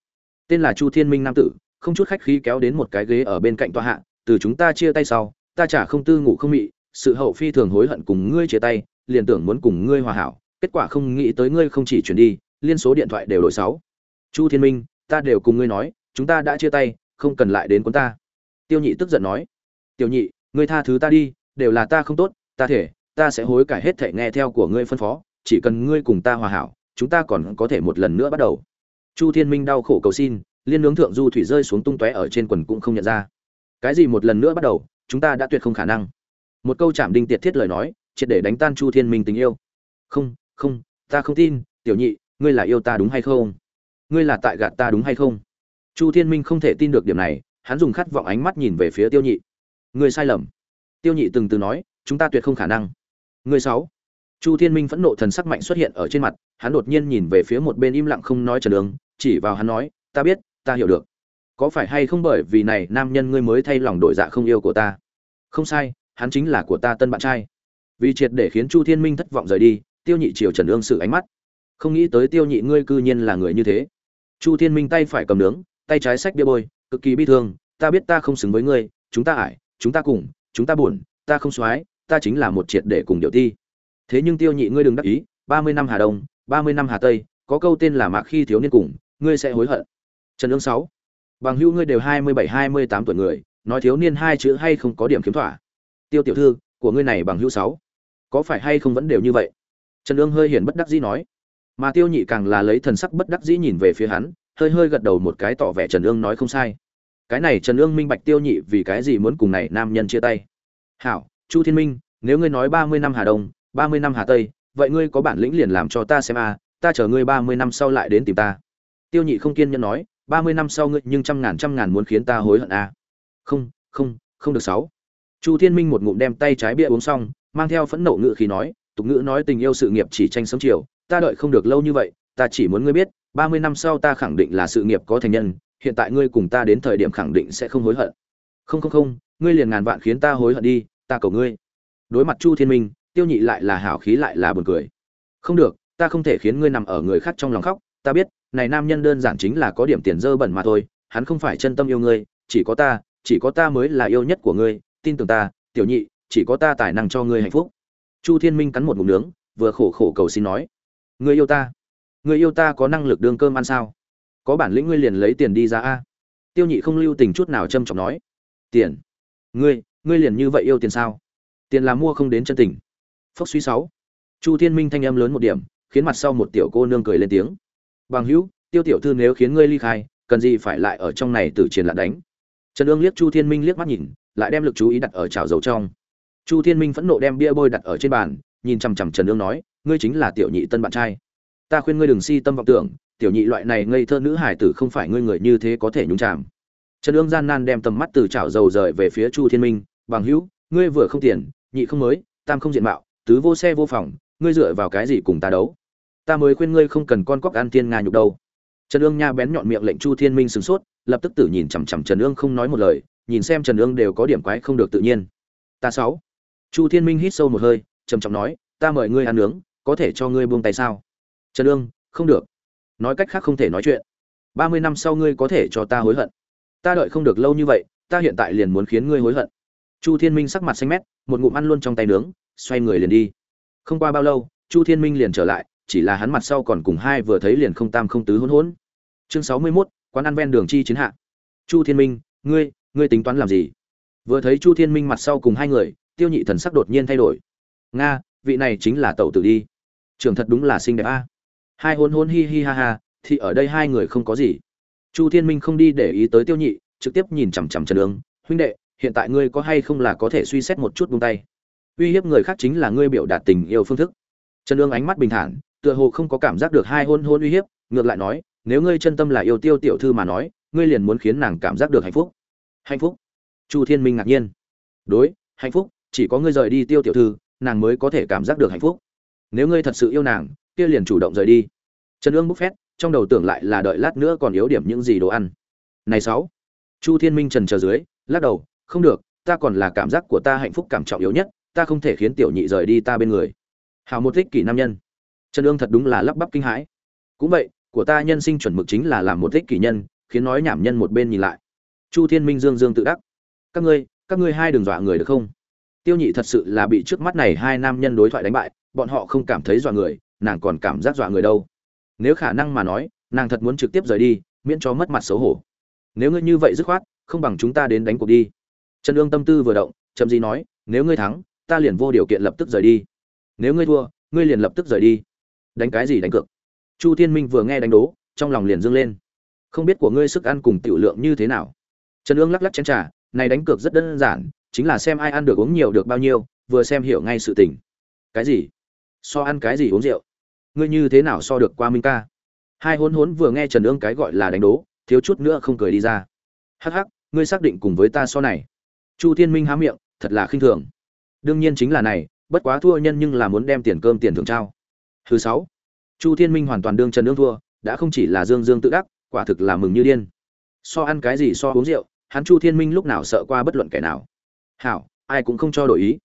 Tên là chu thiên minh nam tử, không chút khách khí kéo đến một cái ghế ở bên cạnh tòa hạ, từ chúng ta chia tay sau, ta chả không tư ngủ không mị, sự hậu phi thường hối hận cùng ngươi chia tay, liền tưởng muốn cùng ngươi hòa hảo, kết quả không nghĩ tới ngươi không chỉ chuyển đi, liên số điện thoại đều đổi sáu. Chu thiên minh, ta đều cùng ngươi nói, chúng ta đã chia tay, không cần lại đến quân ta. Tiêu nhị tức giận nói, tiểu nhị, ngươi tha thứ ta đi, đều là ta không tốt, ta thể, ta sẽ hối cải hết thể nghe theo của ngươi phân phó chỉ cần ngươi cùng ta hòa hảo, chúng ta còn có thể một lần nữa bắt đầu. Chu thiên minh đau khổ cầu xin, liên nướng thượng du thủy rơi xuống tung tóe ở trên quần cũng không nhận ra. Cái gì một lần nữa bắt đầu, chúng ta đã tuyệt không khả năng. Một câu chạm đinh tiệt thiết lời nói, triệt để đánh tan chu thiên minh tình yêu. Không không, ta không tin, tiểu nhị, ngươi là yêu ta đúng hay không? Ngươi là tại gạt ta đúng hay không? Chu thiên minh không thể tin được điểm này, hắn dùng khát vọng ánh mắt nhìn về phía tiêu nhị. Ngươi sai lầm. Tiêu nhị từng từ nói, chúng ta tuyệt không khả năng. Ngươi sáu chu thiên minh phẫn nộ thần sắc mạnh xuất hiện ở trên mặt, hắn đột nhiên nhìn về phía một bên im lặng không nói trần đường, chỉ vào hắn nói, ta biết, ta hiểu được. Có phải hay không bởi vì này nam nhân ngươi mới thay lòng đổi dạ không yêu của ta? Không sai, hắn chính là của ta tân bạn trai. Vì triệt để khiến chu thiên minh thất vọng rời đi, tiêu nhị triều trần ương sự ánh mắt. Không nghĩ tới tiêu nhị ngươi cư nhiên là người như thế. Chu thiên minh tay phải cầm nướng, tay trái sách bia bôi, cực kỳ bi thương, ta biết ta không xứng với ngươi, chúng ta ải, chúng ta cùng, chúng ta buồn, ta không soái, ta chính là một triệt để cùng điệu ti thế nhưng tiêu nhị ngươi đừng đắc ý, ba mươi năm hà đông, ba mươi năm hà tây, có câu tên là mạc khi thiếu niên cùng, ngươi sẽ hối hận. Trần ương sáu, bằng hữu ngươi đều hai mươi bảy, hai mươi tám tuổi người, nói thiếu niên hai chữ hay không có điểm kiếm thỏa. Tiêu tiểu thư, của ngươi này bằng hữu sáu, có phải hay không vẫn đều như vậy? Trần ương hơi hiển bất đắc dĩ nói. Mà tiêu nhị càng là lấy thần sắc bất đắc dĩ nhìn về phía hắn, hơi hơi gật đầu một cái tỏ vẻ trần ương nói không sai. Cái này trần ương minh bạch tiêu nhị vì cái gì muốn cùng này nam nhân chia tay. Hảo, chu thiên minh, nếu ngươi nói ba mươi năm hà đông ba mươi năm hà tây, vậy ngươi có bản lĩnh liền làm cho ta xem a, ta chờ ngươi ba mươi năm sau lại đến tìm ta. Tiêu nhị không kiên nhẫn nói, ba mươi năm sau ngươi nhưng trăm ngàn trăm ngàn muốn khiến ta hối hận a. Không không không được sáu. Chu thiên minh một ngụm đem tay trái bia uống xong, mang theo phẫn nộ ngự khí nói, tục ngữ nói tình yêu sự nghiệp chỉ tranh sớm chiều, ta đợi không được lâu như vậy, ta chỉ muốn ngươi biết, ba mươi năm sau ta khẳng định là sự nghiệp có thành nhân, hiện tại ngươi cùng ta đến thời điểm khẳng định sẽ không hối hận. Không không không, ngươi liền ngàn vạn khiến ta hối hận đi, ta cầu ngươi. Đối mặt chu thiên minh tiêu nhị lại là hảo khí lại là buồn cười. Không được, ta không thể khiến ngươi nằm ở người khác trong lòng khóc, ta biết, này nam nhân đơn giản chính là có điểm tiền dơ bẩn mà thôi, hắn không phải chân tâm yêu ngươi, chỉ có ta, chỉ có ta mới là yêu nhất của ngươi, tin tưởng ta, tiểu nhị, chỉ có ta tài năng cho ngươi hạnh phúc. Chu thiên minh cắn một ngụm nướng, vừa khổ khổ cầu xin nói, ngươi yêu ta, ngươi yêu ta có năng lực đương cơm ăn sao? Có bản lĩnh ngươi liền lấy tiền đi ra a. Tiêu nhị không lưu tình chút nào trâm trọng nói, tiền, ngươi ngươi liền như vậy yêu tiền sao? Tiền là mua không đến chân tình phốc suy sáu. Chu thiên minh thanh âm lớn một điểm, khiến mặt sau một tiểu cô nương cười lên tiếng. Bằng hữu, tiêu tiểu thư nếu khiến ngươi ly khai, cần gì phải lại ở trong này từ chiến lại đánh? Trần ương liếc chu thiên minh liếc mắt nhìn, lại đem lực chú ý đặt ở chảo dầu trong. Chu thiên minh phẫn nộ đem bia bôi đặt ở trên bàn, nhìn chằm chằm trần ương nói, ngươi chính là tiểu nhị tân bạn trai. Ta khuyên ngươi đừng si tâm vọng tưởng, tiểu nhị loại này ngây thơ nữ hải tử không phải ngươi người như thế có thể nhúng chạm trần ương gian nan đem tầm mắt từ chảo dầu rời về phía chu thiên minh, bằng hữu, ngươi vừa không tiền, nhị không mới, tam không diện mạo tứ vô xe vô phòng, ngươi dựa vào cái gì cùng ta đấu? Ta mới khuyên ngươi không cần con cóc ăn tiên nga nhục đâu. Trần ương nha bén nhọn miệng lệnh chu thiên minh sửng sốt, lập tức tử nhìn chằm chằm trần ương không nói một lời, nhìn xem trần ương đều có điểm quái không được tự nhiên. Ta sáu. Chu thiên minh hít sâu một hơi, trầm trọng nói, ta mời ngươi ăn nướng, có thể cho ngươi buông tay sao? Trần ương, không được. Nói cách khác không thể nói chuyện. Ba mươi năm sau ngươi có thể cho ta hối hận. Ta đợi không được lâu như vậy, ta hiện tại liền muốn khiến ngươi hối hận. Chu thiên minh sắc mặt xanh mét, một ngụm ăn luôn trong tay nướng xoay người liền đi. Không qua bao lâu chu thiên minh liền trở lại chỉ là hắn mặt sau còn cùng hai vừa thấy liền không tam không tứ hỗn hỗn. Chương sáu mươi 61, quán ăn ven đường chi chiến hạ. Chu thiên minh ngươi ngươi tính toán làm gì? Vừa thấy chu thiên minh mặt sau cùng hai người tiêu nhị thần sắc đột nhiên thay đổi. Nga vị này chính là tẩu tử đi. Trưởng thật đúng là xinh đẹp a. Hai hôn hôn hi hi ha ha thì ở đây hai người không có gì. Chu thiên minh không đi để ý tới tiêu nhị trực tiếp nhìn chằm chằm trần đường. huynh đệ hiện tại ngươi có hay không là có thể suy xét một chút buông tay? Uy hiếp người khác chính là ngươi biểu đạt tình yêu phương thức. Trần ương ánh mắt bình thản, tựa hồ không có cảm giác được hai hôn hôn uy hiếp, ngược lại nói, nếu ngươi chân tâm là yêu tiêu tiểu thư mà nói, ngươi liền muốn khiến nàng cảm giác được hạnh phúc. Hạnh phúc? Chu thiên minh ngạc nhiên. Đối, hạnh phúc, chỉ có ngươi rời đi tiêu tiểu thư, nàng mới có thể cảm giác được hạnh phúc. Nếu ngươi thật sự yêu nàng, kia liền chủ động rời đi. Trần ương bốc phét, trong đầu tưởng lại là đợi lát nữa còn yếu điểm những gì đồ ăn. Này sáu, chu thiên minh trần chờ dưới, lắc đầu, không được, ta còn là cảm giác của ta hạnh phúc cảm trọng yếu nhất ta không thể khiến tiểu nhị rời đi ta bên người. Hào một thích kỷ nam nhân. Trần ương thật đúng là lắp bắp kinh hãi. Cũng vậy, của ta nhân sinh chuẩn mực chính là làm một thích kỷ nhân, khiến nói nhảm nhân một bên nhìn lại. Chu thiên minh dương dương tự đắc. Các ngươi các ngươi hai đừng dọa người được không? Tiêu nhị thật sự là bị trước mắt này hai nam nhân đối thoại đánh bại, bọn họ không cảm thấy dọa người, nàng còn cảm giác dọa người đâu. Nếu khả năng mà nói, nàng thật muốn trực tiếp rời đi, miễn cho mất mặt xấu hổ. Nếu ngươi như vậy dứt khoát, không bằng chúng ta đến đánh cuộc đi. Trần ương tâm tư vừa động trầm gì nói, nếu ngươi thắng ta liền vô điều kiện lập tức rời đi. Nếu ngươi thua, ngươi liền lập tức rời đi. Đánh cái gì đánh cược? Chu thiên minh vừa nghe đánh đố, trong lòng liền dâng lên. Không biết của ngươi sức ăn cùng tiểu lượng như thế nào? Trần ương lắc lắc chén trà, này đánh cược rất đơn giản, chính là xem ai ăn được uống nhiều được bao nhiêu, vừa xem hiểu ngay sự tình. Cái gì? So ăn cái gì uống rượu? Ngươi như thế nào so được qua minh ca? Hai hôn hốn vừa nghe trần ương cái gọi là đánh đố, thiếu chút nữa không cười đi ra. Hắc hắc, ngươi xác định cùng với ta so này. Chu thiên minh há miệng, thật là khinh thường đương nhiên chính là này, bất quá thua nhân nhưng là muốn đem tiền cơm tiền thưởng trao. Thứ sáu, chu thiên minh hoàn toàn đương trần đương thua, đã không chỉ là dương dương tự đắc, quả thực là mừng như điên. So ăn cái gì so uống rượu, hắn chu thiên minh lúc nào sợ qua bất luận kẻ nào. Hảo, ai cũng không cho đổi ý.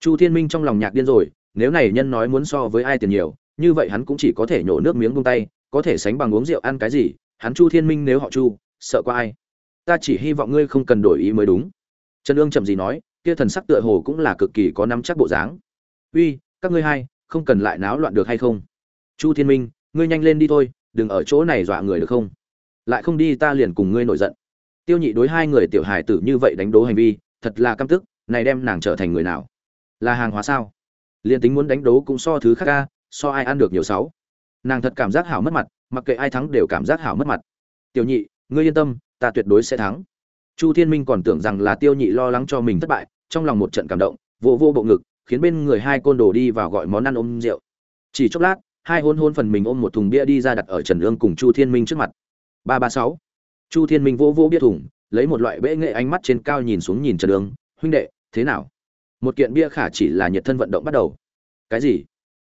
Chu thiên minh trong lòng nhạc điên rồi, nếu này nhân nói muốn so với ai tiền nhiều, như vậy hắn cũng chỉ có thể nhổ nước miếng buông tay, có thể sánh bằng uống rượu ăn cái gì, hắn chu thiên minh nếu họ chu, sợ qua ai? Ta chỉ hy vọng ngươi không cần đổi ý mới đúng. Trần ương chậm gì nói kia thần sắc tựa hồ cũng là cực kỳ có nắm chắc bộ dáng. Uy, các ngươi hai, không cần lại náo loạn được hay không? Chu thiên minh, ngươi nhanh lên đi thôi, đừng ở chỗ này dọa người được không? Lại không đi ta liền cùng ngươi nổi giận. Tiêu nhị đối hai người tiểu hài tử như vậy đánh đố hành vi, thật là căm tức, này đem nàng trở thành người nào? Là hàng hóa sao? Liền tính muốn đánh đố cũng so thứ khác ca so ai ăn được nhiều sáu. Nàng thật cảm giác hảo mất mặt, mặc kệ ai thắng đều cảm giác hảo mất mặt. Tiểu nhị, ngươi yên tâm, ta tuyệt đối sẽ thắng. Chu thiên minh còn tưởng rằng là tiêu nhị lo lắng cho mình thất bại trong lòng một trận cảm động, vô vô bộ ngực, khiến bên người hai côn đồ đi vào gọi món ăn ôm rượu. Chỉ chốc lát, hai hôn hôn phần mình ôm một thùng bia đi ra đặt ở trần ương cùng chu thiên minh trước mặt. Ba ba sáu. Chu thiên minh vô vô bia thùng, lấy một loại bệ nghệ ánh mắt trên cao nhìn xuống nhìn trần ương, huynh đệ, thế nào? Một kiện bia khả chỉ là nhiệt thân vận động bắt đầu. Cái gì?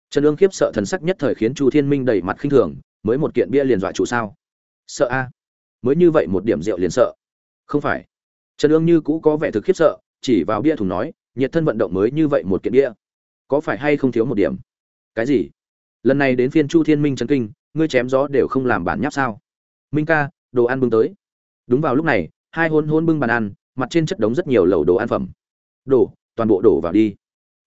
Trần ương khiếp sợ thần sắc nhất thời khiến chu thiên minh đầy mặt khinh thường, mới một kiện bia liền dọa chủ sao? Sợ a. Mới như vậy một điểm rượu liền sợ. Không phải. Trần ương như cũ có vẻ thực khiếp sợ chỉ vào bia thùng nói, nhiệt thân vận động mới như vậy một kiện bia. Có phải hay không thiếu một điểm? Cái gì? Lần này đến phiên chu thiên minh chấn kinh, ngươi chém gió đều không làm bản nháp sao? Minh ca, đồ ăn bưng tới. Đúng vào lúc này, hai hôn hôn bưng bàn ăn, mặt trên chất đống rất nhiều lẩu đồ ăn phẩm. Đổ, toàn bộ đổ vào đi.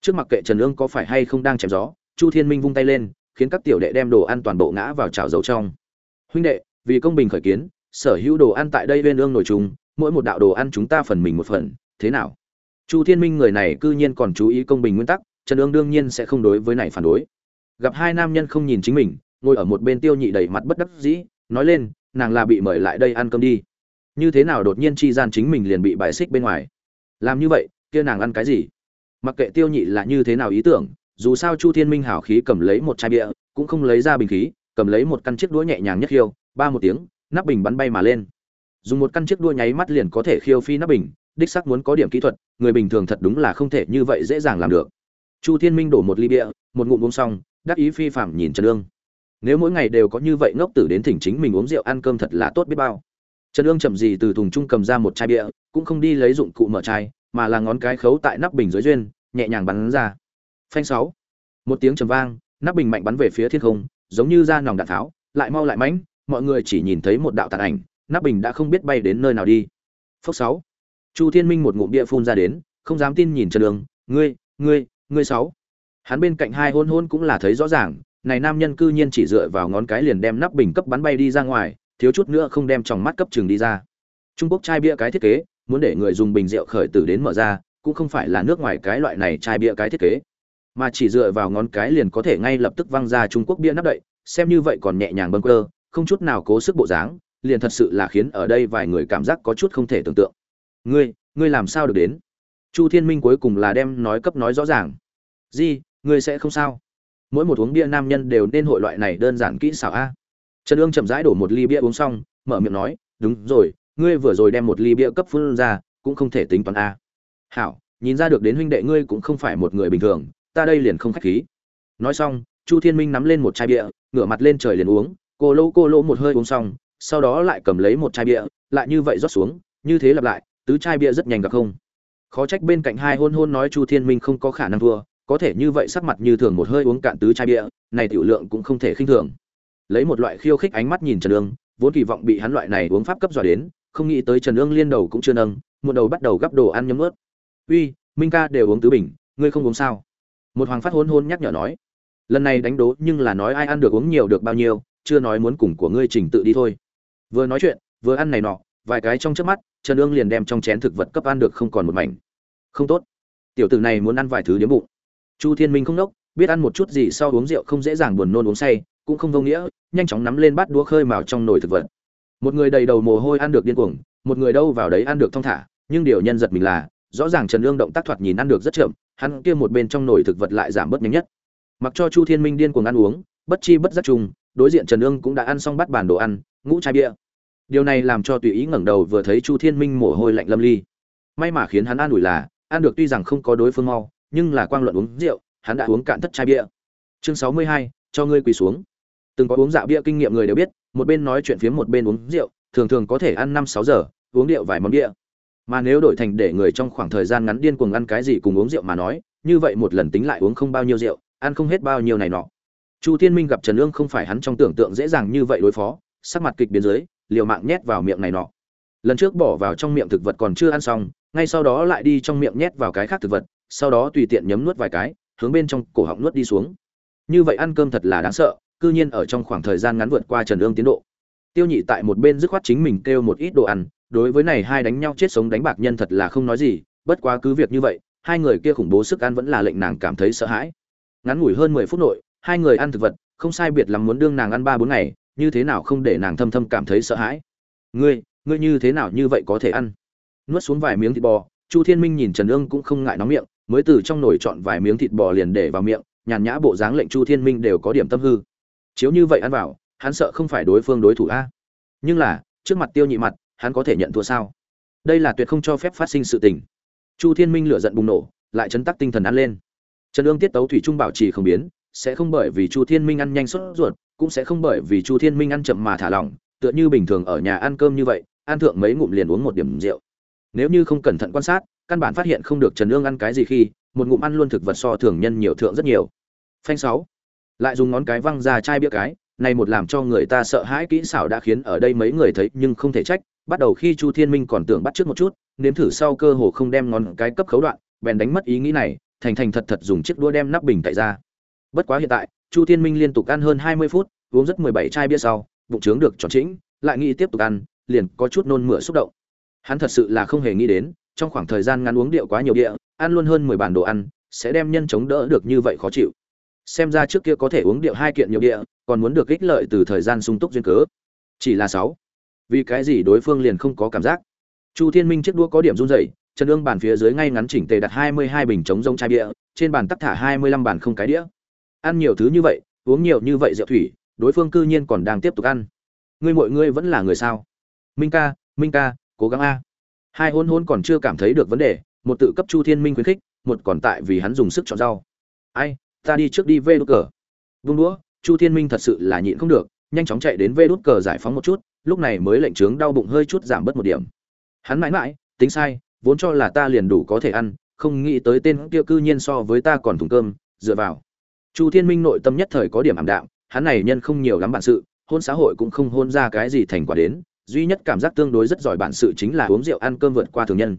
Trước mặt kệ trần ương có phải hay không đang chém gió, chu thiên minh vung tay lên, khiến các tiểu đệ đem đồ ăn toàn bộ ngã vào chảo dầu trong. Huynh đệ, vì công bình khởi kiến, sở hữu đồ ăn tại đây bên ương nổi chung, mỗi một đạo đồ ăn chúng ta phần mình một phần, thế nào? Chu thiên minh người này cư nhiên còn chú ý công bình nguyên tắc, trần ương đương nhiên sẽ không đối với này phản đối. Gặp hai nam nhân không nhìn chính mình, ngồi ở một bên tiêu nhị đầy mặt bất đắc dĩ, nói lên, nàng là bị mời lại đây ăn cơm đi. Như thế nào đột nhiên chi gian chính mình liền bị bài xích bên ngoài? Làm như vậy, kia nàng ăn cái gì? Mặc kệ tiêu nhị là như thế nào ý tưởng, dù sao chu thiên minh hảo khí cầm lấy một chai bia, cũng không lấy ra bình khí, cầm lấy một căn chiếc đũa nhẹ nhàng nhất khiêu, ba một tiếng, nắp bình bắn bay mà lên. Dùng một căn chiếc đũa nháy mắt liền có thể khiêu phi nắp bình đích sắc muốn có điểm kỹ thuật, người bình thường thật đúng là không thể như vậy dễ dàng làm được. Chu thiên minh đổ một ly bia, một ngụm uống xong, đắc ý phi phạm nhìn trần ương. Nếu mỗi ngày đều có như vậy ngốc tử đến thỉnh chính mình uống rượu ăn cơm thật là tốt biết bao. Trần ương chậm gì từ thùng trung cầm ra một chai bia, cũng không đi lấy dụng cụ mở chai, mà là ngón cái khấu tại nắp bình dưới duyên, nhẹ nhàng bắn ra. Phanh sáu. Một tiếng trầm vang, nắp bình mạnh bắn về phía thiên không, giống như ra nòng đạn tháo, lại mau lại mãnh, mọi người chỉ nhìn thấy một đạo tàn ảnh, nắp bình đã không biết bay đến nơi nào đi. Phốc sáu chu thiên minh một ngụm bia phun ra đến, không dám tin nhìn trần đường, ngươi ngươi ngươi sáu. Hắn bên cạnh hai hôn hôn cũng là thấy rõ ràng, này nam nhân cư nhiên chỉ dựa vào ngón cái liền đem nắp bình cấp bắn bay đi ra ngoài, thiếu chút nữa không đem tròng mắt cấp trường đi ra. Trung quốc chai bia cái thiết kế, muốn để người dùng bình rượu khởi tử đến mở ra, cũng không phải là nước ngoài cái loại này chai bia cái thiết kế. Mà chỉ dựa vào ngón cái liền có thể ngay lập tức văng ra trung quốc bia nắp đậy, xem như vậy còn nhẹ nhàng bâng quơ, không chút nào cố sức bộ dáng, liền thật sự là khiến ở đây vài người cảm giác có chút không thể tưởng tượng ngươi ngươi làm sao được đến? Chu thiên minh cuối cùng là đem nói cấp nói rõ ràng. Di, ngươi sẽ không sao. Mỗi một uống bia nam nhân đều nên hội loại này đơn giản kỹ xảo a. Trần ương chậm rãi đổ một ly bia uống xong, mở miệng nói, đúng rồi, ngươi vừa rồi đem một ly bia cấp phun ra, cũng không thể tính toán a. Hảo, nhìn ra được đến huynh đệ ngươi cũng không phải một người bình thường, ta đây liền không khách khí. Nói xong, chu thiên minh nắm lên một chai bia, ngửa mặt lên trời liền uống, cô lỗ cô lỗ một hơi uống xong, sau đó lại cầm lấy một chai bia, lại như vậy rót xuống, như thế lặp lại tứ chai bia rất nhanh gặp không. Khó trách bên cạnh hai hôn hôn nói chu thiên minh không có khả năng thua, có thể như vậy sắc mặt như thường một hơi uống cạn tứ chai bia, này tiểu lượng cũng không thể khinh thường. Lấy một loại khiêu khích ánh mắt nhìn trần ương, vốn kỳ vọng bị hắn loại này uống pháp cấp dọa đến, không nghĩ tới trần ương liên đầu cũng chưa nâng, một đầu bắt đầu gắp đồ ăn nhấm ướt. Uy, minh ca đều uống tứ bình, ngươi không uống sao? Một hoàng phát hôn hôn nhắc nhở nói. Lần này đánh đố nhưng là nói ai ăn được uống nhiều được bao nhiêu, chưa nói muốn cùng của ngươi trình tự đi thôi. Vừa nói chuyện, vừa ăn này nọ vài cái trong trước mắt trần ương liền đem trong chén thực vật cấp ăn được không còn một mảnh. Không tốt. Tiểu tử này muốn ăn vài thứ điếm bụng. Chu thiên minh không nốc, biết ăn một chút gì sau uống rượu không dễ dàng buồn nôn uống say cũng không vô nghĩa nhanh chóng nắm lên bát đũa khơi mào trong nồi thực vật. Một người đầy đầu mồ hôi ăn được điên cuồng một người đâu vào đấy ăn được thong thả nhưng điều nhân giật mình là rõ ràng trần ương động tác thoạt nhìn ăn được rất chậm hắn kia một bên trong nồi thực vật lại giảm bớt nhanh nhất. Mặc cho chu thiên minh điên cuồng ăn uống bất chi bất giác chung đối diện trần ương cũng đã ăn xong bát bàn đồ ăn ngũ chai bia điều này làm cho tùy ý ngẩng đầu vừa thấy chu thiên minh mồ hôi lạnh lâm ly. May mà khiến hắn an ủi là, ăn được tuy rằng không có đối phương mau, nhưng là quang luận uống rượu, hắn đã uống cạn thất chai bia. Chương sáu mươi hai, cho ngươi quỳ xuống. Từng có uống dạ bia kinh nghiệm người đều biết, một bên nói chuyện phía một bên uống rượu, thường thường có thể ăn năm sáu giờ, uống rượu vài món bia. Mà nếu đổi thành để người trong khoảng thời gian ngắn điên cuồng ăn cái gì cùng uống rượu mà nói, như vậy một lần tính lại uống không bao nhiêu rượu, ăn không hết bao nhiêu này nọ. Chu thiên minh gặp trần ương không phải hắn trong tưởng tượng dễ dàng như vậy đối phó, sắc mặt kịch biến dưới liều mạng nhét vào miệng này nọ. Lần trước bỏ vào trong miệng thực vật còn chưa ăn xong, ngay sau đó lại đi trong miệng nhét vào cái khác thực vật, sau đó tùy tiện nhấm nuốt vài cái, hướng bên trong cổ họng nuốt đi xuống. Như vậy ăn cơm thật là đáng sợ, cư nhiên ở trong khoảng thời gian ngắn vượt qua trần ương tiến độ. Tiêu nhị tại một bên dứt khoát chính mình kêu một ít đồ ăn, đối với này hai đánh nhau chết sống đánh bạc nhân thật là không nói gì, bất quá cứ việc như vậy, hai người kia khủng bố sức ăn vẫn là lệnh nàng cảm thấy sợ hãi. Ngắn ngủi hơn mười phút nội, hai người ăn thực vật, không sai biệt lắm muốn đương nàng ăn ba bốn ngày như thế nào không để nàng thâm thâm cảm thấy sợ hãi? Ngươi ngươi như thế nào như vậy có thể ăn? Nuốt xuống vài miếng thịt bò, chu thiên minh nhìn trần ương cũng không ngại nóng miệng, mới từ trong nồi chọn vài miếng thịt bò liền để vào miệng, nhàn nhã bộ dáng lệnh chu thiên minh đều có điểm tâm hư. Chiếu như vậy ăn vào, hắn sợ không phải đối phương đối thủ a. Nhưng là, trước mặt tiêu nhị mặt, hắn có thể nhận thua sao? Đây là tuyệt không cho phép phát sinh sự tình. Chu thiên minh lửa giận bùng nổ, lại chấn tắc tinh thần ăn lên. Trần ương tiết tấu thủy trung bảo trì không biến, sẽ không bởi vì chu thiên minh ăn nhanh sốt ruột cũng sẽ không bởi vì chu thiên minh ăn chậm mà thả lỏng, tựa như bình thường ở nhà ăn cơm như vậy, ăn thượng mấy ngụm liền uống một điểm rượu. Nếu như không cẩn thận quan sát, căn bản phát hiện không được trần ương ăn cái gì khi, một ngụm ăn luôn thực vật so thường nhân nhiều thượng rất nhiều. Phanh sáu. Lại dùng ngón cái văng ra chai bia cái, này một làm cho người ta sợ hãi kỹ xảo đã khiến ở đây mấy người thấy nhưng không thể trách, bắt đầu khi chu thiên minh còn tưởng bắt trước một chút, nếm thử sau cơ hồ không đem ngón cái cấp khấu đoạn, bèn đánh mất ý nghĩ này, thành thành thật thật dùng chiếc đũa đem nắp bình tại ra. Bất quá hiện tại chu thiên minh liên tục ăn hơn hai mươi phút, uống rất mười bảy chai bia sau, bụng trướng được tròn chỉnh lại nghĩ tiếp tục ăn, liền có chút nôn mửa xúc động. Hắn thật sự là không hề nghĩ đến, trong khoảng thời gian ngắn uống điệu quá nhiều địa ăn luôn hơn mười bản đồ ăn, sẽ đem nhân chống đỡ được như vậy khó chịu. Xem ra trước kia có thể uống điệu hai kiện nhiều địa còn muốn được ích lợi từ thời gian sung túc duyên cớ. Chỉ là sáu. Vì cái gì đối phương liền không có cảm giác? Chu thiên minh chiếc đũa có điểm run rẩy, chân ương bàn phía dưới ngay ngắn chỉnh tề đặt hai mươi hai bình chống rông chai bia, trên bàn tắc thả hai mươi lăm bàn không cái đĩa ăn nhiều thứ như vậy, uống nhiều như vậy rượu thủy, đối phương cư nhiên còn đang tiếp tục ăn. Ngươi mọi ngươi vẫn là người sao? Minh ca minh ca, cố gắng a. Hai hôn hôn còn chưa cảm thấy được vấn đề, một tự cấp chu thiên minh khuyến khích, một còn tại vì hắn dùng sức chọn rau. Ai, ta đi trước đi vê đốt cờ. Vung đũa, chu thiên minh thật sự là nhịn không được, nhanh chóng chạy đến vê đốt cờ giải phóng một chút, lúc này mới lệnh trướng đau bụng hơi chút giảm bớt một điểm. Hắn mãi mãi, tính sai, vốn cho là ta liền đủ có thể ăn, không nghĩ tới tên kia cư nhiên so với ta còn thùng cơm, dựa vào chu thiên minh nội tâm nhất thời có điểm ảm đạm, hắn này nhân không nhiều lắm bản sự, hôn xã hội cũng không hôn ra cái gì thành quả đến, duy nhất cảm giác tương đối rất giỏi bản sự chính là uống rượu ăn cơm vượt qua thường nhân.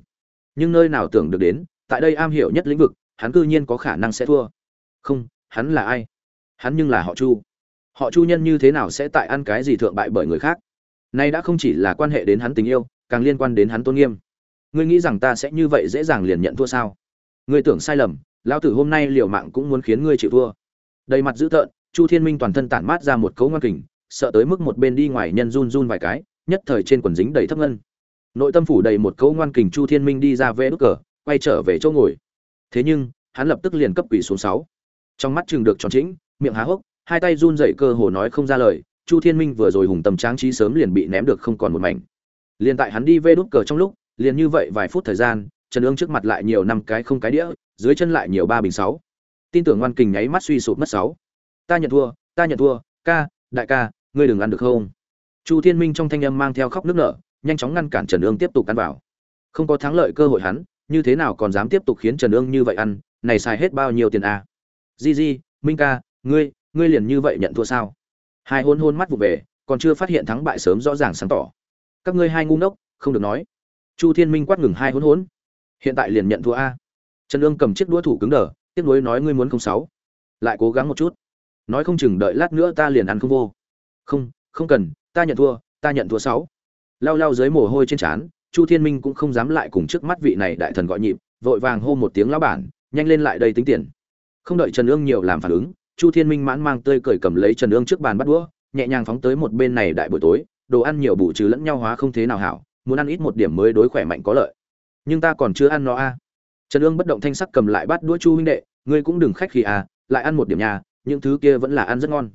Nhưng nơi nào tưởng được đến, tại đây am hiểu nhất lĩnh vực, hắn cư nhiên có khả năng sẽ thua. Không, hắn là ai? Hắn nhưng là họ chu. Họ chu nhân như thế nào sẽ tại ăn cái gì thượng bại bởi người khác? Nay đã không chỉ là quan hệ đến hắn tình yêu, càng liên quan đến hắn tôn nghiêm. Ngươi nghĩ rằng ta sẽ như vậy dễ dàng liền nhận thua sao? Ngươi tưởng sai lầm, lão tử hôm nay liều mạng cũng muốn khiến ngươi chịu thua đầy mặt dữ tợn, chu thiên minh toàn thân tản mát ra một cấu ngoan kình, sợ tới mức một bên đi ngoài nhân run run vài cái, nhất thời trên quần dính đầy thấp ngân. Nội tâm phủ đầy một cấu ngoan kình chu thiên minh đi ra vẽ đốt cờ, quay trở về chỗ ngồi. Thế nhưng, hắn lập tức liền cấp quỷ xuống sáu. Trong mắt chừng được tròn chính miệng há hốc, hai tay run dậy cơ hồ nói không ra lời, chu thiên minh vừa rồi hùng tầm tráng trí sớm liền bị ném được không còn một mảnh. Liền tại hắn đi vê đốt cờ trong lúc, liền như vậy vài phút thời gian, trần ương trước mặt lại nhiều năm cái không cái đĩa, dưới chân lại nhiều ba bình sáu tin tưởng ngoan kình nháy mắt suy sụp mất sáu. Ta nhận thua, ta nhận thua, ca, đại ca, ngươi đừng ăn được không? Chu thiên minh trong thanh âm mang theo khóc nước nở, nhanh chóng ngăn cản trần ương tiếp tục ăn vào. Không có thắng lợi cơ hội hắn, như thế nào còn dám tiếp tục khiến trần ương như vậy ăn, này xài hết bao nhiêu tiền à? di di, minh ca, ngươi ngươi liền như vậy nhận thua sao? Hai hôn hôn mắt vụ về, còn chưa phát hiện thắng bại sớm rõ ràng sáng tỏ. Các ngươi hai ngu ngốc, không được nói. Chu thiên minh quát ngừng hai hôn hôn. Hiện tại liền nhận thua a. Trần ương cầm chiếc đũa thủ cứng đờ tiếp nối nói ngươi muốn không sáu. Lại cố gắng một chút. Nói không chừng đợi lát nữa ta liền ăn không vô. Không không cần, ta nhận thua, ta nhận thua sáu. Lao lao dưới mồ hôi trên trán, chu thiên minh cũng không dám lại cùng trước mắt vị này đại thần gọi nhịp, vội vàng hô một tiếng lão bản, nhanh lên lại đây tính tiền. Không đợi trần ương nhiều làm phản ứng, chu thiên minh mãn mang tươi cười cầm lấy trần ương trước bàn bắt đũa, nhẹ nhàng phóng tới một bên này đại buổi tối, đồ ăn nhiều bù trừ lẫn nhau hóa không thế nào hảo, muốn ăn ít một điểm mới đối khỏe mạnh có lợi. Nhưng ta còn chưa ăn nó a trần ương bất động thanh sắc cầm lại bát đũa chu huynh đệ, ngươi cũng đừng khách khi à lại ăn một điểm nhà, những thứ kia vẫn là ăn rất ngon.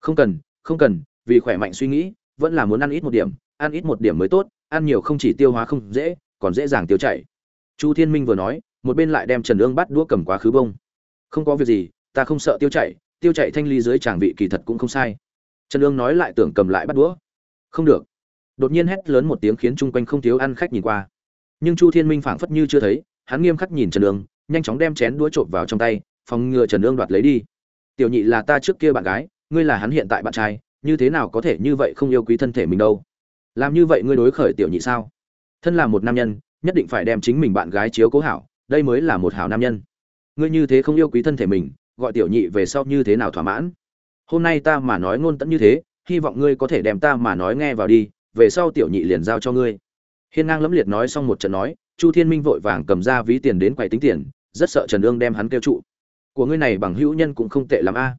Không cần không cần, vì khỏe mạnh suy nghĩ, vẫn là muốn ăn ít một điểm, ăn ít một điểm mới tốt, ăn nhiều không chỉ tiêu hóa không dễ, còn dễ dàng tiêu chảy. Chu thiên minh vừa nói, một bên lại đem trần ương bắt đũa cầm quá khứ bông. Không có việc gì, ta không sợ tiêu chảy tiêu chảy thanh ly dưới tràng vị kỳ thật cũng không sai. Trần ương nói lại tưởng cầm lại bắt đũa. Không được. Đột nhiên hét lớn một tiếng khiến chung quanh không thiếu ăn khách nhìn qua. Nhưng chu thiên minh phảng phất như chưa thấy hắn nghiêm khắc nhìn trần Nương, nhanh chóng đem chén đũa trộn vào trong tay phòng ngừa trần Nương đoạt lấy đi. Tiểu nhị là ta trước kia bạn gái ngươi là hắn hiện tại bạn trai như thế nào có thể như vậy không yêu quý thân thể mình đâu? Làm như vậy ngươi đối khởi tiểu nhị sao? Thân là một nam nhân nhất định phải đem chính mình bạn gái chiếu cố hảo đây mới là một hảo nam nhân. Ngươi như thế không yêu quý thân thể mình gọi tiểu nhị về sau như thế nào thỏa mãn? Hôm nay ta mà nói ngôn tận như thế hy vọng ngươi có thể đem ta mà nói nghe vào đi về sau tiểu nhị liền giao cho ngươi. Hiên ngang lẫm liệt nói xong một trận nói chu thiên minh vội vàng cầm ra ví tiền đến quầy tính tiền, rất sợ trần ương đem hắn kêu trụ. Của ngươi này bằng hữu nhân cũng không tệ lắm a.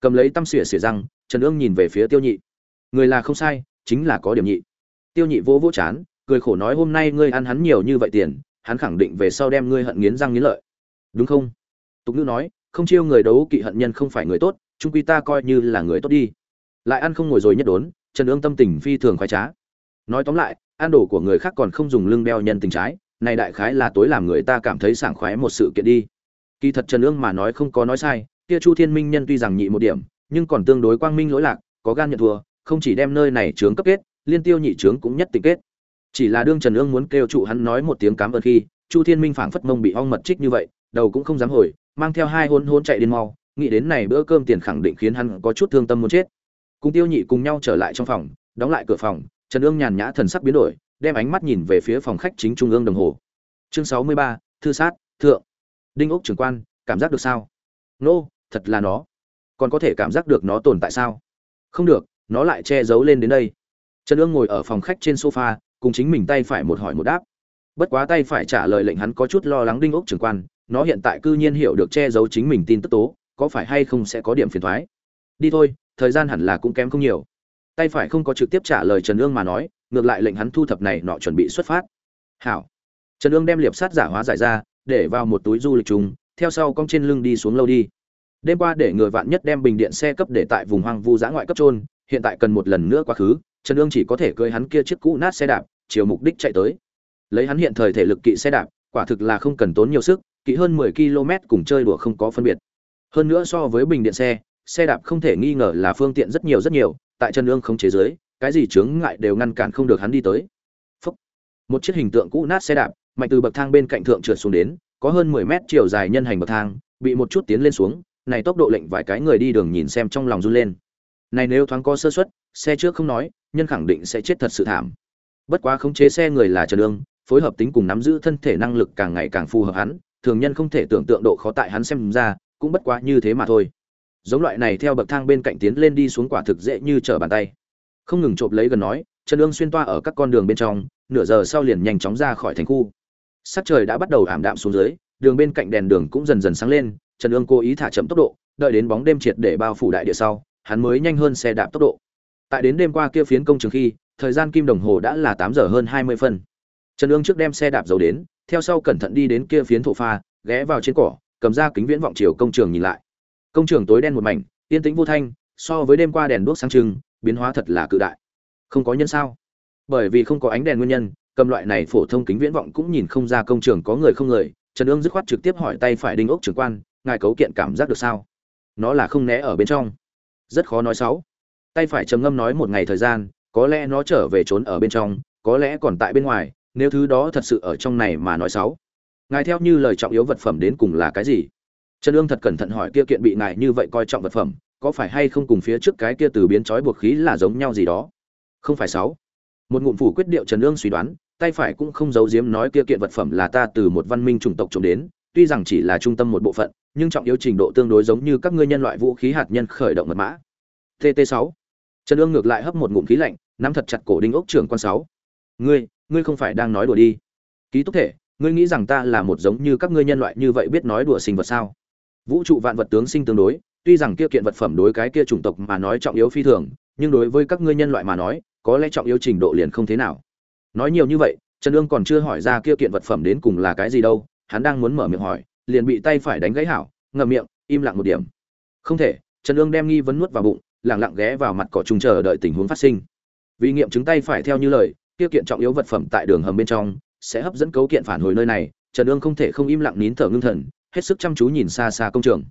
Cầm lấy tăm xỉa xỉa răng, trần ương nhìn về phía tiêu nhị. Người là không sai, chính là có điểm nhị. Tiêu nhị vỗ vỗ chán, cười khổ nói hôm nay ngươi ăn hắn nhiều như vậy tiền, hắn khẳng định về sau đem ngươi hận nghiến răng nghiến lợi. Đúng không? Tục ngữ nói, không chiêu người đấu kỵ hận nhân không phải người tốt trung quy ta coi như là người tốt đi. Lại ăn không ngồi rồi nhất đốn, trần ương tâm tình phi thường khoái trá. Nói tóm lại, ăn đồ của người khác còn không dùng lưng đeo nhân tình trái này đại khái là tối làm người ta cảm thấy sảng khoái một sự kiện đi. Kỳ thật trần ương mà nói không có nói sai, kia chu thiên minh nhân tuy rằng nhị một điểm, nhưng còn tương đối quang minh lỗi lạc, có gan nhận thua, không chỉ đem nơi này trướng cấp kết, liên tiêu nhị trướng cũng nhất tình kết. Chỉ là đương trần ương muốn kêu trụ hắn nói một tiếng cám ơn khi, chu thiên minh phảng phất mông bị ong mật trích như vậy, đầu cũng không dám hồi, mang theo hai hôn hôn chạy điên mau, nghĩ đến này bữa cơm tiền khẳng định khiến hắn có chút thương tâm muốn chết. Cùng tiêu nhị cùng nhau trở lại trong phòng, đóng lại cửa phòng, trần ương nhàn nhã thần sắc biến đổi đem ánh mắt nhìn về phía phòng khách chính trung ương đồng hồ. Chương sáu mươi ba thư sát thượng. Đinh ốc trưởng quan cảm giác được sao? Nô、no, thật là nó. Còn có thể cảm giác được nó tồn tại sao? Không được nó lại che giấu lên đến đây. Trần ương ngồi ở phòng khách trên sofa cùng chính mình tay phải một hỏi một đáp. Bất quá tay phải trả lời lệnh hắn có chút lo lắng đinh ốc trưởng quan nó hiện tại cư nhiên hiểu được che giấu chính mình tin tức tố có phải hay không sẽ có điểm phiền thoái? Đi thôi thời gian hẳn là cũng kém không nhiều tay phải không có trực tiếp trả lời trần ương mà nói ngược lại lệnh hắn thu thập này nọ chuẩn bị xuất phát. Hảo. Trần ương đem liệp sát giả hóa giải ra để vào một túi du lịch chúng, theo sau cong trên lưng đi xuống lâu đi. Đêm qua để người vạn nhất đem bình điện xe cấp để tại vùng hoang vu giã ngoại cấp trôn hiện tại cần một lần nữa quá khứ trần ương chỉ có thể cưỡi hắn kia chiếc cũ nát xe đạp chiều mục đích chạy tới. Lấy hắn hiện thời thể lực kỵ xe đạp quả thực là không cần tốn nhiều sức kỵ hơn 10 km cùng chơi đùa không có phân biệt. Hơn nữa so với bình điện xe xe đạp không thể nghi ngờ là phương tiện rất nhiều rất nhiều tại chân ương không chế giới cái gì chướng ngại đều ngăn cản không được hắn đi tới. Phúc. một chiếc hình tượng cũ nát xe đạp, mạnh từ bậc thang bên cạnh thượng trượt xuống đến, có hơn 10 mét chiều dài nhân hành bậc thang, bị một chút tiến lên xuống, này tốc độ lệnh vài cái người đi đường nhìn xem trong lòng run lên. Này nếu thoáng có sơ suất, xe trước không nói, nhân khẳng định sẽ chết thật sự thảm. Bất quá khống chế xe người là trần ương, phối hợp tính cùng nắm giữ thân thể năng lực càng ngày càng phù hợp hắn, thường nhân không thể tưởng tượng độ khó tại hắn xem ra, cũng bất quá như thế mà thôi giống loại này theo bậc thang bên cạnh tiến lên đi xuống quả thực dễ như trở bàn tay. Không ngừng trộm lấy gần nói trần ương xuyên toa ở các con đường bên trong, nửa giờ sau liền nhanh chóng ra khỏi thành khu. Sắc trời đã bắt đầu ảm đạm xuống dưới, đường bên cạnh đèn đường cũng dần dần sáng lên trần ương cố ý thả chậm tốc độ, đợi đến bóng đêm triệt để bao phủ đại địa sau, hắn mới nhanh hơn xe đạp tốc độ. Tại đến đêm qua kia phiến công trường khi, thời gian kim đồng hồ đã là tám giờ hơn hai mươi phân. Trần ương trước đem xe đạp dầu đến, theo sau cẩn thận đi đến kia phiến thổ pha, ghé vào trên cỏ, cầm ra kính viễn vọng chiều công trường nhìn lại công trường tối đen một mảnh, yên tĩnh vô thanh, so với đêm qua đèn đuốc sáng trưng, biến hóa thật là cự đại. Không có nhân sao? Bởi vì không có ánh đèn nguyên nhân, cầm loại này phổ thông kính viễn vọng cũng nhìn không ra công trường có người không người. Trần ương dứt khoát trực tiếp hỏi tay phải đinh ốc trưởng quan, ngài cấu kiện cảm giác được sao? Nó là không né ở bên trong. Rất khó nói xấu. Tay phải trầm ngâm nói một ngày thời gian, có lẽ nó trở về trốn ở bên trong, có lẽ còn tại bên ngoài, nếu thứ đó thật sự ở trong này mà nói xấu. Ngài theo như lời trọng yếu vật phẩm đến cùng là cái gì? Trần ương thật cẩn thận hỏi kia kiện bị ngài như vậy coi trọng vật phẩm, có phải hay không cùng phía trước cái kia từ biến trói buộc khí là giống nhau gì đó? Không phải sáu. Một ngụm phủ quyết điệu trần ương suy đoán, tay phải cũng không giấu giếm nói kia kiện vật phẩm là ta từ một văn minh chủng tộc trộm đến, tuy rằng chỉ là trung tâm một bộ phận, nhưng trọng yếu trình độ tương đối giống như các ngươi nhân loại vũ khí hạt nhân khởi động mật mã. Tt 6 trần ương ngược lại hấp một ngụm khí lạnh, nắm thật chặt cổ đinh ốc trưởng quan sáu. Ngươi ngươi không phải đang nói đùa đi. Ký túc thể, ngươi nghĩ rằng ta là một giống như các ngươi nhân loại như vậy biết nói đùa sinh vật sao? Vũ trụ vạn vật tướng sinh tương đối, tuy rằng kia kiện vật phẩm đối cái kia chủng tộc mà nói trọng yếu phi thường, nhưng đối với các ngươi nhân loại mà nói, có lẽ trọng yếu trình độ liền không thế nào. Nói nhiều như vậy, trần ương còn chưa hỏi ra kia kiện vật phẩm đến cùng là cái gì đâu, hắn đang muốn mở miệng hỏi, liền bị tay phải đánh gãy hảo, ngậm miệng, im lặng một điểm. Không thể, trần ương đem nghi vấn nuốt vào bụng, lẳng lặng ghé vào mặt cỏ trùng chờ đợi tình huống phát sinh. Vì nghiệm chứng tay phải theo như lời, kia kiện trọng yếu vật phẩm tại đường hầm bên trong, sẽ hấp dẫn cấu kiện phản hồi nơi này, trần ương không thể không im lặng nín thở ngưng thần hết sức chăm chú nhìn xa xa công trường.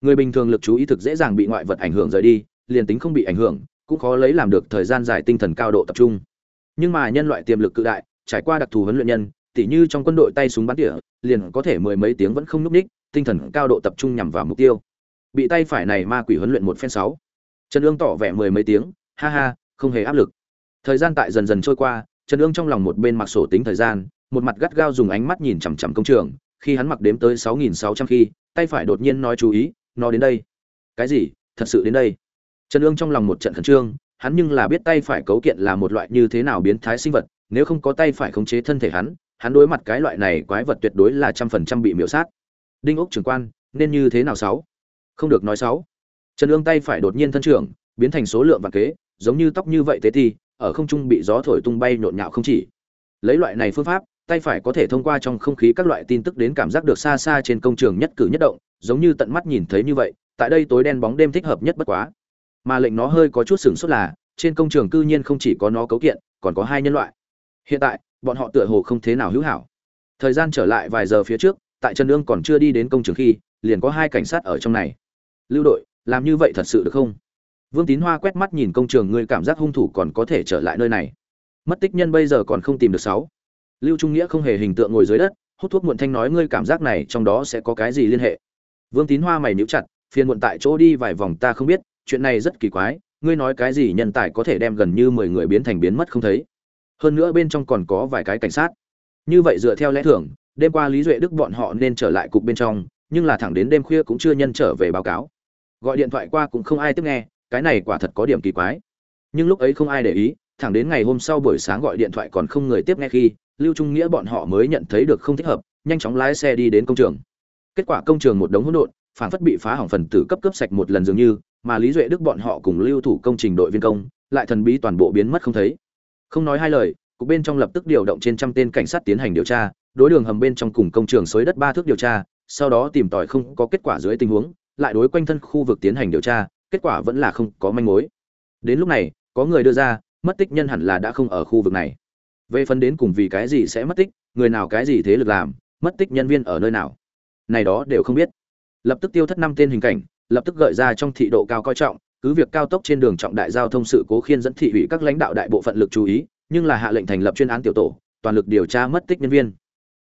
Người bình thường lực chú ý thực dễ dàng bị ngoại vật ảnh hưởng rời đi, liền tính không bị ảnh hưởng, cũng khó lấy làm được thời gian dài tinh thần cao độ tập trung. Nhưng mà nhân loại tiềm lực cự đại, trải qua đặc thù huấn luyện nhân, tỉ như trong quân đội tay súng bắn tỉa, liền có thể mười mấy tiếng vẫn không núp ních tinh thần cao độ tập trung nhằm vào mục tiêu. Bị tay phải này ma quỷ huấn luyện một phen sáu. Trần ương tỏ vẻ mười mấy tiếng, ha ha, không hề áp lực. Thời gian tại dần dần trôi qua, trần ương trong lòng một bên mặc sổ tính thời gian, một mặt gắt gao dùng ánh mắt nhìn chằm chằm công trường khi hắn mặc đếm tới sáu nghìn sáu trăm khi, tay phải đột nhiên nói chú ý, nó đến đây. Cái gì? Thật sự đến đây? Trần ương trong lòng một trận khẩn trương, hắn nhưng là biết tay phải cấu kiện là một loại như thế nào biến thái sinh vật, nếu không có tay phải khống chế thân thể hắn hắn đối mặt cái loại này quái vật tuyệt đối là trăm phần trăm bị miễu sát. Đinh ốc trưởng quan, nên như thế nào sáu? Không được nói sáu. Trần ương tay phải đột nhiên thân trưởng, biến thành số lượng vạn kế, giống như tóc như vậy thế thì, ở không trung bị gió thổi tung bay nhộn nhạo không chỉ. Lấy loại này phương pháp tay phải có thể thông qua trong không khí các loại tin tức đến cảm giác được xa xa trên công trường nhất cử nhất động, giống như tận mắt nhìn thấy như vậy, tại đây tối đen bóng đêm thích hợp nhất bất quá. Mà lệnh nó hơi có chút sửng sốt là, trên công trường cư nhiên không chỉ có nó cấu kiện, còn có hai nhân loại. Hiện tại, bọn họ tựa hồ không thế nào hữu hảo. Thời gian trở lại vài giờ phía trước, tại trần Nương còn chưa đi đến công trường khi, liền có hai cảnh sát ở trong này. Lưu đội, làm như vậy thật sự được không? Vương tín hoa quét mắt nhìn công trường người cảm giác hung thủ còn có thể trở lại nơi này. Mất tích nhân bây giờ còn không tìm được sáu lưu trung nghĩa không hề hình tượng ngồi dưới đất, hút thuốc muộn thanh nói, ngươi cảm giác này trong đó sẽ có cái gì liên hệ? Vương tín hoa mày níu chặt, phiền muộn tại chỗ đi vài vòng ta không biết, chuyện này rất kỳ quái, ngươi nói cái gì nhân tài có thể đem gần như mười người biến thành biến mất không thấy? Hơn nữa bên trong còn có vài cái cảnh sát. Như vậy dựa theo lẽ thường, đêm qua lý duệ đức bọn họ nên trở lại cục bên trong, nhưng là thẳng đến đêm khuya cũng chưa nhân trở về báo cáo. Gọi điện thoại qua cũng không ai tiếp nghe, cái này quả thật có điểm kỳ quái. Nhưng lúc ấy không ai để ý, thẳng đến ngày hôm sau buổi sáng gọi điện thoại còn không người tiếp nghe khi lưu trung nghĩa bọn họ mới nhận thấy được không thích hợp, nhanh chóng lái xe đi đến công trường. Kết quả công trường một đống hỗn độn, phản phất bị phá hỏng phần tử cấp cấp sạch một lần dường như, mà lý duệ đức bọn họ cùng lưu thủ công trình đội viên công, lại thần bí toàn bộ biến mất không thấy. Không nói hai lời, cục bên trong lập tức điều động trên trăm tên cảnh sát tiến hành điều tra, đối đường hầm bên trong cùng công trường xới đất ba thước điều tra, sau đó tìm tòi không có kết quả dưới tình huống, lại đối quanh thân khu vực tiến hành điều tra, kết quả vẫn là không có manh mối. Đến lúc này, có người đưa ra, mất tích nhân hẳn là đã không ở khu vực này về phần đến cùng vì cái gì sẽ mất tích, người nào cái gì thế lực làm, mất tích nhân viên ở nơi nào. Này đó đều không biết. Lập tức tiêu thất năm tên hình cảnh, lập tức gợi ra trong thị độ cao coi trọng, cứ việc cao tốc trên đường trọng đại giao thông sự cố khiên dẫn thị ủy các lãnh đạo đại bộ phận lực chú ý, nhưng là hạ lệnh thành lập chuyên án tiểu tổ, toàn lực điều tra mất tích nhân viên.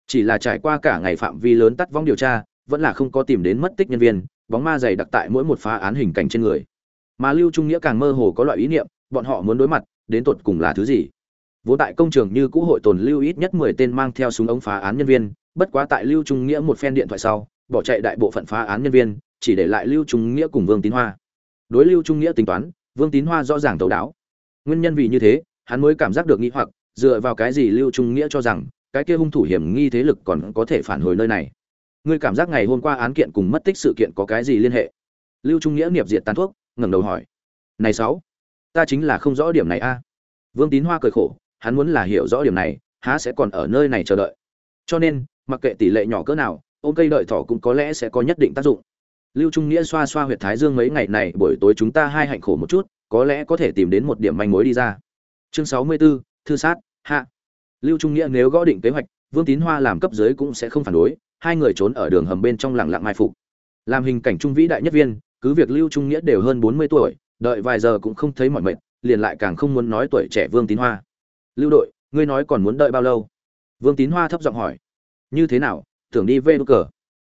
Chỉ là trải qua cả ngày phạm vi lớn tắt vong điều tra, vẫn là không có tìm đến mất tích nhân viên, bóng ma dày đặc tại mỗi một phá án hình cảnh trên người. Mà lưu trung nghĩa càng mơ hồ có loại ý niệm, bọn họ muốn đối mặt, đến tột cùng là thứ gì? Vốn tại công trường như cũ hội tồn lưu ít nhất mười tên mang theo súng ống phá án nhân viên, bất quá tại lưu trung nghĩa một phen điện thoại sau, bỏ chạy đại bộ phận phá án nhân viên, chỉ để lại lưu trung nghĩa cùng vương tín hoa. Đối lưu trung nghĩa tính toán, vương tín hoa rõ ràng tấu đáo. Nguyên nhân vì như thế, hắn mới cảm giác được nghĩ hoặc, dựa vào cái gì lưu trung nghĩa cho rằng, cái kia hung thủ hiểm nghi thế lực còn có thể phản hồi nơi này? Ngươi cảm giác ngày hôm qua án kiện cùng mất tích sự kiện có cái gì liên hệ? Lưu trung nghĩa nghiệp diệt tán thuốc, ngẩng đầu hỏi. Này sáu, ta chính là không rõ điểm này a. Vương tín hoa cười khổ hắn muốn là hiểu rõ điểm này há sẽ còn ở nơi này chờ đợi. Cho nên mặc kệ tỷ lệ nhỏ cỡ nào ôm cây đợi thỏ cũng có lẽ sẽ có nhất định tác dụng. Lưu trung nghĩa xoa xoa huyệt thái dương mấy ngày này buổi tối chúng ta hai hạnh khổ một chút có lẽ có thể tìm đến một điểm manh mối đi ra. Chương sáu mươi 64, thư sát hạ. Lưu trung nghĩa nếu gõ định kế hoạch vương tín hoa làm cấp dưới cũng sẽ không phản đối hai người trốn ở đường hầm bên trong lặng lặng mai phục. Làm hình cảnh trung vĩ đại nhất viên cứ việc lưu trung nghĩa đều hơn bốn mươi tuổi đợi vài giờ cũng không thấy mọi mệt liền lại càng không muốn nói tuổi trẻ vương tín hoa lưu đội, ngươi nói còn muốn đợi bao lâu? Vương tín hoa thấp giọng hỏi. Như thế nào, tưởng đi về đ cờ?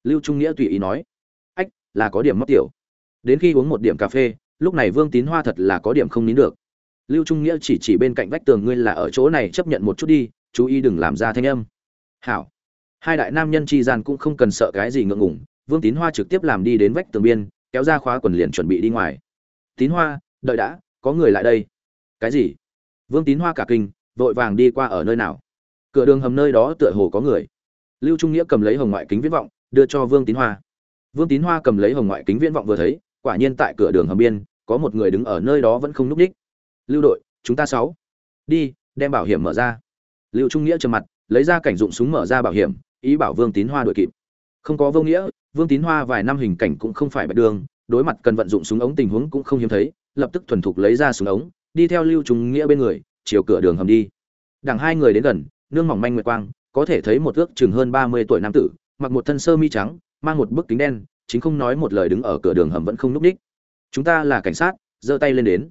Lưu trung nghĩa tùy ý nói. Ách, là có điểm mất tiểu. Đến khi uống một điểm cà phê, lúc này vương tín hoa thật là có điểm không nín được. Lưu trung nghĩa chỉ chỉ bên cạnh vách tường, ngươi là ở chỗ này, chấp nhận một chút đi, chú ý đừng làm ra thanh âm. Hảo. Hai đại nam nhân tri gian cũng không cần sợ cái gì ngượng ngủng vương tín hoa trực tiếp làm đi đến vách tường biên, kéo ra khóa quần liền chuẩn bị đi ngoài. Tín hoa, đợi đã, có người lại đây. Cái gì? Vương tín hoa cả kinh vội vàng đi qua ở nơi nào. Cửa đường hầm nơi đó tựa hồ có người. Lưu trung nghĩa cầm lấy hồng ngoại kính viễn vọng, đưa cho vương tín hoa. Vương tín hoa cầm lấy hồng ngoại kính viễn vọng vừa thấy, quả nhiên tại cửa đường hầm biên, có một người đứng ở nơi đó vẫn không núp ních. Lưu đội, chúng ta sáu, đi, đem bảo hiểm mở ra. Lưu trung nghĩa trầm mặt, lấy ra cảnh dụng súng mở ra bảo hiểm, ý bảo vương tín hoa đội kịp. Không có vô nghĩa, vương tín hoa vài năm hình cảnh cũng không phải bạch đường, đối mặt cần vận dụng súng ống tình huống cũng không hiếm thấy, lập tức thuần thục lấy ra súng ống, đi theo lưu trung nghĩa bên người chiều cửa đường hầm đi. Đằng hai người đến gần, nương mỏng manh nguyệt quang, có thể thấy một ước chừng hơn ba mươi tuổi nam tử, mặc một thân sơ mi trắng, mang một bức kính đen, chính không nói một lời đứng ở cửa đường hầm vẫn không núp đích chúng ta là cảnh sát, giơ tay lên đến.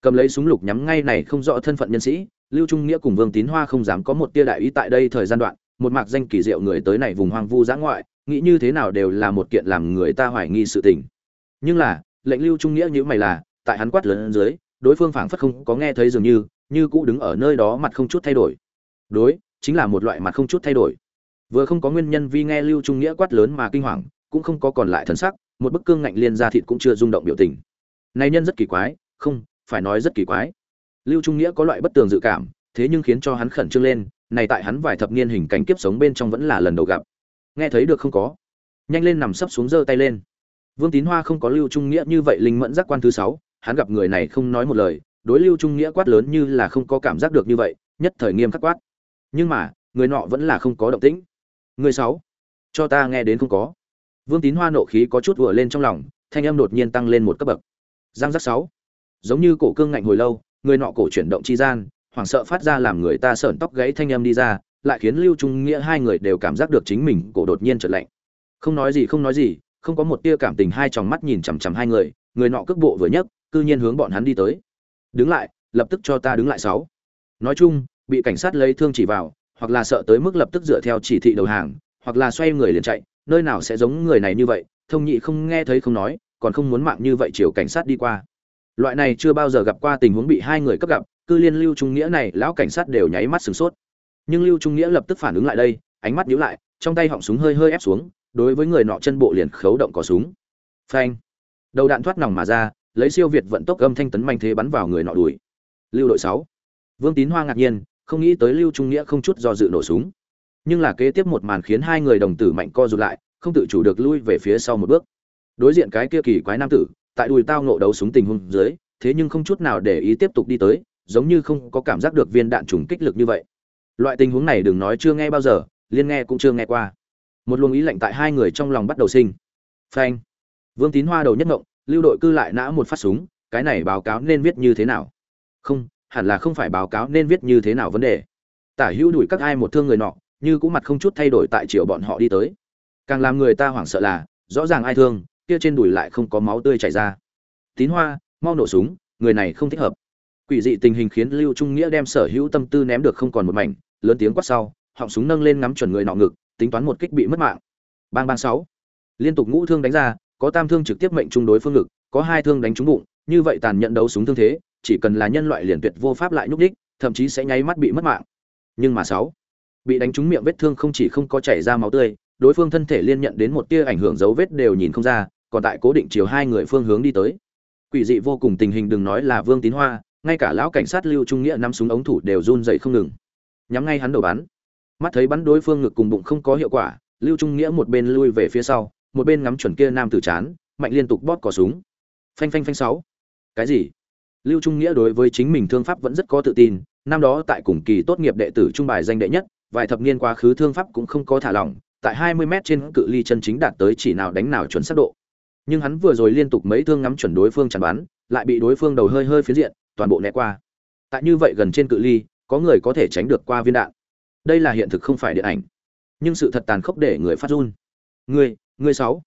Cầm lấy súng lục nhắm ngay này không rõ thân phận nhân sĩ, lưu trung nghĩa cùng vương tín hoa không dám có một tia đại ý tại đây thời gian đoạn, một mạc danh kỳ diệu người tới này vùng hoang vu giã ngoại, nghĩ như thế nào đều là một kiện làm người ta hoài nghi sự tình. Nhưng là, lệnh lưu trung nghĩa như mày là, tại hắn quát lớn dưới, đối phương phảng phất không có nghe thấy dường như như cũ đứng ở nơi đó mặt không chút thay đổi. Đối, chính là một loại mặt không chút thay đổi. Vừa không có nguyên nhân vì nghe lưu trung nghĩa quát lớn mà kinh hoàng, cũng không có còn lại thần sắc, một bức cương ngạnh liên ra thịt cũng chưa rung động biểu tình. Này nhân rất kỳ quái, không, phải nói rất kỳ quái. Lưu trung nghĩa có loại bất tường dự cảm, thế nhưng khiến cho hắn khẩn trương lên, này tại hắn vài thập niên hình cảnh kiếp sống bên trong vẫn là lần đầu gặp. Nghe thấy được không có? Nhanh lên nằm sấp xuống giơ tay lên. Vương tín hoa không có lưu trung nghĩa như vậy linh mẫn giác quan thứ sáu, hắn gặp người này không nói một lời đối lưu trung nghĩa quát lớn như là không có cảm giác được như vậy, nhất thời nghiêm khắc quát. Nhưng mà, người nọ vẫn là không có động tĩnh. Người sáu, cho ta nghe đến không có. Vương tín hoa nộ khí có chút vừa lên trong lòng, thanh âm đột nhiên tăng lên một cấp bậc. Giang giác sáu, giống như cổ cương ngạnh hồi lâu, người nọ cổ chuyển động chi gian, hoảng sợ phát ra làm người ta sởn tóc gãy thanh âm đi ra, lại khiến lưu trung nghĩa hai người đều cảm giác được chính mình cổ đột nhiên trở lạnh. Không nói gì, không nói gì, không có một tia cảm tình hai tròng mắt nhìn chằm chằm hai người người nọ cước bộ vừa nhấc, cư nhiên hướng bọn hắn đi tới đứng lại, lập tức cho ta đứng lại sáu. Nói chung, bị cảnh sát lấy thương chỉ vào, hoặc là sợ tới mức lập tức dựa theo chỉ thị đầu hàng, hoặc là xoay người liền chạy, nơi nào sẽ giống người này như vậy, thông nhị không nghe thấy không nói, còn không muốn mạng như vậy chiều cảnh sát đi qua. Loại này chưa bao giờ gặp qua tình huống bị hai người cấp gặp, cư liên lưu trung nghĩa này, lão cảnh sát đều nháy mắt sửng sốt. Nhưng lưu trung nghĩa lập tức phản ứng lại đây, ánh mắt nhíu lại, trong tay họng súng hơi hơi ép xuống, đối với người nọ chân bộ liền khấu động cò súng. Phanh! Đầu đạn thoát nòng mà ra lấy siêu việt vận tốc âm thanh tấn manh thế bắn vào người nọ đuổi lưu đội sáu. Vương tín hoa ngạc nhiên, không nghĩ tới lưu trung nghĩa không chút do dự nổ súng. Nhưng là kế tiếp một màn khiến hai người đồng tử mạnh co rụt lại, không tự chủ được lui về phía sau một bước. Đối diện cái kia kỳ quái nam tử, tại đùi tao nộ đấu súng tình huống dưới, thế nhưng không chút nào để ý tiếp tục đi tới, giống như không có cảm giác được viên đạn trùng kích lực như vậy. Loại tình huống này đừng nói chưa nghe bao giờ, liên nghe cũng chưa nghe qua. Một luồng ý lạnh tại hai người trong lòng bắt đầu sinh. Phanh. Vương tín hoa đầu nhất ngộng lưu đội cư lại nã một phát súng, cái này báo cáo nên viết như thế nào? Không, hẳn là không phải báo cáo nên viết như thế nào vấn đề. Tả hữu đuổi các ai một thương người nọ, như cũng mặt không chút thay đổi tại chiều bọn họ đi tới. Càng làm người ta hoảng sợ là, rõ ràng ai thương, kia trên đùi lại không có máu tươi chảy ra. Tín hoa, mau nổ súng, người này không thích hợp. Quỷ dị tình hình khiến lưu trung nghĩa đem sở hữu tâm tư ném được không còn một mảnh, lớn tiếng quát sau, họng súng nâng lên ngắm chuẩn người nọ ngực, tính toán một kích bị mất mạng. Bang bang sáu. Liên tục ngũ thương đánh ra có tam thương trực tiếp mệnh trung đối phương ngực, có hai thương đánh trúng bụng, như vậy tàn nhận đấu súng thương thế, chỉ cần là nhân loại liền tuyệt vô pháp lại nhúc đích thậm chí sẽ nháy mắt bị mất mạng. Nhưng mà sáu, bị đánh trúng miệng vết thương không chỉ không có chảy ra máu tươi, đối phương thân thể liên nhận đến một tia ảnh hưởng dấu vết đều nhìn không ra, còn tại cố định chiều hai người phương hướng đi tới. Quỷ dị vô cùng tình hình đừng nói là vương tín hoa, ngay cả lão cảnh sát lưu trung nghĩa năm súng ống thủ đều run rẩy không ngừng. Nhắm ngay hắn đầu bắn. Mắt thấy bắn đối phương ngực cùng bụng không có hiệu quả, lưu trung nghĩa một bên lui về phía sau một bên ngắm chuẩn kia nam tử chán, mạnh liên tục bóp cò súng. Phanh phanh phanh sáu. Cái gì? Lưu trung nghĩa đối với chính mình thương pháp vẫn rất có tự tin, năm đó tại cùng kỳ tốt nghiệp đệ tử trung bài danh đệ nhất, vài thập niên quá khứ thương pháp cũng không có thả lỏng, tại 20 mét trên cự ly chân chính đạt tới chỉ nào đánh nào chuẩn xác độ. Nhưng hắn vừa rồi liên tục mấy thương ngắm chuẩn đối phương chắn bắn, lại bị đối phương đầu hơi hơi phía diện, toàn bộ né qua. Tại như vậy gần trên cự ly, có người có thể tránh được qua viên đạn. Đây là hiện thực không phải điện ảnh. Nhưng sự thật tàn khốc để người phát run. Người người sáu.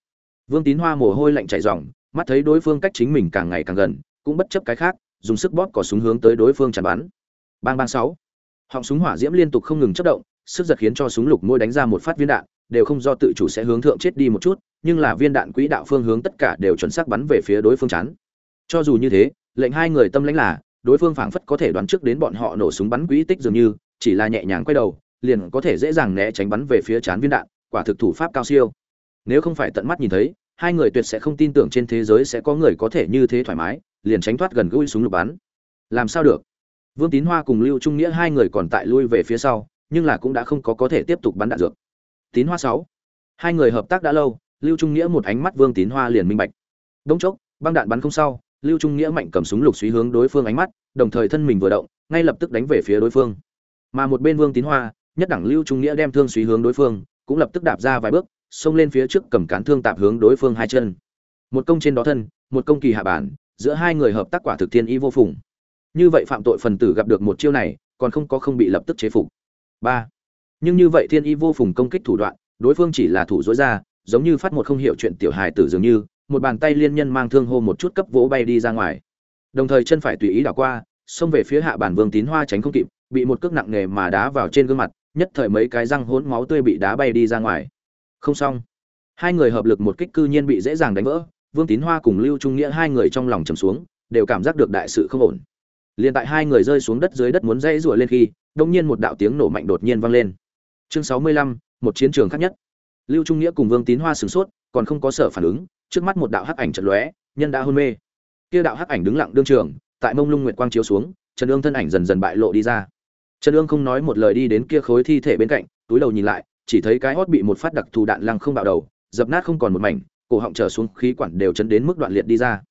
Vương tín hoa mồ hôi lạnh chảy ròng, mắt thấy đối phương cách chính mình càng ngày càng gần, cũng bất chấp cái khác, dùng sức bóp cò súng hướng tới đối phương chắn bắn. Bang bang sáu. Họng súng hỏa diễm liên tục không ngừng chất động, sức giật khiến cho súng lục môi đánh ra một phát viên đạn, đều không do tự chủ sẽ hướng thượng chết đi một chút, nhưng là viên đạn quỹ đạo phương hướng tất cả đều chuẩn xác bắn về phía đối phương chắn. Cho dù như thế, lệnh hai người tâm lãnh là, đối phương phảng phất có thể đoán trước đến bọn họ nổ súng bắn quỹ tích dường như, chỉ là nhẹ nhàng quay đầu, liền có thể dễ dàng né tránh bắn về phía chán viên đạn, quả thực thủ pháp cao siêu nếu không phải tận mắt nhìn thấy, hai người tuyệt sẽ không tin tưởng trên thế giới sẽ có người có thể như thế thoải mái, liền tránh thoát gần gũi súng lục bắn. Làm sao được? Vương tín hoa cùng lưu trung nghĩa hai người còn tại lui về phía sau, nhưng là cũng đã không có có thể tiếp tục bắn đạn dược. Tín hoa sáu. Hai người hợp tác đã lâu, lưu trung nghĩa một ánh mắt vương tín hoa liền minh bạch. Đống chốc, băng đạn bắn không sau, lưu trung nghĩa mạnh cầm súng lục suy hướng đối phương ánh mắt, đồng thời thân mình vừa động, ngay lập tức đánh về phía đối phương. Mà một bên vương tín hoa, nhất đẳng lưu trung nghĩa đem thương suy hướng đối phương, cũng lập tức đạp ra vài bước xông lên phía trước cầm cán thương tạp hướng đối phương hai chân. Một công trên đó thân, một công kỳ hạ bản, giữa hai người hợp tác quả thực thiên ý vô phùng. Như vậy phạm tội phần tử gặp được một chiêu này, còn không có không bị lập tức chế phục. Ba. Nhưng như vậy thiên ý vô phùng công kích thủ đoạn, đối phương chỉ là thủ dối ra, giống như phát một không hiểu chuyện tiểu hài tử dường như, một bàn tay liên nhân mang thương hô một chút cấp vỗ bay đi ra ngoài. Đồng thời chân phải tùy ý đảo qua, xông về phía hạ bản vương tín hoa tránh không kịp, bị một cước nặng nề mà đá vào trên gương mặt, nhất thời mấy cái răng hỗn máu tươi bị đá bay đi ra ngoài không xong. Hai người hợp lực một kích cư nhiên bị dễ dàng đánh vỡ, vương tín hoa cùng lưu trung nghĩa hai người trong lòng trầm xuống, đều cảm giác được đại sự không ổn. Liền tại hai người rơi xuống đất dưới đất muốn dãy rủa lên khi đông nhiên một đạo tiếng nổ mạnh đột nhiên vang lên. Chương sáu mươi lăm, một chiến trường khác nhất. Lưu trung nghĩa cùng vương tín hoa sửng sốt, còn không có sở phản ứng, trước mắt một đạo hắc ảnh trận lóe, nhân đã hôn mê. Kia đạo hắc ảnh đứng lặng đương trường, tại mông lung nguyệt quang chiếu xuống, trần ương thân ảnh dần dần bại lộ đi ra. Trần ương không nói một lời đi đến kia khối thi thể bên cạnh, túi đầu nhìn lại chỉ thấy cái hót bị một phát đặc thù đạn lăng không bạo đầu, dập nát không còn một mảnh, cổ họng trở xuống khí quản đều chấn đến mức đoạn liệt đi ra.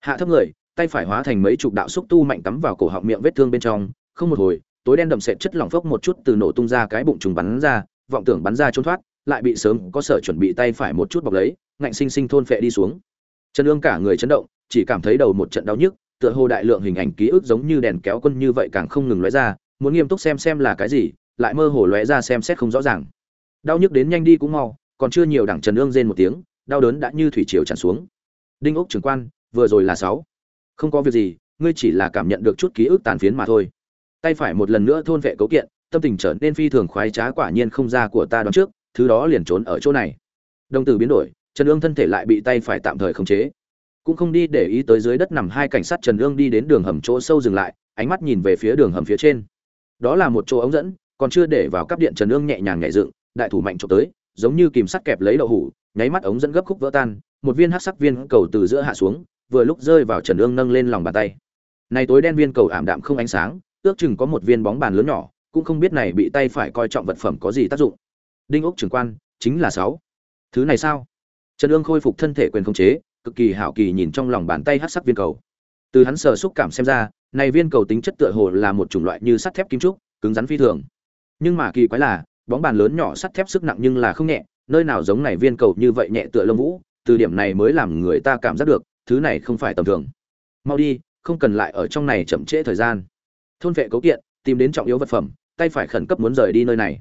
Hạ thấp người, tay phải hóa thành mấy chục đạo xúc tu mạnh tắm vào cổ họng miệng vết thương bên trong, không một hồi, tối đen đậm sệt chất lỏng phốc một chút từ nổ tung ra cái bụng trùng bắn ra, vọng tưởng bắn ra trốn thoát, lại bị sớm có sở chuẩn bị tay phải một chút bọc lấy, ngạnh sinh sinh thôn phệ đi xuống. Trần ương cả người chấn động, chỉ cảm thấy đầu một trận đau nhức, tựa hồ đại lượng hình ảnh ký ức giống như đèn kéo quân như vậy càng không ngừng lóe ra, muốn nghiêm túc xem xem là cái gì, lại mơ hồ lóe ra xem xét không rõ ràng đau nhức đến nhanh đi cũng mau, còn chưa nhiều đảng trần ương rên một tiếng, đau đớn đã như thủy triều tràn xuống. Đinh ốc trưởng quan, vừa rồi là sáu. Không có việc gì, ngươi chỉ là cảm nhận được chút ký ức tàn phiến mà thôi. Tay phải một lần nữa thôn vệ cấu kiện, tâm tình trở nên phi thường khoái trá quả nhiên không ra của ta đoán trước, thứ đó liền trốn ở chỗ này. Đồng tử biến đổi, trần ương thân thể lại bị tay phải tạm thời khống chế. Cũng không đi để ý tới dưới đất nằm hai cảnh sát trần ương đi đến đường hầm chỗ sâu dừng lại, ánh mắt nhìn về phía đường hầm phía trên. Đó là một chỗ ống dẫn, còn chưa để vào cắp điện trần ương nhẹ nhàng nhảy dựng đại thủ mạnh trộm tới, giống như kìm sắt kẹp lấy đậu hủ, nháy mắt ống dẫn gấp khúc vỡ tan, một viên hắc sắc viên cầu từ giữa hạ xuống, vừa lúc rơi vào trần ương nâng lên lòng bàn tay. Này tối đen viên cầu ảm đạm không ánh sáng, ước chừng có một viên bóng bàn lớn nhỏ, cũng không biết này bị tay phải coi trọng vật phẩm có gì tác dụng. Đinh ốc trưởng quan, chính là sáu. Thứ này sao? Trần ương khôi phục thân thể quyền khống chế, cực kỳ hảo kỳ nhìn trong lòng bàn tay hắc sắc viên cầu. Từ hắn sờ xúc cảm xem ra, này viên cầu tính chất tựa hồ là một chủng loại như sắt thép kim trúc, cứng rắn phi thường. Nhưng mà kỳ quái là bóng bàn lớn nhỏ sắt thép sức nặng nhưng là không nhẹ, nơi nào giống này viên cầu như vậy nhẹ tựa lông vũ, từ điểm này mới làm người ta cảm giác được, thứ này không phải tầm thường. Mau đi, không cần lại ở trong này chậm trễ thời gian. Thôn vệ cấu kiện, tìm đến trọng yếu vật phẩm, tay phải khẩn cấp muốn rời đi nơi này.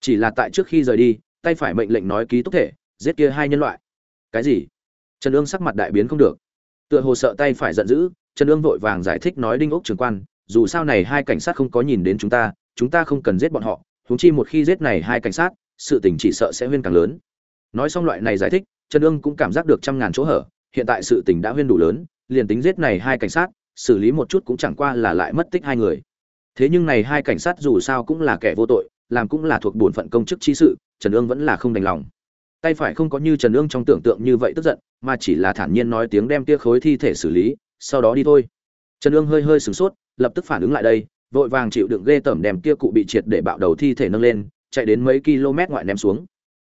Chỉ là tại trước khi rời đi, tay phải mệnh lệnh nói ký túc thể, giết kia hai nhân loại. Cái gì? Trần Dương sắc mặt đại biến không được. Tựa hồ sợ tay phải giận dữ, trần Dương vội vàng giải thích nói đinh ốc trường quan, dù sao này hai cảnh sát không có nhìn đến chúng ta chúng ta không cần giết bọn họ huống chi một khi giết này hai cảnh sát, sự tình chỉ sợ sẽ huyên càng lớn. Nói xong loại này giải thích, trần Dương cũng cảm giác được trăm ngàn chỗ hở, hiện tại sự tình đã huyên đủ lớn, liền tính giết này hai cảnh sát, xử lý một chút cũng chẳng qua là lại mất tích hai người. Thế nhưng này hai cảnh sát dù sao cũng là kẻ vô tội, làm cũng là thuộc bổn phận công chức chi sự, trần Dương vẫn là không đành lòng. Tay phải không có như trần Dương trong tưởng tượng như vậy tức giận, mà chỉ là thản nhiên nói tiếng đem tia khối thi thể xử lý, sau đó đi thôi. Trần Dương hơi hơi sửng sốt, lập tức phản ứng lại đây vội vàng chịu đựng ghê tởm đem kia cụ bị triệt để bạo đầu thi thể nâng lên, chạy đến mấy km ngoại ném xuống.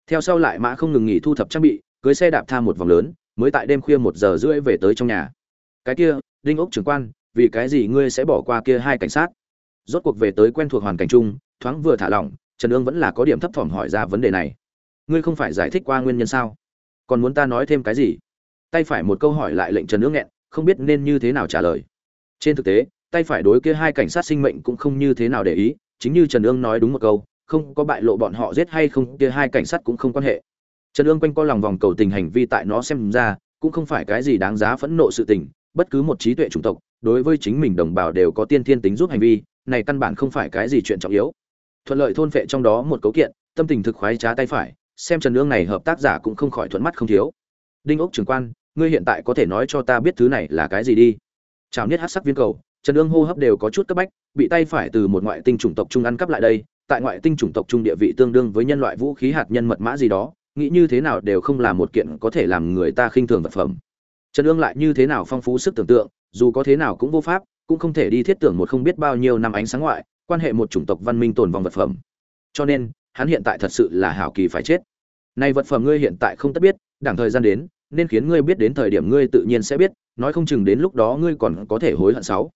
Theo sau lại mã không ngừng nghỉ thu thập trang bị, cưới xe đạp tha một vòng lớn, mới tại đêm khuya một giờ rưỡi về tới trong nhà. Cái kia, đinh ốc trưởng quan, vì cái gì ngươi sẽ bỏ qua kia hai cảnh sát? Rốt cuộc về tới quen thuộc hoàn cảnh chung, thoáng vừa thả lỏng, trần ương vẫn là có điểm thấp thỏm hỏi ra vấn đề này. Ngươi không phải giải thích qua nguyên nhân sao? Còn muốn ta nói thêm cái gì? Tay phải một câu hỏi lại lệnh trần ương nghẹn, không biết nên như thế nào trả lời. Trên thực tế tay phải đối kia hai cảnh sát sinh mệnh cũng không như thế nào để ý, chính như trần ương nói đúng một câu, không có bại lộ bọn họ giết hay không, kia hai cảnh sát cũng không quan hệ. Trần ương quanh co lòng vòng cầu tình hành vi tại nó xem ra, cũng không phải cái gì đáng giá phẫn nộ sự tình, bất cứ một trí tuệ chủng tộc, đối với chính mình đồng bào đều có tiên thiên tính giúp hành vi, này căn bản không phải cái gì chuyện trọng yếu. Thuận lợi thôn phệ trong đó một cấu kiện, tâm tình thực khoái trá tay phải, xem trần ương này hợp tác giả cũng không khỏi thuận mắt không thiếu. Đinh ốc trưởng quan, ngươi hiện tại có thể nói cho ta biết thứ này là cái gì đi. Chào niết Hắc sắc viên cầu trần Dương hô hấp đều có chút cấp bách, bị tay phải từ một ngoại tinh chủng tộc trung ăn cắp lại đây, tại ngoại tinh chủng tộc trung địa vị tương đương với nhân loại vũ khí hạt nhân mật mã gì đó, nghĩ như thế nào đều không là một kiện có thể làm người ta khinh thường vật phẩm. Trần Dương lại như thế nào phong phú sức tưởng tượng, dù có thế nào cũng vô pháp, cũng không thể đi thiết tưởng một không biết bao nhiêu năm ánh sáng ngoại, quan hệ một chủng tộc văn minh tồn vong vật phẩm. Cho nên, hắn hiện tại thật sự là hảo kỳ phải chết. Nay vật phẩm ngươi hiện tại không tất biết đảng thời gian đến, nên khiến ngươi biết đến thời điểm ngươi tự nhiên sẽ biết, nói không chừng đến lúc đó ngươi còn có thể hối hận sáu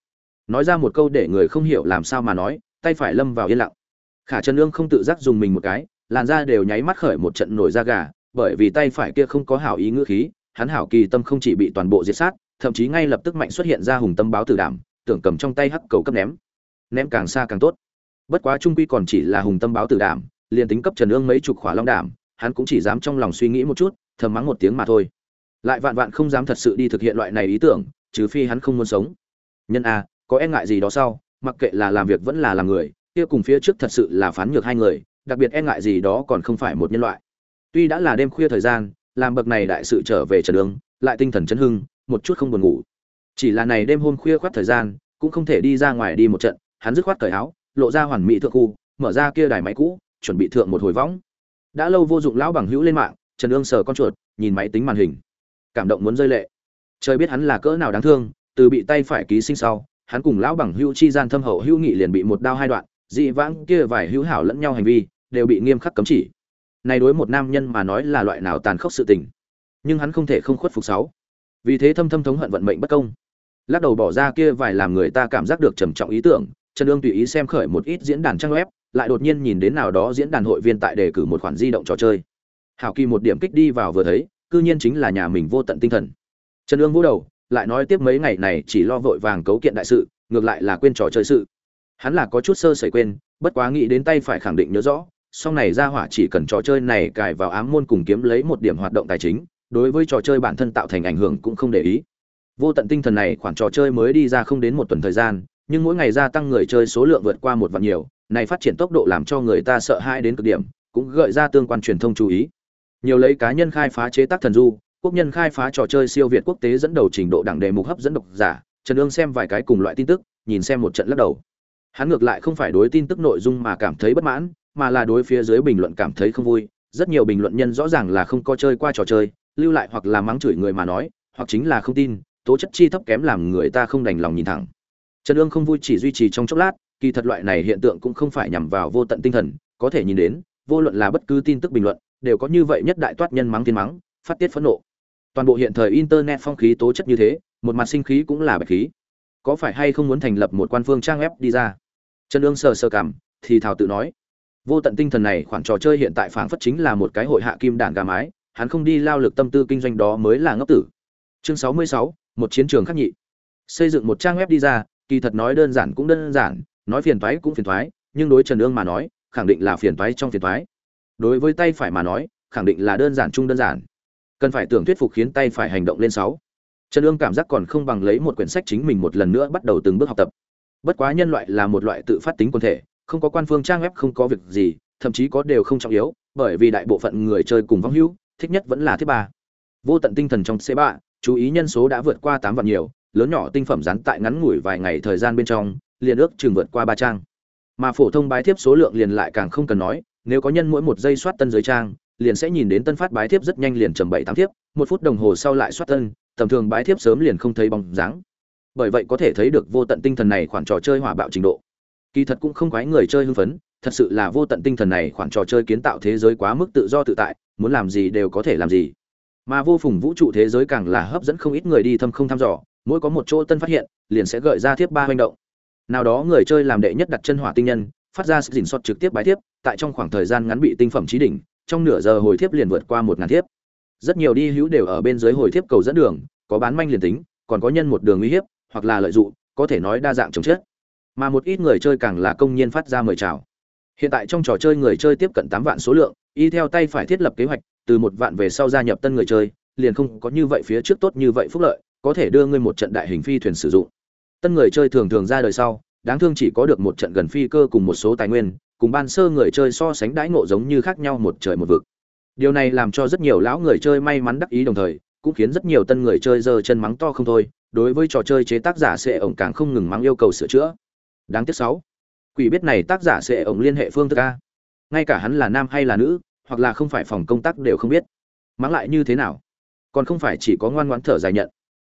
nói ra một câu để người không hiểu làm sao mà nói, tay phải lâm vào yên lặng. Khả trần Nương không tự giác dùng mình một cái, làn da đều nháy mắt khởi một trận nổi da gà, bởi vì tay phải kia không có hảo ý ngữ khí, hắn hảo kỳ tâm không chỉ bị toàn bộ diệt sát, thậm chí ngay lập tức mạnh xuất hiện ra hùng tâm báo tử đảm, tưởng cầm trong tay hắc cầu cấp ném. Ném càng xa càng tốt. Bất quá trung quy còn chỉ là hùng tâm báo tử đảm, liền tính cấp trần ương mấy chục khỏa long đảm, hắn cũng chỉ dám trong lòng suy nghĩ một chút, thầm mắng một tiếng mà thôi. Lại vạn vạn không dám thật sự đi thực hiện loại này ý tưởng, trừ phi hắn không muốn sống. Nhân a có e ngại gì đó sau, mặc kệ là làm việc vẫn là làm người, kia cùng phía trước thật sự là phán nhược hai người, đặc biệt e ngại gì đó còn không phải một nhân loại. Tuy đã là đêm khuya thời gian, làm bậc này đại sự trở về trần đường, lại tinh thần chấn hưng, một chút không buồn ngủ. Chỉ là này đêm hôm khuya khoát thời gian, cũng không thể đi ra ngoài đi một trận, hắn dứt khoát cởi áo, lộ ra hoàn mỹ thượng khu, mở ra kia đài máy cũ, chuẩn bị thượng một hồi võng. Đã lâu vô dụng lão bằng hữu lên mạng, trần ương sờ con chuột, nhìn máy tính màn hình. Cảm động muốn rơi lệ. Trời biết hắn là cỡ nào đáng thương, từ bị tay phải ký sinh sau hắn cùng lão bằng hữu chi gian thâm hậu hữu nghị liền bị một đao hai đoạn, dị vãng kia vài hữu hảo lẫn nhau hành vi, đều bị nghiêm khắc cấm chỉ. Này đối một nam nhân mà nói là loại nào tàn khốc sự tình? Nhưng hắn không thể không khuất phục sáu. Vì thế thâm thâm thống hận vận mệnh bất công. Lắc đầu bỏ ra kia vài làm người ta cảm giác được trầm trọng ý tưởng, trần ương tùy ý xem khởi một ít diễn đàn trang web, lại đột nhiên nhìn đến nào đó diễn đàn hội viên tại đề cử một khoản di động trò chơi. Hảo kỳ một điểm kích đi vào vừa thấy, cư nhiên chính là nhà mình vô tận tinh thần. Trần ương vỗ đầu lại nói tiếp mấy ngày này chỉ lo vội vàng cấu kiện đại sự, ngược lại là quên trò chơi sự. Hắn là có chút sơ sẩy quên, bất quá nghĩ đến tay phải khẳng định nhớ rõ, sau này ra hỏa chỉ cần trò chơi này cài vào ám môn cùng kiếm lấy một điểm hoạt động tài chính, đối với trò chơi bản thân tạo thành ảnh hưởng cũng không để ý. Vô tận tinh thần này khoản trò chơi mới đi ra không đến một tuần thời gian, nhưng mỗi ngày gia tăng người chơi số lượng vượt qua một vạn nhiều, này phát triển tốc độ làm cho người ta sợ hãi đến cực điểm, cũng gợi ra tương quan truyền thông chú ý. Nhiều lấy cá nhân khai phá chế tác thần du quốc nhân khai phá trò chơi siêu việt quốc tế dẫn đầu trình độ đẳng đề mục hấp dẫn độc giả, trần ương xem vài cái cùng loại tin tức, nhìn xem một trận lắc đầu. Hắn ngược lại không phải đối tin tức nội dung mà cảm thấy bất mãn, mà là đối phía dưới bình luận cảm thấy không vui. Rất nhiều bình luận nhân rõ ràng là không có chơi qua trò chơi, lưu lại hoặc là mắng chửi người mà nói, hoặc chính là không tin, tố chất chi thấp kém làm người ta không đành lòng nhìn thẳng. Trần ương không vui chỉ duy trì trong chốc lát, kỳ thật loại này hiện tượng cũng không phải nhằm vào vô tận tinh thần, có thể nhìn đến, vô luận là bất cứ tin tức bình luận, đều có như vậy nhất đại toát nhân mắng thiên mắng, phát tiết phẫn nộ toàn bộ hiện thời internet phong khí tố chất như thế, một mặt sinh khí cũng là bạch khí. Có phải hay không muốn thành lập một quan phương trang web đi ra? Trần ương sờ sờ cảm, thì thảo tự nói. Vô tận tinh thần này khoản trò chơi hiện tại phảng phất chính là một cái hội hạ kim đản gà mái, hắn không đi lao lực tâm tư kinh doanh đó mới là ngốc tử. Chương sáu mươi sáu, một chiến trường khắc nhị. Xây dựng một trang web đi ra, kỳ thật nói đơn giản cũng đơn giản, nói phiền toái cũng phiền toái, nhưng đối trần ương mà nói, khẳng định là phiền toái trong phiền toái. Đối với tay phải mà nói, khẳng định là đơn giản chung đơn giản cần phải tưởng thuyết phục khiến tay phải hành động lên sáu. Trần ương cảm giác còn không bằng lấy một quyển sách chính mình một lần nữa bắt đầu từng bước học tập. Bất quá nhân loại là một loại tự phát tính quân thể, không có quan phương trang web, không có việc gì, thậm chí có đều không trọng yếu, bởi vì đại bộ phận người chơi cùng vong hữu, thích nhất vẫn là thứ ba. Vô tận tinh thần trong c ba, chú ý nhân số đã vượt qua tám vạn nhiều, lớn nhỏ tinh phẩm rắn tại ngắn ngủi vài ngày thời gian bên trong, liền ước chừng vượt qua ba trang. Mà phổ thông bái thiếp số lượng liền lại càng không cần nói, nếu có nhân mỗi một giây soát tân giới trang liền sẽ nhìn đến tân phát bái thiếp rất nhanh liền trầm bảy tám thiếp, một phút đồng hồ sau lại soát tân, tầm thường bái thiếp sớm liền không thấy bóng dáng. Bởi vậy có thể thấy được vô tận tinh thần này khoản trò chơi hỏa bạo trình độ. Kỳ thật cũng không quái người chơi hưng phấn, thật sự là vô tận tinh thần này khoản trò chơi kiến tạo thế giới quá mức tự do tự tại, muốn làm gì đều có thể làm gì. Mà vô phùng vũ trụ thế giới càng là hấp dẫn không ít người đi thâm không thăm dò, mỗi có một chỗ tân phát hiện, liền sẽ gợi ra thiếp ba hành động. Nào đó người chơi làm đệ nhất đặt chân hỏa tinh nhân, phát ra sự dình xót trực tiếp bái thiếp, tại trong khoảng thời gian ngắn bị tinh phẩm trí đỉnh trong nửa giờ hồi thiếp liền vượt qua một ngàn thiếp. Rất nhiều đi hữu đều ở bên dưới hồi thiếp cầu dẫn đường, có bán manh liền tính, còn có nhân một đường uy hiếp, hoặc là lợi dụng, có thể nói đa dạng chống chết. Mà một ít người chơi càng là công nhiên phát ra mời chào. Hiện tại trong trò chơi người chơi tiếp cận tám vạn số lượng, y theo tay phải thiết lập kế hoạch, từ một vạn về sau gia nhập tân người chơi, liền không có như vậy phía trước tốt như vậy phúc lợi, có thể đưa ngươi một trận đại hình phi thuyền sử dụng. Tân người chơi thường thường ra đời sau, đáng thương chỉ có được một trận gần phi cơ cùng một số tài nguyên cùng ban sơ người chơi so sánh đãi ngộ giống như khác nhau một trời một vực. Điều này làm cho rất nhiều lão người chơi may mắn đắc ý đồng thời, cũng khiến rất nhiều tân người chơi giơ chân mắng to không thôi, đối với trò chơi chế tác giả sẽ ổng càng không ngừng mắng yêu cầu sửa chữa. Đáng tiếc sáu, quỷ biết này tác giả sẽ ổng liên hệ phương thức a. Ngay cả hắn là nam hay là nữ, hoặc là không phải phòng công tác đều không biết. Mắng lại như thế nào? Còn không phải chỉ có ngoan ngoãn thở dài nhận.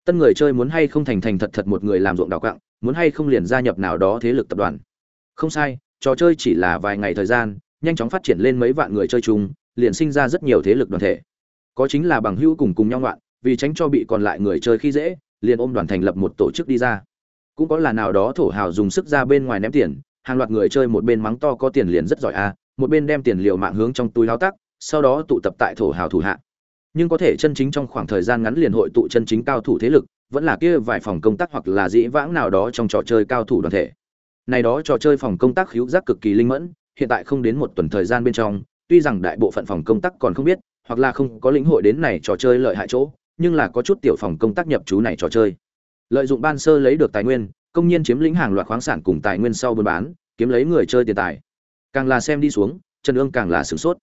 Tân người chơi muốn hay không thành thành thật thật một người làm ruộng đào quặng, muốn hay không liền gia nhập nào đó thế lực tập đoàn. Không sai trò chơi chỉ là vài ngày thời gian, nhanh chóng phát triển lên mấy vạn người chơi chung, liền sinh ra rất nhiều thế lực đoàn thể. Có chính là bằng hữu cùng cùng nhau loạn vì tránh cho bị còn lại người chơi khi dễ, liền ôm đoàn thành lập một tổ chức đi ra. Cũng có là nào đó thổ hào dùng sức ra bên ngoài ném tiền, hàng loạt người chơi một bên mắng to có tiền liền rất giỏi a, một bên đem tiền liều mạng hướng trong túi lao tắc sau đó tụ tập tại thổ hào thủ hạ. Nhưng có thể chân chính trong khoảng thời gian ngắn liền hội tụ chân chính cao thủ thế lực, vẫn là kia vài phòng công tác hoặc là dĩ vãng nào đó trong trò chơi cao thủ đoàn thể này đó trò chơi phòng công tác hữu giác cực kỳ linh mẫn, hiện tại không đến một tuần thời gian bên trong, tuy rằng đại bộ phận phòng công tác còn không biết, hoặc là không có lĩnh hội đến này trò chơi lợi hại chỗ, nhưng là có chút tiểu phòng công tác nhập chú này trò chơi. Lợi dụng ban sơ lấy được tài nguyên, công nhân chiếm lĩnh hàng loạt khoáng sản cùng tài nguyên sau buôn bán, kiếm lấy người chơi tiền tài. Càng là xem đi xuống, trần ương càng là sửng sốt.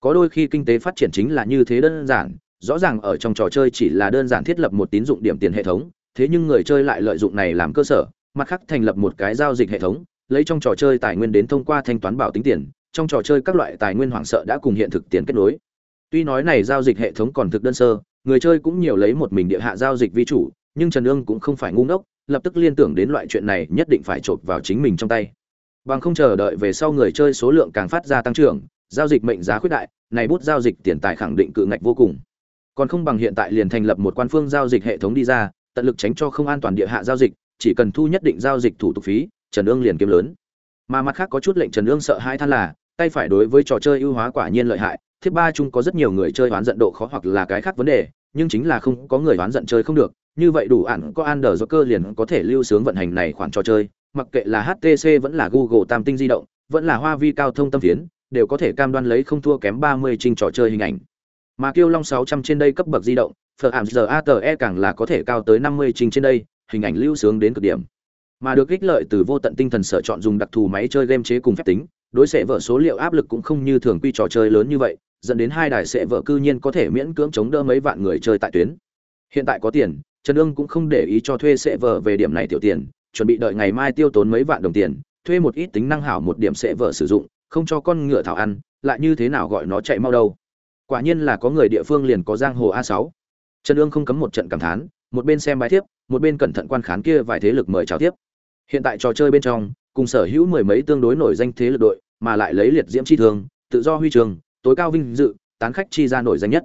Có đôi khi kinh tế phát triển chính là như thế đơn giản, rõ ràng ở trong trò chơi chỉ là đơn giản thiết lập một tín dụng điểm tiền hệ thống, thế nhưng người chơi lại lợi dụng này làm cơ sở mặt khác thành lập một cái giao dịch hệ thống, lấy trong trò chơi tài nguyên đến thông qua thanh toán bảo tính tiền, trong trò chơi các loại tài nguyên hoảng sợ đã cùng hiện thực tiền kết nối. Tuy nói này giao dịch hệ thống còn thực đơn sơ, người chơi cũng nhiều lấy một mình địa hạ giao dịch vi chủ, nhưng trần ương cũng không phải ngu ngốc, lập tức liên tưởng đến loại chuyện này nhất định phải chộp vào chính mình trong tay. Bằng không chờ đợi về sau người chơi số lượng càng phát ra tăng trưởng, giao dịch mệnh giá khuyết đại, này bút giao dịch tiền tài khẳng định cự ngạch vô cùng. Còn không bằng hiện tại liền thành lập một quan phương giao dịch hệ thống đi ra, tận lực tránh cho không an toàn địa hạ giao dịch chỉ cần thu nhất định giao dịch thủ tục phí trần ương liền kiếm lớn mà mặt khác có chút lệnh trần ương sợ hai than là tay phải đối với trò chơi ưu hóa quả nhiên lợi hại thiết ba chung có rất nhiều người chơi oán giận độ khó hoặc là cái khác vấn đề nhưng chính là không có người oán giận chơi không được như vậy đủ ẩn có Ander cơ liền có thể lưu sướng vận hành này khoản trò chơi, mặc kệ là HTC vẫn là Google Tam tinh di động, vẫn là Hoa Vi cao thông tâm phiến, đều có thể cam đoan lấy không thua kém 30 trình trò chơi hình ảnh. Mà Kiêu Long 600 trên đây cấp bậc di động, phở ảm giờ ate càng là có thể cao tới năm mươi trình trên đây hình ảnh lưu sướng đến cực điểm. Mà được ích lợi từ vô tận tinh thần sở chọn dùng đặc thù máy chơi game chế cùng phép tính, đối sẽ vợ số liệu áp lực cũng không như thường quy trò chơi lớn như vậy, dẫn đến hai đài sẽ vợ cư nhiên có thể miễn cưỡng chống đỡ mấy vạn người chơi tại tuyến. Hiện tại có tiền, trần ương cũng không để ý cho thuê sẽ vợ về điểm này tiểu tiền, chuẩn bị đợi ngày mai tiêu tốn mấy vạn đồng tiền, thuê một ít tính năng hảo một điểm sẽ vợ sử dụng, không cho con ngựa thảo ăn, lại như thế nào gọi nó chạy mau đâu. Quả nhiên là có người địa phương liền có giang hồ a sáu. Trần ương không cấm một trận cảm thán một bên xem bài thiếp, một bên cẩn thận quan khán kia vài thế lực mời chào tiếp. Hiện tại trò chơi bên trong, cùng sở hữu mười mấy tương đối nổi danh thế lực đội, mà lại lấy liệt diễm chi thương, tự do huy trường, tối cao vinh dự, tán khách chi ra nổi danh nhất.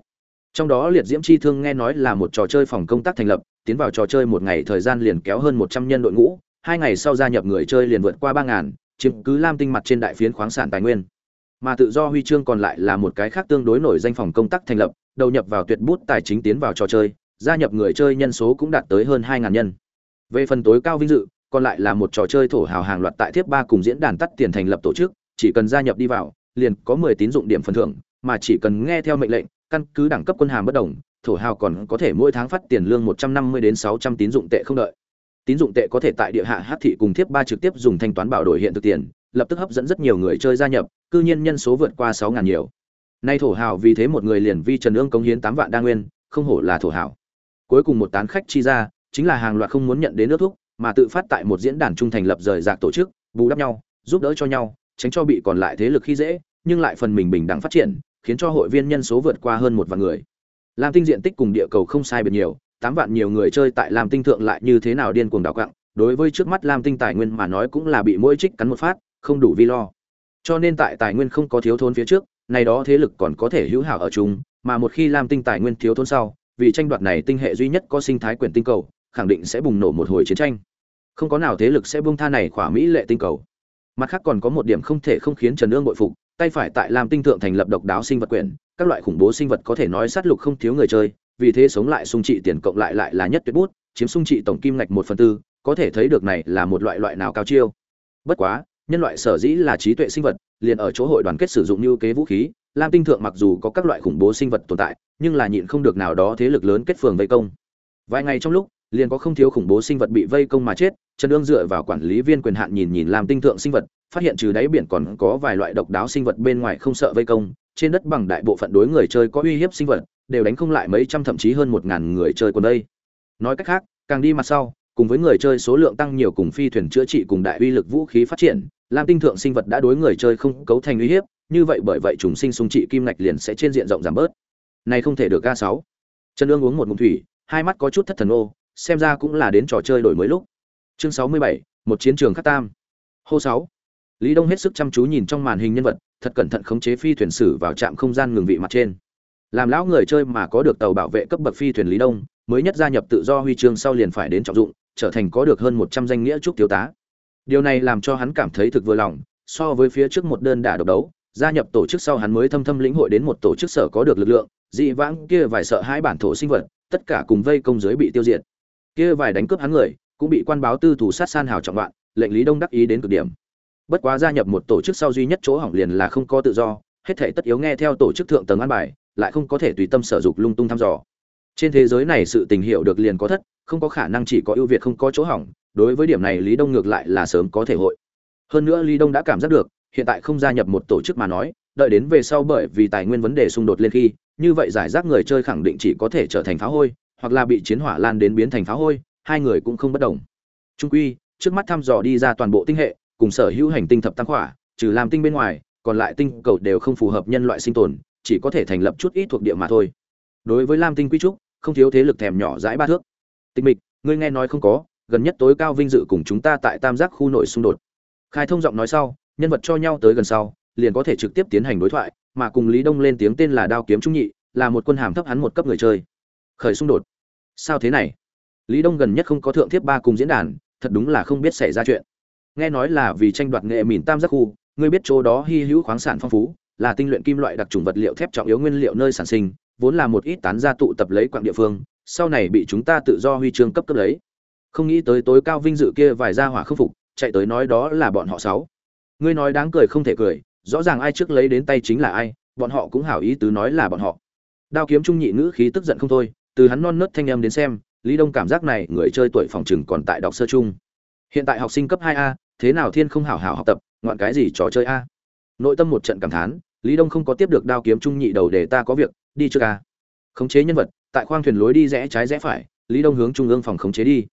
Trong đó liệt diễm chi thương nghe nói là một trò chơi phòng công tác thành lập, tiến vào trò chơi một ngày thời gian liền kéo hơn một trăm nhân đội ngũ, hai ngày sau gia nhập người chơi liền vượt qua ba ngàn, chiếm cứ lam tinh mặt trên đại phiến khoáng sản tài nguyên. Mà tự do huy chương còn lại là một cái khác tương đối nổi danh phòng công tác thành lập, đầu nhập vào tuyệt bút tài chính tiến vào trò chơi gia nhập người chơi nhân số cũng đạt tới hơn hai ngàn nhân. Về phần tối cao vinh dự, còn lại là một trò chơi thổ hào hàng loạt tại thiếp ba cùng diễn đàn tắt tiền thành lập tổ chức, chỉ cần gia nhập đi vào, liền có mười tín dụng điểm phần thưởng, mà chỉ cần nghe theo mệnh lệnh, căn cứ đẳng cấp quân hàm bất đồng, thổ hào còn có thể mỗi tháng phát tiền lương một trăm năm mươi đến sáu trăm tín dụng tệ không đợi. Tín dụng tệ có thể tại địa hạ hát thị cùng thiếp ba trực tiếp dùng thanh toán bảo đổi hiện thực tiền, lập tức hấp dẫn rất nhiều người chơi gia nhập, cư nhiên nhân số vượt qua sáu ngàn nhiều. Nay thổ hào vì thế một người liền vi trần ương cống hiến tám vạn đa nguyên, không hổ là thổ hào cuối cùng một tán khách chi ra chính là hàng loạt không muốn nhận đến nước thuốc mà tự phát tại một diễn đàn trung thành lập rời rạc tổ chức bù đắp nhau giúp đỡ cho nhau tránh cho bị còn lại thế lực khi dễ nhưng lại phần mình bình đẳng phát triển khiến cho hội viên nhân số vượt qua hơn một vạn người. Lam tinh diện tích cùng địa cầu không sai biệt nhiều tám vạn nhiều người chơi tại lam tinh thượng lại như thế nào điên cuồng đào cặng đối với trước mắt lam tinh tài nguyên mà nói cũng là bị mỗi trích cắn một phát không đủ vi lo. Cho nên tại tài nguyên không có thiếu thốn phía trước này đó thế lực còn có thể hữu hảo ở chúng, mà một khi lam tinh tài nguyên thiếu thốn sau vì tranh đoạt này tinh hệ duy nhất có sinh thái quyền tinh cầu, khẳng định sẽ bùng nổ một hồi chiến tranh. Không có nào thế lực sẽ buông tha này khỏa mỹ lệ tinh cầu. Mặt khác còn có một điểm không thể không khiến trần ương bội phục, tay phải tại làm tinh thượng thành lập độc đáo sinh vật quyền, các loại khủng bố sinh vật có thể nói sát lục không thiếu người chơi, vì thế sống lại sung trị tiền cộng lại lại là nhất tuyệt bút, chiếm sung trị tổng kim ngạch một phần tư, có thể thấy được này là một loại loại nào cao chiêu. Bất quá, nhân loại sở dĩ là trí tuệ sinh vật, liền ở chỗ hội đoàn kết sử dụng như kế vũ khí lam tinh thượng mặc dù có các loại khủng bố sinh vật tồn tại, nhưng là nhịn không được nào đó thế lực lớn kết phường vây công. Vài ngày trong lúc, liền có không thiếu khủng bố sinh vật bị vây công mà chết, trần ương dựa vào quản lý viên quyền hạn nhìn nhìn làm tinh thượng sinh vật, phát hiện trừ đáy biển còn có vài loại độc đáo sinh vật bên ngoài không sợ vây công, trên đất bằng đại bộ phận đối người chơi có uy hiếp sinh vật, đều đánh không lại mấy trăm thậm chí hơn một ngàn người chơi còn đây. Nói cách khác, càng đi mặt sau, cùng với người chơi số lượng tăng nhiều cùng phi thuyền chữa trị cùng đại uy lực vũ khí phát triển, lam tinh thượng sinh vật đã đối người chơi không cấu thành uy hiếp như vậy bởi vậy trùng sinh sung trị kim ngạch liền sẽ trên diện rộng giảm bớt. Này không thể được ga sáu. Trần ương uống một ngụm thủy, hai mắt có chút thất thần ô, xem ra cũng là đến trò chơi đổi mới lúc. Chương sáu mươi bảy, một chiến trường khắc tam. Hô sáu. Lý đông hết sức chăm chú nhìn trong màn hình nhân vật, thật cẩn thận khống chế phi thuyền sử vào trạm không gian ngừng vị mặt trên. Làm lão người chơi mà có được tàu bảo vệ cấp bậc phi thuyền lý đông, mới nhất gia nhập tự do huy chương sau liền phải đến trọng dụng, trở thành có được hơn một trăm danh nghĩa trúc thiếu tá. Điều này làm cho hắn cảm thấy thực vừa lòng, so với phía trước một đơn đả độc đấu gia nhập tổ chức sau hắn mới thâm thâm lĩnh hội đến một tổ chức sở có được lực lượng, dị vãng kia vài sợ hai bản thổ sinh vật, tất cả cùng vây công giới bị tiêu diệt. Kia vài đánh cướp hắn người, cũng bị quan báo tư thủ sát san hào trọng loạn, lệnh lý đông đắc ý đến cực điểm. Bất quá gia nhập một tổ chức sau duy nhất chỗ hỏng liền là không có tự do, hết thể tất yếu nghe theo tổ chức thượng tầng an bài, lại không có thể tùy tâm sở dục lung tung thăm dò. Trên thế giới này sự tình hiệu được liền có thất, không có khả năng chỉ có ưu việt không có chỗ hỏng, đối với điểm này lý đông ngược lại là sớm có thể hội. Hơn nữa lý đông đã cảm giác được hiện tại không gia nhập một tổ chức mà nói, đợi đến về sau bởi vì tài nguyên vấn đề xung đột lên khi, như vậy giải rác người chơi khẳng định chỉ có thể trở thành phá hôi, hoặc là bị chiến hỏa lan đến biến thành phá hôi, hai người cũng không bất đồng. Trung quy, trước mắt thăm dò đi ra toàn bộ tinh hệ, cùng sở hữu hành tinh thập tăng khỏa, trừ làm tinh bên ngoài, còn lại tinh cầu đều không phù hợp nhân loại sinh tồn, chỉ có thể thành lập chút ít thuộc địa mà thôi. Đối với lam tinh quy trúc, không thiếu thế lực thèm nhỏ dãi ba thước. Tịch mịch, ngươi nghe nói không có, gần nhất tối cao vinh dự cùng chúng ta tại tam giác khu nội xung đột. Khai thông giọng nói sau nhân vật cho nhau tới gần sau, liền có thể trực tiếp tiến hành đối thoại, mà cùng lý đông lên tiếng tên là đao kiếm trung nhị, là một quân hàm thấp hắn một cấp người chơi. Khởi xung đột. Sao thế này? Lý đông gần nhất không có thượng thiếp ba cùng diễn đàn, thật đúng là không biết xảy ra chuyện. Nghe nói là vì tranh đoạt nghệ mìn tam giác khu, ngươi biết chỗ đó hy hữu khoáng sản phong phú, là tinh luyện kim loại đặc trùng vật liệu thép trọng yếu nguyên liệu nơi sản sinh, vốn là một ít tán gia tụ tập lấy quạng địa phương, sau này bị chúng ta tự do huy chương cấp cấp lấy. Không nghĩ tới tối cao vinh dự kia vài gia hỏa khâm phục, chạy tới nói đó là bọn họ sáu ngươi nói đáng cười không thể cười, rõ ràng ai trước lấy đến tay chính là ai, bọn họ cũng hảo ý tứ nói là bọn họ. Đao kiếm trung nhị ngữ khí tức giận không thôi, từ hắn non nớt thanh em đến xem, lý đông cảm giác này người chơi tuổi phòng chừng còn tại đọc sơ chung. Hiện tại học sinh cấp hai a, thế nào thiên không hảo hảo học tập, ngoạn cái gì trò chơi a? Nội tâm một trận cảm thán, lý đông không có tiếp được đao kiếm trung nhị đầu để ta có việc, đi trước a. khống chế nhân vật, tại khoang thuyền lối đi rẽ trái rẽ phải, lý đông hướng trung ương phòng khống chế đi.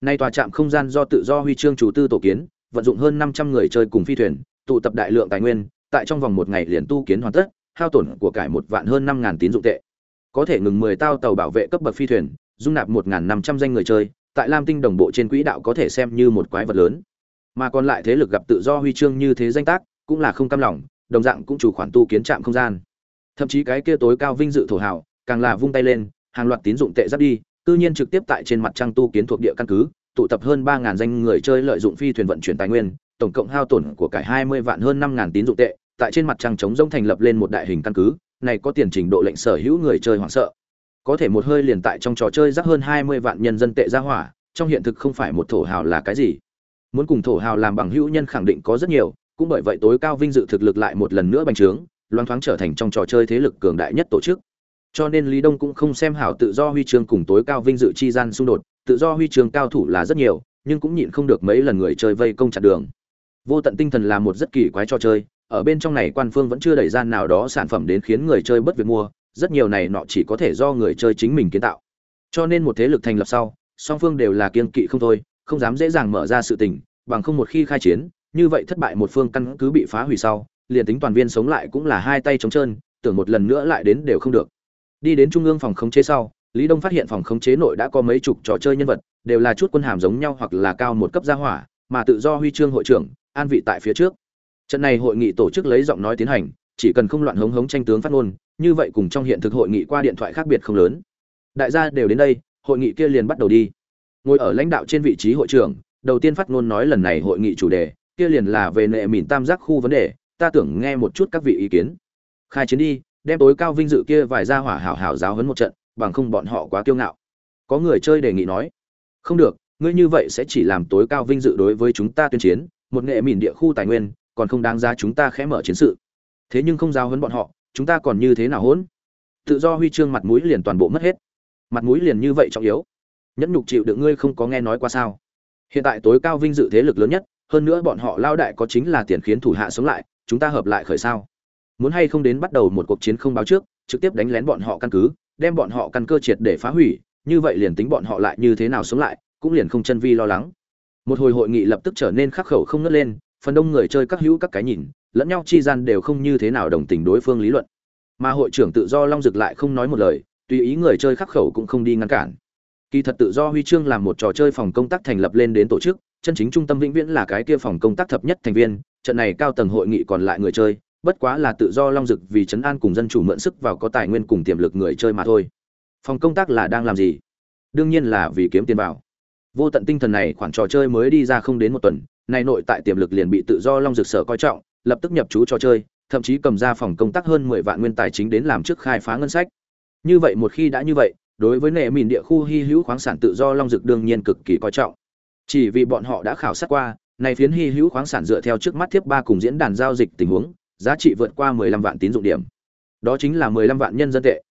Nay tòa trạm không gian do tự do huy chương chủ tư tổ kiến vận dụng hơn năm trăm người chơi cùng phi thuyền, tụ tập đại lượng tài nguyên, tại trong vòng một ngày liền tu kiến hoàn tất, hao tổn của cải một vạn hơn năm ngàn tín dụng tệ. Có thể ngừng mười tao tàu bảo vệ cấp bậc phi thuyền, dung nạp một năm trăm danh người chơi, tại lam tinh đồng bộ trên quỹ đạo có thể xem như một quái vật lớn. Mà còn lại thế lực gặp tự do huy chương như thế danh tác, cũng là không cam lòng, đồng dạng cũng chủ khoản tu kiến trạm không gian. Thậm chí cái kia tối cao vinh dự thổ hào, càng là vung tay lên, hàng loạt tín dụng tệ giáp đi tự nhiên trực tiếp tại trên mặt trăng tu kiến thuộc địa căn cứ tụ tập hơn ba ngàn danh người chơi lợi dụng phi thuyền vận chuyển tài nguyên, tổng cộng hao tổn của cải hai mươi vạn hơn năm ngàn tín dụng tệ, tại trên mặt trăng chống rỗng thành lập lên một đại hình căn cứ, này có tiền trình độ lệnh sở hữu người chơi hoảng sợ. Có thể một hơi liền tại trong trò chơi rắc hơn hai mươi vạn nhân dân tệ ra hỏa, trong hiện thực không phải một thổ hào là cái gì. Muốn cùng thổ hào làm bằng hữu nhân khẳng định có rất nhiều, cũng bởi vậy tối cao vinh dự thực lực lại một lần nữa bành trướng, loan thoáng trở thành trong trò chơi thế lực cường đại nhất tổ chức. Cho nên lý đông cũng không xem hảo tự do huy chương cùng tối cao vinh dự chi gian xung đột tự do huy chương cao thủ là rất nhiều, nhưng cũng nhịn không được mấy lần người chơi vây công chặn đường. Vô tận tinh thần là một rất kỳ quái trò chơi, ở bên trong này quan phương vẫn chưa đẩy gian nào đó sản phẩm đến khiến người chơi bất việc mua, rất nhiều này nọ chỉ có thể do người chơi chính mình kiến tạo. Cho nên một thế lực thành lập sau, song phương đều là kiên kỵ không thôi, không dám dễ dàng mở ra sự tình, bằng không một khi khai chiến, như vậy thất bại một phương căn cứ bị phá hủy sau, liền tính toàn viên sống lại cũng là hai tay trống trơn, tưởng một lần nữa lại đến đều không được. Đi đến trung ương phòng khống chế sau lý đông phát hiện phòng khống chế nội đã có mấy chục trò chơi nhân vật, đều là chút quân hàm giống nhau hoặc là cao một cấp gia hỏa, mà tự do huy chương hội trưởng, an vị tại phía trước. Trận này hội nghị tổ chức lấy giọng nói tiến hành, chỉ cần không loạn hống hống tranh tướng phát ngôn, như vậy cùng trong hiện thực hội nghị qua điện thoại khác biệt không lớn. Đại gia đều đến đây, hội nghị kia liền bắt đầu đi. Ngồi ở lãnh đạo trên vị trí hội trưởng, đầu tiên phát ngôn nói lần này hội nghị chủ đề, kia liền là về nệ mỉn tam giác khu vấn đề, ta tưởng nghe một chút các vị ý kiến. Khai chiến đi, đem tối cao vinh dự kia vài gia hỏa hảo hảo giáo huấn một trận bằng không bọn họ quá kiêu ngạo. Có người chơi đề nghị nói, không được, ngươi như vậy sẽ chỉ làm tối cao vinh dự đối với chúng ta tuyên chiến, một nghệ mìn địa khu tài nguyên, còn không đáng giá chúng ta khẽ mở chiến sự. Thế nhưng không giao hấn bọn họ, chúng ta còn như thế nào hỗn? Tự do huy chương mặt mũi liền toàn bộ mất hết. Mặt mũi liền như vậy trọng yếu. Nhẫn nhục chịu được ngươi không có nghe nói qua sao? Hiện tại tối cao vinh dự thế lực lớn nhất, hơn nữa bọn họ lao đại có chính là tiền khiến thủ hạ sống lại, chúng ta hợp lại khởi sao? Muốn hay không đến bắt đầu một cuộc chiến không báo trước, trực tiếp đánh lén bọn họ căn cứ? Đem bọn họ căn cơ triệt để phá hủy, như vậy liền tính bọn họ lại như thế nào sống lại, cũng liền không chân vi lo lắng. Một hồi hội nghị lập tức trở nên khắc khẩu không ngất lên, phần đông người chơi các hữu các cái nhìn, lẫn nhau chi gian đều không như thế nào đồng tình đối phương lý luận. Mà hội trưởng tự do long dực lại không nói một lời, tùy ý người chơi khắc khẩu cũng không đi ngăn cản. Kỳ thật tự do huy chương làm một trò chơi phòng công tác thành lập lên đến tổ chức, chân chính trung tâm vĩnh viễn là cái kia phòng công tác thập nhất thành viên, trận này cao tầng hội nghị còn lại người chơi bất quá là tự do long dực vì chấn an cùng dân chủ mượn sức vào có tài nguyên cùng tiềm lực người chơi mà thôi. Phòng công tác là đang làm gì? Đương nhiên là vì kiếm tiền vào. Vô tận tinh thần này khoản trò chơi mới đi ra không đến một tuần, nay nội tại tiềm lực liền bị tự do long dực sở coi trọng, lập tức nhập chú trò chơi, thậm chí cầm ra phòng công tác hơn mười vạn nguyên tài chính đến làm trước khai phá ngân sách. Như vậy một khi đã như vậy, đối với nệ mìn địa khu hy hữu khoáng sản tự do long dực đương nhiên cực kỳ coi trọng. Chỉ vì bọn họ đã khảo sát qua này phiến hy hữu khoáng sản dựa theo trước mắt tiếp ba cùng diễn đàn giao dịch tình huống giá trị vượt qua 15 vạn tín dụng điểm. Đó chính là 15 vạn nhân dân tệ.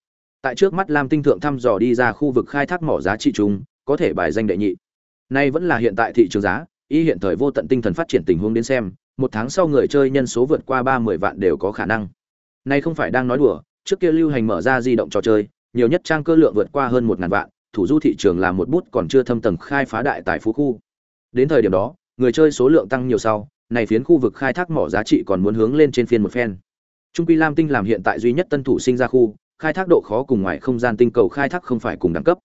Tại trước mắt lam tinh thượng thăm dò đi ra khu vực khai thác mỏ giá trị chung, có thể bài danh đệ nhị. Nay vẫn là hiện tại thị trường giá ý hiện thời vô tận tinh thần phát triển tình huống đến xem, một tháng sau người chơi nhân số vượt qua ba mươi vạn đều có khả năng. Nay không phải đang nói đùa, trước kia lưu hành mở ra di động trò chơi, nhiều nhất trang cơ lượng vượt qua hơn một ngàn vạn, thủ du thị trường là một bút còn chưa thâm tầng khai phá đại tài phú khu. Đến thời điểm đó, người chơi số lượng tăng nhiều sau này phiến khu vực khai thác mỏ giá trị còn muốn hướng lên trên phiên một phen. Trung quy lam tinh làm hiện tại duy nhất tân thủ sinh ra khu, khai thác độ khó cùng ngoài không gian tinh cầu khai thác không phải cùng đẳng cấp.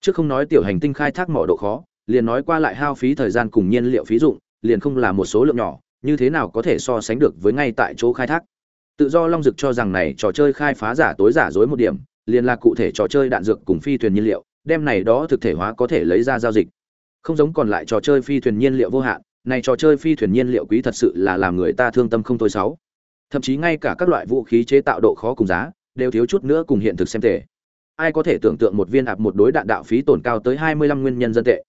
Trước không nói tiểu hành tinh khai thác mỏ độ khó, liền nói qua lại hao phí thời gian cùng nhiên liệu phí dụng, liền không là một số lượng nhỏ, như thế nào có thể so sánh được với ngay tại chỗ khai thác? Tự do long dực cho rằng này trò chơi khai phá giả tối giả dối một điểm, liền là cụ thể trò chơi đạn dược cùng phi thuyền nhiên liệu, đem này đó thực thể hóa có thể lấy ra giao dịch. Không giống còn lại trò chơi phi thuyền nhiên liệu vô hạn này trò chơi phi thuyền nhiên liệu quý thật sự là làm người ta thương tâm không thôi sáu. Thậm chí ngay cả các loại vũ khí chế tạo độ khó cùng giá, đều thiếu chút nữa cùng hiện thực xem tệ ai có thể tưởng tượng một viên ạp một đối đạn đạo phí tổn cao tới 25 nguyên nhân dân tệ?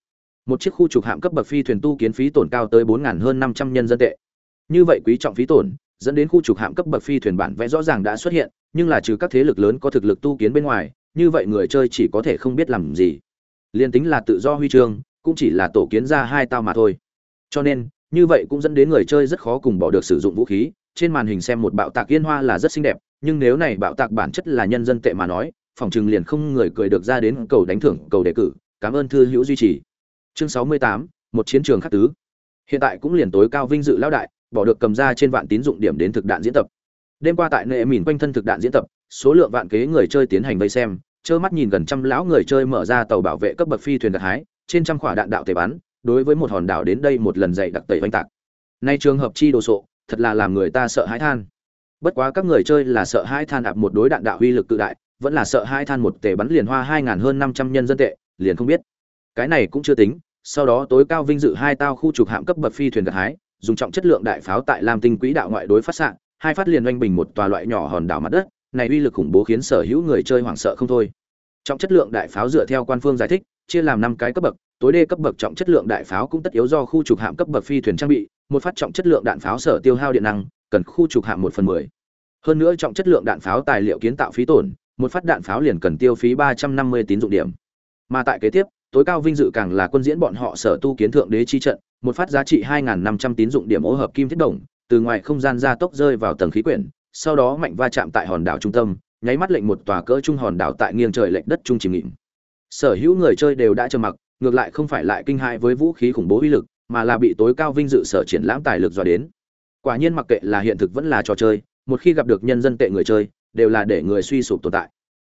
Một chiếc khu trục hạm cấp bậc phi thuyền tu kiến phí tổn cao tới 4.000 hơn 500 nhân dân tệ. Như vậy quý trọng phí tổn, dẫn đến khu trục hạm cấp bậc phi thuyền bản vẽ rõ ràng đã xuất hiện, nhưng là trừ các thế lực lớn có thực lực tu kiến bên ngoài, như vậy người chơi chỉ có thể không biết làm gì. Liên tính là tự do huy chương, cũng chỉ là tổ kiến ra hai tao mà thôi cho nên, như vậy cũng dẫn đến người chơi rất khó cùng bỏ được sử dụng vũ khí. Trên màn hình xem một bạo tạc yên hoa là rất xinh đẹp, nhưng nếu này bạo tạc bản chất là nhân dân tệ mà nói, phòng chừng liền không người cười được ra đến cầu đánh thưởng, cầu đề cử. Cảm ơn thư hữu duy trì. Chương sáu mươi tám, một chiến trường khắc tứ. Hiện tại cũng liền tối cao vinh dự lão đại, bỏ được cầm ra trên vạn tín dụng điểm đến thực đạn diễn tập. Đêm qua tại nệ mìn quanh thân thực đạn diễn tập, số lượng vạn kế người chơi tiến hành vây xem, trơ mắt nhìn gần trăm lão người chơi mở ra tàu bảo vệ cấp bậc phi thuyền gặt hái, trên trăm quả đạn đạo tề bắn đối với một hòn đảo đến đây một lần dậy đặc tẩy oanh tạc. Nay trường hợp chi đồ sộ, thật là làm người ta sợ hãi than. Bất quá các người chơi là sợ hãi than ạp một đối đạn đạo uy lực tự đại, vẫn là sợ hãi than một tể bắn liền hoa hai ngàn hơn năm trăm nhân dân tệ, liền không biết. Cái này cũng chưa tính, sau đó tối cao vinh dự hai tao khu trục hạm cấp bậc phi thuyền gặt hái, dùng trọng chất lượng đại pháo tại lam tinh quỹ đạo ngoại đối phát xạ, hai phát liền oanh bình một tòa loại nhỏ hòn đảo mặt đất, này uy lực khủng bố khiến sở hữu người chơi hoảng sợ không thôi. Trọng chất lượng đại pháo dựa theo quan phương giải thích, chia làm năm cái cấp bậc tối đê cấp bậc trọng chất lượng đại pháo cũng tất yếu do khu trục hạm cấp bậc phi thuyền trang bị, một phát trọng chất lượng đạn pháo sở tiêu hao điện năng, cần khu trục hạm một phần mười. Hơn nữa trọng chất lượng đạn pháo tài liệu kiến tạo phí tổn, một phát đạn pháo liền cần tiêu phí ba trăm năm mươi tín dụng điểm. Mà tại kế tiếp, tối cao vinh dự càng là quân diễn bọn họ sở tu kiến thượng đế chi trận, một phát giá trị hai năm trăm tín dụng điểm ô hợp kim thiết đồng, từ ngoài không gian ra tốc rơi vào tầng khí quyển, sau đó mạnh va chạm tại hòn đảo trung tâm, nháy mắt lệnh một tòa cỡ trung hòn đảo tại nghiêng trời lệnh đất trung chìm nghỉm. Sở hữu người chơi đều đã trầm mặc ngược lại không phải lại kinh hãi với vũ khí khủng bố uy lực, mà là bị tối cao vinh dự sở triển lãm tài lực dọa đến. Quả nhiên mặc kệ là hiện thực vẫn là trò chơi, một khi gặp được nhân dân tệ người chơi, đều là để người suy sụp tồn tại.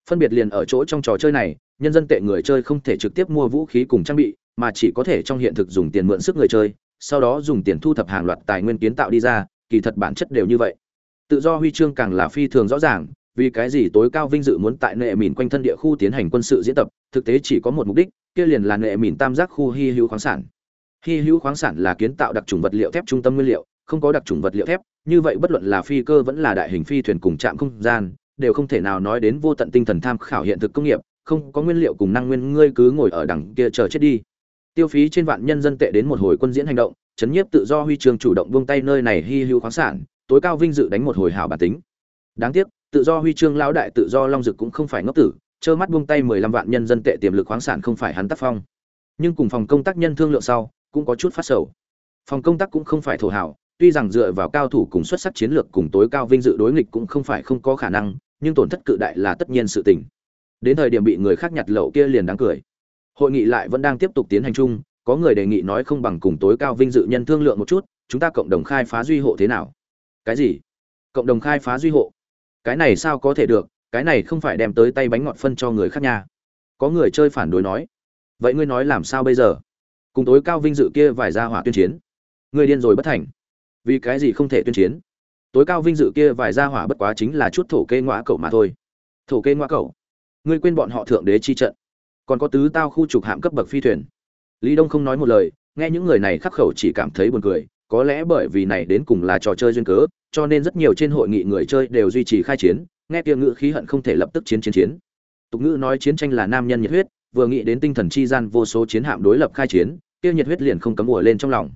Phân biệt liền ở chỗ trong trò chơi này, nhân dân tệ người chơi không thể trực tiếp mua vũ khí cùng trang bị, mà chỉ có thể trong hiện thực dùng tiền mượn sức người chơi, sau đó dùng tiền thu thập hàng loạt tài nguyên kiến tạo đi ra, kỳ thật bản chất đều như vậy. Tự do huy chương càng là phi thường rõ ràng vì cái gì tối cao vinh dự muốn tại nệ mìn quanh thân địa khu tiến hành quân sự diễn tập, thực tế chỉ có một mục đích, kia liền là nệ mìn tam giác khu hy hữu khoáng sản. Hy hữu khoáng sản là kiến tạo đặc trùng vật liệu thép trung tâm nguyên liệu, không có đặc trùng vật liệu thép, như vậy bất luận là phi cơ vẫn là đại hình phi thuyền cùng trạm không gian, đều không thể nào nói đến vô tận tinh thần tham khảo hiện thực công nghiệp, không có nguyên liệu cùng năng nguyên, ngươi cứ ngồi ở đằng kia chờ chết đi. Tiêu phí trên vạn nhân dân tệ đến một hồi quân diễn hành động, chấn nhiếp tự do huy trường chủ động buông tay nơi này hy hữu khoáng sản, tối cao vinh dự đánh một hồi hảo bản tính. Đáng tiếc tự do huy chương lão đại tự do long dực cũng không phải ngốc tử, trơ mắt buông tay mười lăm vạn nhân dân tệ tiềm lực khoáng sản không phải hắn tác phong. Nhưng cùng phòng công tác nhân thương lượng sau, cũng có chút phát sầu. Phòng công tác cũng không phải thổ hảo, tuy rằng dựa vào cao thủ cùng xuất sắc chiến lược cùng tối cao vinh dự đối nghịch cũng không phải không có khả năng, nhưng tổn thất cự đại là tất nhiên sự tình. Đến thời điểm bị người khác nhặt lậu kia liền đáng cười. Hội nghị lại vẫn đang tiếp tục tiến hành chung, có người đề nghị nói không bằng cùng tối cao vinh dự nhân thương lượng một chút, chúng ta cộng đồng khai phá duy hộ thế nào? Cái gì? Cộng đồng khai phá duy hộ? Cái này sao có thể được, cái này không phải đem tới tay bánh ngọt phân cho người khác nha. Có người chơi phản đối nói, vậy ngươi nói làm sao bây giờ? Cùng tối cao vinh dự kia vài gia hỏa tuyên chiến. Ngươi điên rồi bất thành. Vì cái gì không thể tuyên chiến? Tối cao vinh dự kia vài gia hỏa bất quá chính là chút thổ kê ngoã cậu mà thôi. Thổ kê ngoã cậu? Ngươi quên bọn họ thượng đế chi trận. Còn có tứ tao khu trục hạm cấp bậc phi thuyền. Lý đông không nói một lời, nghe những người này khắc khẩu chỉ cảm thấy buồn cười có lẽ bởi vì này đến cùng là trò chơi duyên cớ, cho nên rất nhiều trên hội nghị người chơi đều duy trì khai chiến, nghe kia ngữ khí hận không thể lập tức chiến chiến chiến. Tục ngữ nói chiến tranh là nam nhân nhiệt huyết, vừa nghĩ đến tinh thần chi gian vô số chiến hạm đối lập khai chiến kia nhiệt huyết liền không cấm ủa lên trong lòng.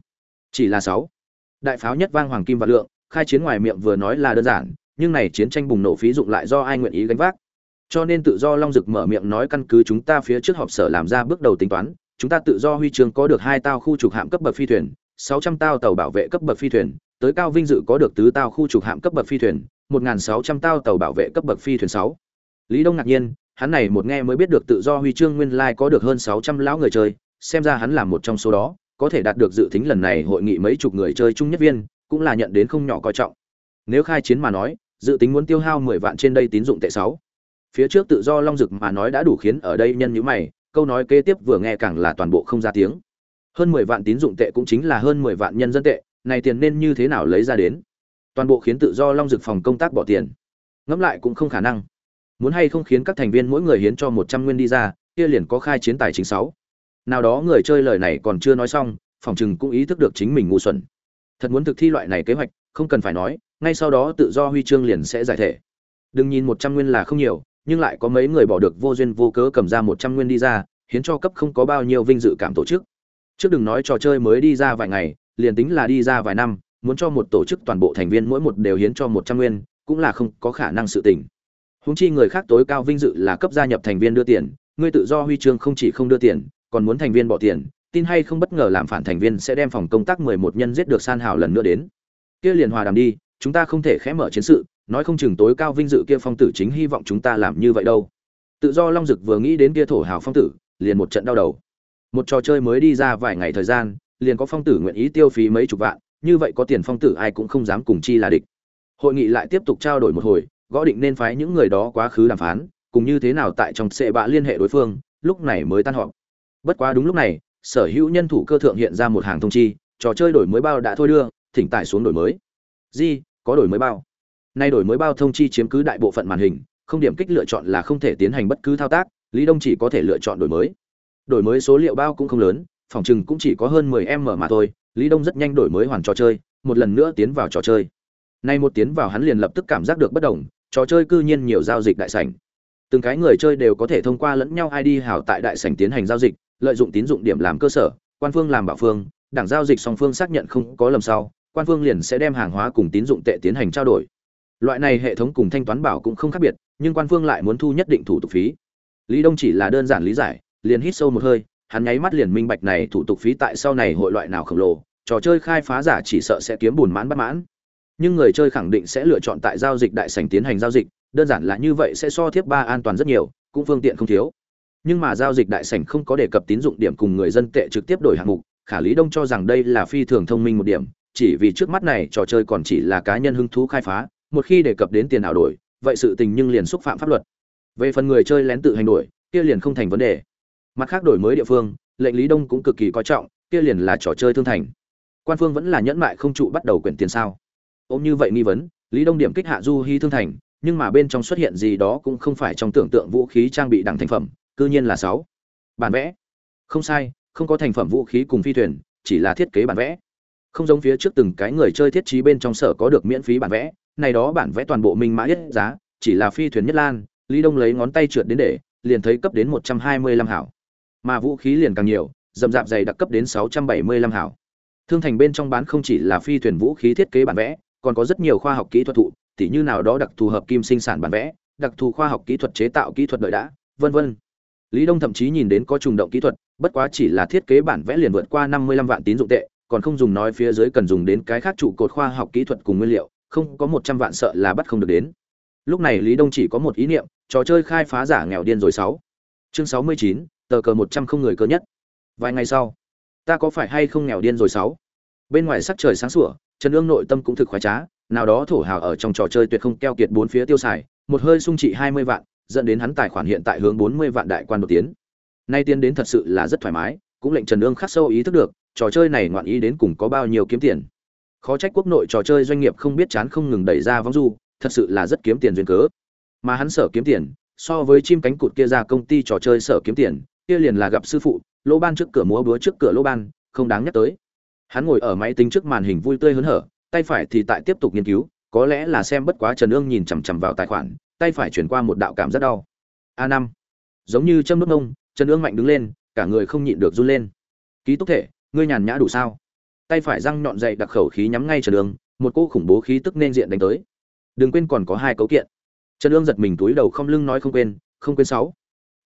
Chỉ là sáu. Đại pháo nhất vang hoàng kim và lượng, khai chiến ngoài miệng vừa nói là đơn giản, nhưng này chiến tranh bùng nổ phí dụng lại do ai nguyện ý gánh vác? Cho nên tự do long dực mở miệng nói căn cứ chúng ta phía trước họp sở làm ra bước đầu tính toán, chúng ta tự do huy chương có được hai tao khu trục hạm cấp bậc phi thuyền sáu trăm tao tàu bảo vệ cấp bậc phi thuyền, tới cao vinh dự có được tứ tao khu trục hạm cấp bậc phi thuyền, một sáu trăm tao tàu bảo vệ cấp bậc phi thuyền sáu. Lý đông ngạc nhiên, hắn này một nghe mới biết được tự do huy chương nguyên lai có được hơn sáu trăm lão người chơi, xem ra hắn là một trong số đó, có thể đạt được dự tính lần này hội nghị mấy chục người chơi chung nhất viên, cũng là nhận đến không nhỏ coi trọng. Nếu khai chiến mà nói, dự tính muốn tiêu hao mười vạn trên đây tín dụng tệ sáu. Phía trước tự do long dực mà nói đã đủ khiến ở đây nhân như mày, câu nói kế tiếp vừa nghe càng là toàn bộ không ra tiếng hơn mười vạn tín dụng tệ cũng chính là hơn mười vạn nhân dân tệ, này tiền nên như thế nào lấy ra đến? Toàn bộ khiến tự do long dực phòng công tác bỏ tiền. Ngẫm lại cũng không khả năng. Muốn hay không khiến các thành viên mỗi người hiến cho một trăm nguyên đi ra, kia liền có khai chiến tài chính sáu. Nào đó người chơi lời này còn chưa nói xong, phòng chừng cũng ý thức được chính mình ngu xuẩn. Thật muốn thực thi loại này kế hoạch, không cần phải nói, ngay sau đó tự do huy chương liền sẽ giải thể. Đừng nhìn một trăm nguyên là không nhiều, nhưng lại có mấy người bỏ được vô duyên vô cớ cầm ra một trăm nguyên đi ra, hiến cho cấp không có bao nhiêu vinh dự cảm tổ chức trước đừng nói trò chơi mới đi ra vài ngày, liền tính là đi ra vài năm, muốn cho một tổ chức toàn bộ thành viên mỗi một đều hiến cho một trăm nguyên, cũng là không có khả năng sự tình. Húng chi người khác tối cao vinh dự là cấp gia nhập thành viên đưa tiền ngươi tự do huy chương không chỉ không đưa tiền, còn muốn thành viên bỏ tiền, tin hay không bất ngờ làm phản thành viên sẽ đem phòng công tác mười một nhân giết được san hào lần nữa đến. Kia liền hòa đàm đi, chúng ta không thể khẽ mở chiến sự, nói không chừng tối cao vinh dự kia phong tử chính hy vọng chúng ta làm như vậy đâu. Tự do long dực vừa nghĩ đến kia thổ hào phong tử, liền một trận đau đầu một trò chơi mới đi ra vài ngày thời gian, liền có phong tử nguyện ý tiêu phí mấy chục vạn, như vậy có tiền phong tử ai cũng không dám cùng chi là địch. Hội nghị lại tiếp tục trao đổi một hồi, gõ định nên phái những người đó quá khứ đàm phán, cùng như thế nào tại trong sệ bạ liên hệ đối phương, lúc này mới tan họp. Bất quá đúng lúc này, sở hữu nhân thủ cơ thượng hiện ra một hàng thông chi, trò chơi đổi mới bao đã thôi đưa, thỉnh tải xuống đổi mới. Di có đổi mới bao. Nay đổi mới bao thông chi chiếm cứ đại bộ phận màn hình, không điểm kích lựa chọn là không thể tiến hành bất cứ thao tác, lý đông chỉ có thể lựa chọn đổi mới đổi mới số liệu bao cũng không lớn, phòng chừng cũng chỉ có hơn 10 m mà thôi, lý đông rất nhanh đổi mới hoàn trò chơi, một lần nữa tiến vào trò chơi. Nay một tiến vào hắn liền lập tức cảm giác được bất đồng, trò chơi cư nhiên nhiều giao dịch đại sảnh. Từng cái người chơi đều có thể thông qua lẫn nhau id hảo tại đại sảnh tiến hành giao dịch, lợi dụng tín dụng điểm làm cơ sở, quan phương làm bảo phương, đảng giao dịch song phương xác nhận không có lầm sau, quan phương liền sẽ đem hàng hóa cùng tín dụng tệ tiến hành trao đổi. Loại này hệ thống cùng thanh toán bảo cũng không khác biệt, nhưng quan phương lại muốn thu nhất định thủ tục phí. Lý đông chỉ là đơn giản lý giải liền hít sâu một hơi, hắn nháy mắt liền minh bạch này thủ tục phí tại sau này hội loại nào khổng lồ, trò chơi khai phá giả chỉ sợ sẽ kiếm buồn mãn bất mãn. Nhưng người chơi khẳng định sẽ lựa chọn tại giao dịch đại sảnh tiến hành giao dịch, đơn giản là như vậy sẽ so thiếp ba an toàn rất nhiều, cũng phương tiện không thiếu. Nhưng mà giao dịch đại sảnh không có đề cập tín dụng điểm cùng người dân tệ trực tiếp đổi hạng mục, khả lý đông cho rằng đây là phi thường thông minh một điểm, chỉ vì trước mắt này trò chơi còn chỉ là cá nhân hứng thú khai phá, một khi đề cập đến tiền ảo đổi, vậy sự tình nhưng liền xúc phạm pháp luật. Về phần người chơi lén tự hành đổi, kia liền không thành vấn đề mặt khác đổi mới địa phương, lệnh lý đông cũng cực kỳ coi trọng, kia liền là trò chơi thương thành. Quan phương vẫn là nhẫn mại không trụ bắt đầu quyển tiền sao? Ôm như vậy nghi vấn, lý đông điểm kích hạ du hy thương thành, nhưng mà bên trong xuất hiện gì đó cũng không phải trong tưởng tượng vũ khí trang bị đẳng thành phẩm, cư nhiên là sáu. Bản vẽ. Không sai, không có thành phẩm vũ khí cùng phi thuyền, chỉ là thiết kế bản vẽ. Không giống phía trước từng cái người chơi thiết trí bên trong sở có được miễn phí bản vẽ, này đó bản vẽ toàn bộ minh mã nhất giá, chỉ là phi thuyền nhất lan, lý đông lấy ngón tay trượt đến để, liền thấy cấp đến một trăm hai mươi lăm hảo mà vũ khí liền càng nhiều, dầm dạp dày đặc cấp đến sáu trăm bảy mươi lăm hảo thương thành bên trong bán không chỉ là phi thuyền vũ khí thiết kế bản vẽ, còn có rất nhiều khoa học kỹ thuật thụ, tỉ như nào đó đặc thù hợp kim sinh sản bản vẽ, đặc thù khoa học kỹ thuật chế tạo kỹ thuật đợi đã, vân vân. Lý đông thậm chí nhìn đến có trùng động kỹ thuật, bất quá chỉ là thiết kế bản vẽ liền vượt qua năm mươi lăm vạn tín dụng tệ, còn không dùng nói phía dưới cần dùng đến cái khác trụ cột khoa học kỹ thuật cùng nguyên liệu, không có một trăm vạn sợ là bắt không được đến. Lúc này lý đông chỉ có một ý niệm, trò chơi khai phá giả nghèo điên rồi sáu. Chương sáu mươi chín tờ cờ một trăm không người cơ nhất. Vài ngày sau, ta có phải hay không nghèo điên rồi sáu? Bên ngoài sắc trời sáng sủa, trần ương nội tâm cũng thực khoái trá, nào đó thổ hào ở trong trò chơi tuyệt không keo kiệt bốn phía tiêu xài, một hơi sung trị hai mươi vạn, dẫn đến hắn tài khoản hiện tại hướng bốn mươi vạn đại quan đột tiến. Nay tiến đến thật sự là rất thoải mái, cũng lệnh trần ương khắc sâu ý thức được, trò chơi này ngoạn ý đến cùng có bao nhiêu kiếm tiền. Khó trách quốc nội trò chơi doanh nghiệp không biết chán không ngừng đẩy ra vong du, thật sự là rất kiếm tiền duyên cớ. Mà hắn sở kiếm tiền, so với chim cánh cụt kia ra công ty trò chơi sở kiếm tiền kia liền là gặp sư phụ lỗ ban trước cửa múa búa trước cửa lỗ ban không đáng nhắc tới. Hắn ngồi ở máy tính trước màn hình vui tươi hớn hở tay phải thì tại tiếp tục nghiên cứu có lẽ là xem bất quá trần ương nhìn chằm chằm vào tài khoản tay phải chuyển qua một đạo cảm rất đau. A năm. Giống như châm nước nông, trần ương mạnh đứng lên cả người không nhịn được run lên. Ký túc thể ngươi nhàn nhã đủ sao? Tay phải răng nhọn dậy đặc khẩu khí nhắm ngay trần ương một cô khủng bố khí tức nên diện đánh tới. Đừng quên còn có hai cấu kiện. Trần ương giật mình túi đầu không lưng nói không quên không quên sáu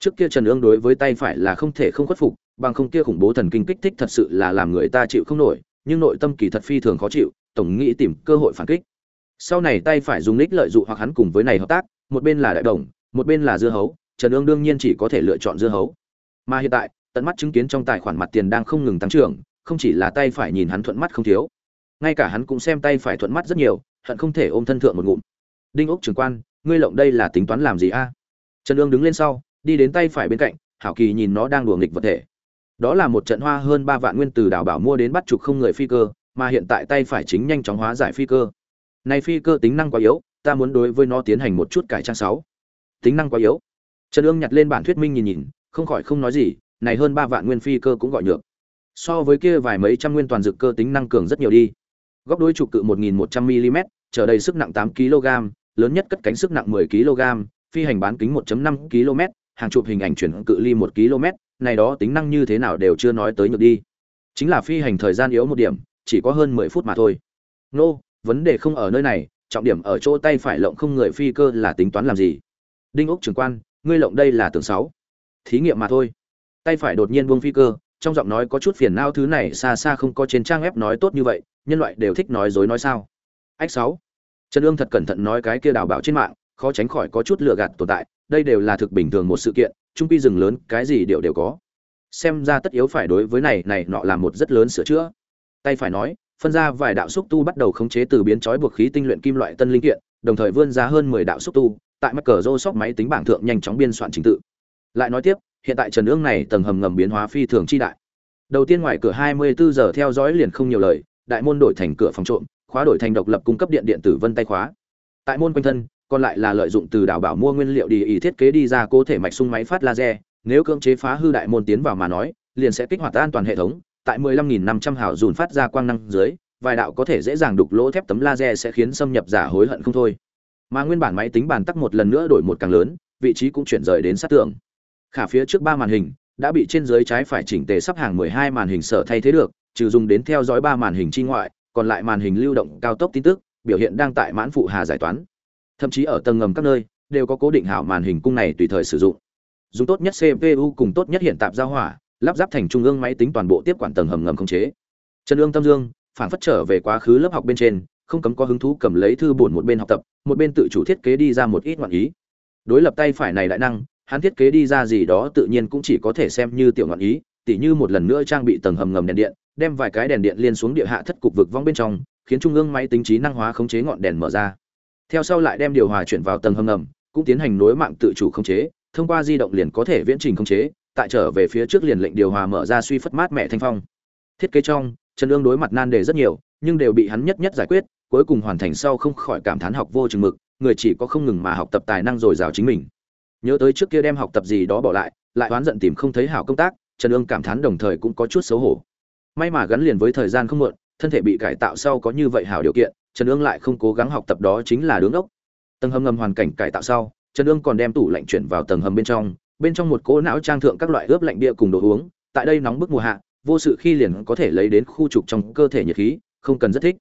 trước kia trần ương đối với tay phải là không thể không khuất phục, bằng không kia khủng bố thần kinh kích thích thật sự là làm người ta chịu không nổi, nhưng nội tâm kỳ thật phi thường khó chịu, tổng nghĩ tìm cơ hội phản kích. Sau này tay phải dùng ních lợi dụng hoặc hắn cùng với này hợp tác, một bên là đại đồng, một bên là dưa hấu, trần ương đương nhiên chỉ có thể lựa chọn dưa hấu. Mà hiện tại, tận mắt chứng kiến trong tài khoản mặt tiền đang không ngừng tăng trưởng, không chỉ là tay phải nhìn hắn thuận mắt không thiếu, ngay cả hắn cũng xem tay phải thuận mắt rất nhiều, hận không thể ôm thân thượng một ngụm. Đinh ốc trưởng quan, ngươi lộng đây là tính toán làm gì a? Trần ương đứng lên sau đi đến tay phải bên cạnh, hảo kỳ nhìn nó đang đùa nghịch vật thể. Đó là một trận hoa hơn ba vạn nguyên từ đảo bảo mua đến bắt chục không người phi cơ, mà hiện tại tay phải chính nhanh chóng hóa giải phi cơ. Này phi cơ tính năng quá yếu, ta muốn đối với nó tiến hành một chút cải trang sáu. Tính năng quá yếu. Trần ương nhặt lên bản thuyết minh nhìn nhìn, không khỏi không nói gì, này hơn ba vạn nguyên phi cơ cũng gọi nhược. So với kia vài mấy trăm nguyên toàn dược cơ tính năng cường rất nhiều đi. Góc đối trục cự 1.100 mm trở đầy sức nặng 8 kg lớn nhất cất cánh sức nặng 10 kg phi hành bán kính 1.5 km hàng chụp hình ảnh chuyển cự ly 1 km này đó tính năng như thế nào đều chưa nói tới nhược đi. Chính là phi hành thời gian yếu một điểm chỉ có hơn 10 phút mà thôi. Nô no, vấn đề không ở nơi này trọng điểm ở chỗ tay phải lộng không người phi cơ là tính toán làm gì? Đinh ốc trưởng quan ngươi lộng đây là tường sáu. Thí nghiệm mà thôi. Tay phải đột nhiên buông phi cơ trong giọng nói có chút phiền não thứ này xa xa không có trên trang web nói tốt như vậy nhân loại đều thích nói dối nói sao? Ách sáu. Trần ương thật cẩn thận nói cái kia đào bảo trên mạng khó tránh khỏi có chút lừa gạt tồn tại đây đều là thực bình thường một sự kiện trung pi rừng lớn, cái gì đều đều có. Xem ra tất yếu phải đối với này này nọ làm một rất lớn sửa chữa. Tay phải nói, phân ra vài đạo xúc tu bắt đầu khống chế từ biến chói buộc khí tinh luyện kim loại tân linh kiện, đồng thời vươn ra hơn mười đạo xúc tu, tại mắt cờ rô sóc máy tính bảng thượng nhanh chóng biên soạn trình tự. Lại nói tiếp, hiện tại trần ương này tầng hầm ngầm biến hóa phi thường chi đại. Đầu tiên ngoài cửa 24 giờ theo dõi liền không nhiều lời, đại môn đổi thành cửa phòng trộm, khóa đổi thành độc lập cung cấp điện điện tử vân tay khóa. Tại môn quanh thân còn lại là lợi dụng từ đảo bảo mua nguyên liệu đi ý thiết kế đi ra cơ thể mạch sung máy phát laser, nếu cưỡng chế phá hư đại môn tiến vào mà nói, liền sẽ kích hoạt an toàn hệ thống, tại 15.500 hào dùn phát ra quang năng dưới, vài đạo có thể dễ dàng đục lỗ thép tấm laser sẽ khiến xâm nhập giả hối hận không thôi. Mà nguyên bản máy tính bàn tắc một lần nữa đổi một càng lớn, vị trí cũng chuyển rời đến sát tường. Khả phía trước ba màn hình, đã bị trên dưới trái phải chỉnh tề sắp hàng 12 màn hình sở thay thế được, trừ dùng đến theo dõi ba màn hình chi ngoại, còn lại màn hình lưu động cao tốc tin tức, biểu hiện đang tại mãn phụ hà giải toán thậm chí ở tầng ngầm các nơi, đều có cố định hảo màn hình cung này tùy thời sử dụng. Dùng tốt nhất cpu cùng tốt nhất hiện tạp giao hỏa, lắp ráp thành trung ương máy tính toàn bộ tiếp quản tầng hầm ngầm không chế. Trần ương tâm dương, phản phất trở về quá khứ lớp học bên trên, không cấm có hứng thú cầm lấy thư bổn một bên học tập, một bên tự chủ thiết kế đi ra một ít ngoạn ý. Đối lập tay phải này đại năng, hắn thiết kế đi ra gì đó tự nhiên cũng chỉ có thể xem như tiểu ngoạn ý, tỉ như một lần nữa trang bị tầng hầm ngầm đèn điện, đem vài cái đèn điện liên xuống địa hạ thất cục vực vong bên trong, khiến trung ương máy tính trí năng hóa khống chế ngọn đèn mở ra theo sau lại đem điều hòa chuyển vào tầng hầm ngầm, cũng tiến hành nối mạng tự chủ khống chế, thông qua di động liền có thể viễn trình khống chế, tại trở về phía trước liền lệnh điều hòa mở ra suy phất mát mẹ thanh phong. Thiết kế trong, trần ương đối mặt nan đề rất nhiều, nhưng đều bị hắn nhất nhất giải quyết, cuối cùng hoàn thành sau không khỏi cảm thán học vô chừng mực, người chỉ có không ngừng mà học tập tài năng dồi dào chính mình. Nhớ tới trước kia đem học tập gì đó bỏ lại lại oán giận tìm không thấy hảo công tác, trần ương cảm thán đồng thời cũng có chút xấu hổ. May mà gắn liền với thời gian không muộn, thân thể bị cải tạo sau có như vậy hảo điều kiện trần ương lại không cố gắng học tập đó chính là đứng ốc. Tầng hầm ngầm hoàn cảnh cải tạo sau, trần ương còn đem tủ lạnh chuyển vào tầng hầm bên trong bên trong một cỗ não trang thượng các loại ướp lạnh bia cùng đồ uống, tại đây nóng bức mùa hạ, vô sự khi liền có thể lấy đến khu trục trong cơ thể nhiệt khí, không cần rất thích.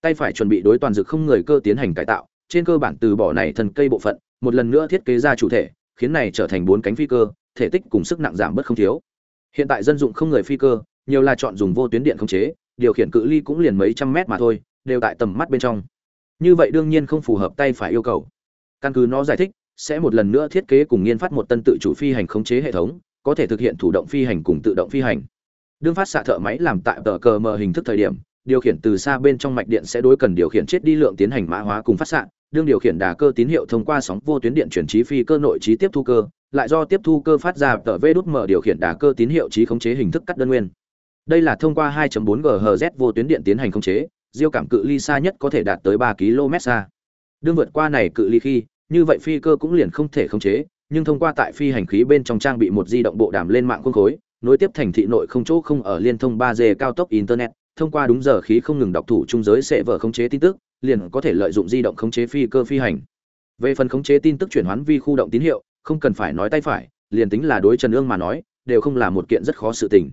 Tay phải chuẩn bị đối toàn dược không người cơ tiến hành cải tạo, trên cơ bản từ bỏ này thần cây bộ phận, một lần nữa thiết kế ra chủ thể, khiến này trở thành bốn cánh phi cơ, thể tích cùng sức nặng giảm bớt không thiếu. Hiện tại dân dụng không người phi cơ, nhiều là chọn dùng vô tuyến điện khống chế, điều khiển cự ly cũng liền mấy trăm mét mà thôi đều tại tầm mắt bên trong. Như vậy đương nhiên không phù hợp tay phải yêu cầu. Căn cứ nó giải thích, sẽ một lần nữa thiết kế cùng nghiên phát một tân tự chủ phi hành khống chế hệ thống, có thể thực hiện thủ động phi hành cùng tự động phi hành. Đương phát xạ thợ máy làm tại tờ cờ mờ hình thức thời điểm, điều khiển từ xa bên trong mạch điện sẽ đối cần điều khiển chết đi lượng tiến hành mã hóa cùng phát xạ, đương điều khiển đà cơ tín hiệu thông qua sóng vô tuyến điện chuyển trí phi cơ nội trí tiếp thu cơ, lại do tiếp thu cơ phát ra tờ v đút mở điều khiển đà cơ tín hiệu trí khống chế hình thức cắt đơn nguyên. Đây là thông qua 2.4 GHz vô tuyến điện tiến hành khống chế diêu cảm cự ly xa nhất có thể đạt tới ba km xa. Đương vượt qua này cự ly khi, như vậy phi cơ cũng liền không thể khống chế, nhưng thông qua tại phi hành khí bên trong trang bị một di động bộ đàm lên mạng khuôn khối, nối tiếp thành thị nội không chỗ không ở liên thông 3G cao tốc internet, thông qua đúng giờ khí không ngừng đọc thủ trung giới sẽ vở khống chế tin tức, liền có thể lợi dụng di động khống chế phi cơ phi hành. Về phần khống chế tin tức chuyển hoán vi khu động tín hiệu, không cần phải nói tay phải, liền tính là đối trần ương mà nói, đều không là một kiện rất khó sự tình.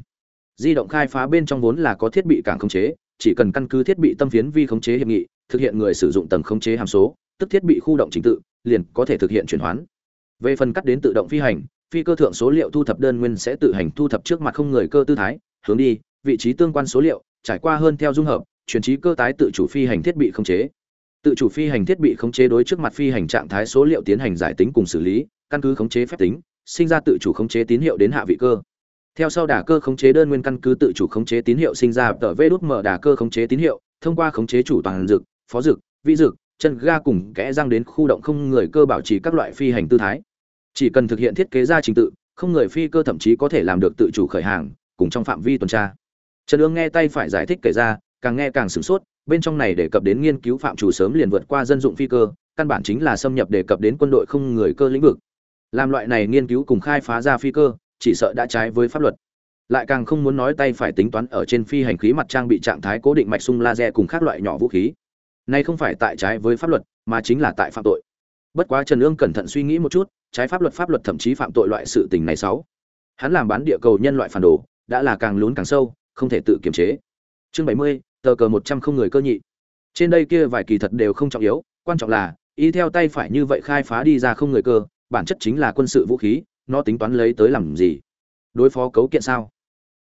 Di động khai phá bên trong vốn là có thiết bị cảng khống chế chỉ cần căn cứ thiết bị tâm phiến vi khống chế hiệp nghị, thực hiện người sử dụng tầng khống chế hàm số, tức thiết bị khu động trình tự, liền có thể thực hiện chuyển hoán. Về phần cắt đến tự động phi hành, phi cơ thượng số liệu thu thập đơn nguyên sẽ tự hành thu thập trước mặt không người cơ tư thái, hướng đi, vị trí tương quan số liệu, trải qua hơn theo dung hợp, chuyển trí cơ tái tự chủ phi hành thiết bị khống chế. Tự chủ phi hành thiết bị khống chế đối trước mặt phi hành trạng thái số liệu tiến hành giải tính cùng xử lý, căn cứ khống chế phép tính, sinh ra tự chủ khống chế tín hiệu đến hạ vị cơ theo sau đà cơ khống chế đơn nguyên căn cứ tự chủ khống chế tín hiệu sinh ra tờ vê đút mở đà cơ khống chế tín hiệu, thông qua khống chế chủ toàn dực, phó dực vi dực, chân ga cùng kẽ răng đến khu động không người cơ bảo trì các loại phi hành tư thái. Chỉ cần thực hiện thiết kế ra trình tự, không người phi cơ thậm chí có thể làm được tự chủ khởi hàng, cùng trong phạm vi tuần tra. Trần ương nghe tay phải giải thích kể ra, càng nghe càng sửng sốt, bên trong này đề cập đến nghiên cứu phạm chủ sớm liền vượt qua dân dụng phi cơ, căn bản chính là xâm nhập đề cập đến quân đội không người cơ lĩnh vực. Làm loại này nghiên cứu cùng khai phá ra phi cơ chỉ sợ đã trái với pháp luật. Lại càng không muốn nói tay phải tính toán ở trên phi hành khí mặt trang bị trạng thái cố định mạch sung laser cùng các loại nhỏ vũ khí. Nay không phải tại trái với pháp luật, mà chính là tại phạm tội. Bất quá trần ương cẩn thận suy nghĩ một chút, trái pháp luật pháp luật thậm chí phạm tội loại sự tình này sáu. Hắn làm bán địa cầu nhân loại phản đồ, đã là càng lún càng sâu, không thể tự kiềm chế. Chương bảy mươi, tờ cờ một trăm không người cơ nhị. Trên đây kia vài kỳ thật đều không trọng yếu, quan trọng là, y theo tay phải như vậy khai phá đi ra không người cơ, bản chất chính là quân sự vũ khí nó tính toán lấy tới làm gì? Đối phó cấu kiện sao?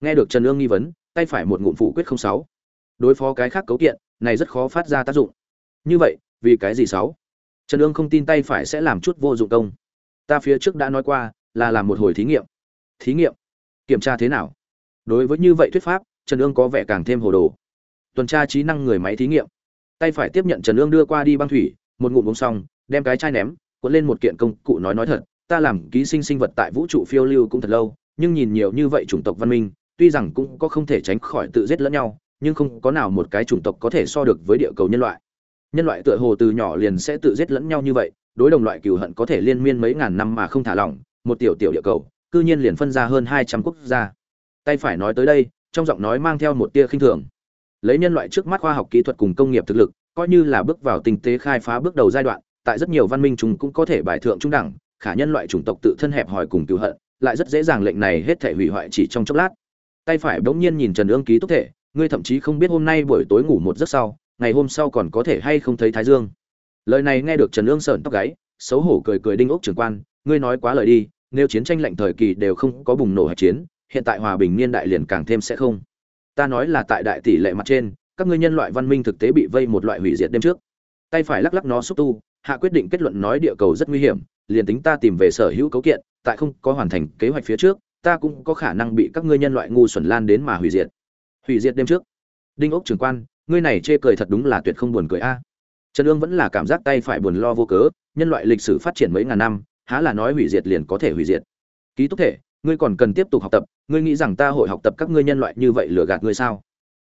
Nghe được trần ương nghi vấn, tay phải một ngụm phủ quyết không sáu. Đối phó cái khác cấu kiện, này rất khó phát ra tác dụng. Như vậy, vì cái gì sáu? Trần ương không tin tay phải sẽ làm chút vô dụng công. Ta phía trước đã nói qua, là làm một hồi thí nghiệm. Thí nghiệm? Kiểm tra thế nào? Đối với như vậy thuyết pháp, trần ương có vẻ càng thêm hồ đồ. Tuần tra trí năng người máy thí nghiệm. Tay phải tiếp nhận trần ương đưa qua đi băng thủy, một ngụm uống xong, đem cái chai ném, cuốn lên một kiện công cụ nói nói thật ta làm ký sinh sinh vật tại vũ trụ phiêu lưu cũng thật lâu, nhưng nhìn nhiều như vậy chủng tộc văn minh, tuy rằng cũng có không thể tránh khỏi tự giết lẫn nhau, nhưng không có nào một cái chủng tộc có thể so được với địa cầu nhân loại. Nhân loại tựa hồ từ nhỏ liền sẽ tự giết lẫn nhau như vậy, đối đồng loại cừu hận có thể liên miên mấy ngàn năm mà không thả lỏng, một tiểu tiểu địa cầu, cư nhiên liền phân ra hơn hai trăm quốc gia. Tay phải nói tới đây, trong giọng nói mang theo một tia khinh thường. Lấy nhân loại trước mắt khoa học kỹ thuật cùng công nghiệp thực lực, coi như là bước vào tinh tế khai phá bước đầu giai đoạn, tại rất nhiều văn minh chúng cũng có thể bài thượng trung đẳng khả nhân loại chủng tộc tự thân hẹp hòi cùng cựu hận, lại rất dễ dàng lệnh này hết thể hủy hoại chỉ trong chốc lát. Tay phải bỗng nhiên nhìn trần ương ký túc thể, ngươi thậm chí không biết hôm nay buổi tối ngủ một giấc sau, ngày hôm sau còn có thể hay không thấy thái dương. Lời này nghe được trần ương sợn tóc gáy, xấu hổ cười cười đinh ốc trưởng quan, ngươi nói quá lời đi, nếu chiến tranh lạnh thời kỳ đều không có bùng nổ hạt chiến, hiện tại hòa bình niên đại liền càng thêm sẽ không. Ta nói là tại đại tỷ lệ mặt trên, các ngươi nhân loại văn minh thực tế bị vây một loại hủy diệt đêm trước. Tay phải lắc lắc nó xúc tu hạ quyết định kết luận nói địa cầu rất nguy hiểm, liền tính ta tìm về sở hữu cấu kiện, tại không có hoàn thành kế hoạch phía trước, ta cũng có khả năng bị các ngươi nhân loại ngu xuẩn lan đến mà hủy diệt. Hủy diệt đêm trước. Đinh ốc trưởng quan, ngươi này chê cười thật đúng là tuyệt không buồn cười a. Trần ương vẫn là cảm giác tay phải buồn lo vô cớ, nhân loại lịch sử phát triển mấy ngàn năm, há là nói hủy diệt liền có thể hủy diệt. Ký túc thể, ngươi còn cần tiếp tục học tập, ngươi nghĩ rằng ta hội học tập các ngươi nhân loại như vậy lừa gạt ngươi sao?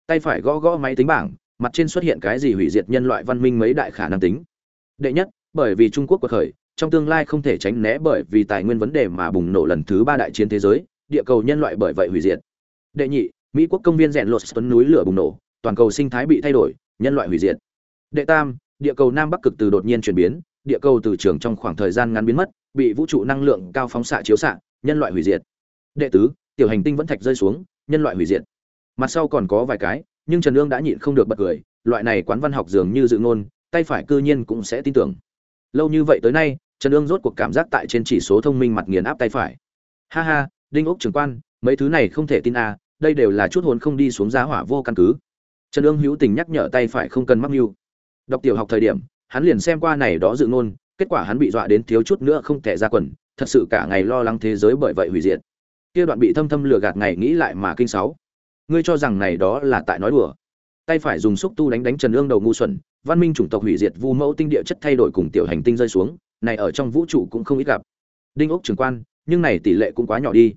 Tay phải gõ gõ máy tính bảng, mặt trên xuất hiện cái gì hủy diệt nhân loại văn minh mấy đại khả năng tính đệ nhất, bởi vì trung quốc cuộc khởi, trong tương lai không thể tránh né bởi vì tài nguyên vấn đề mà bùng nổ lần thứ ba đại chiến thế giới, địa cầu nhân loại bởi vậy hủy diệt. Đệ nhị, mỹ quốc công viên rèn lột tuấn núi lửa bùng nổ, toàn cầu sinh thái bị thay đổi, nhân loại hủy diệt. Đệ tam, địa cầu nam bắc cực từ đột nhiên chuyển biến, địa cầu từ trường trong khoảng thời gian ngắn biến mất, bị vũ trụ năng lượng cao phóng xạ chiếu xạ, nhân loại hủy diệt. Đệ tứ, tiểu hành tinh vẫn thạch rơi xuống, nhân loại hủy diệt. Mặt sau còn có vài cái, nhưng trần lương đã nhịn không được bật cười, loại này quán văn học dường như dự ngôn tay phải cư nhiên cũng sẽ tin tưởng. Lâu như vậy tới nay, trần ương rốt cuộc cảm giác tại trên chỉ số thông minh mặt nghiền áp tay phải. Ha ha, đinh ốc trưởng quan, mấy thứ này không thể tin à đây đều là chút hồn không đi xuống giá hỏa vô căn cứ. Trần ương hữu tình nhắc nhở tay phải không cần mắc mưu. Đọc tiểu học thời điểm, hắn liền xem qua này đó dự ngôn, kết quả hắn bị dọa đến thiếu chút nữa không thể ra quần, thật sự cả ngày lo lắng thế giới bởi vậy hủy diệt. Kia đoạn bị thâm thâm lừa gạt ngày nghĩ lại mà kinh sáu. Ngươi cho rằng này đó là tại nói đùa. Tay phải dùng xúc tu đánh đánh trần ương đầu ngu xuẩn văn minh chủng tộc hủy diệt vu mẫu tinh địa chất thay đổi cùng tiểu hành tinh rơi xuống, này ở trong vũ trụ cũng không ít gặp. Đinh ốc trưởng quan, nhưng này tỷ lệ cũng quá nhỏ đi.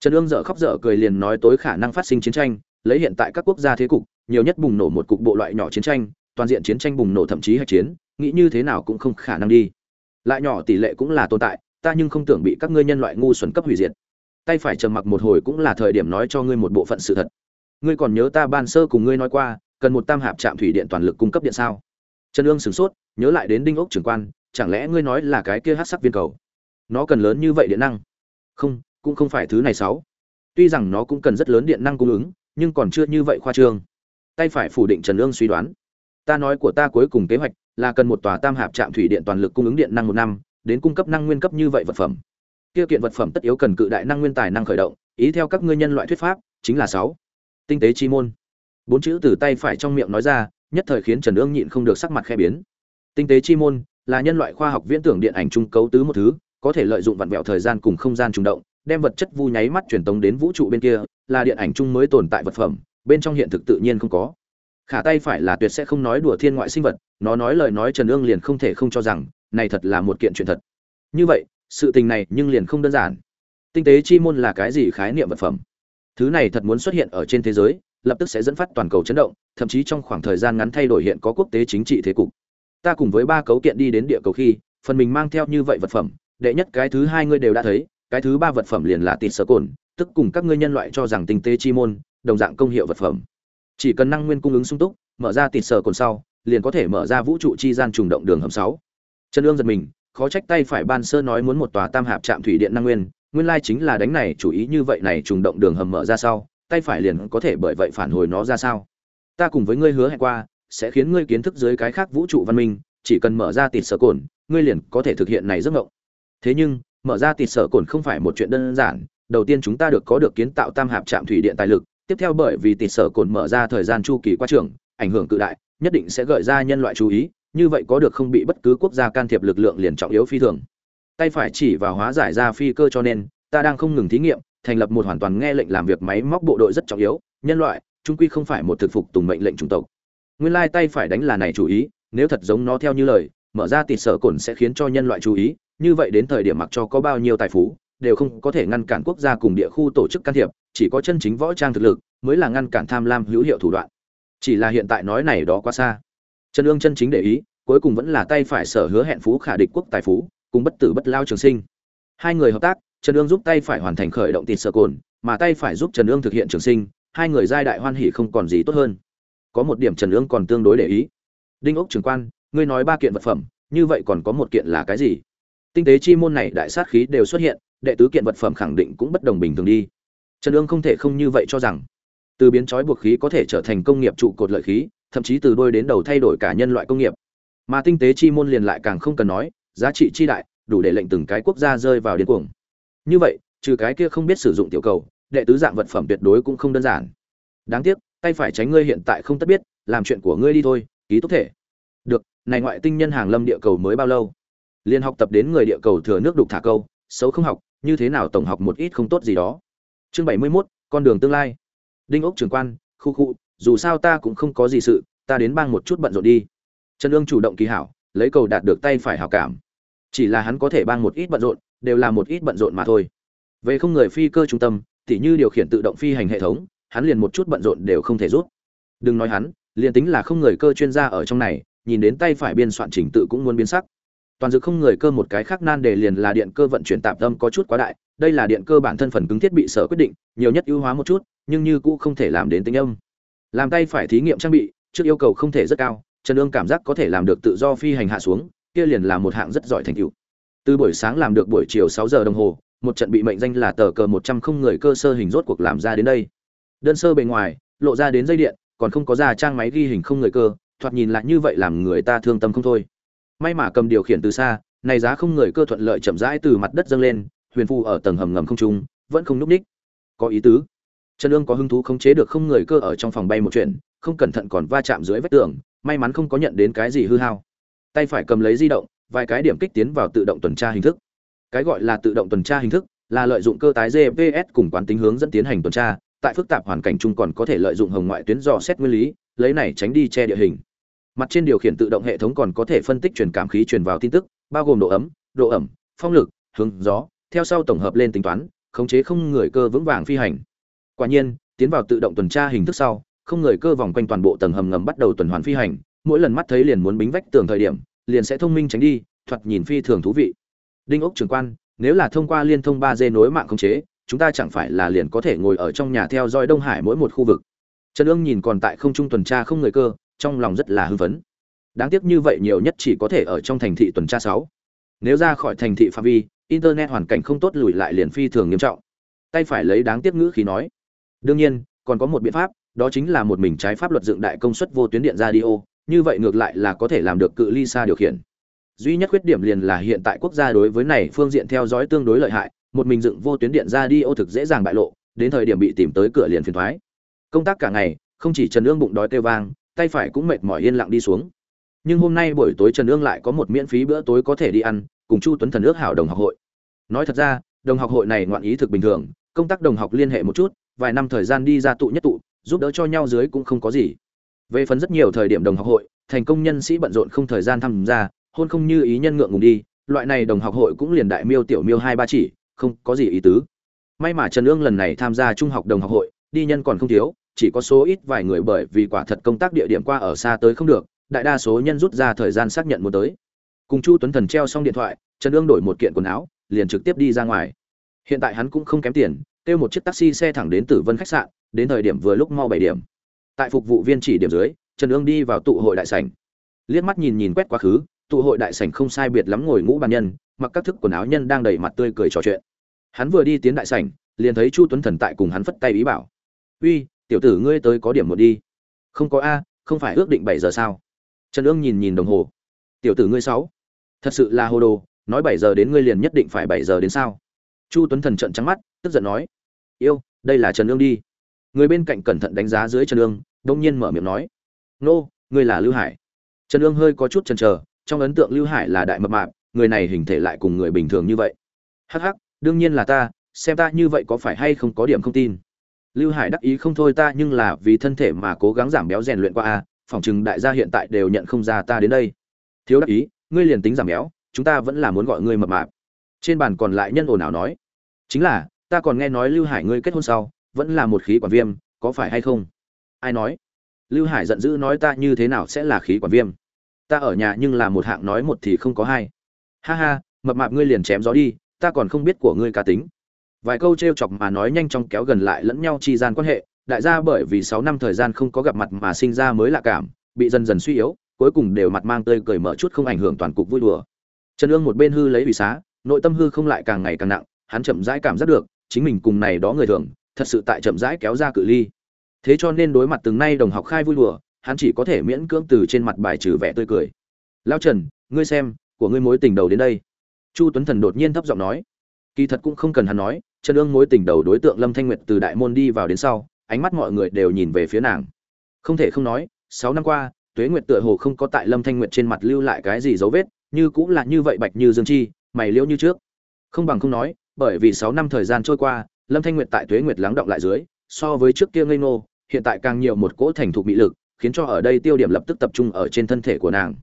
Trần ương dở khóc dở cười liền nói tối khả năng phát sinh chiến tranh, lấy hiện tại các quốc gia thế cục, nhiều nhất bùng nổ một cục bộ loại nhỏ chiến tranh, toàn diện chiến tranh bùng nổ thậm chí hạch chiến, nghĩ như thế nào cũng không khả năng đi. Lại nhỏ tỷ lệ cũng là tồn tại, ta nhưng không tưởng bị các ngươi nhân loại ngu xuẩn cấp hủy diệt. Tay phải trầm mặc một hồi cũng là thời điểm nói cho ngươi một bộ phận sự thật. Ngươi còn nhớ ta ban sơ cùng ngươi nói qua, cần một tam hạp trạm thủy điện toàn lực cung cấp điện sao? Trần ương sửng sốt, nhớ lại đến đinh ốc trưởng quan, chẳng lẽ ngươi nói là cái kia hát sắc viên cầu? Nó cần lớn như vậy điện năng? Không, cũng không phải thứ này sáu. Tuy rằng nó cũng cần rất lớn điện năng cung ứng, nhưng còn chưa như vậy khoa trương. Tay phải phủ định trần ương suy đoán. Ta nói của ta cuối cùng kế hoạch là cần một tòa tam hạp trạm thủy điện toàn lực cung ứng điện năng một năm, đến cung cấp năng nguyên cấp như vậy vật phẩm. Kia kiện vật phẩm tất yếu cần cự đại năng nguyên tài năng khởi động, ý theo các ngươi nhân loại thuyết pháp, chính là sáu. Tinh tế chi môn. Bốn chữ từ tay phải trong miệng nói ra nhất thời khiến trần ương nhịn không được sắc mặt khẽ biến. Tinh tế chi môn là nhân loại khoa học viễn tưởng điện ảnh trung cấu tứ một thứ, có thể lợi dụng vặn vẹo thời gian cùng không gian trùng động, đem vật chất vu nháy mắt truyền tống đến vũ trụ bên kia, là điện ảnh trung mới tồn tại vật phẩm, bên trong hiện thực tự nhiên không có. Khả tay phải là tuyệt sẽ không nói đùa thiên ngoại sinh vật, nó nói lời nói trần ương liền không thể không cho rằng, này thật là một kiện chuyện thật. Như vậy, sự tình này nhưng liền không đơn giản. Tinh tế chi môn là cái gì khái niệm vật phẩm? Thứ này thật muốn xuất hiện ở trên thế giới lập tức sẽ dẫn phát toàn cầu chấn động, thậm chí trong khoảng thời gian ngắn thay đổi hiện có quốc tế chính trị thế cục. Ta cùng với ba cấu kiện đi đến địa cầu khi, phần mình mang theo như vậy vật phẩm, đệ nhất cái thứ hai ngươi đều đã thấy, cái thứ ba vật phẩm liền là tịt sơ cồn, tức cùng các ngươi nhân loại cho rằng tinh tế chi môn, đồng dạng công hiệu vật phẩm. Chỉ cần năng nguyên cung ứng sung túc, mở ra tịt sơ cồn sau, liền có thể mở ra vũ trụ chi gian trùng động đường hầm sáu. Trần ương giật mình, khó trách tay phải ban sơ nói muốn một tòa tam hạp trạm thủy điện năng nguyên nguyên lai chính là đánh này, chủ ý như vậy này trùng động đường hầm mở ra sau tay phải liền có thể bởi vậy phản hồi nó ra sao? Ta cùng với ngươi hứa hẹn qua, sẽ khiến ngươi kiến thức dưới cái khác vũ trụ văn minh, chỉ cần mở ra tịt sở cồn, ngươi liền có thể thực hiện này giấc mộng. Thế nhưng, mở ra tịt sở cồn không phải một chuyện đơn giản. Đầu tiên chúng ta được có được kiến tạo tam hạp trạm thủy điện tài lực, tiếp theo bởi vì tịt sở cồn mở ra thời gian chu kỳ qua trường ảnh hưởng cự đại, nhất định sẽ gợi ra nhân loại chú ý, như vậy có được không bị bất cứ quốc gia can thiệp lực lượng liền trọng yếu phi thường. Tay phải chỉ vào hóa giải ra phi cơ cho nên, ta đang không ngừng thí nghiệm thành lập một hoàn toàn nghe lệnh làm việc máy móc bộ đội rất trọng yếu, nhân loại, trung quy không phải một thực phục tùng mệnh lệnh chủng tộc. Nguyên lai tay phải đánh là này chủ ý, nếu thật giống nó theo như lời, mở ra tịt sở cồn sẽ khiến cho nhân loại chú ý, như vậy đến thời điểm mặc cho có bao nhiêu tài phú, đều không có thể ngăn cản quốc gia cùng địa khu tổ chức can thiệp, chỉ có chân chính võ trang thực lực mới là ngăn cản tham lam hữu hiệu thủ đoạn. Chỉ là hiện tại nói này đó quá xa. Chân ương chân chính để ý, cuối cùng vẫn là tay phải sở hứa hẹn phú khả địch quốc tài phú, cùng bất tử bất lao trường sinh. Hai người hợp tác trần Dương giúp tay phải hoàn thành khởi động tịt sở cồn, mà tay phải giúp trần Dương thực hiện trường sinh, hai người giai đại hoan hỉ không còn gì tốt hơn. Có một điểm trần Dương còn tương đối để ý. Đinh ốc trưởng quan, ngươi nói ba kiện vật phẩm, như vậy còn có một kiện là cái gì? Tinh tế chi môn này đại sát khí đều xuất hiện, đệ tứ kiện vật phẩm khẳng định cũng bất đồng bình thường đi. Trần Dương không thể không như vậy cho rằng, từ biến chói buộc khí có thể trở thành công nghiệp trụ cột lợi khí, thậm chí từ đôi đến đầu thay đổi cả nhân loại công nghiệp. Mà tinh tế chi môn liền lại càng không cần nói, giá trị chi đại, đủ để lệnh từng cái quốc gia rơi vào điên cuồng như vậy trừ cái kia không biết sử dụng tiểu cầu đệ tứ dạng vật phẩm tuyệt đối cũng không đơn giản. Đáng tiếc tay phải tránh ngươi hiện tại không tất biết làm chuyện của ngươi đi thôi ký túc thể. Được này ngoại tinh nhân hàng lâm địa cầu mới bao lâu? Liên học tập đến người địa cầu thừa nước đục thả câu xấu không học như thế nào tổng học một ít không tốt gì đó? Chương bảy mươi 71, con đường tương lai. Đinh ốc trưởng quan khu khu dù sao ta cũng không có gì sự ta đến bang một chút bận rộn đi. Trần ương chủ động kỳ hảo lấy cầu đạt được tay phải hảo cảm. Chỉ là hắn có thể bang một ít bận rộn đều là một ít bận rộn mà thôi. Về không người phi cơ trung tâm, tỉ như điều khiển tự động phi hành hệ thống, hắn liền một chút bận rộn đều không thể rút. Đừng nói hắn, liền tính là không người cơ chuyên gia ở trong này, nhìn đến tay phải biên soạn trình tự cũng muốn biến sắc. Toàn dự không người cơ một cái khác nan đề liền là điện cơ vận chuyển tạm tâm có chút quá đại, đây là điện cơ bản thân phần cứng thiết bị sở quyết định, nhiều nhất ưu hóa một chút, nhưng như cũng không thể làm đến tính âm. Làm tay phải thí nghiệm trang bị, trước yêu cầu không thể rất cao, trần ương cảm giác có thể làm được tự do phi hành hạ xuống, kia liền là một hạng rất giỏi thành tựu từ buổi sáng làm được buổi chiều sáu giờ đồng hồ, một trận bị mệnh danh là tờ cờ một trăm không người cơ sơ hình rốt cuộc làm ra đến đây. Đơn sơ bề ngoài, lộ ra đến dây điện, còn không có ra trang máy ghi hình không người cơ, thoạt nhìn lại như vậy làm người ta thương tâm không thôi. May mà cầm điều khiển từ xa, này giá không người cơ thuận lợi chậm rãi từ mặt đất dâng lên, huyền phù ở tầng hầm ngầm không trung, vẫn không núp ních có ý tứ. Trần ương có hứng thú khống chế được không người cơ ở trong phòng bay một chuyện, không cẩn thận còn va chạm dưới vách tường, may mắn không có nhận đến cái gì hư hao. Tay phải cầm lấy di động vài cái điểm kích tiến vào tự động tuần tra hình thức. Cái gọi là tự động tuần tra hình thức là lợi dụng cơ tái gps cùng quán tính hướng dẫn tiến hành tuần tra, tại phức tạp hoàn cảnh chung còn có thể lợi dụng hồng ngoại tuyến dò xét nguyên lý, lấy này tránh đi che địa hình. Mặt trên điều khiển tự động hệ thống còn có thể phân tích truyền cảm khí truyền vào tin tức, bao gồm độ ấm, độ ẩm, phong lực, hướng gió, theo sau tổng hợp lên tính toán, khống chế không người cơ vững vàng phi hành. Quả nhiên, tiến vào tự động tuần tra hình thức sau, không người cơ vòng quanh toàn bộ tầng hầm ngầm bắt đầu tuần hoàn phi hành, mỗi lần mắt thấy liền muốn bính vách tường thời điểm liền sẽ thông minh tránh đi, thoạt nhìn phi thường thú vị. Đinh ốc trưởng quan, nếu là thông qua liên thông ba d nối mạng khống chế, chúng ta chẳng phải là liền có thể ngồi ở trong nhà theo dõi đông hải mỗi một khu vực. Trần ương nhìn còn tại không trung tuần tra không người cơ, trong lòng rất là hưng phấn. Đáng tiếc như vậy nhiều nhất chỉ có thể ở trong thành thị tuần tra sáu. Nếu ra khỏi thành thị phạm vi, internet hoàn cảnh không tốt lùi lại liền phi thường nghiêm trọng. Tay phải lấy đáng tiếc ngữ khí nói. Đương nhiên, còn có một biện pháp, đó chính là một mình trái pháp luật dựng đại công suất vô tuyến điện radio như vậy ngược lại là có thể làm được cự ly xa điều khiển. Duy nhất khuyết điểm liền là hiện tại quốc gia đối với này phương diện theo dõi tương đối lợi hại, một mình dựng vô tuyến điện ra đi ô thực dễ dàng bại lộ, đến thời điểm bị tìm tới cửa liền phiền thoái. Công tác cả ngày, không chỉ trần ương bụng đói tê vang, tay phải cũng mệt mỏi yên lặng đi xuống. Nhưng hôm nay buổi tối trần ương lại có một miễn phí bữa tối có thể đi ăn, cùng chu tuấn thần ước hảo đồng học hội. Nói thật ra, đồng học hội này ngoạn ý thực bình thường, công tác đồng học liên hệ một chút, vài năm thời gian đi ra tụ nhất tụ, giúp đỡ cho nhau dưới cũng không có gì về phần rất nhiều thời điểm đồng học hội, thành công nhân sĩ bận rộn không thời gian tham gia, hôn không như ý nhân ngượng ngùng đi, loại này đồng học hội cũng liền đại miêu tiểu miêu hai ba chỉ, không có gì ý tứ. May mà trần ương lần này tham gia trung học đồng học hội, đi nhân còn không thiếu, chỉ có số ít vài người bởi vì quả thật công tác địa điểm qua ở xa tới không được, đại đa số nhân rút ra thời gian xác nhận muốn tới. Cùng chu tuấn thần treo xong điện thoại, trần ương đổi một kiện quần áo, liền trực tiếp đi ra ngoài. Hiện tại hắn cũng không kém tiền, kêu một chiếc taxi xe thẳng đến tử vân khách sạn, đến thời điểm vừa lúc mau bảy điểm tại phục vụ viên chỉ điểm dưới, trần ương đi vào tụ hội đại sảnh. Liếc mắt nhìn nhìn quét quá khứ, tụ hội đại sảnh không sai biệt lắm ngồi ngũ bàn nhân, mặc các thức quần áo nhân đang đầy mặt tươi cười trò chuyện. Hắn vừa đi tiến đại sảnh, liền thấy chu tuấn thần tại cùng hắn phất tay ý bảo. Uy, tiểu tử ngươi tới có điểm một đi. Không có a, không phải ước định bảy giờ sao? Trần ương nhìn nhìn đồng hồ. Tiểu tử ngươi sáu, thật sự là hồ đồ, nói bảy giờ đến ngươi liền nhất định phải bảy giờ đến sao? Chu tuấn thần trận trắng mắt, tức giận nói. Yêu, đây là trần ương đi người bên cạnh cẩn thận đánh giá dưới trần ương, đông nhiên mở miệng nói, nô, ngươi là lưu hải. Trần ương hơi có chút chần chờ, trong ấn tượng lưu hải là đại mập mạp, người này hình thể lại cùng người bình thường như vậy. Hắc hắc, đương nhiên là ta, xem ta như vậy có phải hay không có điểm không tin? Lưu hải đắc ý, không thôi ta, nhưng là vì thân thể mà cố gắng giảm béo rèn luyện qua a phỏng chừng đại gia hiện tại đều nhận không ra ta đến đây. Thiếu đắc ý, ngươi liền tính giảm béo, chúng ta vẫn là muốn gọi ngươi mập mạp. Trên bàn còn lại nhân ồn ào nói, chính là, ta còn nghe nói lưu hải ngươi kết hôn sau vẫn là một khí quản viêm, có phải hay không? Ai nói? Lưu hải giận dữ nói ta như thế nào sẽ là khí quản viêm? Ta ở nhà nhưng là một hạng nói một thì không có hai. Ha ha, mập mạp ngươi liền chém gió đi, ta còn không biết của ngươi cá tính. Vài câu t r e o chọc mà nói nhanh chóng kéo gần lại lẫn nhau chi gian quan hệ, đại gia bởi vì sáu năm thời gian không có gặp mặt mà sinh ra mới lạ cảm, bị dần dần suy yếu, cuối cùng đều mặt mang tươi cười mở chút không ảnh hưởng toàn cục vui đùa. Trần ương một bên hư lấy ủy xá, nội tâm hư không lại càng ngày càng nặng, hắn chậm rãi cảm giác được, chính mình cùng này đó người thường thật sự tại chậm rãi kéo ra cự ly. Thế cho nên đối mặt từng nay đồng học khai vui đùa, hắn chỉ có thể miễn cưỡng từ trên mặt bài trừ vẻ tươi cười. Lao trần, ngươi xem, của ngươi mối tình đầu đến đây. Chu tuấn thần đột nhiên thấp giọng nói. Kỳ thật cũng không cần hắn nói, trần ương mối tình đầu đối tượng lâm thanh nguyệt từ đại môn đi vào đến sau, ánh mắt mọi người đều nhìn về phía nàng. Không thể không nói, sáu năm qua, tuế nguyệt tựa hồ không có tại lâm thanh nguyệt trên mặt lưu lại cái gì dấu vết, như cũng là như vậy bạch như dương chi, mày liễu như trước. Không bằng không nói, bởi vì sáu năm thời gian trôi qua lâm thanh nguyệt tại tuế nguyệt lắng động lại dưới, so với trước kia ngây ngô, hiện tại càng nhiều một cỗ thành thục bị lực, khiến cho ở đây tiêu điểm lập tức tập trung ở trên thân thể của nàng.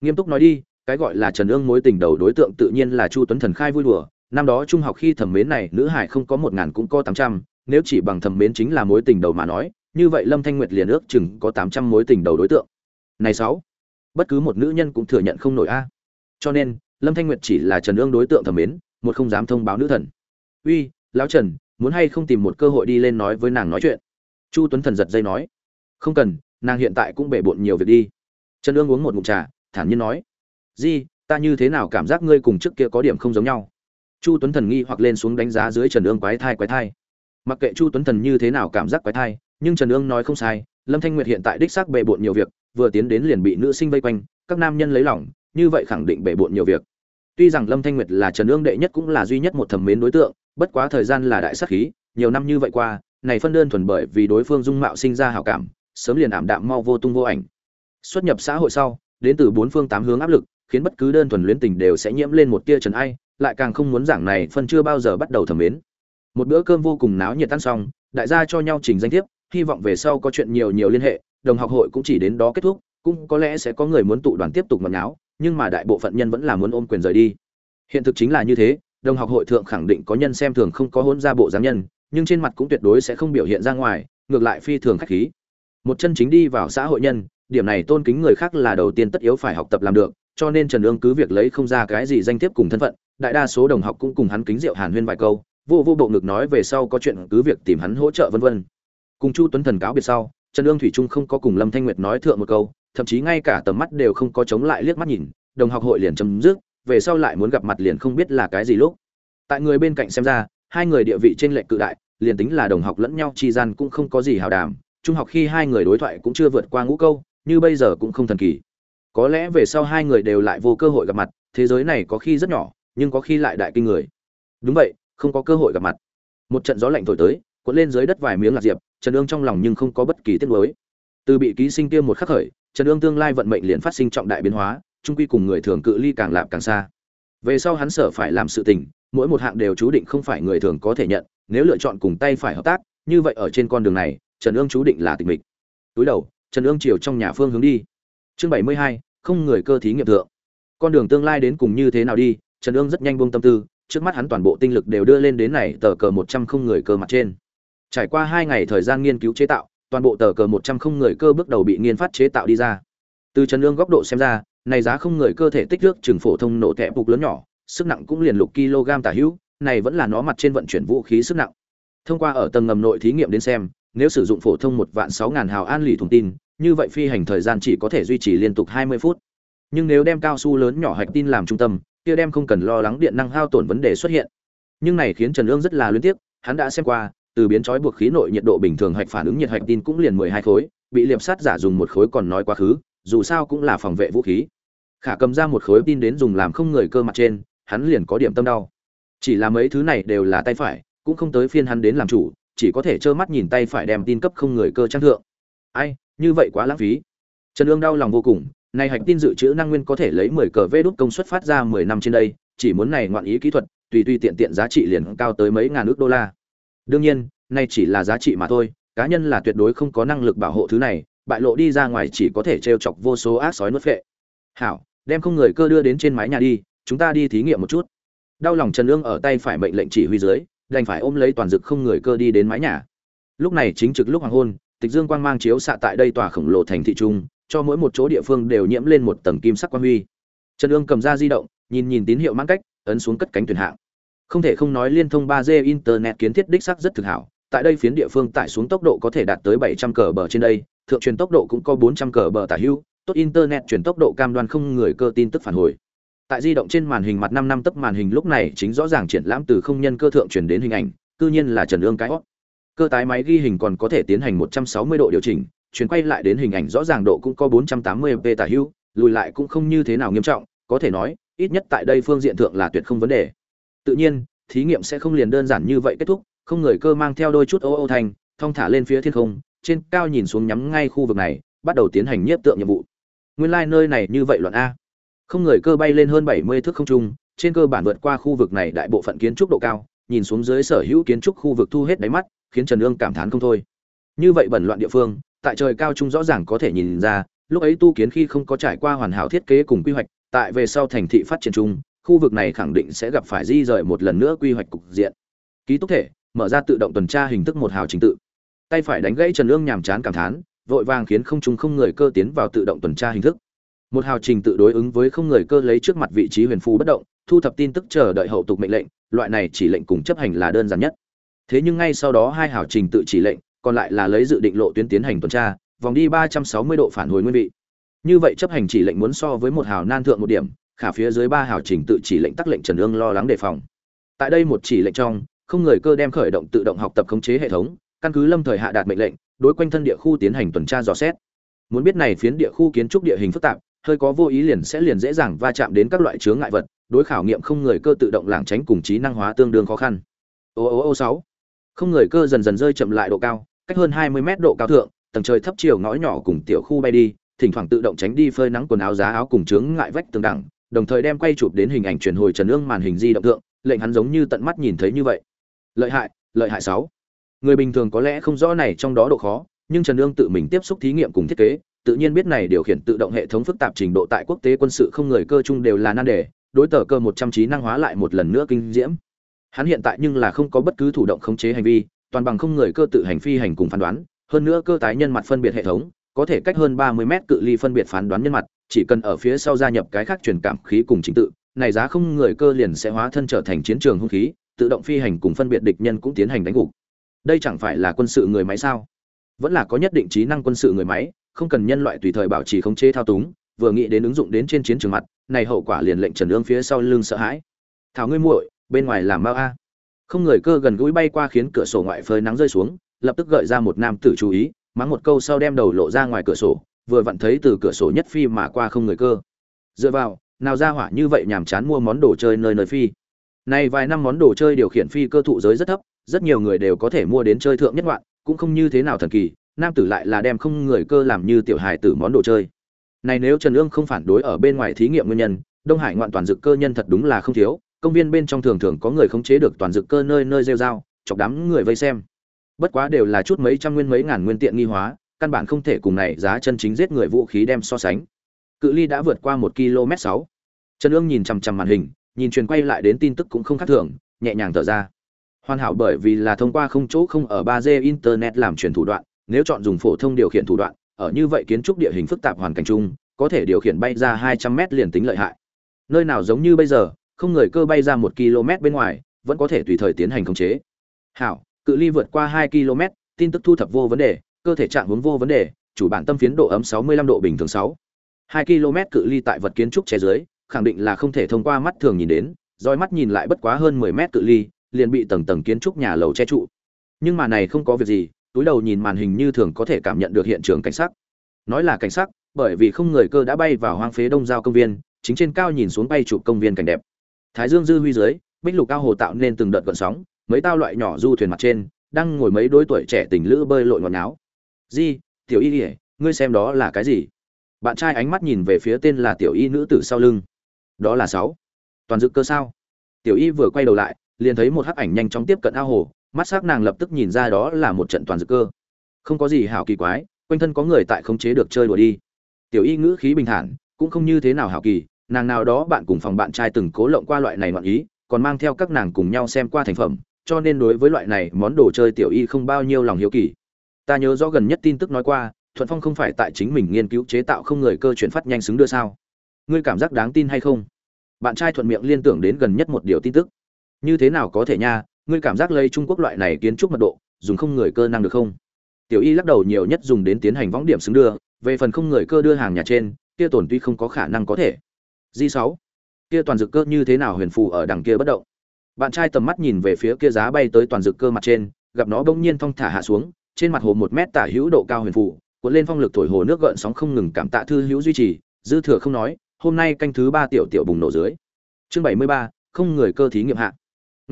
Nghiêm túc nói đi, cái gọi là trần ương mối tình đầu đối tượng tự nhiên là chu tuấn thần khai vui đùa. Năm đó trung học khi thẩm mến này, nữ hải không có một ngàn cũng có tám trăm, nếu chỉ bằng thẩm mến chính là mối tình đầu mà nói, như vậy lâm thanh nguyệt liền ước chừng có tám trăm mối tình đầu đối tượng. Này sáu, bất cứ một nữ nhân cũng thừa nhận không nổi a. Cho nên, lâm thanh nguyệt chỉ là trần ương đối tượng thẩm mến, một không dám thông báo nữ thần. Uy, lão trần muốn hay không tìm một cơ hội đi lên nói với nàng nói chuyện. Chu tuấn thần giật dây nói, không cần, nàng hiện tại cũng bể bộn nhiều việc đi. Trần ương uống một ngụm trà, thản nhiên nói, di, ta như thế nào cảm giác ngươi cùng trước kia có điểm không giống nhau? Chu tuấn thần nghi hoặc lên xuống đánh giá dưới trần ương quái thai quái thai. Mặc kệ chu tuấn thần như thế nào cảm giác quái thai, nhưng trần ương nói không sai, lâm thanh nguyệt hiện tại đích xác bề bộn nhiều việc, vừa tiến đến liền bị nữ sinh vây quanh, các nam nhân lấy lỏng như vậy khẳng định bề bộn nhiều việc. Tuy rằng lâm thanh nguyệt là trần ương đệ nhất cũng là duy nhất một thẩm mến đối tượng bất quá thời gian là đại sát khí, nhiều năm như vậy qua, này phân đơn thuần bởi vì đối phương dung mạo sinh ra hảo cảm, sớm liền ảm đạm mau vô tung vô ảnh. Xuất nhập xã hội sau, đến từ bốn phương tám hướng áp lực, khiến bất cứ đơn thuần luyến tình đều sẽ nhiễm lên một tia trần ai, lại càng không muốn giảng này phân chưa bao giờ bắt đầu thẩm mến. Một bữa cơm vô cùng náo nhiệt tan xong, đại gia cho nhau trình danh thiếp, hy vọng về sau có chuyện nhiều nhiều liên hệ, đồng học hội cũng chỉ đến đó kết thúc, cũng có lẽ sẽ có người muốn tụ đoàn tiếp tục ngọt ngáo nhưng mà đại bộ phận nhân vẫn là muốn ôm quyền rời đi. Hiện thực chính là như thế đồng học hội thượng khẳng định có nhân xem thường không có hôn ra bộ dáng nhân, nhưng trên mặt cũng tuyệt đối sẽ không biểu hiện ra ngoài, ngược lại phi thường khách khí. Một chân chính đi vào xã hội nhân, điểm này tôn kính người khác là đầu tiên tất yếu phải học tập làm được, cho nên trần ương cứ việc lấy không ra cái gì danh thiếp cùng thân phận, đại đa số đồng học cũng cùng hắn kính rượu hàn huyên vài câu, vô vô bộ ngực nói về sau có chuyện cứ việc tìm hắn hỗ trợ vân vân. Cùng chu tuấn thần cáo biệt sau, trần ương thủy trung không có cùng lâm thanh nguyệt nói thượng một câu, thậm chí ngay cả tầm mắt đều không có chống lại liếc mắt nhìn, đồng học hội liền chấm dứt về sau lại muốn gặp mặt liền không biết là cái gì lúc. Tại người bên cạnh xem ra, hai người địa vị trên lệch cự đại, liền tính là đồng học lẫn nhau chi gian cũng không có gì hào đàm. Trung học khi hai người đối thoại cũng chưa vượt qua ngũ câu, như bây giờ cũng không thần kỳ. Có lẽ về sau hai người đều lại vô cơ hội gặp mặt, thế giới này có khi rất nhỏ, nhưng có khi lại đại kinh người. Đúng vậy, không có cơ hội gặp mặt. Một trận gió lạnh thổi tới cuộn lên dưới đất vài miếng lạc diệp, trần ương trong lòng nhưng không có bất kỳ tiết nuối. Từ bị ký sinh tiêm một khắc khởi, trần ương tương lai vận mệnh liền phát sinh trọng đại biến hóa trung quy cùng người thường cự ly càng lạp càng xa. Về sau hắn sợ phải làm sự tình, mỗi một hạng đều chú định không phải người thường có thể nhận, nếu lựa chọn cùng tay phải hợp tác, như vậy ở trên con đường này, trần ương chú định là tịch mịch. Túi đầu, trần ương chiều trong nhà phương hướng đi. Chương bảy mươi hai, không người cơ thí nghiệm thượng. Con đường tương lai đến cùng như thế nào đi, trần ương rất nhanh buông tâm tư, trước mắt hắn toàn bộ tinh lực đều đưa lên đến này tờ cờ một trăm không người cơ mặt trên. Trải qua hai ngày thời gian nghiên cứu chế tạo, toàn bộ tờ cờ một trăm không người cơ bước đầu bị nghiên phát chế tạo đi ra. Từ trần ương góc độ xem ra này giá không người cơ thể tích nước chừng phổ thông nổ thẻ bục lớn nhỏ, sức nặng cũng liền lục kg tả hữu, này vẫn là nó mặt trên vận chuyển vũ khí sức nặng. Thông qua ở tầng ngầm nội thí nghiệm đến xem, nếu sử dụng phổ thông một vạn sáu ngàn hào an lì thùng tin, như vậy phi hành thời gian chỉ có thể duy trì liên tục hai mươi phút. Nhưng nếu đem cao su lớn nhỏ hạch tin làm trung tâm, kia đem không cần lo lắng điện năng hao tổn vấn đề xuất hiện. Nhưng này khiến trần ương rất là luyến tiếc, hắn đã xem qua, từ biến trói buộc khí nội nhiệt độ bình thường hạch phản ứng nhiệt hạch tin cũng liền mười hai khối, bị liệp sát giả dùng một khối còn nói quá khứ dù sao cũng là phòng vệ vũ khí. Khả cầm ra một khối tin đến dùng làm không người cơ mặt trên, hắn liền có điểm tâm đau. Chỉ là mấy thứ này đều là tay phải, cũng không tới phiên hắn đến làm chủ, chỉ có thể trơ mắt nhìn tay phải đem tin cấp không người cơ trang thượng. Ai, như vậy quá lãng phí. Trần ương đau lòng vô cùng này hạch tin dự trữ năng nguyên có thể lấy 10 cờ vê đút công suất phát ra 10 năm trên đây, chỉ muốn này ngoạn ý kỹ thuật, tùy tùy tiện tiện giá trị liền cao tới mấy ngàn ước đô la. Đương nhiên, nay chỉ là giá trị mà thôi, cá nhân là tuyệt đối không có năng lực bảo hộ thứ này bại lộ đi ra ngoài chỉ có thể trêu chọc vô số ác sói nuốt phệ hảo, đem không người cơ đưa đến trên mái nhà đi, chúng ta đi thí nghiệm một chút. Đau lòng trần ương ở tay phải mệnh lệnh chỉ huy dưới, đành phải ôm lấy toàn dực không người cơ đi đến mái nhà. Lúc này chính trực lúc hoàng hôn, tịch dương quang mang chiếu xạ tại đây tòa khổng lồ thành thị trung, cho mỗi một chỗ địa phương đều nhiễm lên một tầng kim sắc quang huy. Trần Nương cầm ra di động, nhìn nhìn tín hiệu mãn cách, ấn xuống cất cánh tuyển hạng. Không thể không nói liên thông 3G internet kiến thiết đích sắc rất thực hảo, tại đây phiến địa phương tải xuống tốc độ có thể đạt tới 700 cờ bờ trên đây thượng truyền tốc độ cũng có 400 cờ bờ tả hữu, tốt internet truyền tốc độ cam đoan không người cơ tin tức phản hồi. Tại di động trên màn hình mặt 5 năm tấc màn hình lúc này chính rõ ràng triển lãm từ không nhân cơ thượng truyền đến hình ảnh, cư nhiên là trần ương cái hót cơ tái máy ghi hình còn có thể tiến hành 160 độ điều chỉnh, chuyển quay lại đến hình ảnh rõ ràng độ cũng có 480p tả hữu, lùi lại cũng không như thế nào nghiêm trọng, có thể nói, ít nhất tại đây phương diện thượng là tuyệt không vấn đề. Tự nhiên, thí nghiệm sẽ không liền đơn giản như vậy kết thúc, không người cơ mang theo đôi chút ô ô thành, thong thả lên phía thiên không trên cao nhìn xuống nhắm ngay khu vực này, bắt đầu tiến hành nhiếp tượng nhiệm vụ. Nguyên lai like nơi này như vậy loạn a. Không người cơ bay lên hơn 70 thước không trung, trên cơ bản vượt qua khu vực này đại bộ phận kiến trúc độ cao, nhìn xuống dưới sở hữu kiến trúc khu vực thu hết đáy mắt, khiến trần ương cảm thán không thôi. Như vậy bẩn loạn địa phương, tại trời cao trung rõ ràng có thể nhìn ra, lúc ấy tu kiến khi không có trải qua hoàn hảo thiết kế cùng quy hoạch, tại về sau thành thị phát triển chung, khu vực này khẳng định sẽ gặp phải di rời một lần nữa quy hoạch cục diện. Ký túc thể, mở ra tự động tuần tra hình thức một hào trình tự tay phải đánh gãy trần ương nhàm chán cảm thán, vội vàng khiến không trung không người cơ tiến vào tự động tuần tra hình thức. Một hào trình tự đối ứng với không người cơ lấy trước mặt vị trí huyền phù bất động, thu thập tin tức chờ đợi hậu tục mệnh lệnh, loại này chỉ lệnh cùng chấp hành là đơn giản nhất. Thế nhưng ngay sau đó hai hào trình tự chỉ lệnh, còn lại là lấy dự định lộ tuyến tiến hành tuần tra, vòng đi ba trăm sáu mươi độ phản hồi nguyên vị. Như vậy chấp hành chỉ lệnh muốn so với một hào nan thượng một điểm, khả phía dưới ba hào trình tự chỉ lệnh tắc lệnh trần ương lo lắng đề phòng. Tại đây một chỉ lệnh trong, không người cơ đem khởi động tự động học tập khống chế hệ thống căn cứ lâm thời hạ đạt mệnh lệnh, đối quanh thân địa khu tiến hành tuần tra dò xét. Muốn biết này phiến địa khu kiến trúc địa hình phức tạp, hơi có vô ý liền sẽ liền dễ dàng va chạm đến các loại chướng ngại vật, đối khảo nghiệm không người cơ tự động lảng tránh cùng trí năng hóa tương đương khó khăn. Ô ô ô sáu. Không người cơ dần dần rơi chậm lại độ cao, cách hơn 20 mét độ cao thượng, tầng trời thấp chiều ngõ nhỏ cùng tiểu khu bay đi, thỉnh thoảng tự động tránh đi phơi nắng quần áo giá áo cùng chướng ngại vách tường đẳng, đồng thời đem quay chụp đến hình ảnh truyền hồi trần ương màn hình di động thượng, lệnh hắn giống như tận mắt nhìn thấy như vậy. Lợi hại lợi hại sáu người bình thường có lẽ không rõ này trong đó độ khó, nhưng trần ương tự mình tiếp xúc thí nghiệm cùng thiết kế, tự nhiên biết này điều khiển tự động hệ thống phức tạp trình độ tại quốc tế quân sự không người cơ chung đều là nan đề, đối tờ cơ một trăm trí năng hóa lại một lần nữa kinh diễm. Hắn hiện tại nhưng là không có bất cứ thủ động khống chế hành vi, toàn bằng không người cơ tự hành phi hành cùng phán đoán, hơn nữa cơ tái nhân mặt phân biệt hệ thống, có thể cách hơn ba mươi mét cự ly phân biệt phán đoán nhân mặt, chỉ cần ở phía sau gia nhập cái khác truyền cảm khí cùng chính tự, này giá không người cơ liền sẽ hóa thân trở thành chiến trường hung khí, tự động phi hành cùng phân biệt địch nhân cũng tiến hành đánh gục đây chẳng phải là quân sự người máy sao? Vẫn là có nhất định trí năng quân sự người máy, không cần nhân loại tùy thời bảo trì khống chế thao túng, vừa nghĩ đến ứng dụng đến trên chiến trường mặt, này hậu quả liền lệnh trần ương phía sau lưng sợ hãi. Thảo ngươi muội, bên ngoài làm bao a? Không người cơ gần gũi bay qua khiến cửa sổ ngoại phơi nắng rơi xuống, lập tức gợi ra một nam tử chú ý, mắng một câu sau đem đầu lộ ra ngoài cửa sổ, vừa vặn thấy từ cửa sổ nhất phi mà qua không người cơ. Dựa vào, nào ra hỏa như vậy nhàm chán mua món đồ chơi nơi nơi phi. Này vài năm món đồ chơi điều khiển phi cơ thụ giới rất thấp rất nhiều người đều có thể mua đến chơi thượng nhất ngoạn cũng không như thế nào thần kỳ, nam tử lại là đem không người cơ làm như tiểu hài tử món đồ chơi. Này nếu trần ương không phản đối ở bên ngoài thí nghiệm nguyên nhân, đông hải ngoạn toàn dực cơ nhân thật đúng là không thiếu, công viên bên trong thường thường có người khống chế được toàn dực cơ nơi nơi rêu dao chọc đám người vây xem. Bất quá đều là chút mấy trăm nguyên mấy ngàn nguyên tiện nghi hóa, căn bản không thể cùng này giá chân chính giết người vũ khí đem so sánh. Cự ly đã vượt qua một km sáu. Trần ương nhìn chằm chằm màn hình, nhìn truyền quay lại đến tin tức cũng không khác thường, nhẹ nhàng thở ra hoàn hảo bởi vì là thông qua không chỗ không ở ba d internet làm truyền thủ đoạn, nếu chọn dùng phổ thông điều khiển thủ đoạn, ở như vậy kiến trúc địa hình phức tạp hoàn cảnh chung, có thể điều khiển bay ra 200 mét liền tính lợi hại nơi nào giống như bây giờ, không người cơ bay ra một km bên ngoài, vẫn có thể tùy thời tiến hành khống chế hảo, cự ly vượt qua 2 km, tin tức thu thập vô vấn đề, cơ thể trạng huống vô vấn đề, chủ bản tâm phiến độ ấm 65 độ bình thường 6. 2 km cự ly tại vật kiến trúc che dưới, khẳng định là không thể thông qua mắt thường nhìn đến dõi mắt nhìn lại bất quá hơn 10 mét cự ly liền bị tầng tầng kiến trúc nhà lầu che trụ. Nhưng mà này không có việc gì, túi đầu nhìn màn hình như thường có thể cảm nhận được hiện trường cảnh sắc. Nói là cảnh sắc, bởi vì không người cơ đã bay vào hoang phế đông giao công viên, chính trên cao nhìn xuống bay chụp công viên cảnh đẹp. Thái dương dư huy dưới, bích lục cao hồ tạo nên từng đợt gợn sóng, mấy tao loại nhỏ du thuyền mặt trên, đang ngồi mấy đôi tuổi trẻ tình lữ bơi lội ngọt ngáo di, tiểu y ỉa ngươi xem đó là cái gì? Bạn trai ánh mắt nhìn về phía tên là tiểu y nữ tử sau lưng. Đó là sáu. Toàn dự cơ sao? Tiểu y vừa quay đầu lại liền thấy một hắc ảnh nhanh chóng tiếp cận ao hồ, mắt s ắ c nàng lập tức nhìn ra đó là một trận toàn dự cơ. Không có gì hảo kỳ quái, quanh thân có người tại không chế được chơi đùa đi. Tiểu y ngữ khí bình thản, cũng không như thế nào hảo kỳ, nàng nào đó bạn cùng phòng bạn trai từng cố lộng qua loại này ngoạn ý, còn mang theo các nàng cùng nhau xem qua thành phẩm, cho nên đối với loại này món đồ chơi tiểu y không bao nhiêu lòng hiếu kỳ. Ta nhớ rõ gần nhất tin tức nói qua, thuận phong không phải tại chính mình nghiên cứu chế tạo không người cơ chuyển phát nhanh xứng đưa sao? Ngươi cảm giác đáng tin hay không? Bạn trai thuận miệng liên tưởng đến gần nhất một điều tin tức như thế nào có thể nha, ngươi cảm giác lây trung quốc loại này kiến trúc mật độ, dùng không người cơ năng được không? Tiểu y lắc đầu nhiều nhất dùng đến tiến hành võng điểm xứng đưa, về phần không người cơ đưa hàng nhà trên, kia tổn tuy không có khả năng có thể. Di sáu, kia toàn dực cơ như thế nào huyền phù ở đằng kia bất động? Bạn trai tầm mắt nhìn về phía kia giá bay tới toàn dực cơ mặt trên, gặp nó bỗng nhiên thong thả hạ xuống, trên mặt hồ một mét tả hữu độ cao huyền phù cuốn lên phong lực thổi hồ nước gợn sóng không ngừng cảm tạ thư hữu duy trì, dư thừa không nói, hôm nay canh thứ ba tiểu tiểu bùng nổ dưới. Chương bảy mươi ba, không người cơ thí nghiệm hạ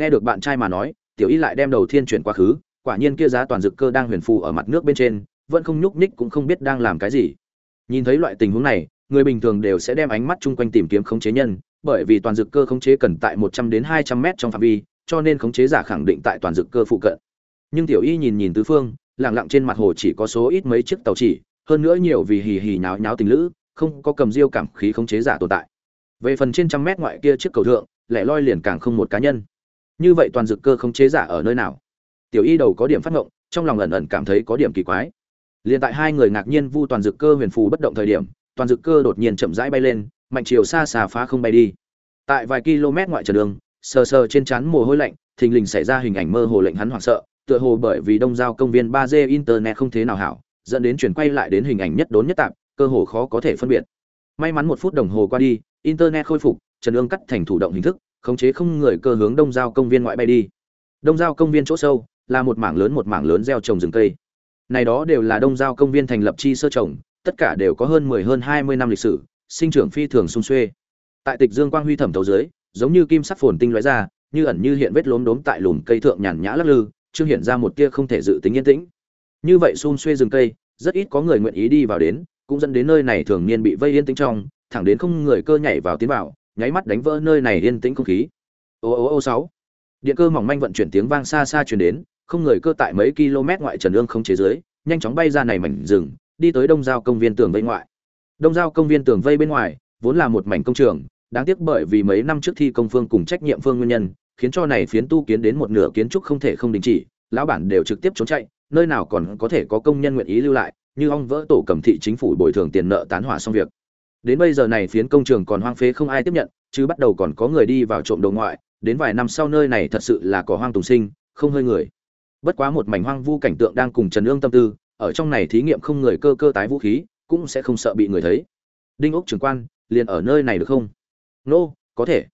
nghe được bạn trai mà nói, tiểu y lại đem đầu thiên chuyển quá khứ, quả nhiên kia giá toàn dực cơ đang huyền phù ở mặt nước bên trên, vẫn không nhúc nhích cũng không biết đang làm cái gì. Nhìn thấy loại tình huống này, người bình thường đều sẽ đem ánh mắt chung quanh tìm kiếm khống chế nhân, bởi vì toàn dực cơ khống chế cần tại một trăm đến hai trăm mét trong phạm vi, cho nên khống chế giả khẳng định tại toàn dực cơ phụ cận. Nhưng tiểu y nhìn nhìn tứ phương, lặng lặng trên mặt hồ chỉ có số ít mấy chiếc tàu chỉ, hơn nữa nhiều vì hì hì nháo nháo tình lữ, không có cầm diêu cảm khí khống chế giả tồn tại. Về phần trên trăm mét ngoại kia chiếc cầu thượng, lẻ loi liền càng không một cá nhân như vậy toàn dực cơ không chế giả ở nơi nào? Tiểu y đầu có điểm phát ngộng, trong lòng ẩn ẩn cảm thấy có điểm kỳ quái. Liền tại hai người ngạc nhiên vu toàn dực cơ huyền phù bất động thời điểm, toàn dực cơ đột nhiên chậm rãi bay lên, mạnh chiều xa xà phá không bay đi. Tại vài km ngoại trở đường, sờ sờ trên trán mồ hôi lạnh, thình lình xảy ra hình ảnh mơ hồ lệnh hắn hoảng sợ, tựa hồ bởi vì đông giao công viên ba d internet không thế nào hảo, dẫn đến chuyển quay lại đến hình ảnh nhất đốn nhất tạp, cơ hồ khó có thể phân biệt. May mắn một phút đồng hồ qua đi, internet khôi phục, trần ương cắt thành thủ động hình thức khống chế không người cơ hướng đông giao công viên ngoại bay đi. Đông giao công viên chỗ sâu là một mảng lớn một mảng lớn gieo trồng rừng cây. Này đó đều là đông giao công viên thành lập chi sơ trồng, tất cả đều có hơn mười hơn hai mươi năm lịch sử, sinh trưởng phi thường sung xuê. Tại tịch dương quang huy thẩm thấu dưới, giống như kim sắc phồn tinh lóe ra, như ẩn như hiện vết lốm đốm tại lùm cây thượng nhàn nhã lắc lư, chưa hiện ra một tia không thể dự tính yên tĩnh. Như vậy xun xuê rừng cây, rất ít có người nguyện ý đi vào đến, cũng dẫn đến nơi này thường niên bị vây yên tĩnh trong, thẳng đến không người cơ nhảy vào tiến vào nháy mắt đánh vỡ nơi này yên tĩnh không khí. Ô ô ô, sáu. Điện cơ mỏng manh vận chuyển tiếng vang xa xa truyền đến, không người cơ tại mấy km ngoại trần ương không chế dưới, nhanh chóng bay ra này mảnh rừng, đi tới đông giao công viên tường vây ngoại. Đông giao công viên tường vây bên ngoài, vốn là một mảnh công trường, đáng tiếc bởi vì mấy năm trước thi công phương cùng trách nhiệm phương nguyên nhân, khiến cho này phiến tu kiến đến một nửa kiến trúc không thể không đình chỉ, lão bản đều trực tiếp trốn chạy, nơi nào còn có thể có công nhân nguyện ý lưu lại, như ong vỡ tổ cầm thị chính phủ bồi thường tiền nợ tán hỏa xong việc đến bây giờ này phiến công trường còn hoang phế không ai tiếp nhận chứ bắt đầu còn có người đi vào trộm đồ ngoại đến vài năm sau nơi này thật sự là có hoang tùng sinh không hơi người. Bất quá một mảnh hoang vu cảnh tượng đang cùng trần ương tâm tư ở trong này thí nghiệm không người cơ cơ tái vũ khí cũng sẽ không sợ bị người thấy. Đinh ốc trưởng quan liền ở nơi này được không? Nô、no, có thể.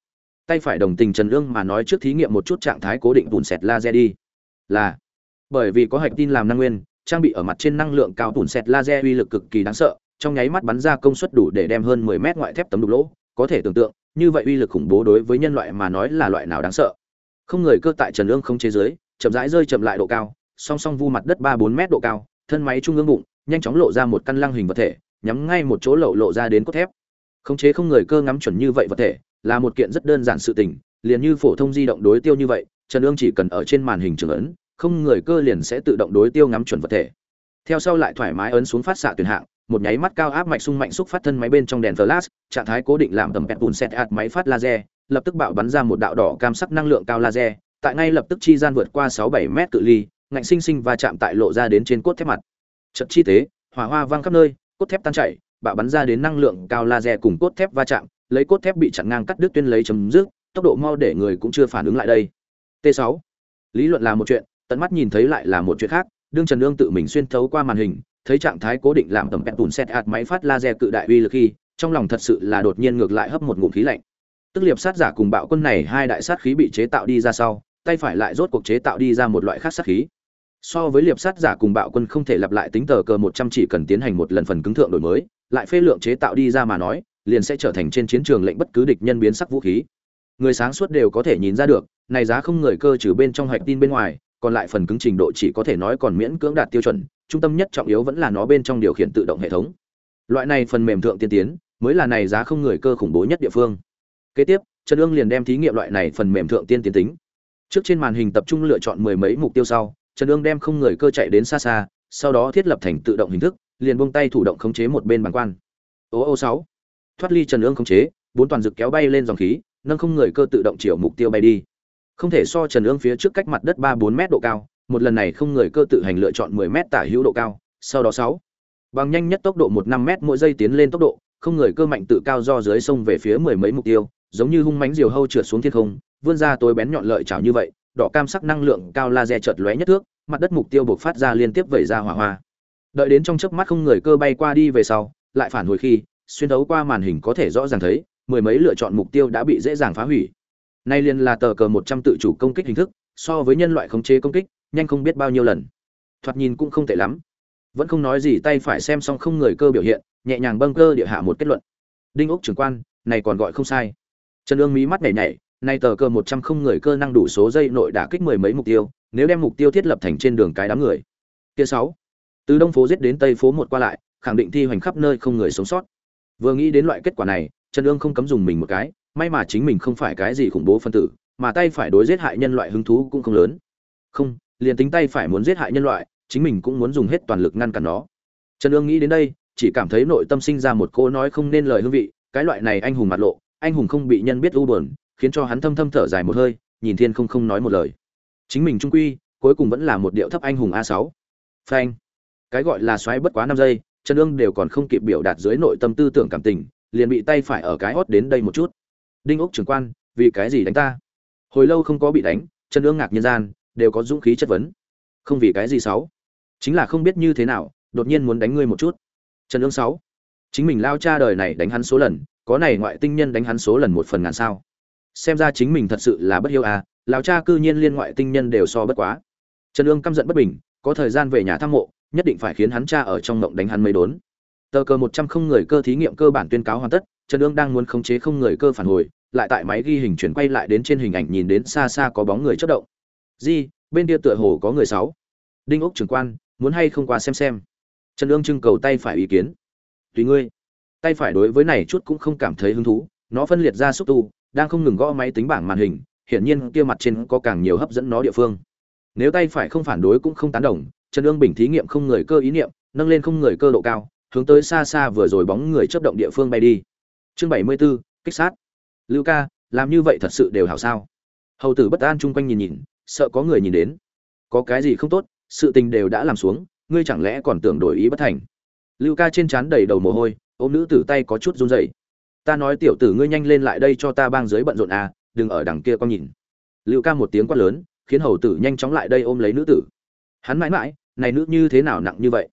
Tay phải đồng tình trần ương mà nói trước thí nghiệm một chút trạng thái cố định bùn sẹt laser đi. Là. Bởi vì có hạch tin làm năng nguyên trang bị ở mặt trên năng lượng cao bùn sẹt laser uy lực cực kỳ đáng sợ trong nháy mắt bắn ra công suất đủ để đem hơn 10 mét ngoại thép tấm đục lỗ, có thể tưởng tượng, như vậy uy lực khủng bố đối với nhân loại mà nói là loại nào đáng sợ. Không người cơ tại trần Lương không chế giới, chậm rãi rơi chậm lại độ cao, song song vu mặt đất ba bốn mét độ cao, thân máy trung ương bụng, nhanh chóng lộ ra một căn lăng hình vật thể, nhắm ngay một chỗ lậu lộ ra đến cốt thép. Khống chế không người cơ ngắm chuẩn như vậy vật thể, là một kiện rất đơn giản sự tình, liền như phổ thông di động đối tiêu như vậy, trần ương chỉ cần ở trên màn hình trường ấn, không người cơ liền sẽ tự động đối tiêu ngắm chuẩn vật thể. Theo sau lại thoải mái ấn xuống phát xạ tuyển hạng một nháy mắt cao áp mạch sung mạnh xúc phát thân máy bên trong đèn flash, trạng thái cố định làm tầm pet bùn set hạt máy phát laser, lập tức bạo bắn ra một đạo đỏ cam sắc năng lượng cao laser, tại ngay lập tức chi gian vượt qua sáu bảy mét cự ly, ngạnh sinh sinh va chạm tại lộ ra đến trên cốt thép mặt. Trận chi tế hỏa hoa vang khắp nơi, cốt thép tan chảy, bạo bắn ra đến năng lượng cao laser cùng cốt thép va chạm, lấy cốt thép bị chặn ngang cắt đứt tuyên lấy chấm dứt, tốc độ mau để người cũng chưa phản ứng lại đây. T 6 lý luận là một chuyện, tận mắt nhìn thấy lại là một chuyện khác, đương trần ương tự mình xuyên thấu qua màn hình thấy trạng thái cố định làm tầm pẹt tùn xét hạt máy phát laser cự đại uy lực khi, trong lòng thật sự là đột nhiên ngược lại hấp một ngụm khí lạnh. Tức liệp sát giả cùng bạo quân này hai đại sát khí bị chế tạo đi ra sau, tay phải lại rốt cuộc chế tạo đi ra một loại khác sát khí. So với liệp sát giả cùng bạo quân không thể lặp lại tính tờ cờ một trăm chỉ cần tiến hành một lần phần cứng thượng đổi mới, lại phê lượng chế tạo đi ra mà nói, liền sẽ trở thành trên chiến trường lệnh bất cứ địch nhân biến sắc vũ khí. Người sáng suốt đều có thể nhìn ra được, này giá không người cơ trừ bên trong hạch tin bên ngoài, còn lại phần cứng trình độ chỉ có thể nói còn miễn cưỡng đạt tiêu chuẩn trung tâm nhất trọng yếu vẫn là nó bên trong điều khiển tự động hệ thống. Loại này phần mềm thượng tiên tiến, mới là này giá không người cơ khủng bố nhất địa phương. Kế tiếp, trần ương liền đem thí nghiệm loại này phần mềm thượng tiên tiến tính. Trước trên màn hình tập trung lựa chọn mười mấy mục tiêu sau, trần ương đem không người cơ chạy đến xa xa, sau đó thiết lập thành tự động hình thức, liền buông tay thủ động khống chế một bên bàn quan. Ô ô sáu. Thoát ly trần ương khống chế, bốn toàn dực kéo bay lên dòng khí, nâng không người cơ tự động chiều mục tiêu bay đi. Không thể so trần ương phía trước cách mặt đất ba bốn mét độ cao một lần này không người cơ tự hành lựa chọn mười mét tả hữu độ cao, sau đó sáu. Bằng nhanh nhất tốc độ một năm mét mỗi giây tiến lên tốc độ, không người cơ mạnh tự cao do dưới sông về phía mười mấy mục tiêu, giống như hung mãnh diều hâu trượt xuống thiên không, vươn ra tối bén nhọn lợi chảo như vậy, đỏ cam sắc năng lượng cao laser chợt lóe nhất thước, mặt đất mục tiêu buộc phát ra liên tiếp vẩy ra hỏa hoa. Đợi đến trong chớp mắt không người cơ bay qua đi về sau, lại phản hồi khi, xuyên thấu qua màn hình có thể rõ ràng thấy, mười mấy lựa chọn mục tiêu đã bị dễ dàng phá hủy. Nay liền là tờ cờ một trăm tự chủ công kích hình thức, so với nhân loại khống chế công kích nhanh không biết bao nhiêu lần. Thoạt nhìn cũng không tệ lắm. Vẫn không nói gì, tay phải xem xong không người cơ biểu hiện, nhẹ nhàng bâng cơ địa hạ một kết luận. Đinh ốc trưởng quan, này còn gọi không sai. Trần ương mí mắt nhảy nhảy, nay tờ cơ một trăm không người cơ năng đủ số dây nội đả kích mười mấy mục tiêu, nếu đem mục tiêu thiết lập thành trên đường cái đám người. Kia sáu. Từ đông phố giết đến tây phố một qua lại, khẳng định thi hoành khắp nơi không người sống sót. Vừa nghĩ đến loại kết quả này, trần ương không cấm dùng mình một cái, may mà chính mình không phải cái gì khủng bố phân tử, mà tay phải đối giết hại nhân loại hứng thú cũng không lớn. Không liền tính tay phải muốn giết hại nhân loại, chính mình cũng muốn dùng hết toàn lực ngăn cản nó. Trần ương nghĩ đến đây, chỉ cảm thấy nội tâm sinh ra một cô nói không nên lời hương vị, cái loại này anh hùng mặt lộ, anh hùng không bị nhân biết u buồn, khiến cho hắn thâm thâm thở dài một hơi, nhìn thiên không không nói một lời. Chính mình trung quy, cuối cùng vẫn là một điệu thấp anh hùng a sáu. Phanh. Cái gọi là xoáy bất quá năm giây, trần ương đều còn không kịp biểu đạt dưới nội tâm tư tưởng cảm tình, liền bị tay phải ở cái hót đến đây một chút. Đinh ốc trưởng quan, vì cái gì đánh ta? Hồi lâu không có bị đánh, trần ương ngạc nhân gian đều có dũng khí chất vấn. Không vì cái gì sáu. Chính là không biết như thế nào, đột nhiên muốn đánh ngươi một chút. Trần ương sáu. Chính mình lao cha đời này đánh hắn số lần, có này ngoại tinh nhân đánh hắn số lần một phần ngàn sao. Xem ra chính mình thật sự là bất hiếu à lao cha cư nhiên liên ngoại tinh nhân đều so bất quá. Trần ương căm giận bất bình, có thời gian về nhà thăm mộ, nhất định phải khiến hắn cha ở trong mộng đánh hắn mấy đốn. Tờ cờ một trăm không người cơ thí nghiệm cơ bản tuyên cáo hoàn tất, trần ương đang muốn khống chế không người cơ phản hồi, lại tại máy ghi hình chuyển quay lại đến trên hình ảnh nhìn đến xa xa có bóng người chất động di bên kia tựa hồ có người sáu. Đinh ốc trưởng quan muốn hay không qua xem xem. Trần ương trưng cầu tay phải ý kiến. Tùy ngươi. Tay phải đối với này chút cũng không cảm thấy hứng thú nó phân liệt ra xúc tu đang không ngừng gõ máy tính bảng màn hình hiển nhiên kia mặt trên có càng nhiều hấp dẫn nó địa phương. Nếu tay phải không phản đối cũng không tán đồng trần ương bình thí nghiệm không người cơ ý niệm nâng lên không người cơ độ cao hướng tới xa xa vừa rồi bóng người chấp động địa phương bay đi. Chương bảy mươi 74, kích sát. Lưu ca làm như vậy thật sự đều hảo sao? Hầu tử bất an chung quanh nhìn nhìn sợ có người nhìn đến. Có cái gì không tốt, sự tình đều đã làm xuống, ngươi chẳng lẽ còn tưởng đổi ý bất thành? Lưu ca trên trán đầy đầu mồ hôi, ôm nữ tử tay có chút run rẩy. Ta nói tiểu tử ngươi nhanh lên lại đây cho ta bang dưới bận rộn à đừng ở đằng kia con nhìn. Lưu ca một tiếng quát lớn, khiến hầu tử nhanh chóng lại đây ôm lấy nữ tử. Hắn mãi mãi, này nữ như thế nào nặng như vậy?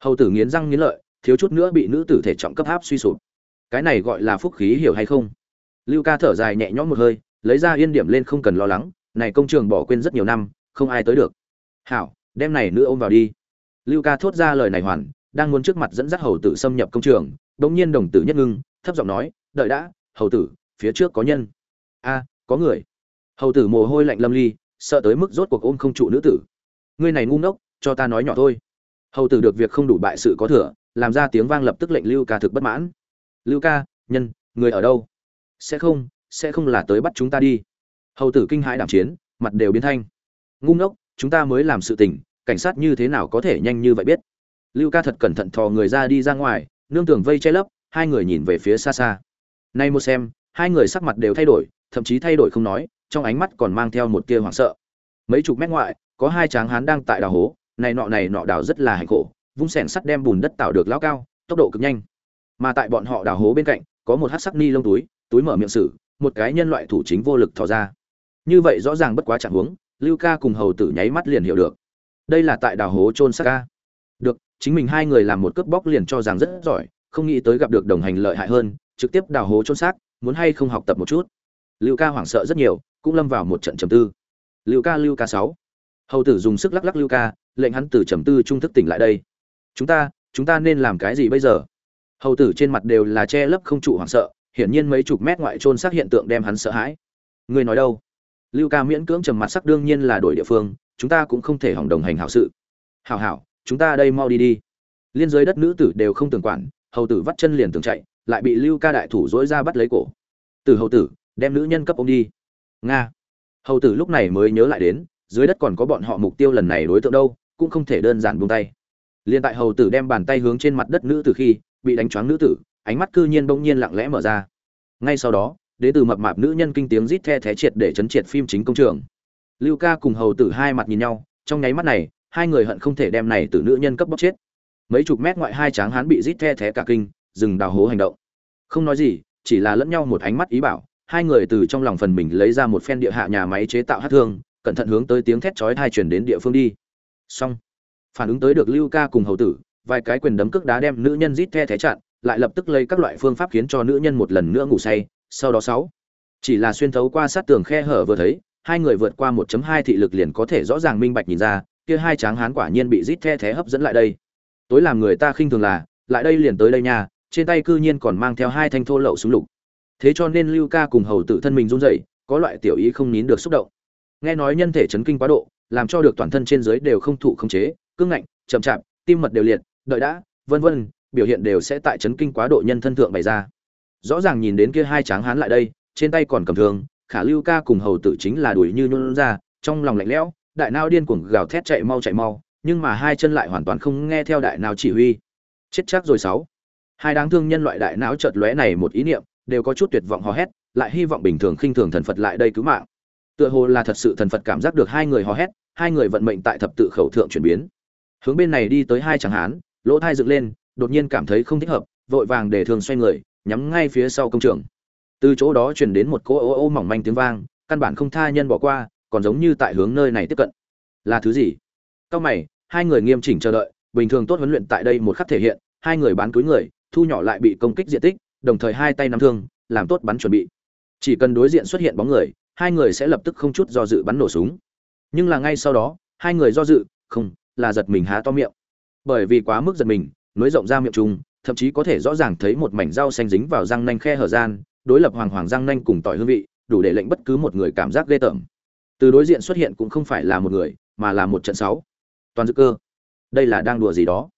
Hầu tử nghiến răng nghiến lợi, thiếu chút nữa bị nữ tử thể trọng cấp áp suy sụp. Cái này gọi là phúc khí hiểu hay không? Lưu ca thở dài nhẹ nhõm một hơi, lấy ra yên điểm lên không cần lo lắng này công trường bỏ quên rất nhiều năm, không ai tới được. Hảo, đem này nữ ôm vào đi. Lưu ca thốt ra lời này hoàn, đang muốn trước mặt dẫn dắt hầu tử xâm nhập công trường đống nhiên đồng tử nhất ngưng, thấp giọng nói, đợi đã, hầu tử, phía trước có nhân. A, có người. Hầu tử mồ hôi lạnh lâm ly, sợ tới mức rốt cuộc ôm không trụ nữ tử. Ngươi này ngu ngốc, cho ta nói nhỏ thôi. Hầu tử được việc không đủ bại sự có thừa, làm ra tiếng vang lập tức lệnh lưu ca thực bất mãn. Lưu ca, nhân, người ở đâu? Sẽ không sẽ không là tới bắt chúng ta đi hầu tử kinh hãi đảm chiến, mặt đều biến thanh. Ngu ngốc, chúng ta mới làm sự tình, cảnh sát như thế nào có thể nhanh như vậy biết? Lưu ca thật cẩn thận thò người ra đi ra ngoài, nương tường vây che lấp, hai người nhìn về phía xa xa. Nay một xem, hai người sắc mặt đều thay đổi, thậm chí thay đổi không nói, trong ánh mắt còn mang theo một tia hoảng sợ. Mấy chục mét ngoại, có hai tráng hán đang tại đào hố, này nọ này nọ đào rất là hạnh khổ, vung sẻn sắt đem bùn đất tạo được lao cao, tốc độ cực nhanh. Mà tại bọn họ đào hố bên cạnh, có một hát sắc ni lông túi túi mở miệng sử, một cái nhân loại thủ chính vô lực thò ra như vậy rõ ràng bất quá chẳng huống, lưu ca cùng hầu tử nháy mắt liền hiểu được. Đây là tại đào hố trôn xác ca được, chính mình hai người làm một cướp bóc liền cho rằng rất giỏi, không nghĩ tới gặp được đồng hành lợi hại hơn, trực tiếp đào hố trôn xác muốn hay không học tập một chút. Lưu ca hoảng sợ rất nhiều, cũng lâm vào một trận trầm tư. Lưu ca lưu ca sáu. Hầu tử dùng sức lắc lắc lưu ca, lệnh hắn từ trầm tư trung thức tỉnh lại đây. Chúng ta chúng ta nên làm cái gì bây giờ? Hầu tử trên mặt đều là che lấp không trụ hoảng sợ, hiển nhiên mấy chục mét ngoại trôn xác hiện tượng đem hắn sợ hãi. Người nói đâu? Lưu ca miễn cưỡng trầm mặt sắc đương nhiên là đổi địa phương, chúng ta cũng không thể hỏng đồng hành hảo sự. Hảo hảo, chúng ta đây mau đi đi. Liên giới đất nữ tử đều không tưởng quản, hầu tử vắt chân liền tưởng chạy, lại bị lưu ca đại thủ dỗi ra bắt lấy cổ. Từ hầu tử, đem nữ nhân cấp ông đi. Nga. Hầu tử lúc này mới nhớ lại đến, dưới đất còn có bọn họ mục tiêu lần này đối tượng đâu, cũng không thể đơn giản buông tay. Liền tại hầu tử đem bàn tay hướng trên mặt đất nữ tử khi, bị đánh choáng nữ tử, ánh mắt cư nhiên bỗng nhiên lặng lẽ mở ra. Ngay sau đó đến từ mập mạp nữ nhân kinh tiếng rít the thé triệt để chấn triệt phim chính công trường. Lưu ca cùng hầu tử hai mặt nhìn nhau, trong nháy mắt này, hai người hận không thể đem này từ nữ nhân cấp bóc chết. Mấy chục mét ngoại hai tráng hán bị rít the thé cả kinh, dừng đào hố hành động. Không nói gì, chỉ là lẫn nhau một ánh mắt ý bảo, hai người từ trong lòng phần mình lấy ra một phen địa hạ nhà máy chế tạo hát thương, cẩn thận hướng tới tiếng thét chói tai truyền đến địa phương đi. Xong, phản ứng tới được lưu ca cùng hầu tử, vài cái quyền đấm cước đá đem nữ nhân rít the thé chặn, lại lập tức lấy các loại phương pháp khiến cho nữ nhân một lần nữa ngủ say sau đó sáu. Chỉ là xuyên thấu qua sát tường khe hở vừa thấy, hai người vượt qua 1.2 thị lực liền có thể rõ ràng minh bạch nhìn ra, kia hai tráng hán quả nhiên bị rít the thé hấp dẫn lại đây. Tối làm người ta khinh thường là, lại đây liền tới đây nha, trên tay cư nhiên còn mang theo hai thanh thô lậu súng lục. Thế cho nên lưu ca cùng hầu tử thân mình run rẩy, có loại tiểu ý không nín được xúc động. Nghe nói nhân thể chấn kinh quá độ, làm cho được toàn thân trên dưới đều không thụ khống chế, cương ngạnh, chậm chạp, tim mật đều liệt, đợi đã, vân vân, biểu hiện đều sẽ tại chấn kinh quá độ nhân thân thượng bày ra rõ ràng nhìn đến kia hai tráng hán lại đây, trên tay còn cầm thương, khả lưu ca cùng hầu tử chính là đuổi như nhún ra, trong lòng lạnh lẽo, đại nao điên cuồng gào thét chạy mau chạy mau, nhưng mà hai chân lại hoàn toàn không nghe theo đại não chỉ huy. Chết chắc rồi sáu. Hai đáng thương nhân loại đại não chợt lóe này một ý niệm, đều có chút tuyệt vọng hò hét, lại hy vọng bình thường khinh thường thần phật lại đây cứu mạng. Tựa hồ là thật sự thần phật cảm giác được hai người hò hét, hai người vận mệnh tại thập tự khẩu thượng chuyển biến. Hướng bên này đi tới hai chẳng hán, lỗ thai dựng lên, đột nhiên cảm thấy không thích hợp, vội vàng để thường xoay người nhắm ngay phía sau công trường. Từ chỗ đó truyền đến một cỗ ô ô mỏng manh tiếng vang, căn bản không tha nhân bỏ qua, còn giống như tại hướng nơi này tiếp cận. Là thứ gì? Cao mày, hai người nghiêm chỉnh chờ đợi, bình thường tốt huấn luyện tại đây một khắc thể hiện, hai người bán túi người, thu nhỏ lại bị công kích diện tích, đồng thời hai tay nắm thương, làm tốt bắn chuẩn bị. Chỉ cần đối diện xuất hiện bóng người, hai người sẽ lập tức không chút do dự bắn nổ súng. Nhưng là ngay sau đó, hai người do dự, không, là giật mình há to miệng. Bởi vì quá mức giật mình, nối rộng ra miệng trùng thậm chí có thể rõ ràng thấy một mảnh rau xanh dính vào răng nanh khe hở gian, đối lập hoàng hoàng răng nanh cùng tỏi hương vị, đủ để lệnh bất cứ một người cảm giác ghê tởm. Từ đối diện xuất hiện cũng không phải là một người, mà là một trận sáu. Toàn dự cơ. Đây là đang đùa gì đó?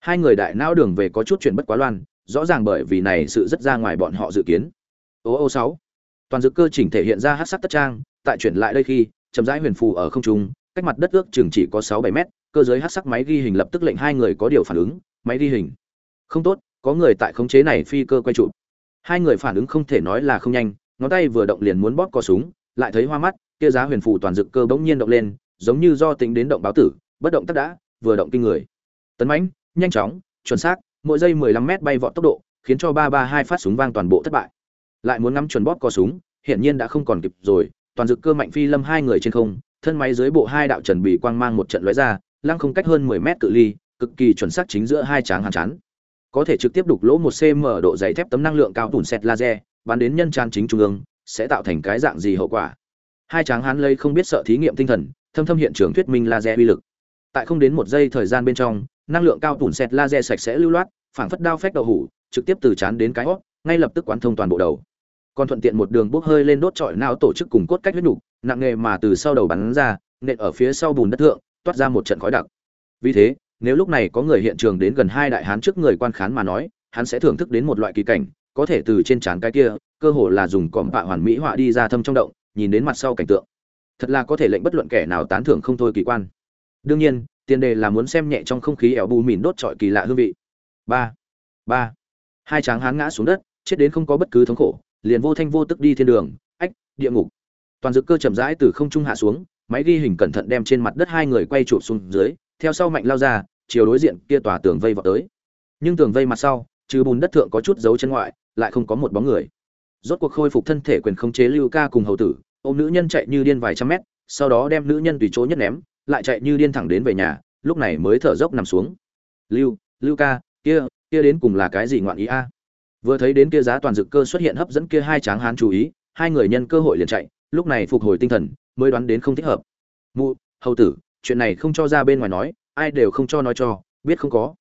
Hai người đại não đường về có chút chuyện bất quá loan, rõ ràng bởi vì này sự rất ra ngoài bọn họ dự kiến. Ô ô sáu. Toàn dự cơ chỉnh thể hiện ra hát sắc tất trang, tại chuyển lại đây khi, chậm rãi huyền phù ở không trung, cách mặt đất ước chừng chỉ có sáu bảy mét, cơ giới hát sắc máy ghi hình lập tức lệnh hai người có điều phản ứng, máy ghi hình không tốt có người tại khống chế này phi cơ quay trụ, hai người phản ứng không thể nói là không nhanh ngón tay vừa động liền muốn bóp cò súng lại thấy hoa mắt kia giá huyền phù toàn dực cơ bỗng nhiên động lên giống như do tính đến động báo tử bất động tất đã vừa động kinh người. Tấn mãnh nhanh chóng chuẩn xác mỗi giây 15 mét bay vọt tốc độ khiến cho ba ba hai phát súng vang toàn bộ thất bại. Lại muốn ngắm chuẩn bóp cò súng hiển nhiên đã không còn kịp rồi toàn dự cơ mạnh phi lâm hai người trên không thân máy dưới bộ hai đạo trần bị quang mang một trận lóe ra lăng không cách hơn 10 mét cự ly cực kỳ chuẩn xác chính giữa hai tráng hàn chán có thể trực tiếp đục lỗ một cm độ dày thép tấm năng lượng cao tủn xét laser, bắn đến nhân tràn chính trung ương, sẽ tạo thành cái dạng gì hậu quả? Hai tráng hán lây không biết sợ thí nghiệm tinh thần, thâm thâm hiện trường thuyết minh laser uy lực. Tại không đến một giây thời gian bên trong, năng lượng cao tủn xét laser sạch sẽ lưu loát, phảng phất đao phách đầu hủ, trực tiếp từ chán đến cái hót ngay lập tức quán thông toàn bộ đầu. Còn thuận tiện một đường bốc hơi lên đốt trọi não tổ chức cùng cốt cách huyết nhục, nặng nghề mà từ sau đầu bắn ra, nện ở phía sau bùn đất thượng, toát ra một trận khói đặc. Vì thế nếu lúc này có người hiện trường đến gần hai đại hán trước người quan khán mà nói, hắn sẽ thưởng thức đến một loại kỳ cảnh, có thể từ trên trán cái kia, cơ hồ là dùng cọm bạ hoàn mỹ họa đi ra thâm trong động, nhìn đến mặt sau cảnh tượng. Thật là có thể lệnh bất luận kẻ nào tán thưởng không thôi kỳ quan. Đương nhiên, tiền đề là muốn xem nhẹ trong không khí ẻo bù mìn đốt trọi kỳ lạ hương vị. Ba ba. Hai tráng hán ngã xuống đất, chết đến không có bất cứ thống khổ, liền vô thanh vô tức đi thiên đường, ách, địa ngục. Toàn dự cơ chậm rãi từ không trung hạ xuống, máy ghi hình cẩn thận đem trên mặt đất hai người quay chụp xuống dưới theo sau mạnh lao ra, chiều đối diện kia tòa tường vây vào tới. Nhưng tường vây mặt sau, trừ bùn đất thượng có chút dấu chân ngoại, lại không có một bóng người. Rốt cuộc khôi phục thân thể quyền khống chế lưu ca cùng hầu tử, ôm nữ nhân chạy như điên vài trăm mét, sau đó đem nữ nhân tùy chỗ nhất ném, lại chạy như điên thẳng đến về nhà, lúc này mới thở dốc nằm xuống. Lưu lưu ca, kia kia đến cùng là cái gì ngoạn ý a? Vừa thấy đến kia giá toàn dự cơ xuất hiện hấp dẫn kia hai tráng hán chú ý, hai người nhân cơ hội liền chạy, lúc này phục hồi tinh thần, mới đoán đến không thích hợp. Mụ, hầu tử chuyện này không cho ra bên ngoài nói, ai đều không cho nói cho, biết không có.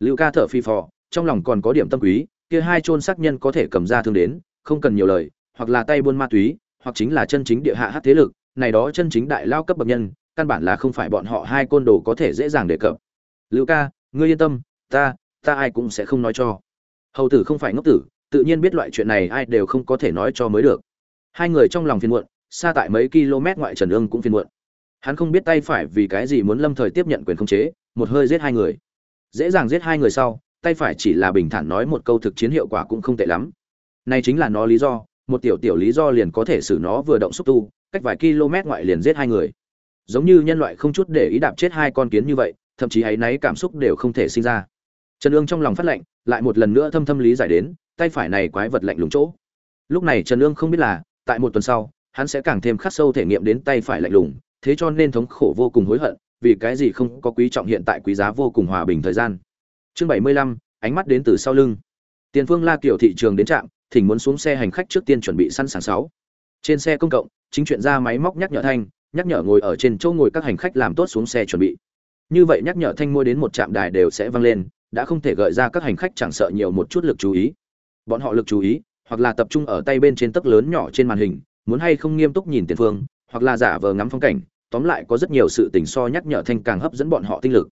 Lưu ca thở phi phò, trong lòng còn có điểm tâm quý, kia hai chôn xác nhân có thể cầm ra thương đến, không cần nhiều lời, hoặc là tay buôn ma túy, hoặc chính là chân chính địa hạ hát thế lực, này đó chân chính đại lao cấp bậc nhân, căn bản là không phải bọn họ hai côn đồ có thể dễ dàng đề cập. Lưu ca, ngươi yên tâm, ta ta ai cũng sẽ không nói cho. Hầu tử không phải ngốc tử, tự nhiên biết loại chuyện này ai đều không có thể nói cho mới được. Hai người trong lòng phiền muộn, xa tại mấy km ngoại trần ương cũng phiền muộn hắn không biết tay phải vì cái gì muốn lâm thời tiếp nhận quyền khống chế một hơi giết hai người. Dễ dàng giết hai người sau tay phải chỉ là bình thản nói một câu thực chiến hiệu quả cũng không tệ lắm. Này chính là nó lý do một tiểu tiểu lý do liền có thể xử nó vừa động xúc tu cách vài km ngoại liền giết hai người. Giống như nhân loại không chút để ý đạp chết hai con kiến như vậy thậm chí áy náy cảm xúc đều không thể sinh ra. Trần ương trong lòng phát lệnh, lại một lần nữa thâm thâm lý giải đến tay phải này quái vật lạnh lùng chỗ. Lúc này trần ương không biết là tại một tuần sau hắn sẽ càng thêm khắc sâu thể nghiệm đến tay phải lạnh lùng thế cho nên thống khổ vô cùng hối hận, vì cái gì không có quý trọng hiện tại quý giá vô cùng hòa bình thời gian. Chương bảy mươi lăm, ánh mắt đến từ sau lưng. Tiền phương la kiểu thị trường đến trạm, thỉnh muốn xuống xe hành khách trước tiên chuẩn bị sẵn sàng sáu. Trên xe công cộng, chính chuyện ra máy móc nhắc nhở thanh, nhắc nhở ngồi ở trên chỗ ngồi các hành khách làm tốt xuống xe chuẩn bị. Như vậy nhắc nhở thanh mua đến một trạm đài đều sẽ vang lên, đã không thể gợi ra các hành khách chẳng sợ nhiều một chút lực chú ý. Bọn họ lực chú ý, hoặc là tập trung ở tay bên trên tấc lớn nhỏ trên màn hình, muốn hay không nghiêm túc nhìn tiền phương, hoặc là giả vờ ngắm phong cảnh tóm lại có rất nhiều sự tình so nhắc nhở thanh càng hấp dẫn bọn họ tinh lực.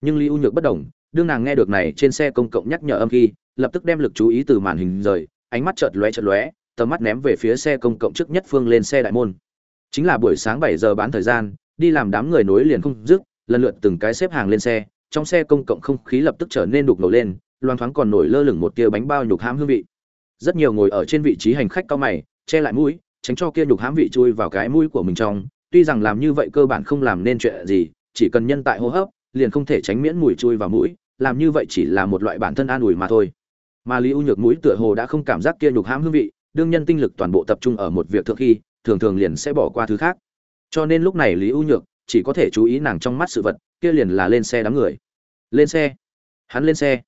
Nhưng lý u nhược bất đồng, đương nàng nghe được này trên xe công cộng nhắc nhở âm khi, lập tức đem lực chú ý từ màn hình rời, ánh mắt chợt lóe chợt lóe, tầm mắt ném về phía xe công cộng trước nhất phương lên xe đại môn. Chính là buổi sáng bảy giờ bán thời gian, đi làm đám người nối liền không dứt, lần lượt từng cái xếp hàng lên xe, trong xe công cộng không khí lập tức trở nên đục ngầu lên, loang thoáng còn nổi lơ lửng một tia bánh bao nhục hãm hương vị. Rất nhiều ngồi ở trên vị trí hành khách cao mày, che lại mũi, tránh cho kia nhục hãm vị chui vào cái mũi của mình trong tuy rằng làm như vậy cơ bản không làm nên chuyện gì, chỉ cần nhân tại hô hấp, liền không thể tránh miễn mùi chui vào mũi, làm như vậy chỉ là một loại bản thân an ủi mà thôi. Mà lý u nhược mũi tựa hồ đã không cảm giác kia nhục hãm hương vị, đương nhân tinh lực toàn bộ tập trung ở một việc thượng khi, thường thường liền sẽ bỏ qua thứ khác. Cho nên lúc này lý u nhược chỉ có thể chú ý nàng trong mắt sự vật, kia liền là lên xe đám người. Lên xe. Hắn lên xe.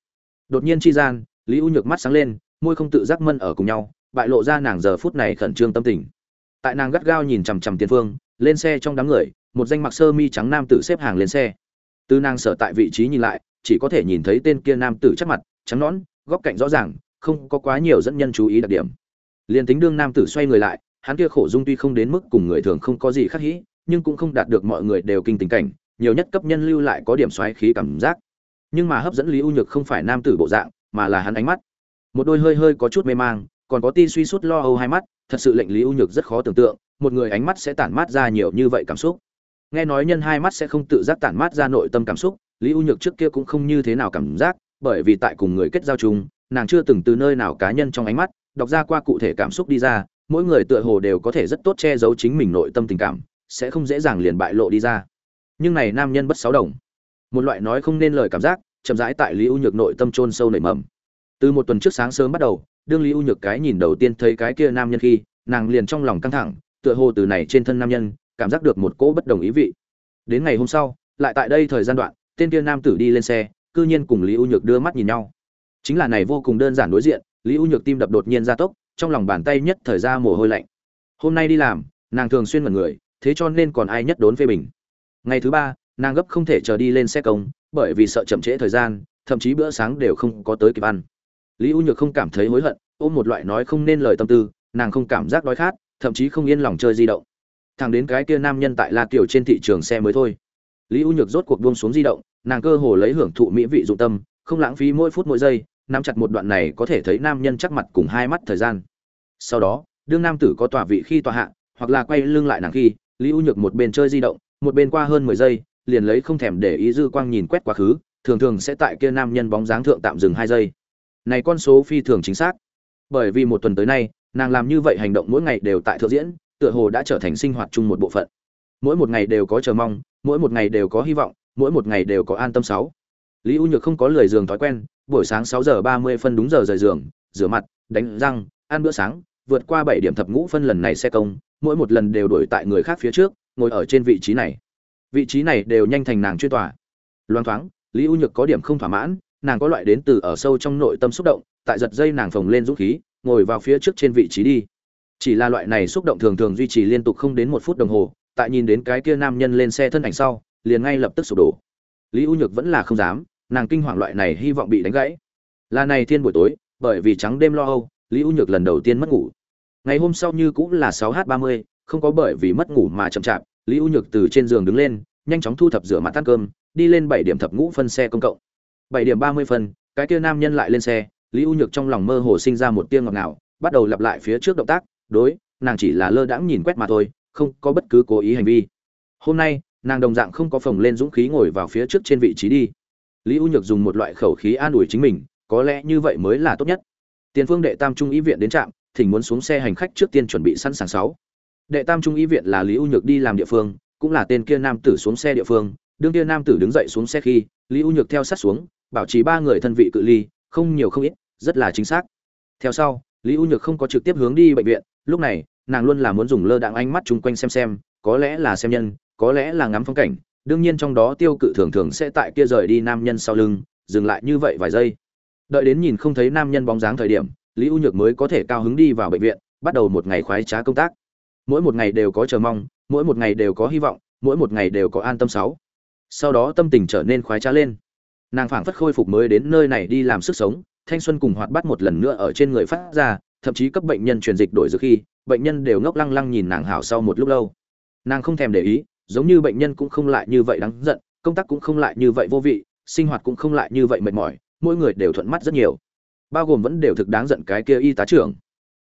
Đột nhiên chi gian, lý u nhược mắt sáng lên, môi không tự giác mân ở cùng nhau, bại lộ ra nàng giờ phút này khẩn trương tâm tình. Tại nàng gắt gao nhìn chằm chằm tiền phương lên xe trong đám người, một danh mặc sơ mi trắng nam tử xếp hàng lên xe. Từ nàng sở tại vị trí nhìn lại, chỉ có thể nhìn thấy tên kia nam tử chắc mặt, trắng nõn, góc cạnh rõ ràng, không có quá nhiều dẫn nhân chú ý đặc điểm. Liền tính đương nam tử xoay người lại, hắn kia khổ dung tuy không đến mức cùng người thường không có gì khác hĩ nhưng cũng không đạt được mọi người đều kinh tình cảnh, nhiều nhất cấp nhân lưu lại có điểm xoáy khí cảm giác. Nhưng mà hấp dẫn lý u nhược không phải nam tử bộ dạng, mà là hắn ánh mắt. Một đôi hơi hơi có chút mê mang, còn có ti suy sút lo âu hai mắt, thật sự lệnh lý u nhược rất khó tưởng tượng một người ánh mắt sẽ tản mát ra nhiều như vậy cảm xúc. Nghe nói nhân hai mắt sẽ không tự giác tản mát ra nội tâm cảm xúc, lý u nhược trước kia cũng không như thế nào cảm giác, bởi vì tại cùng người kết giao chung, nàng chưa từng từ nơi nào cá nhân trong ánh mắt, đọc ra qua cụ thể cảm xúc đi ra, mỗi người tựa hồ đều có thể rất tốt che giấu chính mình nội tâm tình cảm, sẽ không dễ dàng liền bại lộ đi ra. Nhưng này nam nhân bất sáu đồng. Một loại nói không nên lời cảm giác, chậm rãi tại lý u nhược nội tâm chôn sâu nảy mầm. Từ một tuần trước sáng sớm bắt đầu, đương lý u nhược cái nhìn đầu tiên thấy cái kia nam nhân khi, nàng liền trong lòng căng thẳng tựa hồ từ này trên thân nam nhân, cảm giác được một cỗ bất đồng ý vị. Đến ngày hôm sau, lại tại đây thời gian đoạn, tên kia nam tử đi lên xe, cư nhiên cùng lý u nhược đưa mắt nhìn nhau. Chính là này vô cùng đơn giản đối diện, lý u nhược tim đập đột nhiên gia tốc, trong lòng bàn tay nhất thời ra mồ hôi lạnh. Hôm nay đi làm, nàng thường xuyên mật người, thế cho nên còn ai nhất đốn phê bình. Ngày thứ ba, nàng gấp không thể chờ đi lên xe công, bởi vì sợ chậm trễ thời gian, thậm chí bữa sáng đều không có tới kịp ăn. Lý u nhược không cảm thấy hối hận, ôm một loại nói không nên lời tâm tư, nàng không cảm giác đói khát thậm chí không yên lòng chơi di động. Thằng đến cái kia nam nhân tại la tiểu trên thị trường xe mới thôi. Lý u nhược rốt cuộc buông xuống di động, nàng cơ hồ lấy hưởng thụ mỹ vị dụng tâm, không lãng phí mỗi phút mỗi giây, nắm chặt một đoạn này có thể thấy nam nhân chắc mặt cùng hai mắt thời gian. Sau đó, đương nam tử có tòa vị khi tòa hạ, hoặc là quay lưng lại nàng khi, lý u nhược một bên chơi di động, một bên qua hơn mười giây, liền lấy không thèm để ý dư quang nhìn quét quá khứ, thường thường sẽ tại kia nam nhân bóng dáng thượng tạm dừng hai giây. Này con số phi thường chính xác. Bởi vì một tuần tới nay nàng làm như vậy hành động mỗi ngày đều tại thượng diễn, tựa hồ đã trở thành sinh hoạt chung một bộ phận. Mỗi một ngày đều có chờ mong, mỗi một ngày đều có hy vọng, mỗi một ngày đều có an tâm sáu. Lý u nhược không có lười giường thói quen, buổi sáng sáu giờ ba mươi phân đúng giờ rời giường, rửa mặt, đánh răng, ăn bữa sáng, vượt qua bảy điểm thập ngũ phân lần này xe công, mỗi một lần đều đổi tại người khác phía trước, ngồi ở trên vị trí này. Vị trí này đều nhanh thành nàng chuyên tòa. Loan thoáng, lý u nhược có điểm không thỏa mãn, nàng có loại đến từ ở sâu trong nội tâm xúc động, tại giật dây nàng phồng lên dũng khí ngồi vào phía trước trên vị trí đi. Chỉ là loại này xúc động thường thường duy trì liên tục không đến một phút đồng hồ, tại nhìn đến cái kia nam nhân lên xe thân ảnh sau, liền ngay lập tức sụp đổ. Lý u nhược vẫn là không dám, nàng kinh hoàng loại này hy vọng bị đánh gãy. Là này thiên buổi tối, bởi vì trắng đêm lo âu, lý u nhược lần đầu tiên mất ngủ. Ngày hôm sau như cũng là 6 h 30 không có bởi vì mất ngủ mà chậm chạp, lý u nhược từ trên giường đứng lên, nhanh chóng thu thập rửa mặt ăn cơm, đi lên bảy điểm thập ngũ phân xe công cộng. Bảy điểm ba mươi phân, cái kia nam nhân lại lên xe lý u nhược trong lòng mơ hồ sinh ra một tiếng ngọt ngào, bắt đầu lặp lại phía trước động tác, đối, nàng chỉ là lơ đãng nhìn quét mà thôi, không có bất cứ cố ý hành vi. Hôm nay, nàng đồng dạng không có phồng lên dũng khí ngồi vào phía trước trên vị trí đi. Lý u nhược dùng một loại khẩu khí an ủi chính mình, có lẽ như vậy mới là tốt nhất. Tiền phương đệ tam trung ý viện đến trạm, thỉnh muốn xuống xe hành khách trước tiên chuẩn bị sẵn sàng sáu. Đệ tam trung ý viện là lý u nhược đi làm địa phương, cũng là tên kia nam tử xuống xe địa phương, đương kia nam tử đứng dậy xuống xe khi, lý u nhược theo sát xuống, bảo trì ba người thân vị cự ly không nhiều không ít, rất là chính xác. Theo sau, lý u nhược không có trực tiếp hướng đi bệnh viện, lúc này, nàng luôn là muốn dùng lơ đạn ánh mắt chung quanh xem xem, có lẽ là xem nhân, có lẽ là ngắm phong cảnh, đương nhiên trong đó tiêu cự thường thường sẽ tại kia rời đi nam nhân sau lưng, dừng lại như vậy vài giây. Đợi đến nhìn không thấy nam nhân bóng dáng thời điểm, lý u nhược mới có thể cao hứng đi vào bệnh viện, bắt đầu một ngày khoái trá công tác. Mỗi một ngày đều có chờ mong, mỗi một ngày đều có hy vọng, mỗi một ngày đều có an tâm sáu. Sau đó tâm tình trở nên khoái trá lên nàng phảng phất khôi phục mới đến nơi này đi làm sức sống, thanh xuân cùng hoạt bát một lần nữa ở trên người phát ra, thậm chí cấp bệnh nhân truyền dịch đổi dược khi, bệnh nhân đều ngốc lăng lăng nhìn nàng hảo sau một lúc lâu. Nàng không thèm để ý, giống như bệnh nhân cũng không lại như vậy đáng giận, công tác cũng không lại như vậy vô vị, sinh hoạt cũng không lại như vậy mệt mỏi, mỗi người đều thuận mắt rất nhiều. Bao gồm vẫn đều thực đáng giận cái kia y tá trưởng.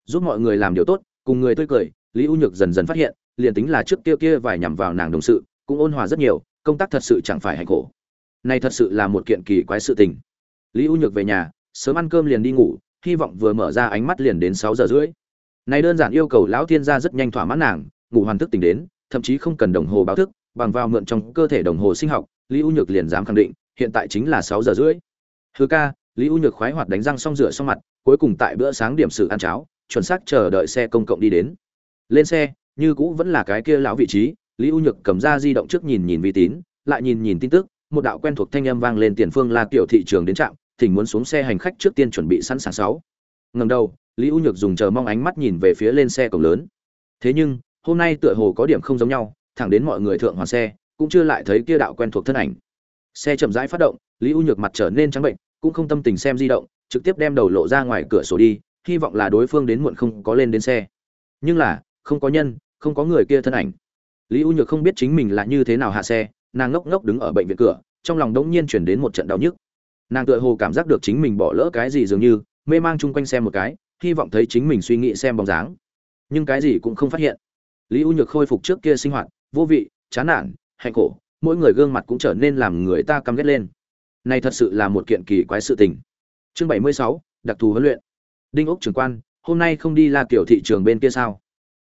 Giúp mọi người làm điều tốt, cùng người tươi cười, lý u nhược dần dần phát hiện, liền tính là trước kia kia vài nhằm vào nàng đồng sự, cũng ôn hòa rất nhiều, công tác thật sự chẳng phải hạnh khổ này thật sự là một kiện kỳ quái sự tình. Lý u nhược về nhà, sớm ăn cơm liền đi ngủ, hy vọng vừa mở ra ánh mắt liền đến sáu giờ rưỡi. Này đơn giản yêu cầu lão thiên gia rất nhanh thỏa mãn nàng, ngủ hoàn thức tỉnh đến, thậm chí không cần đồng hồ báo thức, bằng vào mượn trong cơ thể đồng hồ sinh học, lý u nhược liền dám khẳng định, hiện tại chính là sáu giờ rưỡi. Hứa ca, lý u nhược khoái hoạt đánh răng xong rửa xong mặt, cuối cùng tại bữa sáng điểm sự ăn cháo, chuẩn xác chờ đợi xe công cộng đi đến. Lên xe, như cũ vẫn là cái kia lão vị trí, lý u nhược cầm ra di động trước nhìn nhìn vi tín, lại nhìn nhìn tin tức một đạo quen thuộc thanh âm vang lên tiền phương là kiểu thị trường đến trạm, thỉnh muốn xuống xe hành khách trước tiên chuẩn bị sẵn sàng sáu. Ngầm đầu, lý u nhược dùng chờ mong ánh mắt nhìn về phía lên xe cổng lớn. Thế nhưng, hôm nay tựa hồ có điểm không giống nhau, thẳng đến mọi người thượng hoàn xe, cũng chưa lại thấy kia đạo quen thuộc thân ảnh. Xe chậm rãi phát động, lý u nhược mặt trở nên trắng bệnh, cũng không tâm tình xem di động, trực tiếp đem đầu lộ ra ngoài cửa sổ đi, hy vọng là đối phương đến muộn không có lên đến xe. Nhưng là, không có nhân, không có người kia thân ảnh. Lý u nhược không biết chính mình là như thế nào hạ xe nàng ngốc ngốc đứng ở bệnh viện cửa, trong lòng đống nhiên chuyển đến một trận đau nhức. Nàng tựa hồ cảm giác được chính mình bỏ lỡ cái gì dường như, mê mang chung quanh xem một cái, hy vọng thấy chính mình suy nghĩ xem bóng dáng. Nhưng cái gì cũng không phát hiện. Lý u nhược khôi phục trước kia sinh hoạt, vô vị, chán nản, hạnh khổ, mỗi người gương mặt cũng trở nên làm người ta căm ghét lên. Này thật sự là một kiện kỳ quái sự tình. Chương bảy mươi sáu, đặc thù huấn luyện. Đinh ốc trưởng quan, hôm nay không đi la kiểu thị trường bên kia sao?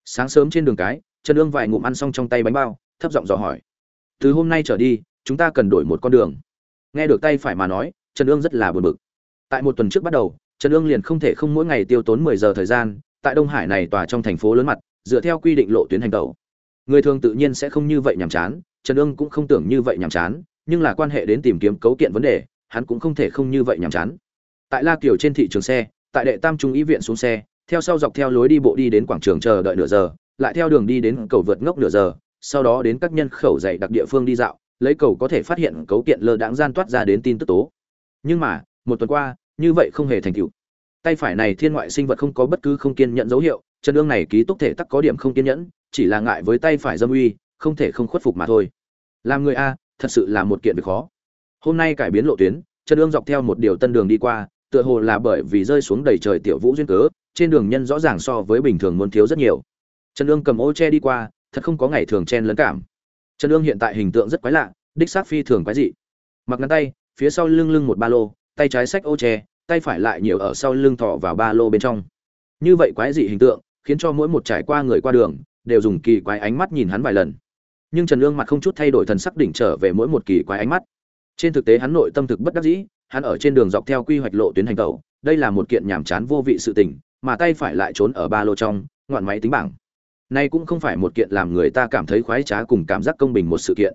Sáng sớm trên đường cái, trần ương vài ngụm ăn xong trong tay bánh bao, thấp giọng dò hỏi từ hôm nay trở đi, chúng ta cần đổi một con đường. Nghe được tay phải mà nói, trần ương rất là buồn bực. Tại một tuần trước bắt đầu, trần ương liền không thể không mỗi ngày tiêu tốn mười giờ thời gian, tại đông hải này tòa trong thành phố lớn mặt, dựa theo quy định lộ tuyến hành tẩu. Người thường tự nhiên sẽ không như vậy nhàm chán, trần ương cũng không tưởng như vậy nhàm chán, nhưng là quan hệ đến tìm kiếm cấu kiện vấn đề, hắn cũng không thể không như vậy nhàm chán. Tại la kiều trên thị trường xe, tại đệ tam trung ý viện xuống xe, theo sau dọc theo lối đi bộ đi đến quảng trường chờ đợi nửa giờ, lại theo đường đi đến cầu vượt ngốc nửa giờ sau đó đến các nhân khẩu dạy đặc địa phương đi dạo, lấy cầu có thể phát hiện cấu kiện lơ đãng gian toát ra đến tin tức tố. Nhưng mà, một tuần qua, như vậy không hề thành tựu. Tay phải này thiên ngoại sinh vật không có bất cứ không kiên nhẫn dấu hiệu, chân ương này ký túc thể tắc có điểm không kiên nhẫn, chỉ là ngại với tay phải dâm uy, không thể không khuất phục mà thôi. Làm người a, thật sự là một kiện việc khó. Hôm nay cải biến lộ tuyến, chân ương dọc theo một điều tân đường đi qua, tựa hồ là bởi vì rơi xuống đầy trời tiểu vũ duyên cớ, trên đường nhân rõ ràng so với bình thường muốn thiếu rất nhiều. Chân ương cầm ô che đi qua thật không có ngày thường chen lấn cảm. Trần ương hiện tại hình tượng rất quái lạ, đích xác phi thường quái dị. Mặc ngắn tay, phía sau lưng lưng một ba lô, tay trái xách ô che tay phải lại nhiều ở sau lưng thọ vào ba lô bên trong. Như vậy quái dị hình tượng, khiến cho mỗi một trải qua người qua đường, đều dùng kỳ quái ánh mắt nhìn hắn vài lần. Nhưng trần Dương mặt không chút thay đổi thần sắc đỉnh trở về mỗi một kỳ quái ánh mắt. Trên thực tế hắn nội tâm thực bất đắc dĩ, hắn ở trên đường dọc theo quy hoạch lộ tuyến hành tẩu, đây là một kiện nhàm chán vô vị sự tình, mà tay phải lại trốn ở ba lô trong, ngoạn máy tính bảng nay cũng không phải một kiện làm người ta cảm thấy khoái trá cùng cảm giác công bình một sự kiện.